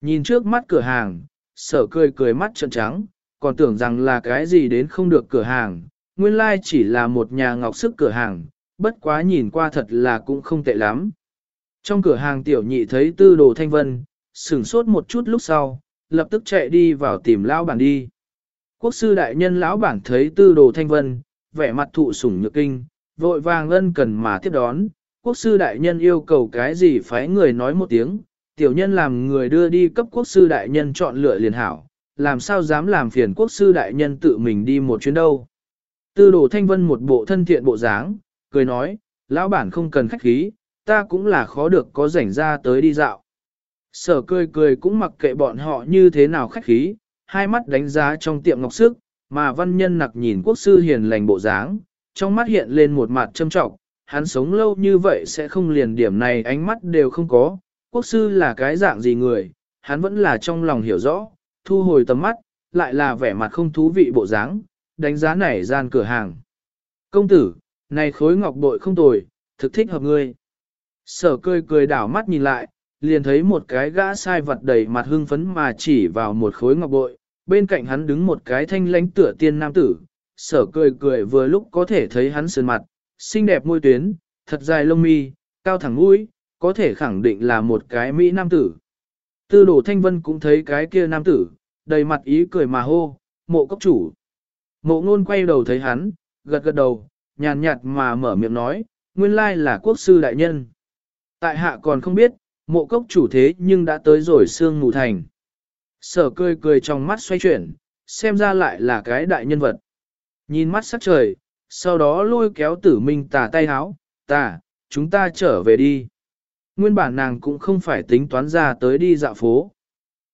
Nhìn trước mắt cửa hàng, sở cười cười mắt trợn trắng, còn tưởng rằng là cái gì đến không được cửa hàng, nguyên lai chỉ là một nhà ngọc sức cửa hàng, bất quá nhìn qua thật là cũng không tệ lắm. Trong cửa hàng tiểu nhị thấy tư đồ thanh vân, sửng sốt một chút lúc sau, lập tức chạy đi vào tìm lão bản đi. Quốc sư đại nhân lão bản thấy tư đồ thanh vân, vẻ mặt thụ sủng nhược kinh, vội vàng ân cần mà tiếp đón. Quốc sư đại nhân yêu cầu cái gì phái người nói một tiếng, tiểu nhân làm người đưa đi cấp quốc sư đại nhân chọn lựa liền hảo, làm sao dám làm phiền quốc sư đại nhân tự mình đi một chuyến đâu. Tư đồ thanh vân một bộ thân thiện bộ dáng, cười nói, lão bản không cần khách khí, ta cũng là khó được có rảnh ra tới đi dạo. Sở cười cười cũng mặc kệ bọn họ như thế nào khách khí, hai mắt đánh giá trong tiệm ngọc sức, mà văn nhân nặc nhìn quốc sư hiền lành bộ dáng, trong mắt hiện lên một mặt châm trọng, hắn sống lâu như vậy sẽ không liền điểm này ánh mắt đều không có, quốc sư là cái dạng gì người, hắn vẫn là trong lòng hiểu rõ, thu hồi tầm mắt, lại là vẻ mặt không thú vị bộ dáng, đánh giá nảy gian cửa hàng. Công tử, này khối ngọc bội không tồi, thực thích hợp ngươi. Sở cười cười đảo mắt nhìn lại, liền thấy một cái gã sai vật đầy mặt hưng phấn mà chỉ vào một khối ngọc bội, bên cạnh hắn đứng một cái thanh lãnh tựa tiên nam tử, sở cười cười vừa lúc có thể thấy hắn sơn mặt, xinh đẹp môi tuyến, thật dài lông mi, cao thẳng mũi, có thể khẳng định là một cái Mỹ nam tử. Tư đồ thanh vân cũng thấy cái kia nam tử, đầy mặt ý cười mà hô, mộ cốc chủ. Mộ ngôn quay đầu thấy hắn, gật gật đầu, nhàn nhạt mà mở miệng nói, nguyên lai là quốc sư đại nhân. Tại hạ còn không biết, mộ cốc chủ thế nhưng đã tới rồi sương mù thành. Sở cười cười trong mắt xoay chuyển, xem ra lại là cái đại nhân vật. Nhìn mắt sắc trời, sau đó lôi kéo tử minh tà tay háo, tà, chúng ta trở về đi. Nguyên bản nàng cũng không phải tính toán ra tới đi dạo phố.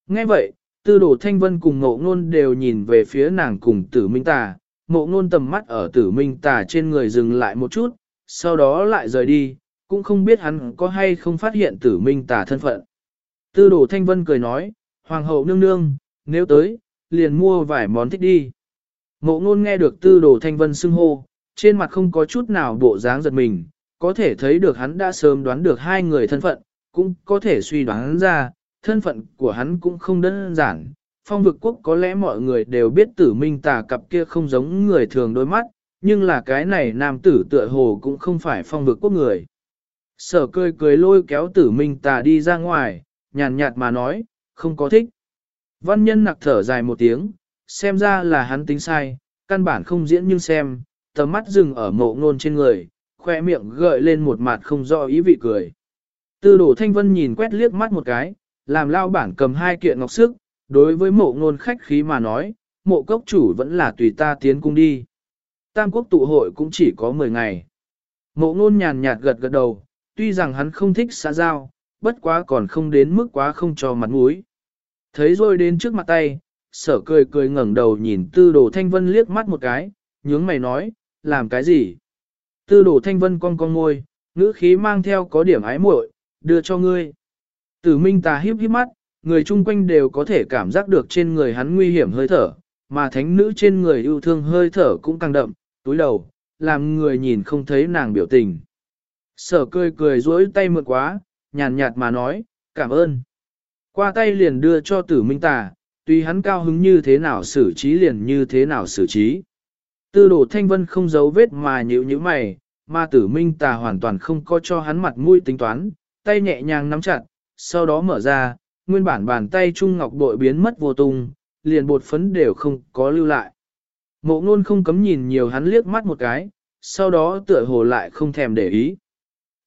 Nghe vậy, tư đồ thanh vân cùng ngộ ngôn đều nhìn về phía nàng cùng tử minh tà, ngộ ngôn tầm mắt ở tử minh tà trên người dừng lại một chút, sau đó lại rời đi, cũng không biết hắn có hay không phát hiện tử minh tà thân phận. Tư đồ thanh vân cười nói, hoàng hậu nương nương, nếu tới, liền mua vài món thích đi. Mộ ngôn nghe được tư đồ thanh vân xưng hô, trên mặt không có chút nào bộ dáng giật mình, có thể thấy được hắn đã sớm đoán được hai người thân phận, cũng có thể suy đoán ra, thân phận của hắn cũng không đơn giản. Phong vực quốc có lẽ mọi người đều biết tử minh tà cặp kia không giống người thường đôi mắt, nhưng là cái này nam tử tựa hồ cũng không phải phong vực quốc người. Sở cười cười lôi kéo tử minh tà đi ra ngoài, nhàn nhạt mà nói, không có thích. Văn nhân nặc thở dài một tiếng, xem ra là hắn tính sai, căn bản không diễn nhưng xem, tầm mắt dừng ở mộ ngôn trên người, khoe miệng gợi lên một mặt không rõ ý vị cười. Tư đổ thanh vân nhìn quét liếc mắt một cái, làm lao bản cầm hai kiện ngọc sức, đối với mộ ngôn khách khí mà nói, mộ cốc chủ vẫn là tùy ta tiến cung đi. Tam quốc tụ hội cũng chỉ có 10 ngày. Mộ ngôn nhàn nhạt gật gật đầu, tuy rằng hắn không thích xã giao, bất quá còn không đến mức quá không cho mặt mũi. Thấy rồi đến trước mặt tay, sở cười cười ngẩng đầu nhìn tư đồ thanh vân liếc mắt một cái, nhướng mày nói, làm cái gì? Tư đồ thanh vân cong cong ngôi, ngữ khí mang theo có điểm ái muội, đưa cho ngươi. Tử minh tà hiếp hiếp mắt, người chung quanh đều có thể cảm giác được trên người hắn nguy hiểm hơi thở, mà thánh nữ trên người yêu thương hơi thở cũng càng đậm, túi đầu, làm người nhìn không thấy nàng biểu tình. Sở cười cười duỗi tay mượn quá, nhàn nhạt mà nói, cảm ơn. Qua tay liền đưa cho tử minh tà, tuy hắn cao hứng như thế nào xử trí liền như thế nào xử trí. Tư đồ thanh vân không giấu vết mà nhíu như mày, mà tử minh tà hoàn toàn không có cho hắn mặt mũi tính toán, tay nhẹ nhàng nắm chặt, sau đó mở ra, nguyên bản bàn tay trung ngọc bội biến mất vô tung, liền bột phấn đều không có lưu lại. Mộ ngôn không cấm nhìn nhiều hắn liếc mắt một cái, sau đó tựa hồ lại không thèm để ý.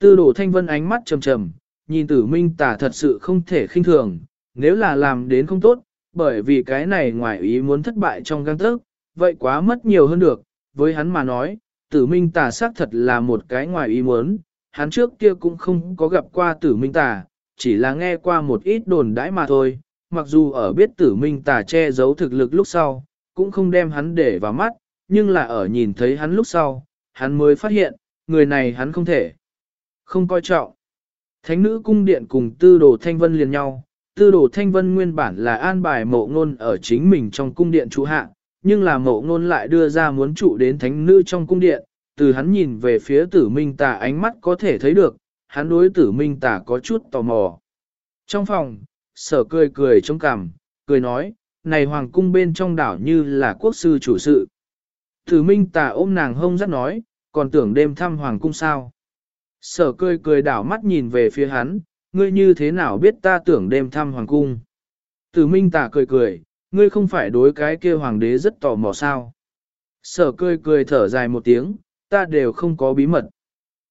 Tư đồ thanh vân ánh mắt trầm trầm, nhìn tử minh tà thật sự không thể khinh thường, nếu là làm đến không tốt, bởi vì cái này ngoài ý muốn thất bại trong găng tức, vậy quá mất nhiều hơn được, với hắn mà nói, tử minh tà xác thật là một cái ngoài ý muốn, hắn trước kia cũng không có gặp qua tử minh tà, chỉ là nghe qua một ít đồn đãi mà thôi, mặc dù ở biết tử minh tà che giấu thực lực lúc sau, cũng không đem hắn để vào mắt, nhưng là ở nhìn thấy hắn lúc sau, hắn mới phát hiện, người này hắn không thể, không coi trọng. Thánh nữ cung điện cùng tư đồ thanh vân liền nhau, tư đồ thanh vân nguyên bản là an bài mộ ngôn ở chính mình trong cung điện trụ hạ, nhưng là mộ ngôn lại đưa ra muốn trụ đến thánh nữ trong cung điện, từ hắn nhìn về phía tử minh tà ánh mắt có thể thấy được, hắn đối tử minh tà có chút tò mò. Trong phòng, sở cười cười trong cằm, cười nói, này hoàng cung bên trong đảo như là quốc sư chủ sự. Tử minh tà ôm nàng hông rất nói, còn tưởng đêm thăm hoàng cung sao. Sở cười cười đảo mắt nhìn về phía hắn, ngươi như thế nào biết ta tưởng đêm thăm hoàng cung. Tử minh tà cười cười, ngươi không phải đối cái kia hoàng đế rất tò mò sao. Sở cười cười thở dài một tiếng, ta đều không có bí mật.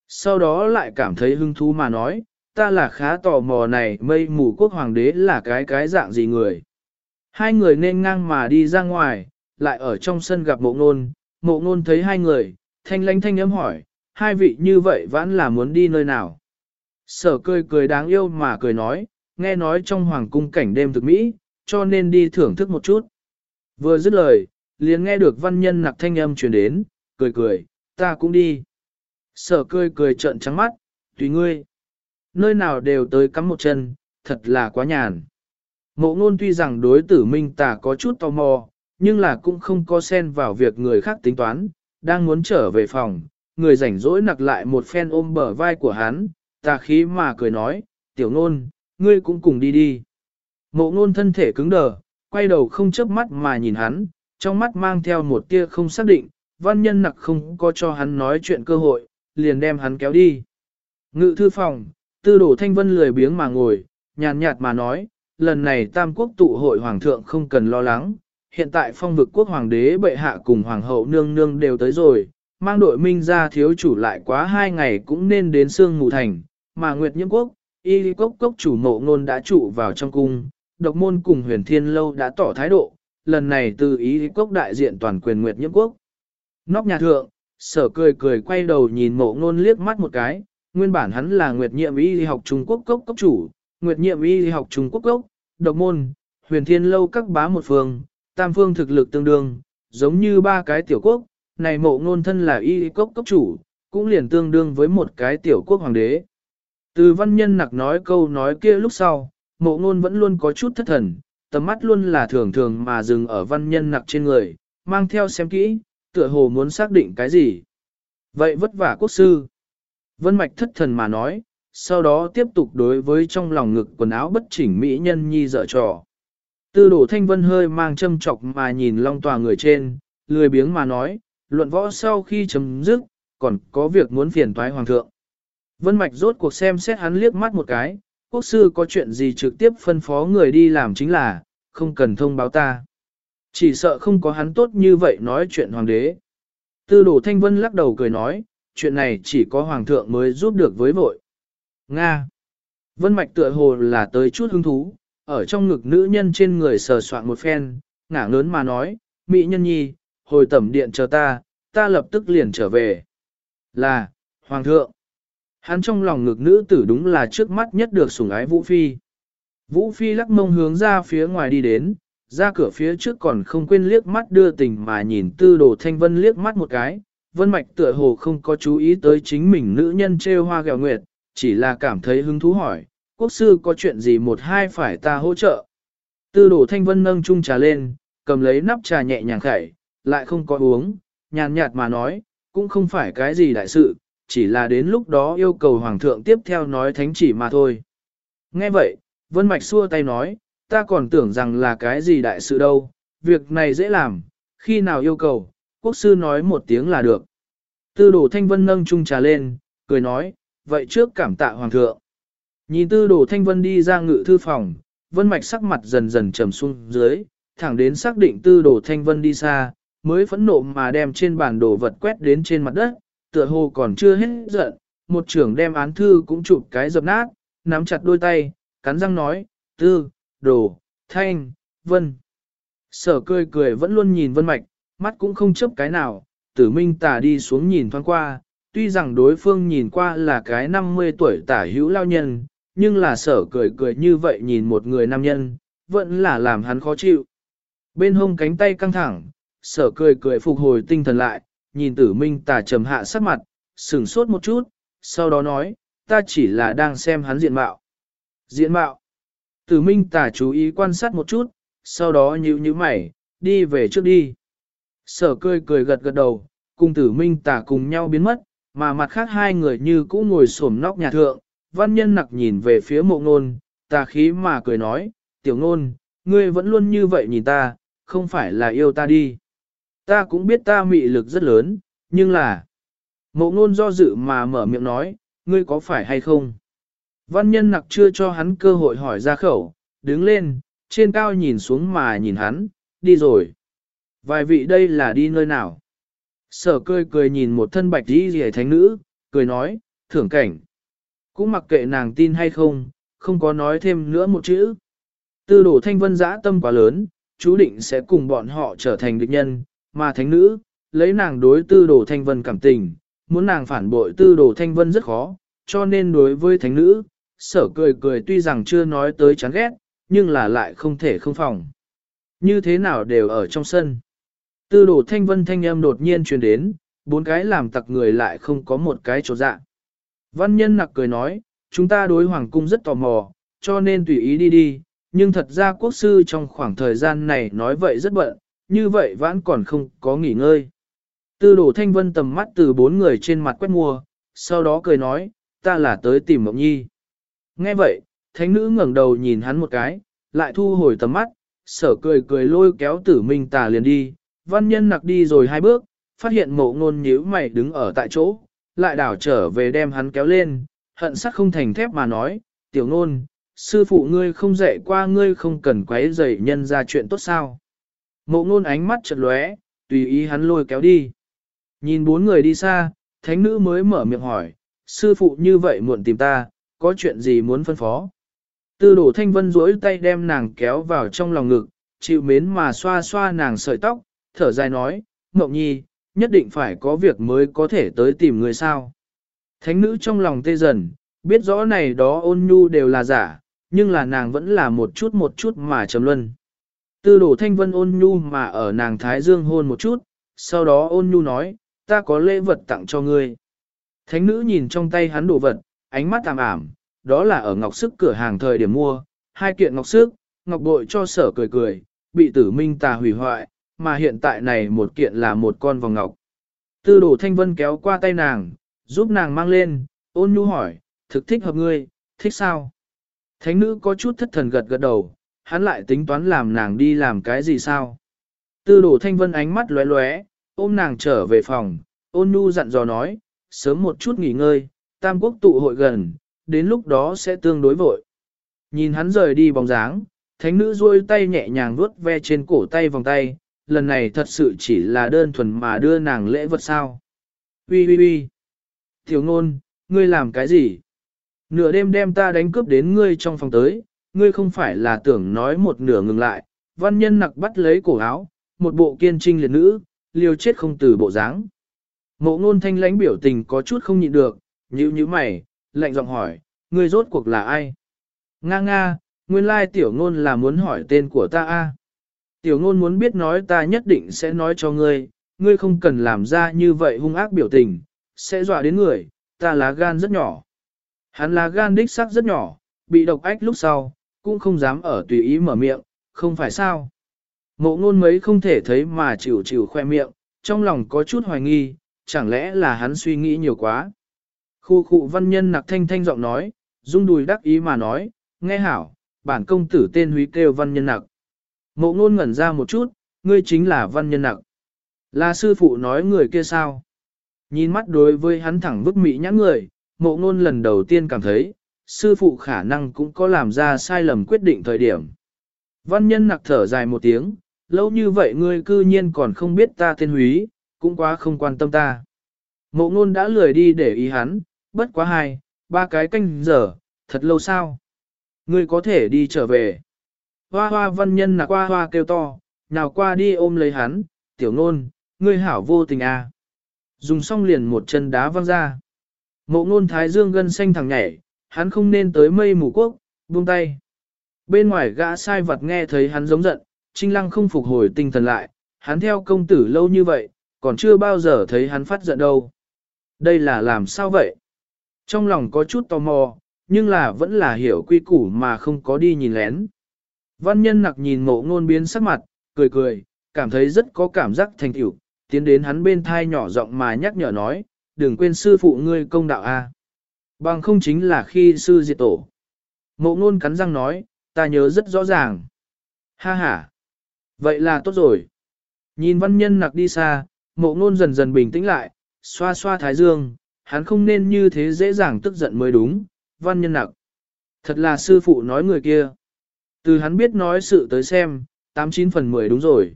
Sau đó lại cảm thấy hứng thú mà nói, ta là khá tò mò này mây mù quốc hoàng đế là cái cái dạng gì người. Hai người nên ngang mà đi ra ngoài, lại ở trong sân gặp mộ ngôn, mộ ngôn thấy hai người, thanh lánh thanh ấm hỏi, hai vị như vậy vẫn là muốn đi nơi nào. Sở cười cười đáng yêu mà cười nói, nghe nói trong hoàng cung cảnh đêm thực mỹ, cho nên đi thưởng thức một chút. Vừa dứt lời, liền nghe được văn nhân nặc thanh âm truyền đến, cười cười, ta cũng đi. Sở cười cười trợn trắng mắt, tùy ngươi. Nơi nào đều tới cắm một chân, thật là quá nhàn. Mộ ngôn tuy rằng đối tử minh tà có chút tò mò, nhưng là cũng không có xen vào việc người khác tính toán, đang muốn trở về phòng, người rảnh rỗi nặc lại một phen ôm bờ vai của hắn, tà khí mà cười nói, tiểu ngôn, ngươi cũng cùng đi đi. Mộ ngôn thân thể cứng đờ, quay đầu không chớp mắt mà nhìn hắn, trong mắt mang theo một tia không xác định, văn nhân nặc không có cho hắn nói chuyện cơ hội, liền đem hắn kéo đi. Ngự thư phòng, tư đổ thanh vân lười biếng mà ngồi, nhàn nhạt mà nói, lần này tam quốc tụ hội hoàng thượng không cần lo lắng, hiện tại phong vực quốc hoàng đế bệ hạ cùng hoàng hậu nương nương đều tới rồi, mang đội minh ra thiếu chủ lại quá hai ngày cũng nên đến sương mù thành, mà Nguyệt Nhiễm Quốc, y cốc cốc chủ mộ ngôn đã trụ vào trong cung, độc môn cùng huyền thiên lâu đã tỏ thái độ, lần này từ ý quốc đại diện toàn quyền Nguyệt Nhiễm Quốc. Nóc nhà thượng, sở cười cười quay đầu nhìn mộ ngôn liếc mắt một cái, nguyên bản hắn là Nguyệt Nhiệm y học Trung Quốc cốc cốc chủ, Nguyệt Nhiệm y học Trung Quốc cốc, độc môn, huyền thiên lâu các bá một phương, tam phương thực lực tương đương, giống như ba cái tiểu quốc, này mộ ngôn thân là y cốc cốc chủ, cũng liền tương đương với một cái tiểu quốc hoàng đế. Từ văn nhân nặc nói câu nói kia lúc sau, mộ ngôn vẫn luôn có chút thất thần, tầm mắt luôn là thường thường mà dừng ở văn nhân nặc trên người, mang theo xem kỹ, tựa hồ muốn xác định cái gì. Vậy vất vả quốc sư. Vân mạch thất thần mà nói, sau đó tiếp tục đối với trong lòng ngực quần áo bất chỉnh mỹ nhân nhi dở trò. Tư đổ thanh vân hơi mang châm chọc mà nhìn long tòa người trên, lười biếng mà nói, luận võ sau khi chấm dứt, còn có việc muốn phiền toái hoàng thượng. Vân Mạch rốt cuộc xem xét hắn liếc mắt một cái, quốc sư có chuyện gì trực tiếp phân phó người đi làm chính là, không cần thông báo ta. Chỉ sợ không có hắn tốt như vậy nói chuyện hoàng đế. Tư Đồ thanh vân lắc đầu cười nói, chuyện này chỉ có hoàng thượng mới giúp được với vội. Nga. Vân Mạch tựa hồ là tới chút hứng thú, ở trong ngực nữ nhân trên người sờ soạn một phen, ngả ngớn mà nói, Mỹ nhân nhi, hồi tẩm điện chờ ta, ta lập tức liền trở về. Là, Hoàng thượng. Hắn trong lòng ngực nữ tử đúng là trước mắt nhất được sủng ái Vũ Phi. Vũ Phi lắc mông hướng ra phía ngoài đi đến, ra cửa phía trước còn không quên liếc mắt đưa tình mà nhìn tư đồ thanh vân liếc mắt một cái. Vân Mạch tựa hồ không có chú ý tới chính mình nữ nhân trêu hoa gẹo nguyệt, chỉ là cảm thấy hứng thú hỏi, quốc sư có chuyện gì một hai phải ta hỗ trợ. Tư đồ thanh vân nâng chung trà lên, cầm lấy nắp trà nhẹ nhàng khẩy, lại không có uống, nhàn nhạt mà nói, cũng không phải cái gì đại sự, chỉ là đến lúc đó yêu cầu hoàng thượng tiếp theo nói thánh chỉ mà thôi. Nghe vậy, Vân Mạch xua tay nói, ta còn tưởng rằng là cái gì đại sự đâu, việc này dễ làm, khi nào yêu cầu, quốc sư nói một tiếng là được. Tư đồ thanh vân nâng chung trà lên, cười nói, vậy trước cảm tạ hoàng thượng. Nhìn tư đồ thanh vân đi ra ngự thư phòng, vân mạch sắc mặt dần dần trầm xuống dưới, thẳng đến xác định tư đồ thanh vân đi xa, mới phẫn nộ mà đem trên bản đồ vật quét đến trên mặt đất, tựa hồ còn chưa hết giận, một trưởng đem án thư cũng chụp cái dập nát, nắm chặt đôi tay, cắn răng nói, tư, đồ, thanh, vân. Sở cười cười vẫn luôn nhìn vân mạch, mắt cũng không chấp cái nào, tử minh tả đi xuống nhìn thoáng qua, tuy rằng đối phương nhìn qua là cái 50 tuổi tả hữu lao nhân, nhưng là sở cười cười như vậy nhìn một người nam nhân, vẫn là làm hắn khó chịu. Bên hông cánh tay căng thẳng, sở cười cười phục hồi tinh thần lại, nhìn tử minh tà trầm hạ sắc mặt, sừng sốt một chút, sau đó nói, ta chỉ là đang xem hắn diện mạo. Diện mạo. Tử minh tà chú ý quan sát một chút, sau đó nhíu nhíu mày, đi về trước đi. Sở cười cười gật gật đầu, cùng tử minh tà cùng nhau biến mất, mà mặt khác hai người như cũ ngồi xổm nóc nhà thượng, văn nhân nặc nhìn về phía mộ ngôn, tà khí mà cười nói, tiểu ngôn, ngươi vẫn luôn như vậy nhìn ta, không phải là yêu ta đi. Ta cũng biết ta mị lực rất lớn, nhưng là... Mộ ngôn do dự mà mở miệng nói, ngươi có phải hay không? Văn nhân nặc chưa cho hắn cơ hội hỏi ra khẩu, đứng lên, trên cao nhìn xuống mà nhìn hắn, đi rồi. Vài vị đây là đi nơi nào? Sở cười cười nhìn một thân bạch đi rìa thánh nữ, cười nói, thưởng cảnh. cũng mặc kệ nàng tin hay không, không có nói thêm nữa một chữ. Tư đổ thanh vân giã tâm quá lớn, chú định sẽ cùng bọn họ trở thành địch nhân, mà thánh nữ, lấy nàng đối tư đồ thanh vân cảm tình, muốn nàng phản bội tư đồ thanh vân rất khó, cho nên đối với thánh nữ, sở cười cười tuy rằng chưa nói tới chán ghét, nhưng là lại không thể không phòng. Như thế nào đều ở trong sân. Tư đồ thanh vân thanh âm đột nhiên truyền đến, bốn cái làm tặc người lại không có một cái chỗ dạ. Văn nhân nặc cười nói, chúng ta đối hoàng cung rất tò mò, cho nên tùy ý đi đi, nhưng thật ra quốc sư trong khoảng thời gian này nói vậy rất bận, như vậy vãn còn không có nghỉ ngơi. Tư đồ thanh vân tầm mắt từ bốn người trên mặt quét mua, sau đó cười nói, ta là tới tìm Mộng Nhi. Nghe vậy, thánh nữ ngẩng đầu nhìn hắn một cái, lại thu hồi tầm mắt, sở cười cười lôi kéo tử minh tà liền đi, văn nhân nặc đi rồi hai bước, phát hiện mộ ngôn nhíu mày đứng ở tại chỗ, lại đảo trở về đem hắn kéo lên, hận sắc không thành thép mà nói, tiểu ngôn, sư phụ ngươi không dạy qua ngươi không cần quấy rầy nhân ra chuyện tốt sao. Mộ ngôn ánh mắt chợt lóe, tùy ý hắn lôi kéo đi. Nhìn bốn người đi xa, thánh nữ mới mở miệng hỏi, sư phụ như vậy muộn tìm ta, có chuyện gì muốn phân phó. Tư đổ thanh vân duỗi tay đem nàng kéo vào trong lòng ngực, chịu mến mà xoa xoa nàng sợi tóc, thở dài nói, Ngọc Nhi, nhất định phải có việc mới có thể tới tìm người sao. Thánh nữ trong lòng tê dần, biết rõ này đó ôn nhu đều là giả, nhưng là nàng vẫn là một chút một chút mà trầm luân. Tư đồ thanh vân ôn nhu mà ở nàng thái dương hôn một chút, sau đó ôn nhu nói, ta có lễ vật tặng cho ngươi. Thánh nữ nhìn trong tay hắn đồ vật, ánh mắt tạm ảm, đó là ở ngọc sức cửa hàng thời điểm mua, hai kiện ngọc sức, ngọc bội cho sở cười cười, bị tử minh tà hủy hoại, mà hiện tại này một kiện là một con vòng ngọc. Tư đồ thanh vân kéo qua tay nàng, giúp nàng mang lên, ôn nhu hỏi, thực thích hợp ngươi, thích sao? Thánh nữ có chút thất thần gật gật đầu, hắn lại tính toán làm nàng đi làm cái gì sao? Tư đồ thanh vân ánh mắt lóe lóe, ôm nàng trở về phòng, ôn nhu dặn dò nói, sớm một chút nghỉ ngơi, tam quốc tụ hội gần, đến lúc đó sẽ tương đối vội. Nhìn hắn rời đi bóng dáng, thánh nữ duỗi tay nhẹ nhàng vuốt ve trên cổ tay vòng tay, lần này thật sự chỉ là đơn thuần mà đưa nàng lễ vật sao. Ui ui ui! Thiếu ngôn, ngươi làm cái gì? Nửa đêm đem ta đánh cướp đến ngươi trong phòng tới, ngươi không phải là tưởng nói một nửa ngừng lại, văn nhân nặc bắt lấy cổ áo, một bộ kiên trinh liệt nữ, liều chết không từ bộ dáng. Mộ ngôn thanh lãnh biểu tình có chút không nhịn được, nhíu nhíu mày, lạnh giọng hỏi, ngươi rốt cuộc là ai? Nga nga, nguyên lai tiểu ngôn là muốn hỏi tên của ta a. Tiểu ngôn muốn biết nói ta nhất định sẽ nói cho ngươi, ngươi không cần làm ra như vậy hung ác biểu tình, sẽ dọa đến người, ta lá gan rất nhỏ. Hắn lá gan đích xác rất nhỏ, bị độc ách lúc sau, cũng không dám ở tùy ý mở miệng, không phải sao. Mộ ngôn mấy không thể thấy mà chịu chịu khoe miệng, trong lòng có chút hoài nghi, chẳng lẽ là hắn suy nghĩ nhiều quá. Khu khu văn nhân nặc thanh thanh giọng nói, rung đùi đắc ý mà nói, nghe hảo, bản công tử tên húy kêu văn nhân nặc. Mộ ngôn ngẩn ra một chút, ngươi chính là văn nhân nặc. Là sư phụ nói người kia sao? Nhìn mắt đối với hắn thẳng bức mỹ nhãn người, mộ ngôn lần đầu tiên cảm thấy, sư phụ khả năng cũng có làm ra sai lầm quyết định thời điểm. Văn nhân nặc thở dài một tiếng, lâu như vậy ngươi cư nhiên còn không biết ta tên húy, cũng quá không quan tâm ta. Mộ ngôn đã lười đi để ý hắn, bất quá hai, ba cái canh giờ, thật lâu sao? Ngươi có thể đi trở về. Hoa hoa văn nhân nặc hoa hoa kêu to, nào qua đi ôm lấy hắn, tiểu ngôn, ngươi hảo vô tình à. Dùng xong liền một chân đá văng ra. Mộ ngôn thái dương gân xanh thẳng nhảy, hắn không nên tới mây mù quốc, buông tay. Bên ngoài gã sai vật nghe thấy hắn giống giận, trinh lăng không phục hồi tinh thần lại, hắn theo công tử lâu như vậy, còn chưa bao giờ thấy hắn phát giận đâu. Đây là làm sao vậy? Trong lòng có chút tò mò, nhưng là vẫn là hiểu quy củ mà không có đi nhìn lén. Văn nhân nặc nhìn mộ ngôn biến sắc mặt, cười cười, cảm thấy rất có cảm giác thành tựu, tiến đến hắn bên thai nhỏ giọng mà nhắc nhở nói, đừng quên sư phụ ngươi công đạo a. Bằng không chính là khi sư diệt tổ. Mộ ngôn cắn răng nói, ta nhớ rất rõ ràng. Ha ha. Vậy là tốt rồi. Nhìn văn nhân nặc đi xa, mộ ngôn dần dần bình tĩnh lại, xoa xoa thái dương, hắn không nên như thế dễ dàng tức giận mới đúng, văn nhân nặc. Thật là sư phụ nói người kia. Từ hắn biết nói sự tới xem, 89 phần 10 đúng rồi.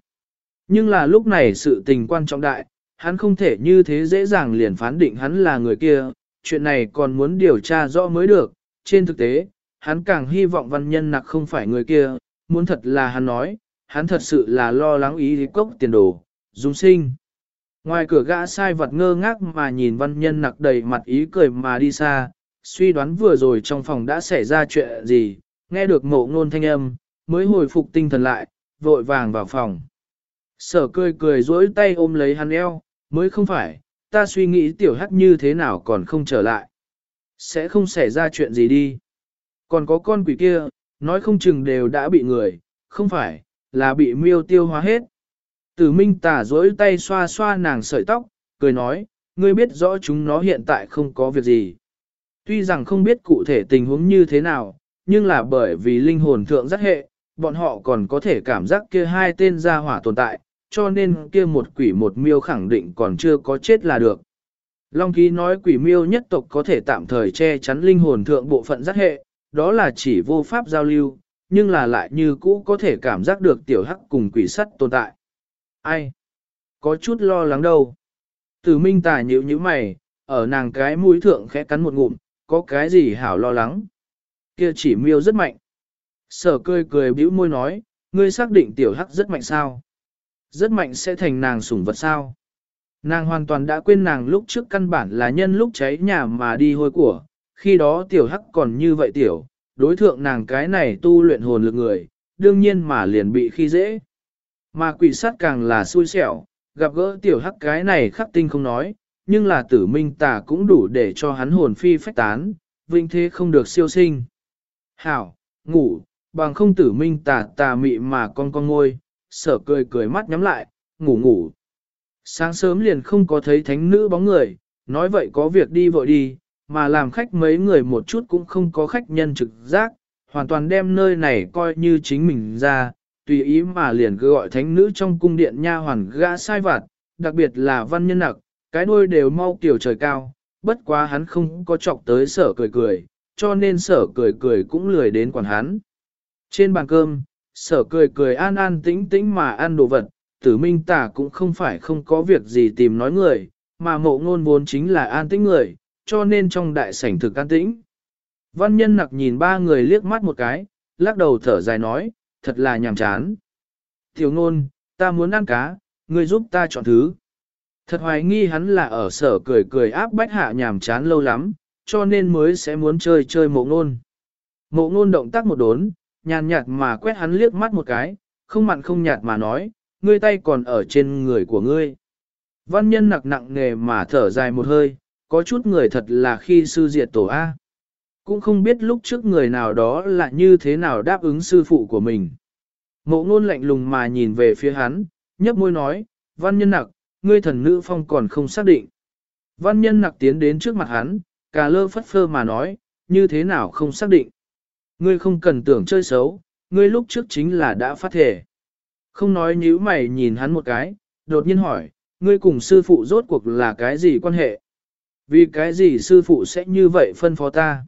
Nhưng là lúc này sự tình quan trọng đại, hắn không thể như thế dễ dàng liền phán định hắn là người kia, chuyện này còn muốn điều tra rõ mới được, trên thực tế, hắn càng hy vọng văn nhân nặc không phải người kia, muốn thật là hắn nói, hắn thật sự là lo lắng ý cốc tiền đồ, dung sinh. Ngoài cửa gã sai vật ngơ ngác mà nhìn văn nhân nặc đầy mặt ý cười mà đi xa, suy đoán vừa rồi trong phòng đã xảy ra chuyện gì, nghe được mộ ngôn thanh âm, mới hồi phục tinh thần lại, vội vàng vào phòng. Sở cười cười duỗi tay ôm lấy hắn eo, mới không phải, ta suy nghĩ tiểu hắc như thế nào còn không trở lại. Sẽ không xảy ra chuyện gì đi. Còn có con quỷ kia, nói không chừng đều đã bị người, không phải, là bị miêu tiêu hóa hết. Tử Minh tả dối tay xoa xoa nàng sợi tóc, cười nói, ngươi biết rõ chúng nó hiện tại không có việc gì. Tuy rằng không biết cụ thể tình huống như thế nào, nhưng là bởi vì linh hồn thượng rất hệ, bọn họ còn có thể cảm giác kia hai tên gia hỏa tồn tại, cho nên kia một quỷ một miêu khẳng định còn chưa có chết là được. Long ký nói quỷ miêu nhất tộc có thể tạm thời che chắn linh hồn thượng bộ phận giác hệ, đó là chỉ vô pháp giao lưu, nhưng là lại như cũ có thể cảm giác được tiểu hắc cùng quỷ sắt tồn tại. Ai? Có chút lo lắng đâu. Tử minh tà nhíu nhíu mày, ở nàng cái mũi thượng khẽ cắn một ngụm, có cái gì hảo lo lắng. Kia chỉ miêu rất mạnh. Sở cười cười bĩu môi nói, ngươi xác định tiểu hắc rất mạnh sao? Rất mạnh sẽ thành nàng sủng vật sao? Nàng hoàn toàn đã quên nàng lúc trước căn bản là nhân lúc cháy nhà mà đi hôi của, khi đó tiểu hắc còn như vậy tiểu, đối thượng nàng cái này tu luyện hồn lực người, đương nhiên mà liền bị khi dễ. Mà quỷ sát càng là xui xẻo, gặp gỡ tiểu hắc cái này khắc tinh không nói, nhưng là tử minh tà cũng đủ để cho hắn hồn phi phách tán, vinh thế không được siêu sinh. Hảo, ngủ, bằng không tử minh tà tà mị mà con con ngôi, sở cười cười mắt nhắm lại, ngủ ngủ. Sáng sớm liền không có thấy thánh nữ bóng người, nói vậy có việc đi vội đi, mà làm khách mấy người một chút cũng không có khách nhân trực giác, hoàn toàn đem nơi này coi như chính mình ra, tùy ý mà liền cứ gọi thánh nữ trong cung điện nha hoàn gã sai vặt, đặc biệt là văn nhân nặc, cái đuôi đều mau kiểu trời cao, bất quá hắn không có chọc tới sở cười cười, cho nên sở cười cười cũng lười đến quản hắn. Trên bàn cơm, sở cười cười an an tĩnh tĩnh mà ăn đồ vật, tử minh tả cũng không phải không có việc gì tìm nói người, mà mộ ngôn vốn chính là an tĩnh người, cho nên trong đại sảnh thực an tĩnh. Văn nhân nặc nhìn ba người liếc mắt một cái, lắc đầu thở dài nói, thật là nhàm chán. Tiểu ngôn, ta muốn ăn cá, ngươi giúp ta chọn thứ. Thật hoài nghi hắn là ở sở cười cười áp bách hạ nhàm chán lâu lắm, cho nên mới sẽ muốn chơi chơi mộ ngôn. Mộ ngôn động tác một đốn, nhàn nhạt mà quét hắn liếc mắt một cái, không mặn không nhạt mà nói, ngươi tay còn ở trên người của ngươi. Văn nhân nặc nặng nề mà thở dài một hơi, có chút người thật là khi sư diệt tổ A. Cũng không biết lúc trước người nào đó là như thế nào đáp ứng sư phụ của mình. Mộ ngôn lạnh lùng mà nhìn về phía hắn, nhấp môi nói, văn nhân nặc, ngươi thần nữ phong còn không xác định. Văn nhân nặc tiến đến trước mặt hắn, cà lơ phất phơ mà nói, như thế nào không xác định. Ngươi không cần tưởng chơi xấu, ngươi lúc trước chính là đã phát thể. Không nói nhíu mày nhìn hắn một cái, đột nhiên hỏi, ngươi cùng sư phụ rốt cuộc là cái gì quan hệ? Vì cái gì sư phụ sẽ như vậy phân phó ta?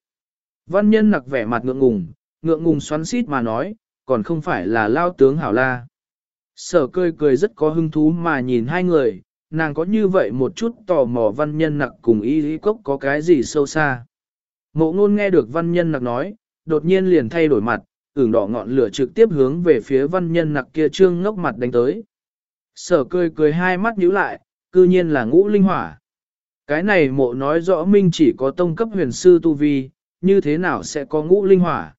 Văn nhân nặc vẻ mặt ngượng ngùng, ngượng ngùng xoắn xít mà nói, còn không phải là lao tướng hảo la. Sở cười cười rất có hứng thú mà nhìn hai người, nàng có như vậy một chút tò mò văn nhân nặc cùng y lý cốc có cái gì sâu xa. Mộ ngôn nghe được văn nhân nặc nói, đột nhiên liền thay đổi mặt, ửng đỏ ngọn lửa trực tiếp hướng về phía văn nhân nặc kia trương ngốc mặt đánh tới. Sở cười cười hai mắt nhíu lại, cư nhiên là ngũ linh hỏa. Cái này mộ nói rõ minh chỉ có tông cấp huyền sư tu vi, như thế nào sẽ có ngũ linh hỏa?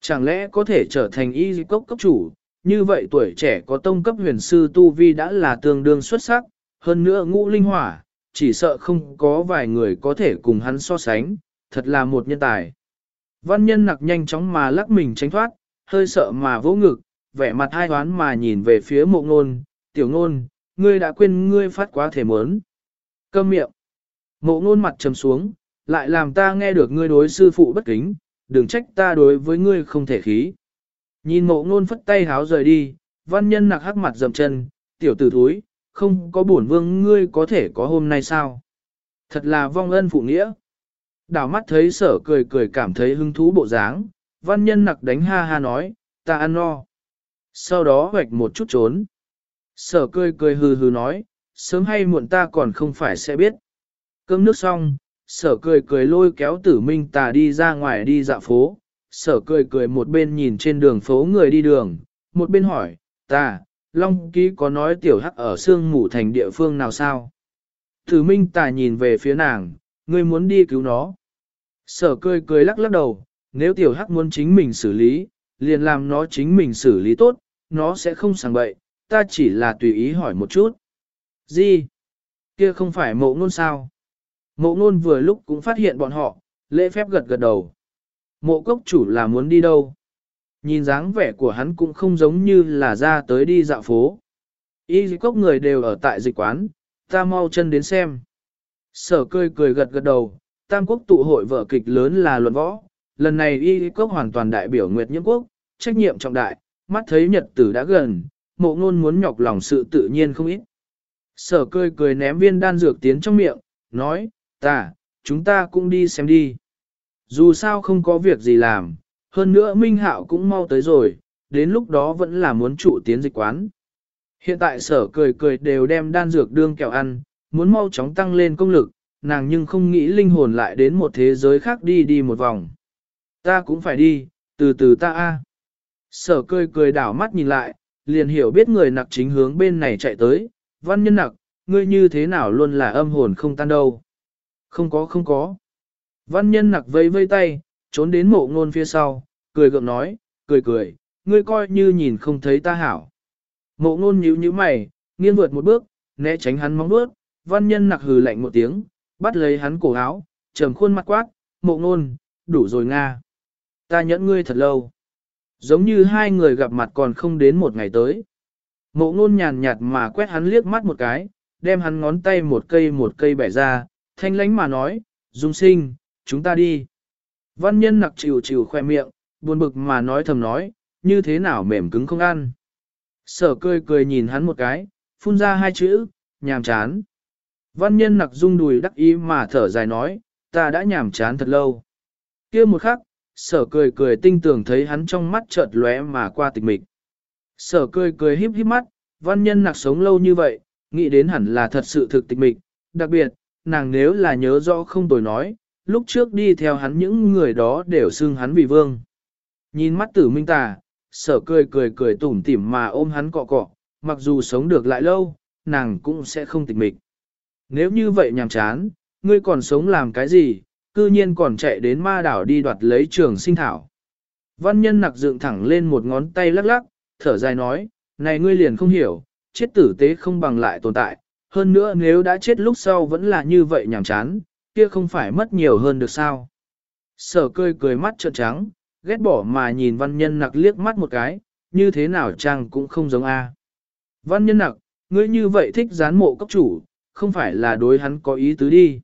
Chẳng lẽ có thể trở thành y cốc cấp chủ, như vậy tuổi trẻ có tông cấp huyền sư tu vi đã là tương đương xuất sắc, hơn nữa ngũ linh hỏa, chỉ sợ không có vài người có thể cùng hắn so sánh, thật là một nhân tài. Văn nhân nặc nhanh chóng mà lắc mình tránh thoát, hơi sợ mà vỗ ngực, vẻ mặt hai hoán mà nhìn về phía mộ ngôn, tiểu ngôn, ngươi đã quên ngươi phát quá thể mớn. Câm miệng. Mộ ngôn mặt trầm xuống, lại làm ta nghe được ngươi đối sư phụ bất kính, đừng trách ta đối với ngươi không thể khí. Nhìn mộ ngôn phất tay háo rời đi, văn nhân nặc hắc mặt dầm chân, tiểu tử thúi, không có bổn vương ngươi có thể có hôm nay sao? Thật là vong ân phụ nghĩa. Đảo mắt thấy sở cười cười cảm thấy hứng thú bộ dáng, văn nhân nặc đánh ha ha nói, ta ăn no. Sau đó hoạch một chút trốn. Sở cười cười hừ hừ nói, sớm hay muộn ta còn không phải sẽ biết. Cơm nước xong, sở cười cười lôi kéo tử minh tà đi ra ngoài đi dạo phố, sở cười cười một bên nhìn trên đường phố người đi đường, một bên hỏi, ta, Long Ký có nói tiểu hắc ở sương mù thành địa phương nào sao? Tử minh tà nhìn về phía nàng, ngươi muốn đi cứu nó. Sở cười cười lắc lắc đầu, nếu tiểu hắc muốn chính mình xử lý, liền làm nó chính mình xử lý tốt, nó sẽ không sang bậy, ta chỉ là tùy ý hỏi một chút. Gì? Kia không phải mộ ngôn sao? Mộ ngôn vừa lúc cũng phát hiện bọn họ, lễ phép gật gật đầu. Mộ cốc chủ là muốn đi đâu? Nhìn dáng vẻ của hắn cũng không giống như là ra tới đi dạo phố. Y dịch cốc người đều ở tại dịch quán, ta mau chân đến xem. Sở cười cười gật gật đầu, Tam quốc tụ hội vở kịch lớn là luận võ, lần này y quốc hoàn toàn đại biểu Nguyệt Nhiễm Quốc, trách nhiệm trọng đại, mắt thấy nhật tử đã gần, mộ ngôn muốn nhọc lòng sự tự nhiên không ít. Sở cười cười ném viên đan dược tiến trong miệng, nói, ta, chúng ta cũng đi xem đi. Dù sao không có việc gì làm, hơn nữa Minh Hạo cũng mau tới rồi, đến lúc đó vẫn là muốn trụ tiến dịch quán. Hiện tại sở cười cười đều đem đan dược đương kẹo ăn, muốn mau chóng tăng lên công lực, nàng nhưng không nghĩ linh hồn lại đến một thế giới khác đi đi một vòng. Ta cũng phải đi, từ từ ta a. Sở cười cười đảo mắt nhìn lại, liền hiểu biết người nặc chính hướng bên này chạy tới, văn nhân nặc, ngươi như thế nào luôn là âm hồn không tan đâu. Không có không có. Văn nhân nặc vây vây tay, trốn đến mộ ngôn phía sau, cười gượng nói, cười cười, ngươi coi như nhìn không thấy ta hảo. Mộ ngôn nhíu nhíu mày, nghiêng vượt một bước, né tránh hắn móng bước, văn nhân nặc hừ lạnh một tiếng, bắt lấy hắn cổ áo, trầm khuôn mặt quát, mộ ngôn, đủ rồi Nga. Ta nhẫn ngươi thật lâu. Giống như hai người gặp mặt còn không đến một ngày tới. Mộ ngôn nhàn nhạt mà quét hắn liếc mắt một cái, đem hắn ngón tay một cây một cây bẻ ra, thanh lánh mà nói, dung sinh, chúng ta đi. Văn nhân nặc chịu chịu khoe miệng, buồn bực mà nói thầm nói, như thế nào mềm cứng không ăn. Sở cười cười nhìn hắn một cái, phun ra hai chữ, nhàm chán. Văn nhân nặc rung đùi đắc ý mà thở dài nói, ta đã nhàm chán thật lâu. kia một khắc, sở cười cười tinh tưởng thấy hắn trong mắt chợt lóe mà qua tịch mịch. Sở cười cười híp híp mắt, văn nhân nặc sống lâu như vậy, nghĩ đến hẳn là thật sự thực tịch mịch, đặc biệt, nàng nếu là nhớ rõ không tồi nói, lúc trước đi theo hắn những người đó đều xưng hắn vì vương. Nhìn mắt tử minh tà, sở cười cười cười tủm tỉm mà ôm hắn cọ cọ, mặc dù sống được lại lâu, nàng cũng sẽ không tịch mịch. Nếu như vậy nhàm chán, ngươi còn sống làm cái gì, cư nhiên còn chạy đến ma đảo đi đoạt lấy trường sinh thảo. Văn nhân nặc dựng thẳng lên một ngón tay lắc lắc, thở dài nói, này ngươi liền không hiểu, chết tử tế không bằng lại tồn tại, hơn nữa nếu đã chết lúc sau vẫn là như vậy nhàm chán, kia không phải mất nhiều hơn được sao. Sở cười cười mắt trợn trắng, ghét bỏ mà nhìn văn nhân nặc liếc mắt một cái, như thế nào chăng cũng không giống A. Văn nhân nặc, ngươi như vậy thích gián mộ cấp chủ, không phải là đối hắn có ý tứ đi.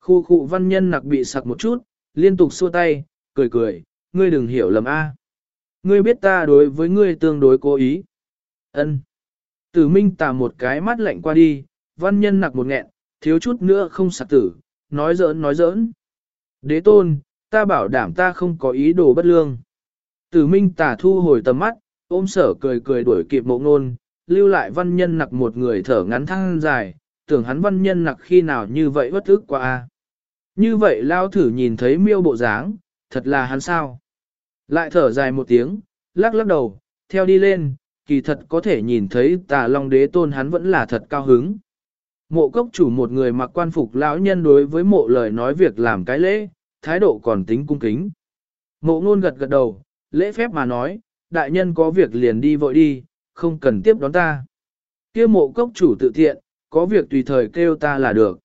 Khu khu văn nhân nặc bị sặc một chút, liên tục xua tay, cười cười, ngươi đừng hiểu lầm A. Ngươi biết ta đối với ngươi tương đối cố ý. ân Tử minh tà một cái mắt lạnh qua đi, văn nhân nặc một nghẹn, thiếu chút nữa không sặc tử, nói giỡn nói giỡn. Đế tôn, ta bảo đảm ta không có ý đồ bất lương. Tử minh tà thu hồi tầm mắt, ôm sở cười cười đuổi kịp mộ ngôn, lưu lại văn nhân nặc một người thở ngắn thăng dài, tưởng hắn văn nhân nặc khi nào như vậy bất ức qua a. Như vậy lao thử nhìn thấy miêu bộ dáng, thật là hắn sao. Lại thở dài một tiếng, lắc lắc đầu, theo đi lên, kỳ thật có thể nhìn thấy tà long đế tôn hắn vẫn là thật cao hứng. Mộ cốc chủ một người mặc quan phục lão nhân đối với mộ lời nói việc làm cái lễ, thái độ còn tính cung kính. Mộ ngôn gật gật đầu, lễ phép mà nói, đại nhân có việc liền đi vội đi, không cần tiếp đón ta. kia mộ cốc chủ tự thiện, có việc tùy thời kêu ta là được.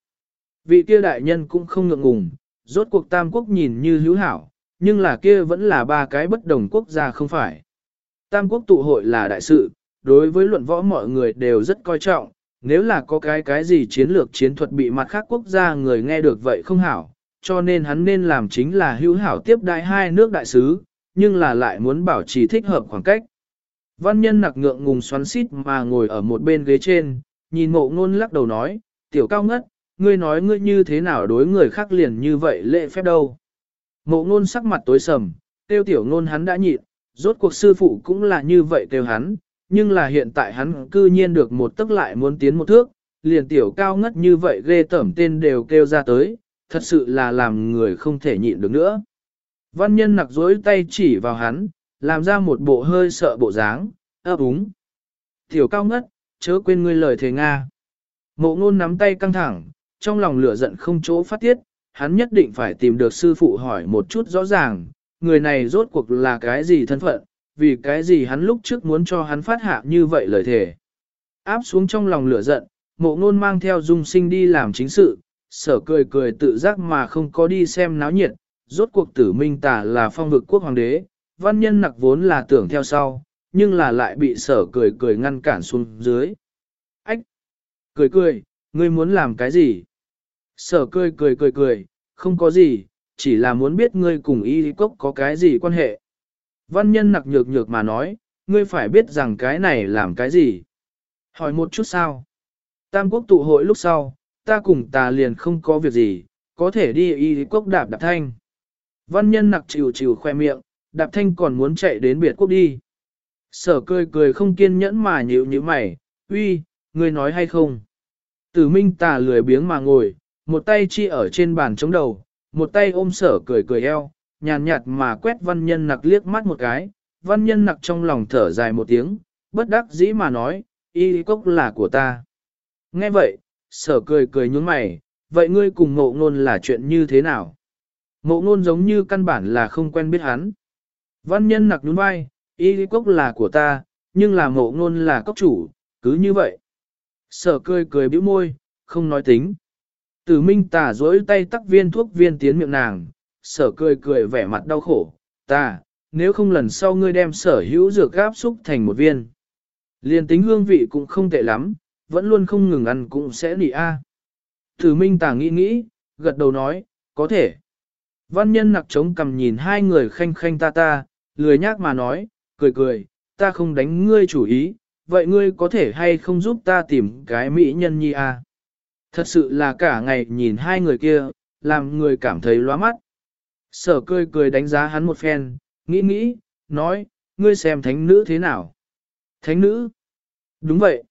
Vị kia đại nhân cũng không ngượng ngùng, rốt cuộc tam quốc nhìn như hữu hảo, nhưng là kia vẫn là ba cái bất đồng quốc gia không phải. Tam quốc tụ hội là đại sự, đối với luận võ mọi người đều rất coi trọng, nếu là có cái cái gì chiến lược chiến thuật bị mặt khác quốc gia người nghe được vậy không hảo, cho nên hắn nên làm chính là hữu hảo tiếp đại hai nước đại sứ, nhưng là lại muốn bảo trì thích hợp khoảng cách. Văn nhân nặc ngượng ngùng xoắn xít mà ngồi ở một bên ghế trên, nhìn ngộ ngôn lắc đầu nói, tiểu cao ngất, ngươi nói ngươi như thế nào đối người khác liền như vậy lệ phép đâu. ngộ ngôn sắc mặt tối sầm, tiêu tiểu ngôn hắn đã nhịn, rốt cuộc sư phụ cũng là như vậy kêu hắn, nhưng là hiện tại hắn cư nhiên được một tức lại muốn tiến một thước, liền tiểu cao ngất như vậy ghê tẩm tên đều kêu ra tới, thật sự là làm người không thể nhịn được nữa. Văn nhân nặc dối tay chỉ vào hắn, làm ra một bộ hơi sợ bộ dáng, ấp úng. Tiểu cao ngất, chớ quên ngươi lời thề Nga. Mộ ngôn nắm tay căng thẳng, trong lòng lửa giận không chỗ phát tiết, hắn nhất định phải tìm được sư phụ hỏi một chút rõ ràng, người này rốt cuộc là cái gì thân phận, vì cái gì hắn lúc trước muốn cho hắn phát hạ như vậy lời thề. Áp xuống trong lòng lửa giận, mộ ngôn mang theo dung sinh đi làm chính sự, sở cười cười tự giác mà không có đi xem náo nhiệt, rốt cuộc tử minh tả là phong vực quốc hoàng đế, văn nhân nặc vốn là tưởng theo sau, nhưng là lại bị sở cười cười ngăn cản xuống dưới. Ách! Cười cười, ngươi muốn làm cái gì? Sở cười cười cười cười, không có gì, chỉ là muốn biết ngươi cùng y cốc có cái gì quan hệ. Văn nhân nặc nhược nhược mà nói, ngươi phải biết rằng cái này làm cái gì. Hỏi một chút sao? Tam quốc tụ hội lúc sau, ta cùng ta liền không có việc gì, có thể đi y cốc đạp đạp thanh. Văn nhân nặc chịu chịu khoe miệng, đạp thanh còn muốn chạy đến biệt quốc đi. Sở cười cười không kiên nhẫn mà nhịu như mày, uy, ngươi nói hay không? Tử minh tà lười biếng mà ngồi, một tay chi ở trên bàn chống đầu, một tay ôm sở cười cười eo, nhàn nhạt mà quét văn nhân nặc liếc mắt một cái, văn nhân nặc trong lòng thở dài một tiếng, bất đắc dĩ mà nói, y cốc là của ta. Nghe vậy, sở cười cười nhướng mày, vậy ngươi cùng ngộ ngôn là chuyện như thế nào? Ngộ ngôn giống như căn bản là không quen biết hắn. Văn nhân nặc nhún vai, y cốc là của ta, nhưng là ngộ ngôn là cốc chủ, cứ như vậy. Sở cười cười bĩu môi, không nói tính. Tử minh tà dối tay tắc viên thuốc viên tiến miệng nàng, sở cười cười vẻ mặt đau khổ, ta, nếu không lần sau ngươi đem sở hữu dược gáp xúc thành một viên. Liên tính hương vị cũng không tệ lắm, vẫn luôn không ngừng ăn cũng sẽ nị a. Tử minh tà nghĩ nghĩ, gật đầu nói, có thể. Văn nhân nặc trống cầm nhìn hai người khanh khanh ta ta, lười nhác mà nói, cười cười, ta không đánh ngươi chủ ý, vậy ngươi có thể hay không giúp ta tìm cái mỹ nhân nhi a? Thật sự là cả ngày nhìn hai người kia, làm người cảm thấy loa mắt. Sở cười cười đánh giá hắn một phen, nghĩ nghĩ, nói, ngươi xem thánh nữ thế nào? Thánh nữ? Đúng vậy.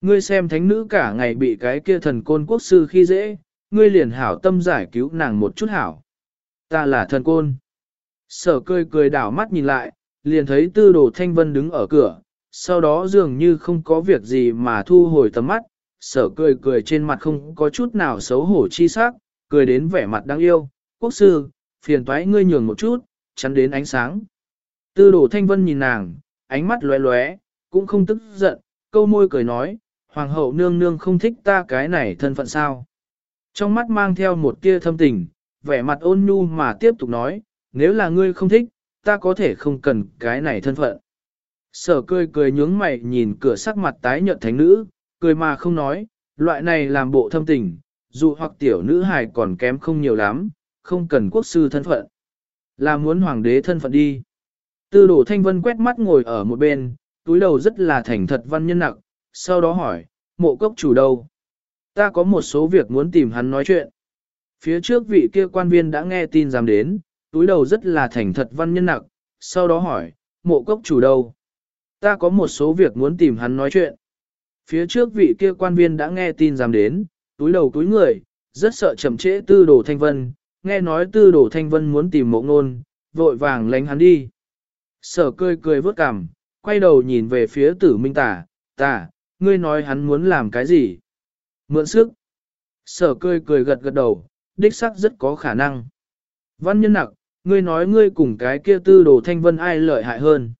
Ngươi xem thánh nữ cả ngày bị cái kia thần côn quốc sư khi dễ, ngươi liền hảo tâm giải cứu nàng một chút hảo. Ta là thần côn. Sở cười cười đảo mắt nhìn lại, liền thấy tư đồ thanh vân đứng ở cửa, sau đó dường như không có việc gì mà thu hồi tầm mắt, sở cười cười trên mặt không có chút nào xấu hổ chi sắc, cười đến vẻ mặt đáng yêu, quốc sư, phiền toái ngươi nhường một chút, chắn đến ánh sáng. Tư đồ thanh vân nhìn nàng, ánh mắt lóe lóe, cũng không tức giận, câu môi cười nói, hoàng hậu nương nương không thích ta cái này thân phận sao. Trong mắt mang theo một tia thâm tình, vẻ mặt ôn nhu mà tiếp tục nói, nếu là ngươi không thích, ta có thể không cần cái này thân phận. Sở cười cười nhướng mày nhìn cửa sắc mặt tái nhợt thánh nữ, cười mà không nói, loại này làm bộ thâm tình, dù hoặc tiểu nữ hài còn kém không nhiều lắm, không cần quốc sư thân phận. Là muốn hoàng đế thân phận đi. Tư đổ thanh vân quét mắt ngồi ở một bên, túi đầu rất là thành thật văn nhân nặng, sau đó hỏi, mộ cốc chủ đâu? Ta có một số việc muốn tìm hắn nói chuyện. Phía trước vị kia quan viên đã nghe tin dám đến, túi đầu rất là thành thật văn nhân nặc sau đó hỏi, mộ cốc chủ đâu? Ta có một số việc muốn tìm hắn nói chuyện. Phía trước vị kia quan viên đã nghe tin dám đến, túi đầu túi người, rất sợ chậm trễ tư đồ thanh vân, nghe nói tư đồ thanh vân muốn tìm mộ ngôn, vội vàng lánh hắn đi. Sở cười cười vớt cằm, quay đầu nhìn về phía tử minh tả, tả, ngươi nói hắn muốn làm cái gì? Mượn sức. Sở cười cười gật gật đầu, đích sắc rất có khả năng. Văn nhân nặc, ngươi nói ngươi cùng cái kia tư đồ thanh vân ai lợi hại hơn.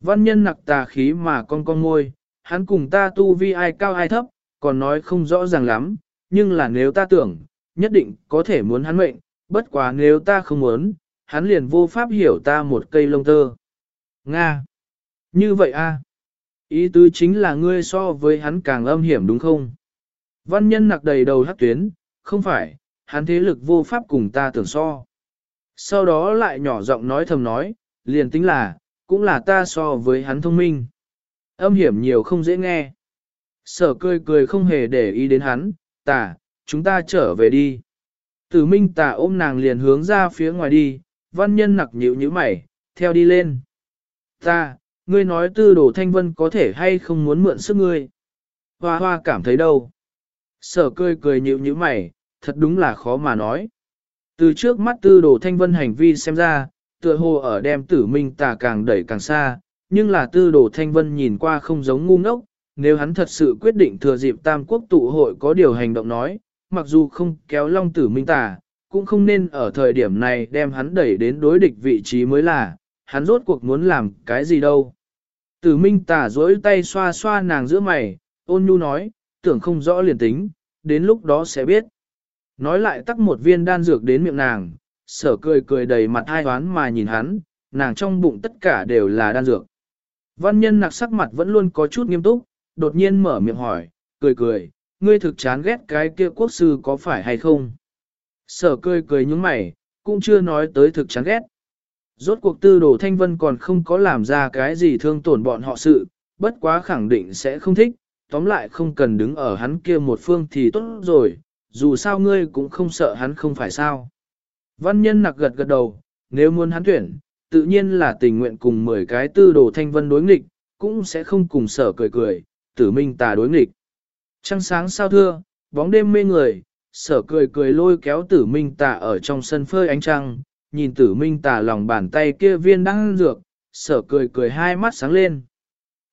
Văn nhân nặc tà khí mà con con ngôi, hắn cùng ta tu vi ai cao ai thấp, còn nói không rõ ràng lắm, nhưng là nếu ta tưởng, nhất định có thể muốn hắn mệnh, bất quá nếu ta không muốn, hắn liền vô pháp hiểu ta một cây lông tơ. Nga! Như vậy a Ý tứ chính là ngươi so với hắn càng âm hiểm đúng không? Văn nhân nặc đầy đầu hát tuyến, không phải, hắn thế lực vô pháp cùng ta tưởng so. Sau đó lại nhỏ giọng nói thầm nói, liền tính là, cũng là ta so với hắn thông minh. Âm hiểm nhiều không dễ nghe. Sở cười cười không hề để ý đến hắn, tả chúng ta trở về đi. Tử minh tả ôm nàng liền hướng ra phía ngoài đi, văn nhân nặc nhịu như mày, theo đi lên. Ta, ngươi nói tư đồ thanh vân có thể hay không muốn mượn sức ngươi. Hoa hoa cảm thấy đâu. Sở cười cười nhịu như mày, thật đúng là khó mà nói. Từ trước mắt tư đồ thanh vân hành vi xem ra, tựa hồ ở đem tử minh tà càng đẩy càng xa, nhưng là tư đồ thanh vân nhìn qua không giống ngu ngốc, nếu hắn thật sự quyết định thừa dịp tam quốc tụ hội có điều hành động nói, mặc dù không kéo long tử minh tà, cũng không nên ở thời điểm này đem hắn đẩy đến đối địch vị trí mới là, hắn rốt cuộc muốn làm cái gì đâu. Tử minh tà dối tay xoa xoa nàng giữa mày, ôn nhu nói, tưởng không rõ liền tính, đến lúc đó sẽ biết. Nói lại tắc một viên đan dược đến miệng nàng, sở cười cười đầy mặt hai toán mà nhìn hắn, nàng trong bụng tất cả đều là đan dược. Văn nhân nặc sắc mặt vẫn luôn có chút nghiêm túc, đột nhiên mở miệng hỏi, cười cười, ngươi thực chán ghét cái kia quốc sư có phải hay không? Sở cười cười những mày, cũng chưa nói tới thực chán ghét. Rốt cuộc tư đồ thanh vân còn không có làm ra cái gì thương tổn bọn họ sự, bất quá khẳng định sẽ không thích, tóm lại không cần đứng ở hắn kia một phương thì tốt rồi, dù sao ngươi cũng không sợ hắn không phải sao. Văn nhân nặc gật gật đầu, nếu muốn hắn tuyển, tự nhiên là tình nguyện cùng 10 cái tư đồ thanh vân đối nghịch, cũng sẽ không cùng sở cười cười, tử minh tà đối nghịch. Trăng sáng sao thưa, bóng đêm mê người, sở cười cười lôi kéo tử minh tà ở trong sân phơi ánh trăng, nhìn tử minh tà lòng bàn tay kia viên đang dược, sở cười cười hai mắt sáng lên.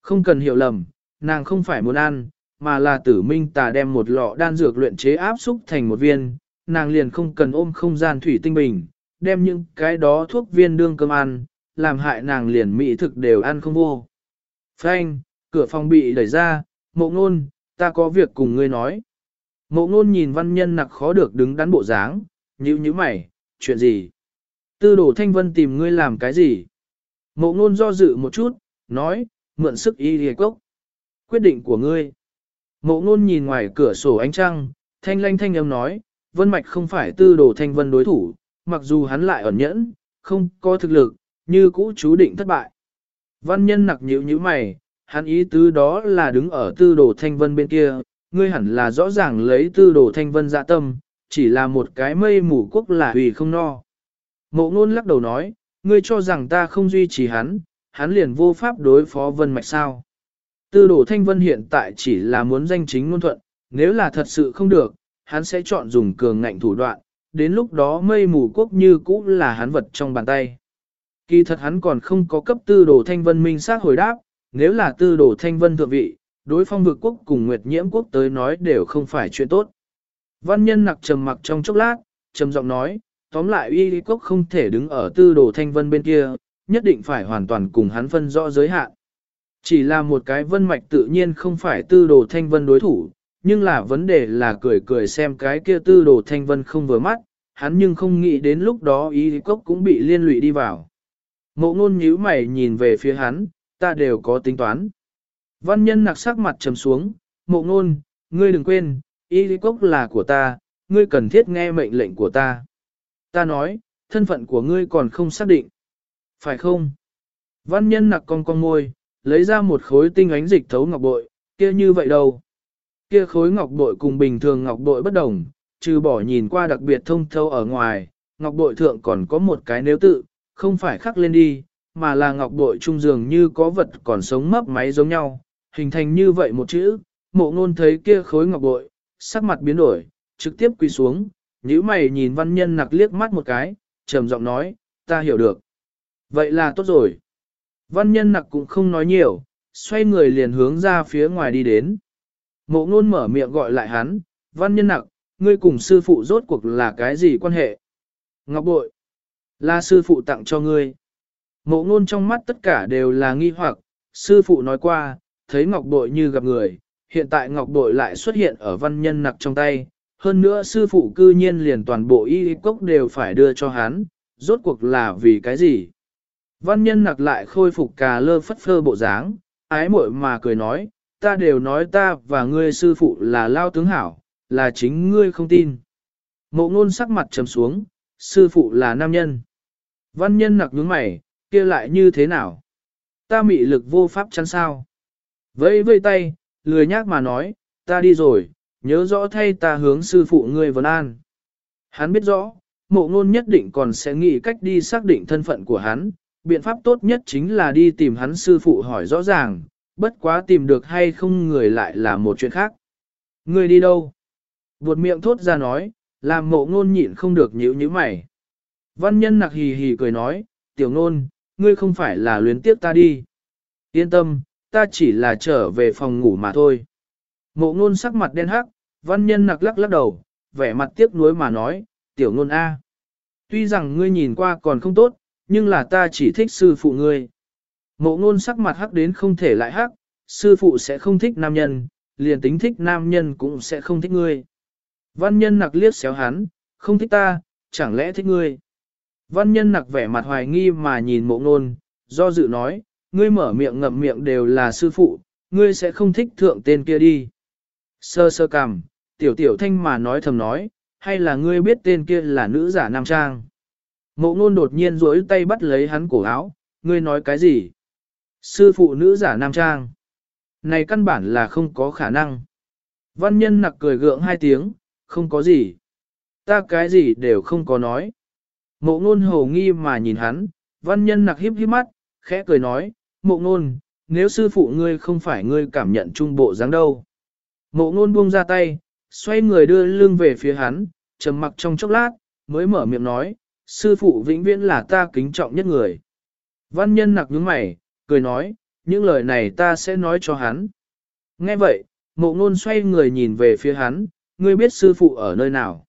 Không cần hiểu lầm, nàng không phải muốn ăn, mà là tử minh tà đem một lọ đan dược luyện chế áp xúc thành một viên, nàng liền không cần ôm không gian thủy tinh bình, đem những cái đó thuốc viên đương cơm ăn, làm hại nàng liền mỹ thực đều ăn không vô. Phanh, cửa phòng bị đẩy ra, mộ ngôn, ta có việc cùng ngươi nói. Mộ ngôn nhìn văn nhân nặc khó được đứng đắn bộ dáng, như như mày, chuyện gì? Tư đổ thanh vân tìm ngươi làm cái gì? Mộ ngôn do dự một chút, nói, mượn sức y hề cốc. Quyết định của ngươi. Mộ ngôn nhìn ngoài cửa sổ ánh trăng, thanh lanh thanh âm nói, vân mạch không phải tư đồ thanh vân đối thủ, mặc dù hắn lại ẩn nhẫn, không có thực lực, như cũ chú định thất bại. Văn nhân nặc nhíu như mày, hắn ý tứ đó là đứng ở tư đồ thanh vân bên kia, ngươi hẳn là rõ ràng lấy tư đồ thanh vân dạ tâm, chỉ là một cái mây mù quốc là hủy không no. Mộ ngôn lắc đầu nói, ngươi cho rằng ta không duy trì hắn, hắn liền vô pháp đối phó vân mạch sao. Tư đồ thanh vân hiện tại chỉ là muốn danh chính ngôn thuận, nếu là thật sự không được, hắn sẽ chọn dùng cường ngạnh thủ đoạn, đến lúc đó mây mù quốc như cũ là hắn vật trong bàn tay. Kỳ thật hắn còn không có cấp tư đồ thanh vân minh xác hồi đáp, nếu là tư đồ thanh vân thượng vị, đối phong vực quốc cùng nguyệt nhiễm quốc tới nói đều không phải chuyện tốt. Văn nhân nặc trầm mặc trong chốc lát, trầm giọng nói, tóm lại y lý quốc không thể đứng ở tư đồ thanh vân bên kia, nhất định phải hoàn toàn cùng hắn phân rõ giới hạn. Chỉ là một cái vân mạch tự nhiên không phải tư đồ thanh vân đối thủ, nhưng là vấn đề là cười cười xem cái kia tư đồ thanh vân không vừa mắt, hắn nhưng không nghĩ đến lúc đó ý cốc cũng bị liên lụy đi vào. Mộ ngôn nhíu mày nhìn về phía hắn, ta đều có tính toán. Văn nhân nặc sắc mặt trầm xuống, mộ ngôn, ngươi đừng quên, ý cốc là của ta, ngươi cần thiết nghe mệnh lệnh của ta. Ta nói, thân phận của ngươi còn không xác định. Phải không? Văn nhân nặc con con môi, lấy ra một khối tinh ánh dịch thấu ngọc bội, kia như vậy đâu? Kia khối ngọc bội cùng bình thường ngọc bội bất đồng, trừ bỏ nhìn qua đặc biệt thông thâu ở ngoài, ngọc bội thượng còn có một cái nếu tự, không phải khắc lên đi, mà là ngọc bội trung dường như có vật còn sống mấp máy giống nhau, hình thành như vậy một chữ, mộ ngôn thấy kia khối ngọc bội, sắc mặt biến đổi, trực tiếp quỳ xuống, nhíu mày nhìn văn nhân nặc liếc mắt một cái, trầm giọng nói, ta hiểu được. Vậy là tốt rồi. Văn nhân nặc cũng không nói nhiều, xoay người liền hướng ra phía ngoài đi đến. Mộ ngôn mở miệng gọi lại hắn, văn nhân nặc, ngươi cùng sư phụ rốt cuộc là cái gì quan hệ? Ngọc bội, là sư phụ tặng cho ngươi. Mộ ngôn trong mắt tất cả đều là nghi hoặc, sư phụ nói qua, thấy ngọc bội như gặp người, hiện tại ngọc bội lại xuất hiện ở văn nhân nặc trong tay. Hơn nữa sư phụ cư nhiên liền toàn bộ y cốc đều phải đưa cho hắn, rốt cuộc là vì cái gì? Văn nhân nặc lại khôi phục cà lơ phất phơ bộ dáng, ái muội mà cười nói, ta đều nói ta và ngươi sư phụ là lao tướng hảo, là chính ngươi không tin. Mộ ngôn sắc mặt trầm xuống, sư phụ là nam nhân. Văn nhân nặc nhướng mày, kia lại như thế nào? Ta mị lực vô pháp chắn sao? Vẫy vây tay, lười nhác mà nói, ta đi rồi, nhớ rõ thay ta hướng sư phụ ngươi vấn an. Hắn biết rõ, mộ ngôn nhất định còn sẽ nghĩ cách đi xác định thân phận của hắn, biện pháp tốt nhất chính là đi tìm hắn sư phụ hỏi rõ ràng, bất quá tìm được hay không người lại là một chuyện khác. Người đi đâu? Buột miệng thốt ra nói, Làm mộ ngôn nhịn không được nhíu nhíu mày. Văn nhân nặc hì hì cười nói, tiểu ngôn, ngươi không phải là luyến tiếp ta đi. Yên tâm, ta chỉ là trở về phòng ngủ mà thôi. Mộ ngôn sắc mặt đen hắc, văn nhân nặc lắc lắc đầu, vẻ mặt tiếc nuối mà nói, tiểu ngôn A. Tuy rằng ngươi nhìn qua còn không tốt, nhưng là ta chỉ thích sư phụ ngươi. Mộ ngôn sắc mặt hắc đến không thể lại hắc, sư phụ sẽ không thích nam nhân, liền tính thích nam nhân cũng sẽ không thích ngươi. Văn nhân nặc liếc xéo hắn, không thích ta, chẳng lẽ thích ngươi. Văn nhân nặc vẻ mặt hoài nghi mà nhìn mộ ngôn, do dự nói, ngươi mở miệng ngậm miệng đều là sư phụ, ngươi sẽ không thích thượng tên kia đi. Sơ sơ cằm, tiểu tiểu thanh mà nói thầm nói, hay là ngươi biết tên kia là nữ giả nam trang. Mộ ngôn đột nhiên rối tay bắt lấy hắn cổ áo, ngươi nói cái gì? Sư phụ nữ giả nam trang. Này căn bản là không có khả năng. Văn nhân nặc cười gượng hai tiếng, không có gì. Ta cái gì đều không có nói. Mộ ngôn hồ nghi mà nhìn hắn, văn nhân nặc hiếp hiếp mắt, khẽ cười nói, mộ ngôn, nếu sư phụ ngươi không phải ngươi cảm nhận trung bộ dáng đâu. Mộ ngôn buông ra tay, xoay người đưa lưng về phía hắn, trầm mặc trong chốc lát, mới mở miệng nói, sư phụ vĩnh viễn là ta kính trọng nhất người. Văn nhân nặc nhướng mày, cười nói, những lời này ta sẽ nói cho hắn. Nghe vậy, mộ ngôn xoay người nhìn về phía hắn, ngươi biết sư phụ ở nơi nào.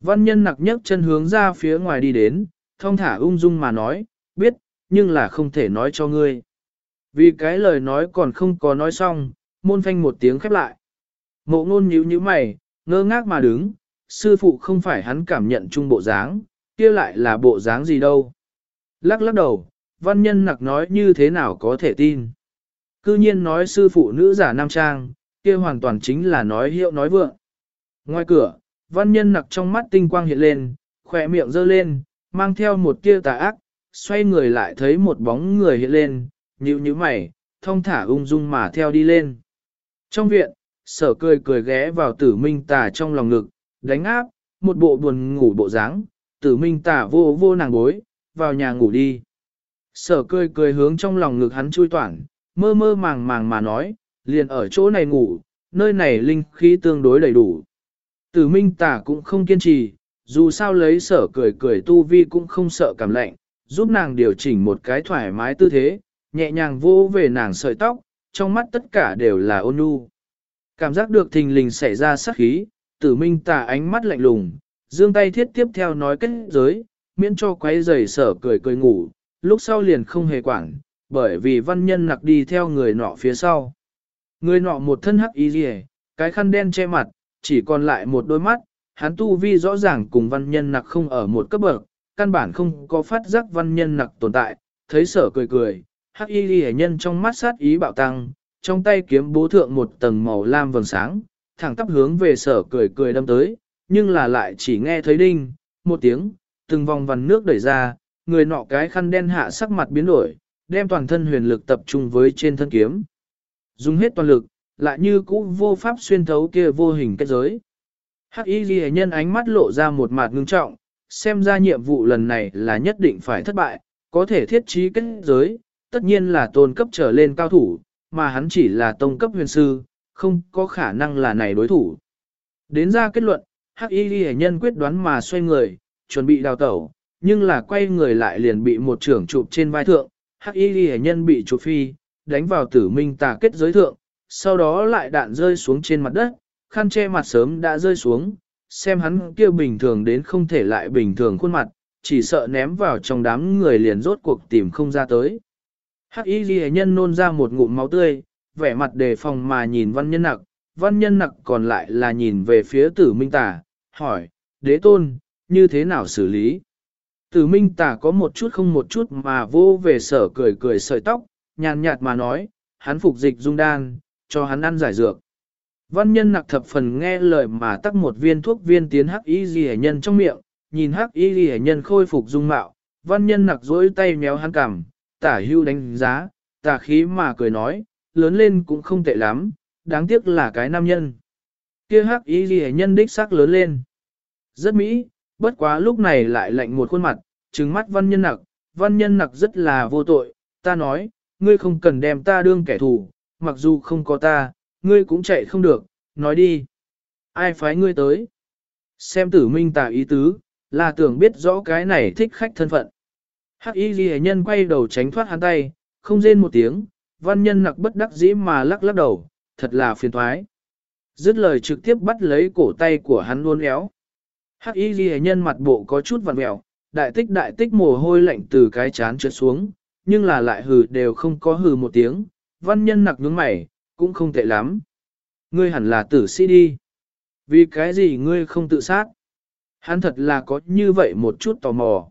Văn nhân nặc nhấc chân hướng ra phía ngoài đi đến, thong thả ung dung mà nói, biết, nhưng là không thể nói cho ngươi. Vì cái lời nói còn không có nói xong, môn phanh một tiếng khép lại. Mộ ngôn nhíu nhíu mày, ngơ ngác mà đứng, sư phụ không phải hắn cảm nhận chung bộ dáng, kia lại là bộ dáng gì đâu. Lắc lắc đầu, văn nhân nặc nói như thế nào có thể tin. Cư nhiên nói sư phụ nữ giả nam trang, kia hoàn toàn chính là nói hiệu nói vượng. Ngoài cửa, văn nhân nặc trong mắt tinh quang hiện lên, khỏe miệng giơ lên, mang theo một tia tà ác, xoay người lại thấy một bóng người hiện lên, nhíu nhíu mày, thông thả ung dung mà theo đi lên. Trong viện, sở cười cười ghé vào tử minh tà trong lòng ngực, đánh áp, một bộ buồn ngủ bộ dáng, tử minh Tả vô vô nàng bối, vào nhà ngủ đi. Sở cười cười hướng trong lòng ngực hắn chui toản, mơ mơ màng màng mà nói, liền ở chỗ này ngủ, nơi này linh khí tương đối đầy đủ. Tử minh Tả cũng không kiên trì, dù sao lấy sở cười cười tu vi cũng không sợ cảm lạnh, giúp nàng điều chỉnh một cái thoải mái tư thế, nhẹ nhàng vô về nàng sợi tóc, trong mắt tất cả đều là ôn nhu. Cảm giác được thình lình xảy ra sát khí, tử minh tà ánh mắt lạnh lùng, dương tay thiết tiếp theo nói kết giới, miễn cho quấy giày sở cười cười ngủ, lúc sau liền không hề quản, bởi vì văn nhân nặc đi theo người nọ phía sau. Người nọ một thân hắc y rìa, cái khăn đen che mặt, chỉ còn lại một đôi mắt, hắn tu vi rõ ràng cùng văn nhân nặc không ở một cấp bậc, căn bản không có phát giác văn nhân nặc tồn tại, thấy sở cười cười, hắc y rìa nhân trong mắt sát ý bạo tăng, trong tay kiếm bố thượng một tầng màu lam vầng sáng, thẳng tắp hướng về sở cười cười đâm tới, nhưng là lại chỉ nghe thấy đinh, một tiếng, từng vòng vằn nước đẩy ra, người nọ cái khăn đen hạ sắc mặt biến đổi, đem toàn thân huyền lực tập trung với trên thân kiếm. Dùng hết toàn lực, lại như cũ vô pháp xuyên thấu kia vô hình kết giới. Hắc y ghi nhân ánh mắt lộ ra một mặt ngưng trọng, xem ra nhiệm vụ lần này là nhất định phải thất bại, có thể thiết trí kết giới, tất nhiên là tôn cấp trở lên cao thủ, mà hắn chỉ là tông cấp huyền sư, không có khả năng là này đối thủ. Đến ra kết luận, Hắc Y Ghi nhân quyết đoán mà xoay người, chuẩn bị đào tẩu, nhưng là quay người lại liền bị một trưởng chụp trên vai thượng, Hắc Y Ghi nhân bị chụp phi, đánh vào tử minh tà kết giới thượng, sau đó lại đạn rơi xuống trên mặt đất, khăn che mặt sớm đã rơi xuống, xem hắn kia bình thường đến không thể lại bình thường khuôn mặt, chỉ sợ ném vào trong đám người liền rốt cuộc tìm không ra tới. Hắc y ghi nhân nôn ra một ngụm máu tươi, vẻ mặt đề phòng mà nhìn văn nhân nặc, văn nhân nặc còn lại là nhìn về phía tử minh Tả, hỏi, đế tôn, như thế nào xử lý? Tử minh Tả có một chút không một chút mà vô về sở cười cười sợi tóc, nhàn nhạt mà nói, hắn phục dịch dung đan, cho hắn ăn giải dược. Văn nhân nặc thập phần nghe lời mà tắc một viên thuốc viên tiến hắc y ghi nhân trong miệng, nhìn hắc y ghi nhân khôi phục dung mạo, văn nhân nặc dối tay méo hắn cằm, tả hưu đánh giá, tả khí mà cười nói, lớn lên cũng không tệ lắm, đáng tiếc là cái nam nhân. Kia hắc y ghi nhân đích sắc lớn lên. Rất mỹ, bất quá lúc này lại lạnh một khuôn mặt, trừng mắt văn nhân nặc, văn nhân nặc rất là vô tội, ta nói, ngươi không cần đem ta đương kẻ thù, mặc dù không có ta, ngươi cũng chạy không được, nói đi. Ai phái ngươi tới? Xem tử minh tà ý tứ, là tưởng biết rõ cái này thích khách thân phận. Hắc y ghi nhân quay đầu tránh thoát hắn tay, không rên một tiếng, văn nhân nặc bất đắc dĩ mà lắc lắc đầu, thật là phiền thoái. Dứt lời trực tiếp bắt lấy cổ tay của hắn luôn éo. Hắc y ghi nhân mặt bộ có chút vặn mẹo, đại tích đại tích mồ hôi lạnh từ cái chán trượt xuống, nhưng là lại hừ đều không có hừ một tiếng, văn nhân nặc nhướng mày, cũng không tệ lắm. Ngươi hẳn là tử sĩ đi. Vì cái gì ngươi không tự sát? Hắn thật là có như vậy một chút tò mò.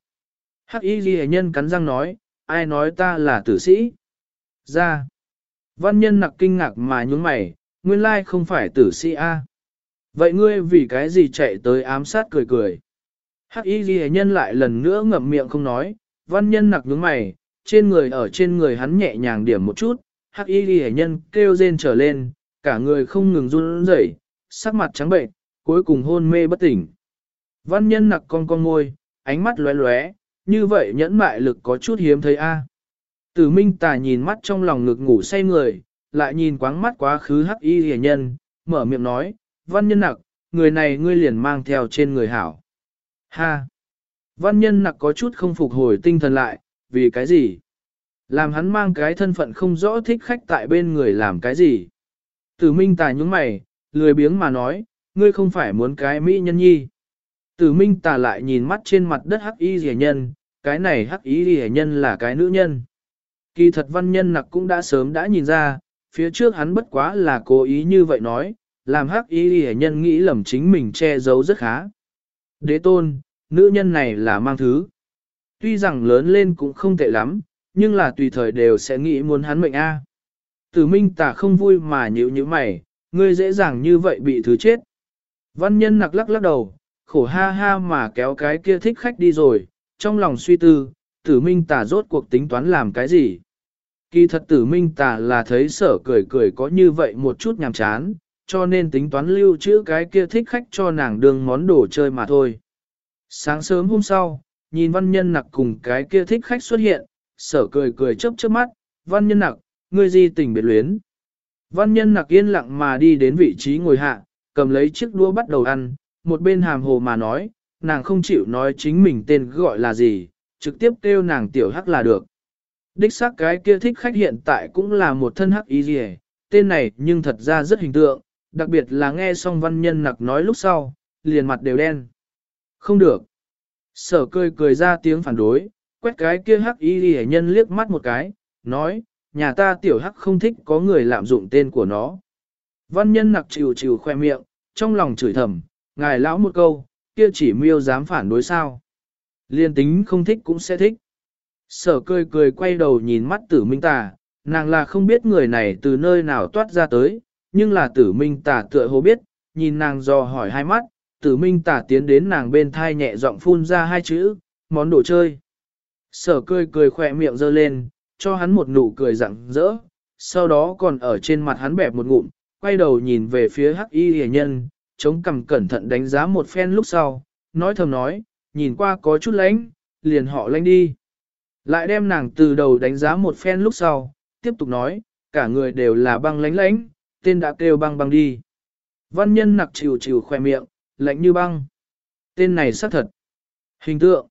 Hắc y ghi nhân cắn răng nói, ai nói ta là tử sĩ? Ra. Văn nhân nặc kinh ngạc mà nhướng mày, nguyên lai không phải tử sĩ A. Vậy ngươi vì cái gì chạy tới ám sát cười cười? Hắc y ghi nhân lại lần nữa ngậm miệng không nói, văn nhân nặc nhướng mày, trên người ở trên người hắn nhẹ nhàng điểm một chút, hắc y ghi nhân kêu rên trở lên, cả người không ngừng run rẩy, sắc mặt trắng bệnh, cuối cùng hôn mê bất tỉnh. Văn nhân nặc con con môi, ánh mắt lóe lóe, như vậy nhẫn mại lực có chút hiếm thấy a. Tử Minh Tà nhìn mắt trong lòng ngực ngủ say người, lại nhìn quáng mắt quá khứ hắc y hề nhân, mở miệng nói, văn nhân nặc, người này ngươi liền mang theo trên người hảo. Ha! Văn nhân nặc có chút không phục hồi tinh thần lại, vì cái gì? Làm hắn mang cái thân phận không rõ thích khách tại bên người làm cái gì? Tử Minh Tà nhúng mày, lười biếng mà nói, ngươi không phải muốn cái mỹ nhân nhi. Tử Minh Tà lại nhìn mắt trên mặt đất hắc y rẻ nhân, cái này hắc y rẻ nhân là cái nữ nhân. Kỳ thật văn nhân nặc cũng đã sớm đã nhìn ra, phía trước hắn bất quá là cố ý như vậy nói, làm hắc ý hệ nhân nghĩ lầm chính mình che giấu rất khá. Đế tôn, nữ nhân này là mang thứ. Tuy rằng lớn lên cũng không tệ lắm, nhưng là tùy thời đều sẽ nghĩ muốn hắn mệnh A. Tử Minh Tả không vui mà nhíu như mày, ngươi dễ dàng như vậy bị thứ chết. Văn nhân nặc lắc lắc đầu, khổ ha ha mà kéo cái kia thích khách đi rồi, trong lòng suy tư, tử minh tà rốt cuộc tính toán làm cái gì. Kỳ thật tử minh tà là thấy sở cười cười có như vậy một chút nhàm chán, cho nên tính toán lưu trữ cái kia thích khách cho nàng đương món đồ chơi mà thôi. Sáng sớm hôm sau, nhìn văn nhân nặc cùng cái kia thích khách xuất hiện, sở cười cười chớp chớp mắt, văn nhân nặc, ngươi di tình biệt luyến. Văn nhân nặc yên lặng mà đi đến vị trí ngồi hạ, cầm lấy chiếc đũa bắt đầu ăn, một bên hàm hồ mà nói, nàng không chịu nói chính mình tên gọi là gì, trực tiếp kêu nàng tiểu hắc là được. Đích xác cái kia thích khách hiện tại cũng là một thân hắc y gì tên này nhưng thật ra rất hình tượng, đặc biệt là nghe xong văn nhân nặc nói lúc sau, liền mặt đều đen. Không được. Sở cười cười ra tiếng phản đối, quét cái kia hắc y gì nhân liếc mắt một cái, nói, nhà ta tiểu hắc không thích có người lạm dụng tên của nó. Văn nhân nặc chịu chịu khoe miệng, trong lòng chửi thầm, ngài lão một câu, kia chỉ miêu dám phản đối sao. Liên tính không thích cũng sẽ thích. Sở cười cười quay đầu nhìn mắt tử minh tà, nàng là không biết người này từ nơi nào toát ra tới, nhưng là tử minh tà tựa hồ biết, nhìn nàng dò hỏi hai mắt, tử minh tà tiến đến nàng bên thai nhẹ giọng phun ra hai chữ, món đồ chơi. Sở cười cười khỏe miệng giơ lên, cho hắn một nụ cười rặng rỡ, sau đó còn ở trên mặt hắn bẹp một ngụm, quay đầu nhìn về phía hắc y hề nhân, chống cằm cẩn thận đánh giá một phen lúc sau, nói thầm nói, nhìn qua có chút lánh, liền họ lánh đi. Lại đem nàng từ đầu đánh giá một phen lúc sau, tiếp tục nói, cả người đều là băng lánh lánh, tên đã kêu băng băng đi. Văn nhân nặc chịu chịu khoe miệng, lạnh như băng. Tên này xác thật. Hình tượng.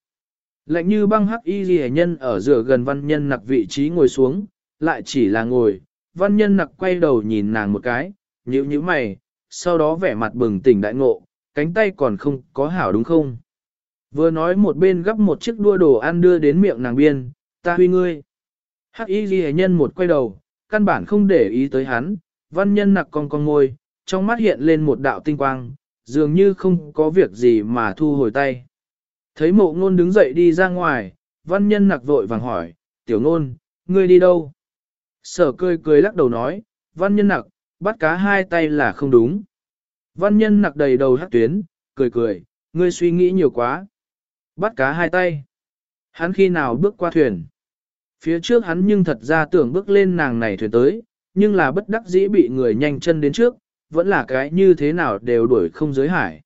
Lạnh như băng hắc y ghi nhân ở giữa gần văn nhân nặc vị trí ngồi xuống, lại chỉ là ngồi. Văn nhân nặc quay đầu nhìn nàng một cái, nhíu nhíu mày, sau đó vẻ mặt bừng tỉnh đại ngộ, cánh tay còn không có hảo đúng không? Vừa nói một bên gấp một chiếc đua đồ ăn đưa đến miệng nàng biên, ta huy ngươi. Hắc y ghi nhân một quay đầu, căn bản không để ý tới hắn, văn nhân nặc con con ngôi, trong mắt hiện lên một đạo tinh quang, dường như không có việc gì mà thu hồi tay. Thấy mộ ngôn đứng dậy đi ra ngoài, văn nhân nặc vội vàng hỏi, tiểu ngôn, ngươi đi đâu? Sở cười cười lắc đầu nói, văn nhân nặc, bắt cá hai tay là không đúng. Văn nhân nặc đầy đầu hát tuyến, cười cười, ngươi suy nghĩ nhiều quá. Bắt cá hai tay. Hắn khi nào bước qua thuyền. Phía trước hắn nhưng thật ra tưởng bước lên nàng này thuyền tới, nhưng là bất đắc dĩ bị người nhanh chân đến trước, vẫn là cái như thế nào đều đuổi không giới hải.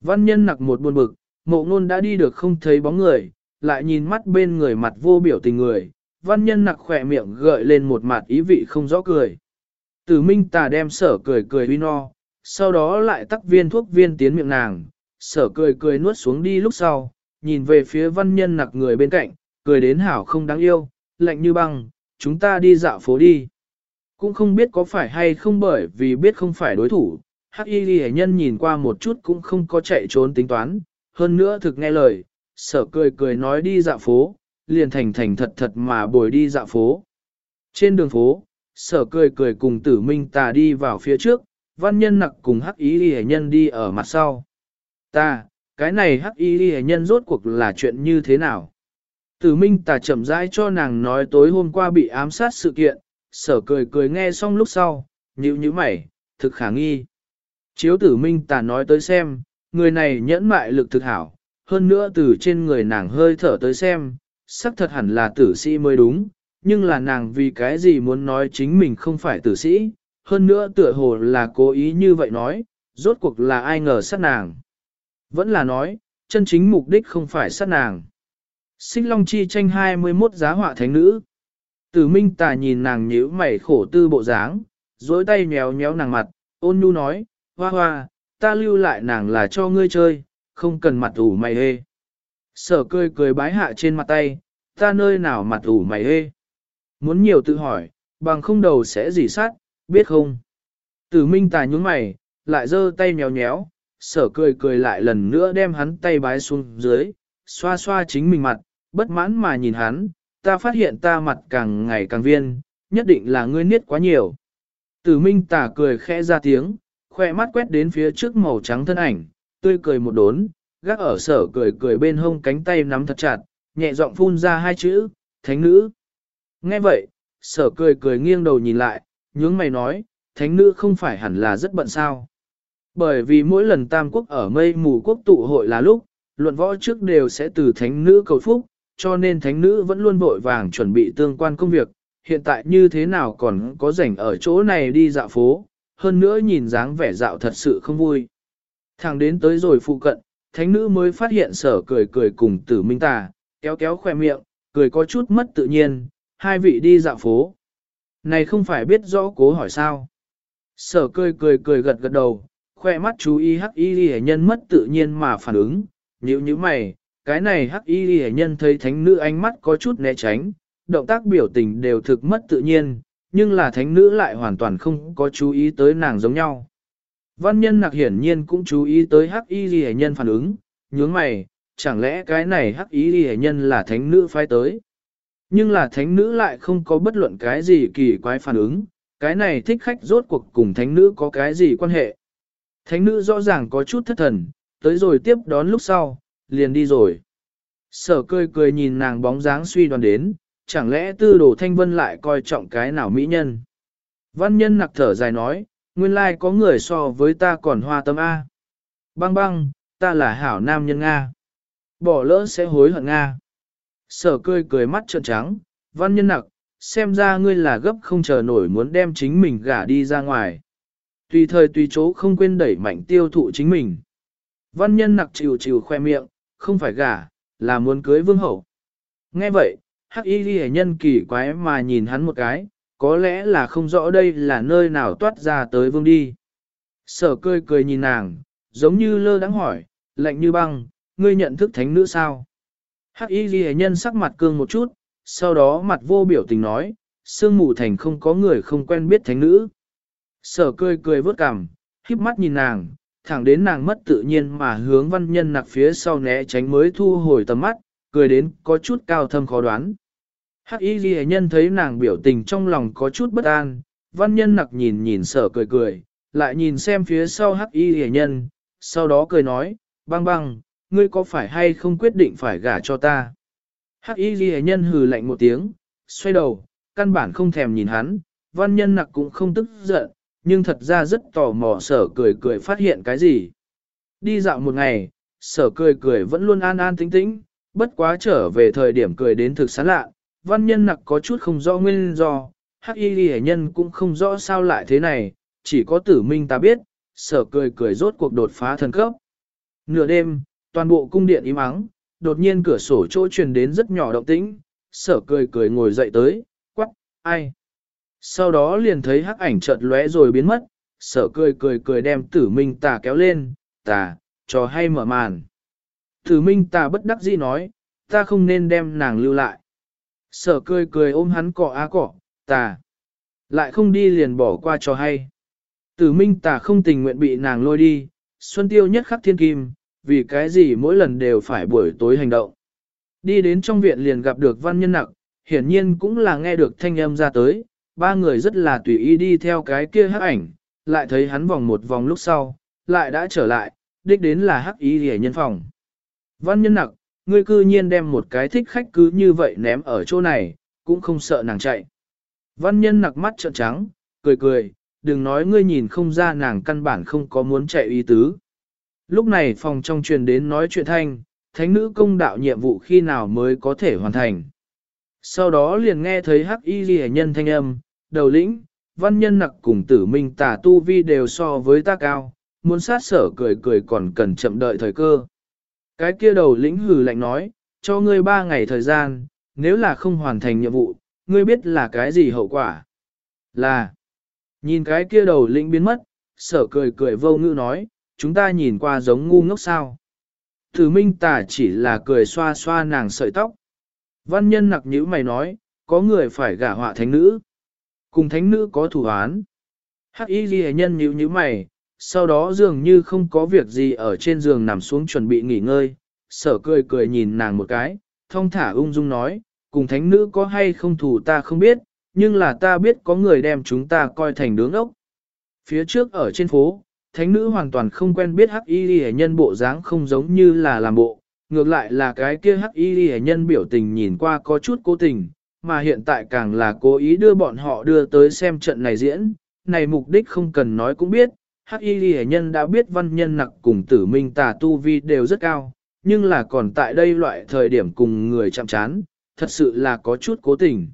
Văn nhân nặc một buồn bực, mộ ngôn đã đi được không thấy bóng người, lại nhìn mắt bên người mặt vô biểu tình người, văn nhân nặc khỏe miệng gợi lên một mặt ý vị không rõ cười. Tử minh tà đem sở cười cười uy no, sau đó lại tắc viên thuốc viên tiến miệng nàng, sở cười cười nuốt xuống đi lúc sau, nhìn về phía văn nhân nặc người bên cạnh, cười đến hảo không đáng yêu, lạnh như băng, chúng ta đi dạo phố đi. Cũng không biết có phải hay không bởi vì biết không phải đối thủ, hắc y ghi nhân nhìn qua một chút cũng không có chạy trốn tính toán, hơn nữa thực nghe lời, sở cười cười nói đi dạo phố, liền thành thành thật thật mà bồi đi dạo phố. Trên đường phố, sở cười cười cùng tử minh tà đi vào phía trước, văn nhân nặc cùng hắc y ghi nhân đi ở mặt sau. Ta, cái này hắc y ghi nhân rốt cuộc là chuyện như thế nào? Tử minh tà chậm rãi cho nàng nói tối hôm qua bị ám sát sự kiện, sở cười cười nghe xong lúc sau, nhíu nhíu mày, thực khả nghi. Chiếu tử minh tà nói tới xem, người này nhẫn mại lực thực hảo, hơn nữa từ trên người nàng hơi thở tới xem, sắc thật hẳn là tử sĩ mới đúng, nhưng là nàng vì cái gì muốn nói chính mình không phải tử sĩ, hơn nữa tựa hồ là cố ý như vậy nói, rốt cuộc là ai ngờ sát nàng. Vẫn là nói, chân chính mục đích không phải sát nàng. Xích Long Chi tranh 21 giá họa thánh nữ. Tử Minh Tà nhìn nàng nhíu mày khổ tư bộ dáng, dối tay nhéo nhéo nàng mặt, ôn nhu nói, hoa hoa, ta lưu lại nàng là cho ngươi chơi, không cần mặt ủ mày hê. Sở cười cười bái hạ trên mặt tay, ta nơi nào mặt ủ mày hê. Muốn nhiều tự hỏi, bằng không đầu sẽ gì sát, biết không? Tử Minh Tà nhún mày, lại giơ tay nhéo nhéo, sở cười cười lại lần nữa đem hắn tay bái xuống dưới, xoa xoa chính mình mặt, bất mãn mà nhìn hắn, ta phát hiện ta mặt càng ngày càng viên, nhất định là ngươi niết quá nhiều. Tử Minh tả cười khẽ ra tiếng, khoe mắt quét đến phía trước màu trắng thân ảnh, tươi cười một đốn, gác ở sở cười cười bên hông cánh tay nắm thật chặt, nhẹ giọng phun ra hai chữ, thánh nữ. Nghe vậy, sở cười cười nghiêng đầu nhìn lại, nhướng mày nói, thánh nữ không phải hẳn là rất bận sao. Bởi vì mỗi lần tam quốc ở mây mù quốc tụ hội là lúc, luận võ trước đều sẽ từ thánh nữ cầu phúc, cho nên thánh nữ vẫn luôn vội vàng chuẩn bị tương quan công việc, hiện tại như thế nào còn có rảnh ở chỗ này đi dạo phố, hơn nữa nhìn dáng vẻ dạo thật sự không vui. Thẳng đến tới rồi phụ cận, thánh nữ mới phát hiện sở cười cười cùng tử minh tà, kéo kéo khoe miệng, cười có chút mất tự nhiên, hai vị đi dạo phố. Này không phải biết rõ cố hỏi sao. Sở cười cười cười gật gật đầu, khoe mắt chú ý hắc y ghi nhân mất tự nhiên mà phản ứng, nhíu như mày, cái này hắc y ghi nhân thấy thánh nữ ánh mắt có chút né tránh, động tác biểu tình đều thực mất tự nhiên, nhưng là thánh nữ lại hoàn toàn không có chú ý tới nàng giống nhau. Văn nhân nặc hiển nhiên cũng chú ý tới hắc y ghi nhân phản ứng, nhướng mày, chẳng lẽ cái này hắc y ghi nhân là thánh nữ phái tới. Nhưng là thánh nữ lại không có bất luận cái gì kỳ quái phản ứng, cái này thích khách rốt cuộc cùng thánh nữ có cái gì quan hệ. Thánh nữ rõ ràng có chút thất thần, tới rồi tiếp đón lúc sau, liền đi rồi. Sở cười cười nhìn nàng bóng dáng suy đoán đến, chẳng lẽ tư đồ thanh vân lại coi trọng cái nào mỹ nhân. Văn nhân nặc thở dài nói, nguyên lai có người so với ta còn hoa tâm A. Băng băng, ta là hảo nam nhân Nga. Bỏ lỡ sẽ hối hận Nga. Sở cười cười mắt trợn trắng, văn nhân nặc, xem ra ngươi là gấp không chờ nổi muốn đem chính mình gả đi ra ngoài. Tùy thời tùy chỗ không quên đẩy mạnh tiêu thụ chính mình. Văn nhân nặc chịu chịu khoe miệng, không phải gả, là muốn cưới vương hậu. Nghe vậy, hắc y ghi nhân kỳ quái mà nhìn hắn một cái, có lẽ là không rõ đây là nơi nào toát ra tới vương đi. Sở cười cười nhìn nàng, giống như lơ đắng hỏi, lạnh như băng, ngươi nhận thức thánh nữ sao? Hắc y ghi nhân sắc mặt cương một chút, sau đó mặt vô biểu tình nói, sương mù thành không có người không quen biết thánh nữ. Sở cười cười vớt cằm, híp mắt nhìn nàng, thẳng đến nàng mất tự nhiên mà hướng văn nhân nặc phía sau né tránh mới thu hồi tầm mắt, cười đến có chút cao thâm khó đoán. Hắc y ghi nhân thấy nàng biểu tình trong lòng có chút bất an, văn nhân nặc nhìn nhìn sở cười cười, lại nhìn xem phía sau hắc y ghi nhân, sau đó cười nói, băng băng, ngươi có phải hay không quyết định phải gả cho ta? Hắc y ghi nhân hừ lạnh một tiếng, xoay đầu, căn bản không thèm nhìn hắn, văn nhân nặc cũng không tức giận, nhưng thật ra rất tò mò sở cười cười phát hiện cái gì. Đi dạo một ngày, sở cười cười vẫn luôn an an tĩnh tĩnh, bất quá trở về thời điểm cười đến thực sán lạ, văn nhân nặc có chút không rõ nguyên do, hắc y ghi nhân cũng không rõ sao lại thế này, chỉ có tử minh ta biết, sở cười cười rốt cuộc đột phá thần cấp. Nửa đêm, toàn bộ cung điện im ắng, đột nhiên cửa sổ chỗ truyền đến rất nhỏ động tĩnh, sở cười cười ngồi dậy tới, quắc, ai. Sau đó liền thấy hắc ảnh chợt lóe rồi biến mất, sở cười cười cười đem tử minh tà kéo lên, tà, trò hay mở màn. Tử minh tà bất đắc dĩ nói, ta không nên đem nàng lưu lại. Sở cười cười ôm hắn cọ á cọ, tà. Lại không đi liền bỏ qua trò hay. Tử minh tà không tình nguyện bị nàng lôi đi, xuân tiêu nhất khắc thiên kim, vì cái gì mỗi lần đều phải buổi tối hành động. Đi đến trong viện liền gặp được văn nhân nặc, hiển nhiên cũng là nghe được thanh âm ra tới, ba người rất là tùy ý đi theo cái kia hắc ảnh, lại thấy hắn vòng một vòng lúc sau, lại đã trở lại, đích đến là hắc ý hề nhân phòng. Văn nhân nặc, ngươi cư nhiên đem một cái thích khách cứ như vậy ném ở chỗ này, cũng không sợ nàng chạy. Văn nhân nặc mắt trợn trắng, cười cười, đừng nói ngươi nhìn không ra nàng căn bản không có muốn chạy ý tứ. Lúc này phòng trong truyền đến nói chuyện thanh, thánh nữ công đạo nhiệm vụ khi nào mới có thể hoàn thành. Sau đó liền nghe thấy hắc y ghi nhân thanh âm, đầu lĩnh, văn nhân nặc cùng tử minh tả tu vi đều so với ta cao, muốn sát sở cười cười còn cần chậm đợi thời cơ. Cái kia đầu lĩnh hừ lạnh nói, cho ngươi ba ngày thời gian, nếu là không hoàn thành nhiệm vụ, ngươi biết là cái gì hậu quả. Là, nhìn cái kia đầu lĩnh biến mất, sở cười cười vô ngữ nói, chúng ta nhìn qua giống ngu ngốc sao. Tử minh tả chỉ là cười xoa xoa nàng sợi tóc. Văn nhân nặc nhữ mày nói, có người phải gả họa thánh nữ. Cùng thánh nữ có thủ án. Hắc y ghi nhân nhíu như mày, sau đó dường như không có việc gì ở trên giường nằm xuống chuẩn bị nghỉ ngơi. Sở cười cười nhìn nàng một cái, thông thả ung dung nói, cùng thánh nữ có hay không thủ ta không biết, nhưng là ta biết có người đem chúng ta coi thành đứa ốc. Phía trước ở trên phố, thánh nữ hoàn toàn không quen biết hắc y ghi nhân bộ dáng không giống như là làm bộ, ngược lại là cái kia hắc y ghi nhân biểu tình nhìn qua có chút cố tình, mà hiện tại càng là cố ý đưa bọn họ đưa tới xem trận này diễn, này mục đích không cần nói cũng biết, hắc y ghi nhân đã biết văn nhân nặc cùng tử minh tà tu vi đều rất cao, nhưng là còn tại đây loại thời điểm cùng người chạm chán, thật sự là có chút cố tình.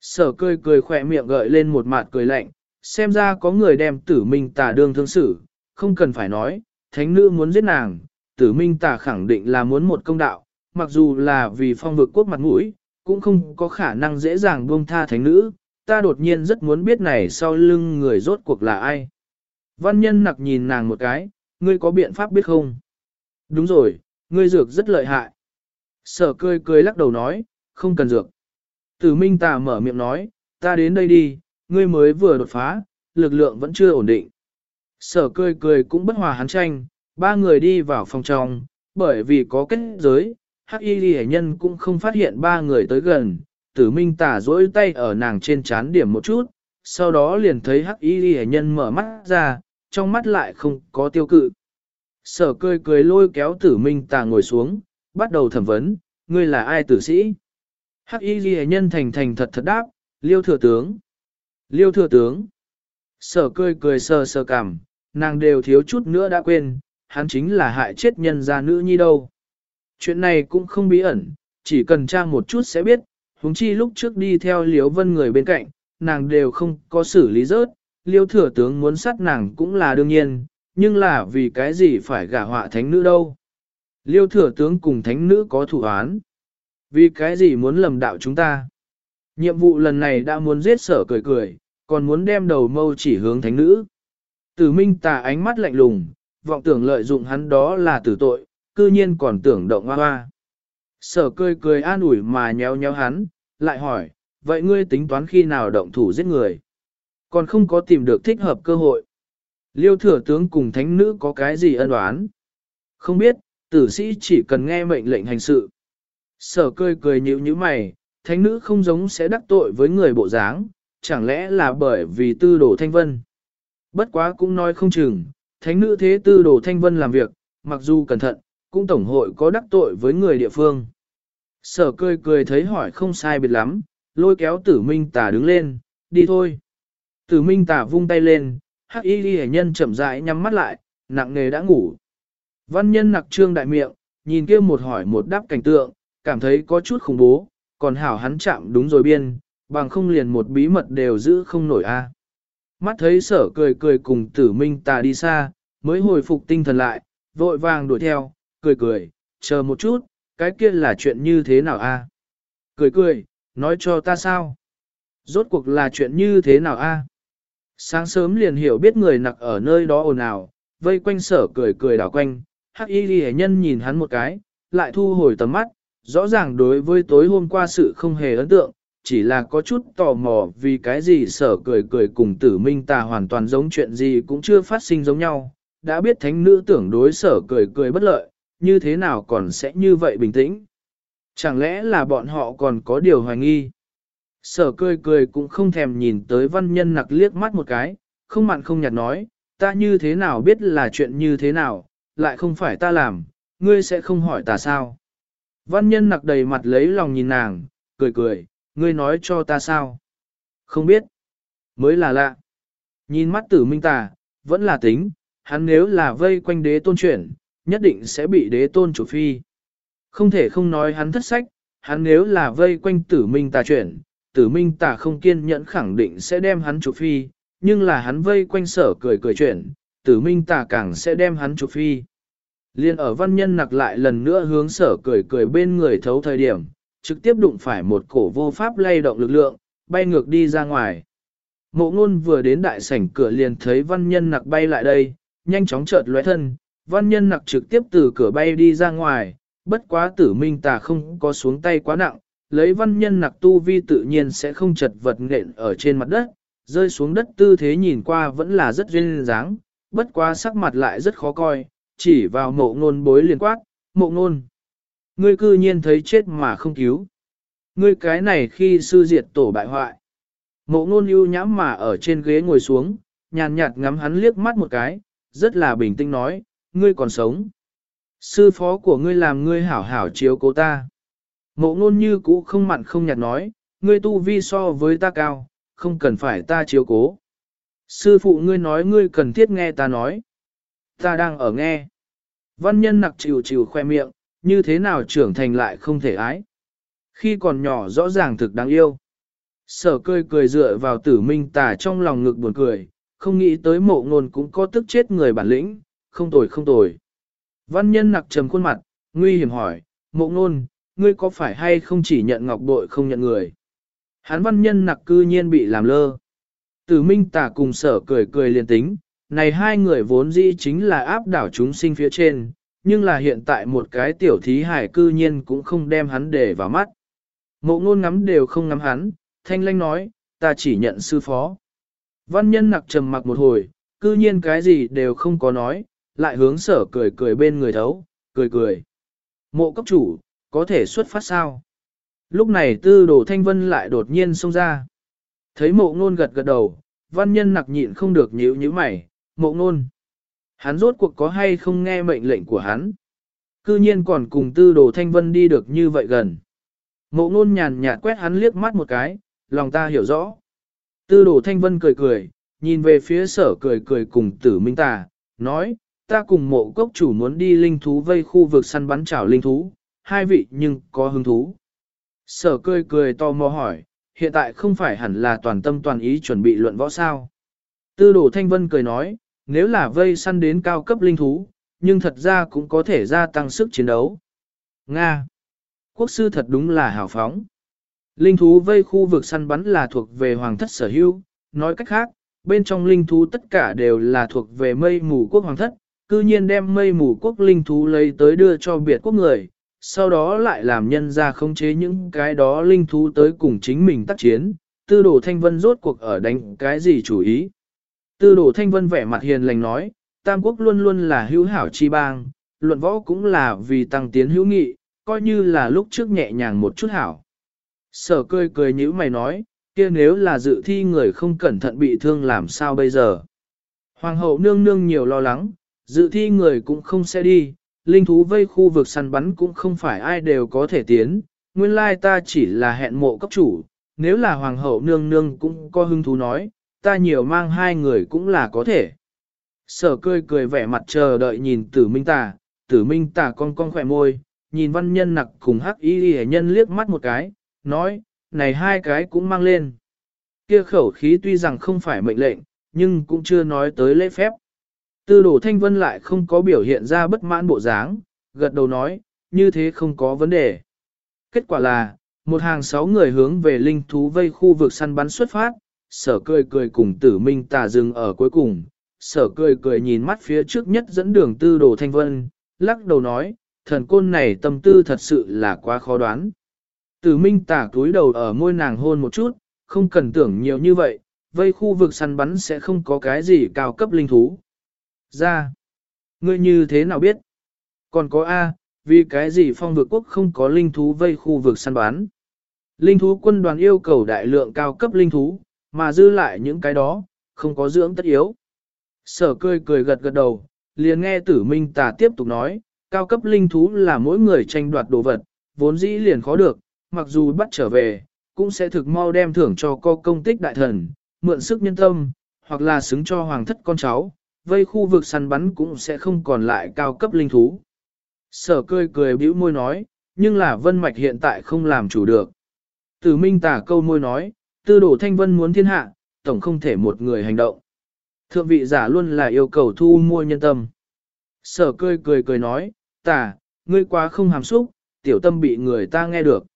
Sở cười cười khỏe miệng gợi lên một mặt cười lạnh, xem ra có người đem tử minh tà đương thương xử, không cần phải nói, thánh nữ muốn giết nàng, tử minh tà khẳng định là muốn một công đạo, mặc dù là vì phong vực quốc mặt mũi, cũng không có khả năng dễ dàng buông tha thánh nữ, ta đột nhiên rất muốn biết này sau lưng người rốt cuộc là ai. Văn nhân nặc nhìn nàng một cái, ngươi có biện pháp biết không? Đúng rồi, ngươi dược rất lợi hại. Sở cười cười lắc đầu nói, không cần dược. Tử minh tà mở miệng nói, ta đến đây đi, ngươi mới vừa đột phá, lực lượng vẫn chưa ổn định. Sở cười cười cũng bất hòa hắn tranh, ba người đi vào phòng trong, bởi vì có kết giới, hắc y ghi nhân cũng không phát hiện ba người tới gần, tử minh tả dỗi tay ở nàng trên chán điểm một chút, sau đó liền thấy hắc y ghi nhân mở mắt ra, trong mắt lại không có tiêu cự. Sở cười cười lôi kéo tử minh Tả ngồi xuống, bắt đầu thẩm vấn, ngươi là ai tử sĩ? Hắc y ghi nhân thành thành thật thật đáp, liêu thừa tướng. Liêu thừa tướng. Sở cười cười sờ sờ cảm, nàng đều thiếu chút nữa đã quên, hắn chính là hại chết nhân gia nữ nhi đâu. Chuyện này cũng không bí ẩn, chỉ cần tra một chút sẽ biết, huống chi lúc trước đi theo liêu vân người bên cạnh, nàng đều không có xử lý rớt, liêu thừa tướng muốn sát nàng cũng là đương nhiên, nhưng là vì cái gì phải gả họa thánh nữ đâu. Liêu thừa tướng cùng thánh nữ có thủ án. Vì cái gì muốn lầm đạo chúng ta? Nhiệm vụ lần này đã muốn giết sở cười cười, còn muốn đem đầu mâu chỉ hướng thánh nữ. Tử minh tà ánh mắt lạnh lùng, vọng tưởng lợi dụng hắn đó là tử tội, cư nhiên còn tưởng động hoa hoa. Sở cười cười an ủi mà nhéo nhéo hắn, lại hỏi, vậy ngươi tính toán khi nào động thủ giết người? Còn không có tìm được thích hợp cơ hội. Liêu thừa tướng cùng thánh nữ có cái gì ân oán? Không biết, tử sĩ chỉ cần nghe mệnh lệnh hành sự. Sở cười cười nhíu nhíu mày, thánh nữ không giống sẽ đắc tội với người bộ dáng, chẳng lẽ là bởi vì tư đồ thanh vân. Bất quá cũng nói không chừng, thánh nữ thế tư đồ thanh vân làm việc, mặc dù cẩn thận, cũng tổng hội có đắc tội với người địa phương. Sở cười cười thấy hỏi không sai biệt lắm, lôi kéo tử minh tà đứng lên, đi thôi. Tử minh tà vung tay lên, hắc y ghi nhân chậm rãi nhắm mắt lại, nặng nề đã ngủ. Văn nhân nặc trương đại miệng, nhìn kia một hỏi một đáp cảnh tượng, cảm thấy có chút khủng bố, còn hảo hắn chạm đúng rồi biên, bằng không liền một bí mật đều giữ không nổi a. Mắt thấy sở cười cười cùng tử minh tà đi xa, mới hồi phục tinh thần lại, vội vàng đuổi theo, cười cười, chờ một chút, cái kia là chuyện như thế nào a? Cười cười, nói cho ta sao? Rốt cuộc là chuyện như thế nào a? Sáng sớm liền hiểu biết người nặc ở nơi đó ồn ào, vây quanh sở cười cười đảo quanh, Hắc y ghi nhân nhìn hắn một cái, lại thu hồi tầm mắt, rõ ràng đối với tối hôm qua sự không hề ấn tượng, chỉ là có chút tò mò vì cái gì sở cười cười cùng tử minh tà hoàn toàn giống chuyện gì cũng chưa phát sinh giống nhau, đã biết thánh nữ tưởng đối sở cười cười bất lợi, như thế nào còn sẽ như vậy bình tĩnh. Chẳng lẽ là bọn họ còn có điều hoài nghi? Sở cười cười cũng không thèm nhìn tới văn nhân nặc liếc mắt một cái, không mặn không nhạt nói, ta như thế nào biết là chuyện như thế nào, lại không phải ta làm, ngươi sẽ không hỏi ta sao. Văn nhân nặc đầy mặt lấy lòng nhìn nàng, cười cười, ngươi nói cho ta sao? Không biết. Mới là lạ. Nhìn mắt tử minh tà, vẫn là tính, hắn nếu là vây quanh đế tôn chuyển, nhất định sẽ bị đế tôn chủ phi. Không thể không nói hắn thất sách, hắn nếu là vây quanh tử minh tà chuyển, tử minh tà không kiên nhẫn khẳng định sẽ đem hắn chủ phi, nhưng là hắn vây quanh sở cười cười chuyển, tử minh tà càng sẽ đem hắn chủ phi. Liên ở văn nhân nặc lại lần nữa hướng sở cười cười bên người thấu thời điểm, trực tiếp đụng phải một cổ vô pháp lay động lực lượng, bay ngược đi ra ngoài. Mộ ngôn vừa đến đại sảnh cửa liền thấy văn nhân nặc bay lại đây, nhanh chóng chợt lóe thân, văn nhân nặc trực tiếp từ cửa bay đi ra ngoài, bất quá tử minh tà không có xuống tay quá nặng, lấy văn nhân nặc tu vi tự nhiên sẽ không chật vật nện ở trên mặt đất, rơi xuống đất tư thế nhìn qua vẫn là rất duyên dáng, bất quá sắc mặt lại rất khó coi, chỉ vào mộ ngôn bối liền quát, mộ ngôn. Ngươi cư nhiên thấy chết mà không cứu. Ngươi cái này khi sư diệt tổ bại hoại. Mộ ngôn ưu nhãm mà ở trên ghế ngồi xuống, nhàn nhạt ngắm hắn liếc mắt một cái, rất là bình tĩnh nói, ngươi còn sống. Sư phó của ngươi làm ngươi hảo hảo chiếu cố ta. Mộ ngôn như cũ không mặn không nhạt nói, ngươi tu vi so với ta cao, không cần phải ta chiếu cố. Sư phụ ngươi nói ngươi cần thiết nghe ta nói. Ta đang ở nghe. Văn nhân nặc chịu chịu khoe miệng, như thế nào trưởng thành lại không thể ái. Khi còn nhỏ rõ ràng thực đáng yêu. Sở cười cười dựa vào tử minh tà trong lòng ngực buồn cười, không nghĩ tới mộ ngôn cũng có tức chết người bản lĩnh, không tồi không tồi. Văn nhân nặc trầm khuôn mặt, nguy hiểm hỏi, mộ ngôn, ngươi có phải hay không chỉ nhận ngọc bội không nhận người? Hán văn nhân nặc cư nhiên bị làm lơ. Tử minh tả cùng sở cười cười liền tính, này hai người vốn dĩ chính là áp đảo chúng sinh phía trên, nhưng là hiện tại một cái tiểu thí hải cư nhiên cũng không đem hắn để vào mắt. Mộ ngôn ngắm đều không ngắm hắn, thanh lanh nói, ta chỉ nhận sư phó. Văn nhân nặc trầm mặc một hồi, cư nhiên cái gì đều không có nói, lại hướng sở cười cười bên người thấu, cười cười. Mộ cấp chủ, có thể xuất phát sao? Lúc này tư đồ thanh vân lại đột nhiên xông ra. Thấy mộ ngôn gật gật đầu, văn nhân nặc nhịn không được nhíu nhíu mày, mộ ngôn. Hắn rốt cuộc có hay không nghe mệnh lệnh của hắn? Cư nhiên còn cùng tư đồ thanh vân đi được như vậy gần. Mộ ngôn nhàn nhạt quét hắn liếc mắt một cái, lòng ta hiểu rõ. Tư đồ thanh vân cười cười, nhìn về phía sở cười cười cùng tử minh tà, nói, ta cùng mộ cốc chủ muốn đi linh thú vây khu vực săn bắn chảo linh thú, hai vị nhưng có hứng thú. Sở cười cười to mò hỏi, hiện tại không phải hẳn là toàn tâm toàn ý chuẩn bị luận võ sao. Tư đồ thanh vân cười nói, nếu là vây săn đến cao cấp linh thú, nhưng thật ra cũng có thể gia tăng sức chiến đấu. Nga. Quốc sư thật đúng là hào phóng. Linh thú vây khu vực săn bắn là thuộc về hoàng thất sở hữu, nói cách khác, bên trong linh thú tất cả đều là thuộc về mây mù quốc hoàng thất, cư nhiên đem mây mù quốc linh thú lấy tới đưa cho biệt quốc người, sau đó lại làm nhân ra khống chế những cái đó linh thú tới cùng chính mình tác chiến, tư đồ thanh vân rốt cuộc ở đánh cái gì chủ ý. Tư đồ thanh vân vẻ mặt hiền lành nói, Tam quốc luôn luôn là hữu hảo chi bang, luận võ cũng là vì tăng tiến hữu nghị, coi như là lúc trước nhẹ nhàng một chút hảo. Sở cười cười như mày nói, kia nếu là dự thi người không cẩn thận bị thương làm sao bây giờ. Hoàng hậu nương nương nhiều lo lắng, dự thi người cũng không sẽ đi, linh thú vây khu vực săn bắn cũng không phải ai đều có thể tiến, nguyên lai ta chỉ là hẹn mộ cấp chủ, nếu là hoàng hậu nương nương cũng có hứng thú nói, ta nhiều mang hai người cũng là có thể. Sở cười cười vẻ mặt chờ đợi nhìn tử minh tà, tử minh tà con con khỏe môi, nhìn văn nhân nặc cùng hắc y y nhân liếc mắt một cái, nói, này hai cái cũng mang lên. Kia khẩu khí tuy rằng không phải mệnh lệnh, nhưng cũng chưa nói tới lễ phép. Tư đổ thanh vân lại không có biểu hiện ra bất mãn bộ dáng, gật đầu nói, như thế không có vấn đề. Kết quả là, một hàng sáu người hướng về linh thú vây khu vực săn bắn xuất phát, sở cười cười cùng tử minh tà dừng ở cuối cùng, sở cười cười nhìn mắt phía trước nhất dẫn đường tư đồ thanh vân, lắc đầu nói, thần côn này tâm tư thật sự là quá khó đoán. Tử minh tả túi đầu ở môi nàng hôn một chút, không cần tưởng nhiều như vậy, vây khu vực săn bắn sẽ không có cái gì cao cấp linh thú. Ra, ngươi như thế nào biết? Còn có A, vì cái gì phong vực quốc không có linh thú vây khu vực săn bắn? Linh thú quân đoàn yêu cầu đại lượng cao cấp linh thú, mà dư lại những cái đó, không có dưỡng tất yếu. Sở cười cười gật gật đầu, liền nghe tử minh tà tiếp tục nói, cao cấp linh thú là mỗi người tranh đoạt đồ vật, vốn dĩ liền khó được, mặc dù bắt trở về, cũng sẽ thực mau đem thưởng cho co công tích đại thần, mượn sức nhân tâm, hoặc là xứng cho hoàng thất con cháu, vây khu vực săn bắn cũng sẽ không còn lại cao cấp linh thú. Sở cười cười bĩu môi nói, nhưng là vân mạch hiện tại không làm chủ được. Tử minh tả câu môi nói, tư đổ thanh vân muốn thiên hạ, tổng không thể một người hành động. Thượng vị giả luôn là yêu cầu thu mua nhân tâm. Sở cười cười cười nói, tả, ngươi quá không hàm xúc, tiểu tâm bị người ta nghe được.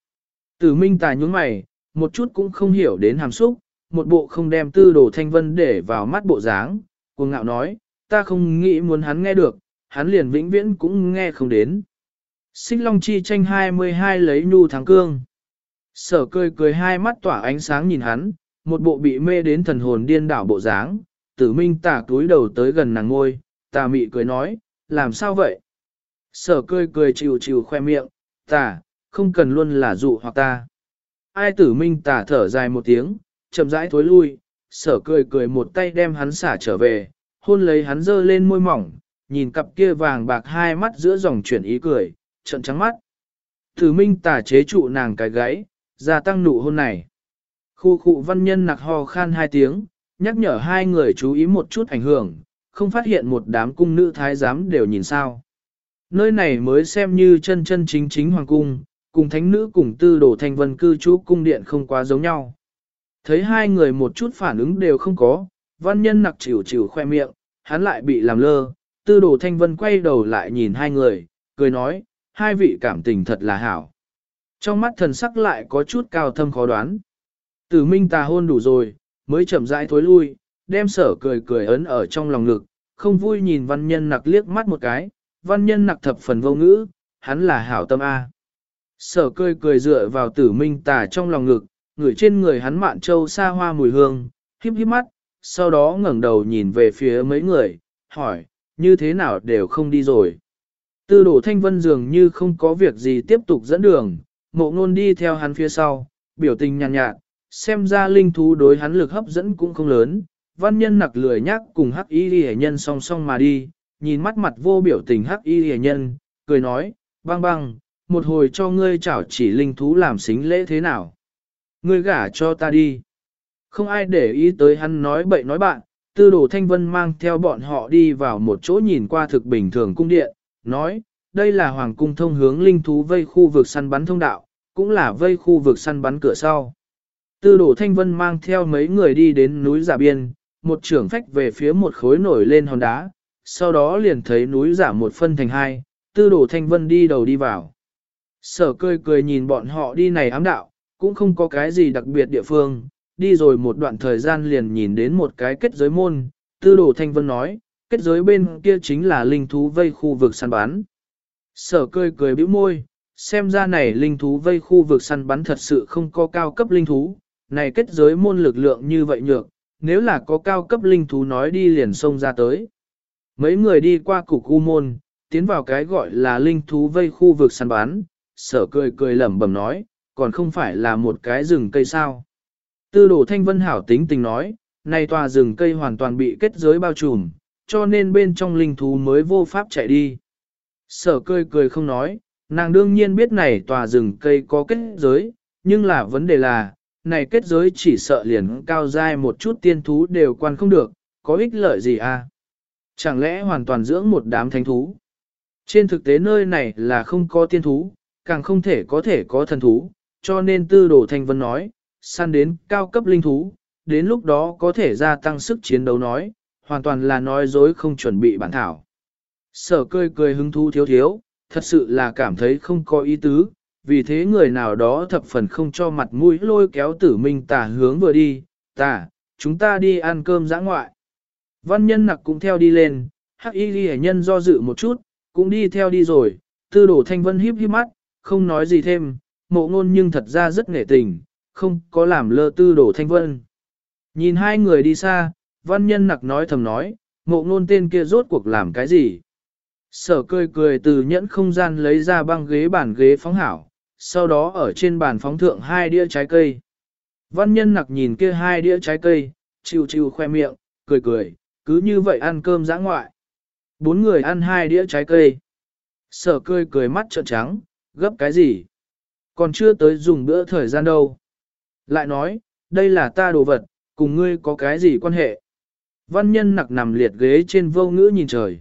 Tử minh Tả nhúng mày, một chút cũng không hiểu đến hàm xúc, một bộ không đem tư đồ thanh vân để vào mắt bộ dáng, cuồng ngạo nói, ta không nghĩ muốn hắn nghe được, hắn liền vĩnh viễn cũng nghe không đến. Xích Long Chi tranh 22 lấy nhu thắng cương. Sở cười cười hai mắt tỏa ánh sáng nhìn hắn, một bộ bị mê đến thần hồn điên đảo bộ dáng, tử minh tả túi đầu tới gần nàng ngôi, tà mị cười nói, làm sao vậy? Sở cười cười chịu chịu khoe miệng, tà, không cần luôn là dụ hoặc ta. Ai tử minh tả thở dài một tiếng, chậm rãi thối lui, sở cười cười một tay đem hắn xả trở về, hôn lấy hắn dơ lên môi mỏng, nhìn cặp kia vàng bạc hai mắt giữa dòng chuyển ý cười, trận trắng mắt. thử minh tả chế trụ nàng cái gáy, gia tăng nụ hôn này. Khu khu văn nhân nặc ho khan hai tiếng, nhắc nhở hai người chú ý một chút ảnh hưởng, không phát hiện một đám cung nữ thái giám đều nhìn sao. Nơi này mới xem như chân chân chính chính hoàng cung, cùng thánh nữ cùng tư đồ thanh vân cư trú cung điện không quá giống nhau. Thấy hai người một chút phản ứng đều không có, văn nhân nặc chịu chịu khoe miệng, hắn lại bị làm lơ, tư đồ thanh vân quay đầu lại nhìn hai người, cười nói, hai vị cảm tình thật là hảo. Trong mắt thần sắc lại có chút cao thâm khó đoán. Tử minh tà hôn đủ rồi, mới chậm rãi thối lui, đem sở cười cười ấn ở trong lòng ngực, không vui nhìn văn nhân nặc liếc mắt một cái, văn nhân nặc thập phần vô ngữ, hắn là hảo tâm A. Sở cười cười dựa vào tử minh tà trong lòng ngực, ngửi trên người hắn mạn châu xa hoa mùi hương, híp híp mắt, sau đó ngẩng đầu nhìn về phía mấy người, hỏi, như thế nào đều không đi rồi. Tư đổ thanh vân dường như không có việc gì tiếp tục dẫn đường, mộ ngôn đi theo hắn phía sau, biểu tình nhàn nhạt, nhạt, xem ra linh thú đối hắn lực hấp dẫn cũng không lớn, văn nhân nặc lười nhắc cùng hắc y hề nhân song song mà đi, nhìn mắt mặt vô biểu tình hắc y hề nhân, cười nói, băng băng, một hồi cho ngươi chảo chỉ linh thú làm xính lễ thế nào. Ngươi gả cho ta đi. Không ai để ý tới hắn nói bậy nói bạn, tư đồ thanh vân mang theo bọn họ đi vào một chỗ nhìn qua thực bình thường cung điện, nói, đây là hoàng cung thông hướng linh thú vây khu vực săn bắn thông đạo, cũng là vây khu vực săn bắn cửa sau. Tư đồ thanh vân mang theo mấy người đi đến núi giả biên, một trưởng phách về phía một khối nổi lên hòn đá, sau đó liền thấy núi giả một phân thành hai, tư đồ thanh vân đi đầu đi vào. Sở cười cười nhìn bọn họ đi này ám đạo, cũng không có cái gì đặc biệt địa phương, đi rồi một đoạn thời gian liền nhìn đến một cái kết giới môn, tư đồ thanh vân nói, kết giới bên kia chính là linh thú vây khu vực săn bắn. Sở cười cười bĩu môi, xem ra này linh thú vây khu vực săn bắn thật sự không có cao cấp linh thú, này kết giới môn lực lượng như vậy nhược, nếu là có cao cấp linh thú nói đi liền xông ra tới. Mấy người đi qua cục u môn, tiến vào cái gọi là linh thú vây khu vực săn bắn, sở cười cười lẩm bẩm nói, còn không phải là một cái rừng cây sao. Tư đồ thanh vân hảo tính tình nói, này tòa rừng cây hoàn toàn bị kết giới bao trùm, cho nên bên trong linh thú mới vô pháp chạy đi. Sở cười cười không nói, nàng đương nhiên biết này tòa rừng cây có kết giới, nhưng là vấn đề là, này kết giới chỉ sợ liền cao dai một chút tiên thú đều quan không được, có ích lợi gì à? Chẳng lẽ hoàn toàn dưỡng một đám thánh thú? Trên thực tế nơi này là không có tiên thú, càng không thể có thể có thần thú, cho nên tư đồ thanh vân nói, săn đến cao cấp linh thú, đến lúc đó có thể gia tăng sức chiến đấu nói, hoàn toàn là nói dối không chuẩn bị bản thảo. Sở cười cười hứng thú thiếu thiếu, thật sự là cảm thấy không có ý tứ, vì thế người nào đó thập phần không cho mặt mũi lôi kéo tử minh tả hướng vừa đi, tả, chúng ta đi ăn cơm giã ngoại. Văn nhân nặc cũng theo đi lên, hắc y ghi nhân do dự một chút, cũng đi theo đi rồi, tư đồ thanh vân híp híp mắt, không nói gì thêm, mộ ngôn nhưng thật ra rất nghệ tình, không có làm lơ tư đổ thanh vân. Nhìn hai người đi xa, văn nhân nặc nói thầm nói, mộ ngôn tên kia rốt cuộc làm cái gì? Sở cười cười từ nhẫn không gian lấy ra băng ghế bàn ghế phóng hảo, sau đó ở trên bàn phóng thượng hai đĩa trái cây. Văn nhân nặc nhìn kia hai đĩa trái cây, chiều chiều khoe miệng, cười cười, cứ như vậy ăn cơm giã ngoại. Bốn người ăn hai đĩa trái cây. Sở cười cười mắt trợn trắng, gấp cái gì? Còn chưa tới dùng bữa thời gian đâu. Lại nói, đây là ta đồ vật, cùng ngươi có cái gì quan hệ? Văn nhân nặc nằm liệt ghế trên vô ngữ nhìn trời.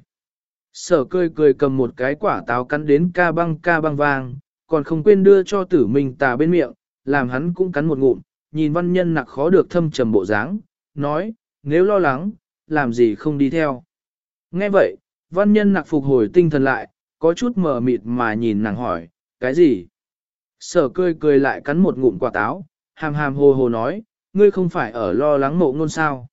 Sở cười cười cầm một cái quả táo cắn đến ca băng ca băng vang, còn không quên đưa cho tử mình tà bên miệng, làm hắn cũng cắn một ngụm, nhìn văn nhân nặc khó được thâm trầm bộ dáng, nói, nếu lo lắng, làm gì không đi theo. Nghe vậy, văn nhân nặc phục hồi tinh thần lại, có chút mờ mịt mà nhìn nàng hỏi, cái gì? Sở cười cười lại cắn một ngụm quả táo, hàm hàm hồ hồ nói, ngươi không phải ở lo lắng mộ ngôn sao.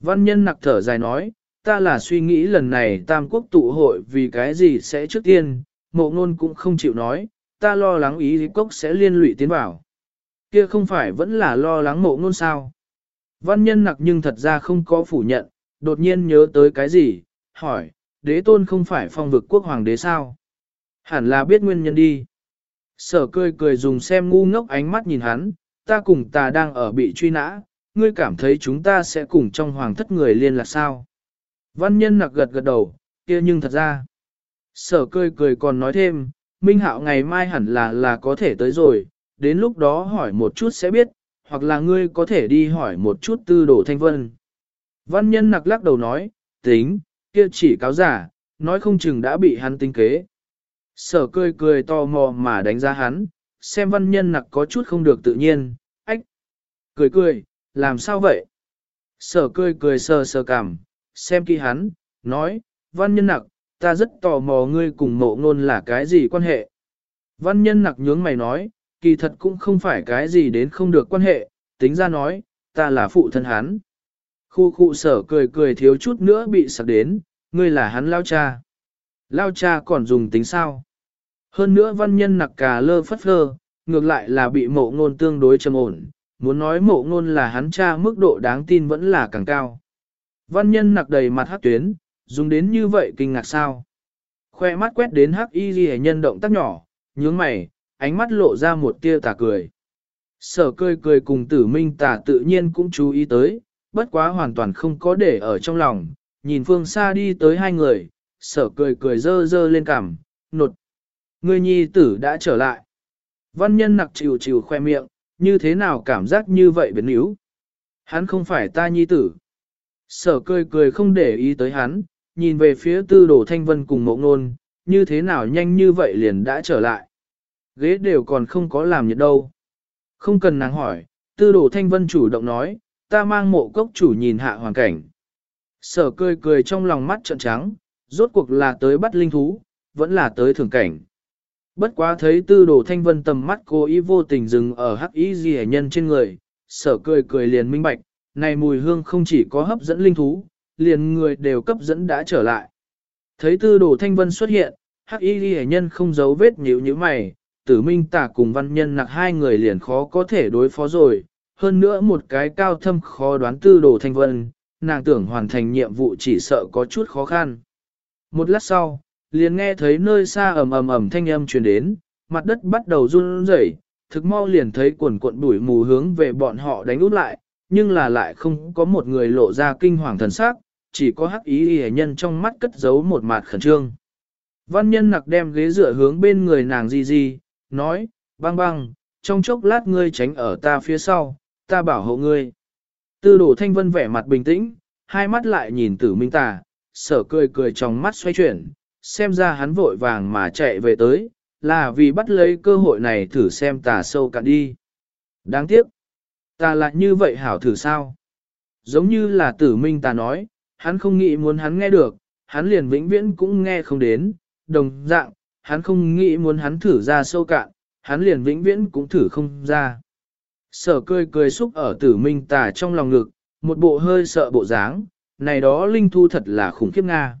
Văn nhân nặc thở dài nói, ta là suy nghĩ lần này tam quốc tụ hội vì cái gì sẽ trước tiên, mộ ngôn cũng không chịu nói, ta lo lắng ý lý cốc sẽ liên lụy tiến vào. Kia không phải vẫn là lo lắng mộ ngôn sao. Văn nhân nặc nhưng thật ra không có phủ nhận, đột nhiên nhớ tới cái gì, hỏi, đế tôn không phải phong vực quốc hoàng đế sao? Hẳn là biết nguyên nhân đi. Sở cười cười dùng xem ngu ngốc ánh mắt nhìn hắn, ta cùng ta đang ở bị truy nã, ngươi cảm thấy chúng ta sẽ cùng trong hoàng thất người liên lạc sao? Văn nhân nặc gật gật đầu, kia nhưng thật ra. Sở cười cười còn nói thêm, Minh Hạo ngày mai hẳn là là có thể tới rồi, đến lúc đó hỏi một chút sẽ biết, hoặc là ngươi có thể đi hỏi một chút tư đồ thanh vân. Văn nhân nặc lắc đầu nói, tính, kia chỉ cáo giả, nói không chừng đã bị hắn tinh kế. Sở cười cười to mò mà đánh giá hắn, xem văn nhân nặc có chút không được tự nhiên, ách. Cười cười, làm sao vậy? Sở cười cười sờ sờ cảm, xem kỳ hắn, nói, văn nhân nặc, ta rất tò mò ngươi cùng mộ ngôn là cái gì quan hệ. Văn nhân nặc nhướng mày nói, kỳ thật cũng không phải cái gì đến không được quan hệ, tính ra nói, ta là phụ thân hắn. Khu khu sở cười cười thiếu chút nữa bị sặc đến, ngươi là hắn lao cha. Lao cha còn dùng tính sao? Hơn nữa văn nhân nặc cà lơ phất lơ, ngược lại là bị mộ ngôn tương đối trầm ổn, muốn nói mộ ngôn là hắn cha mức độ đáng tin vẫn là càng cao. Văn nhân nặc đầy mặt hắc tuyến, dùng đến như vậy kinh ngạc sao. Khoe mắt quét đến hắc y ghi nhân động tác nhỏ, nhướng mày, ánh mắt lộ ra một tia tà cười. Sở cười cười cùng tử minh tà tự nhiên cũng chú ý tới, bất quá hoàn toàn không có để ở trong lòng, nhìn phương xa đi tới hai người, sở cười cười dơ dơ lên cằm, nột. Người nhi tử đã trở lại. Văn nhân nặc chịu chịu khoe miệng, như thế nào cảm giác như vậy biến yếu. Hắn không phải ta nhi tử. Sở cười cười không để ý tới hắn, nhìn về phía tư đồ thanh vân cùng mộ ngôn, như thế nào nhanh như vậy liền đã trở lại. Ghế đều còn không có làm nhiệt đâu. Không cần nàng hỏi, tư đồ thanh vân chủ động nói, ta mang mộ cốc chủ nhìn hạ hoàn cảnh. Sở cười cười trong lòng mắt trợn trắng, rốt cuộc là tới bắt linh thú, vẫn là tới thưởng cảnh. Bất quá thấy tư đồ thanh vân tầm mắt cô ý vô tình dừng ở hắc ý gì nhân trên người, sở cười cười liền minh bạch, này mùi hương không chỉ có hấp dẫn linh thú, liền người đều cấp dẫn đã trở lại. Thấy tư đồ thanh vân xuất hiện, hắc y ghi nhân không giấu vết nhíu như mày, tử minh tả cùng văn nhân nặc hai người liền khó có thể đối phó rồi, hơn nữa một cái cao thâm khó đoán tư đồ thanh vân, nàng tưởng hoàn thành nhiệm vụ chỉ sợ có chút khó khăn. Một lát sau, liền nghe thấy nơi xa ầm ầm ầm thanh âm truyền đến, mặt đất bắt đầu run rẩy, thực mau liền thấy quần cuộn bụi mù hướng về bọn họ đánh út lại, nhưng là lại không có một người lộ ra kinh hoàng thần sắc, chỉ có hắc ý hề nhân trong mắt cất giấu một mặt khẩn trương. Văn nhân nặc đem ghế dựa hướng bên người nàng di di, nói, băng băng, trong chốc lát ngươi tránh ở ta phía sau, ta bảo hộ ngươi. Tư đổ thanh vân vẻ mặt bình tĩnh, hai mắt lại nhìn tử minh tà, sở cười cười trong mắt xoay chuyển, xem ra hắn vội vàng mà chạy về tới, là vì bắt lấy cơ hội này thử xem tà sâu cạn đi. Đáng tiếc, ta lại như vậy hảo thử sao? Giống như là tử minh ta nói, hắn không nghĩ muốn hắn nghe được, hắn liền vĩnh viễn cũng nghe không đến, đồng dạng, hắn không nghĩ muốn hắn thử ra sâu cạn, hắn liền vĩnh viễn cũng thử không ra. Sở cười cười xúc ở tử minh tà trong lòng ngực, một bộ hơi sợ bộ dáng, này đó linh thu thật là khủng khiếp Nga.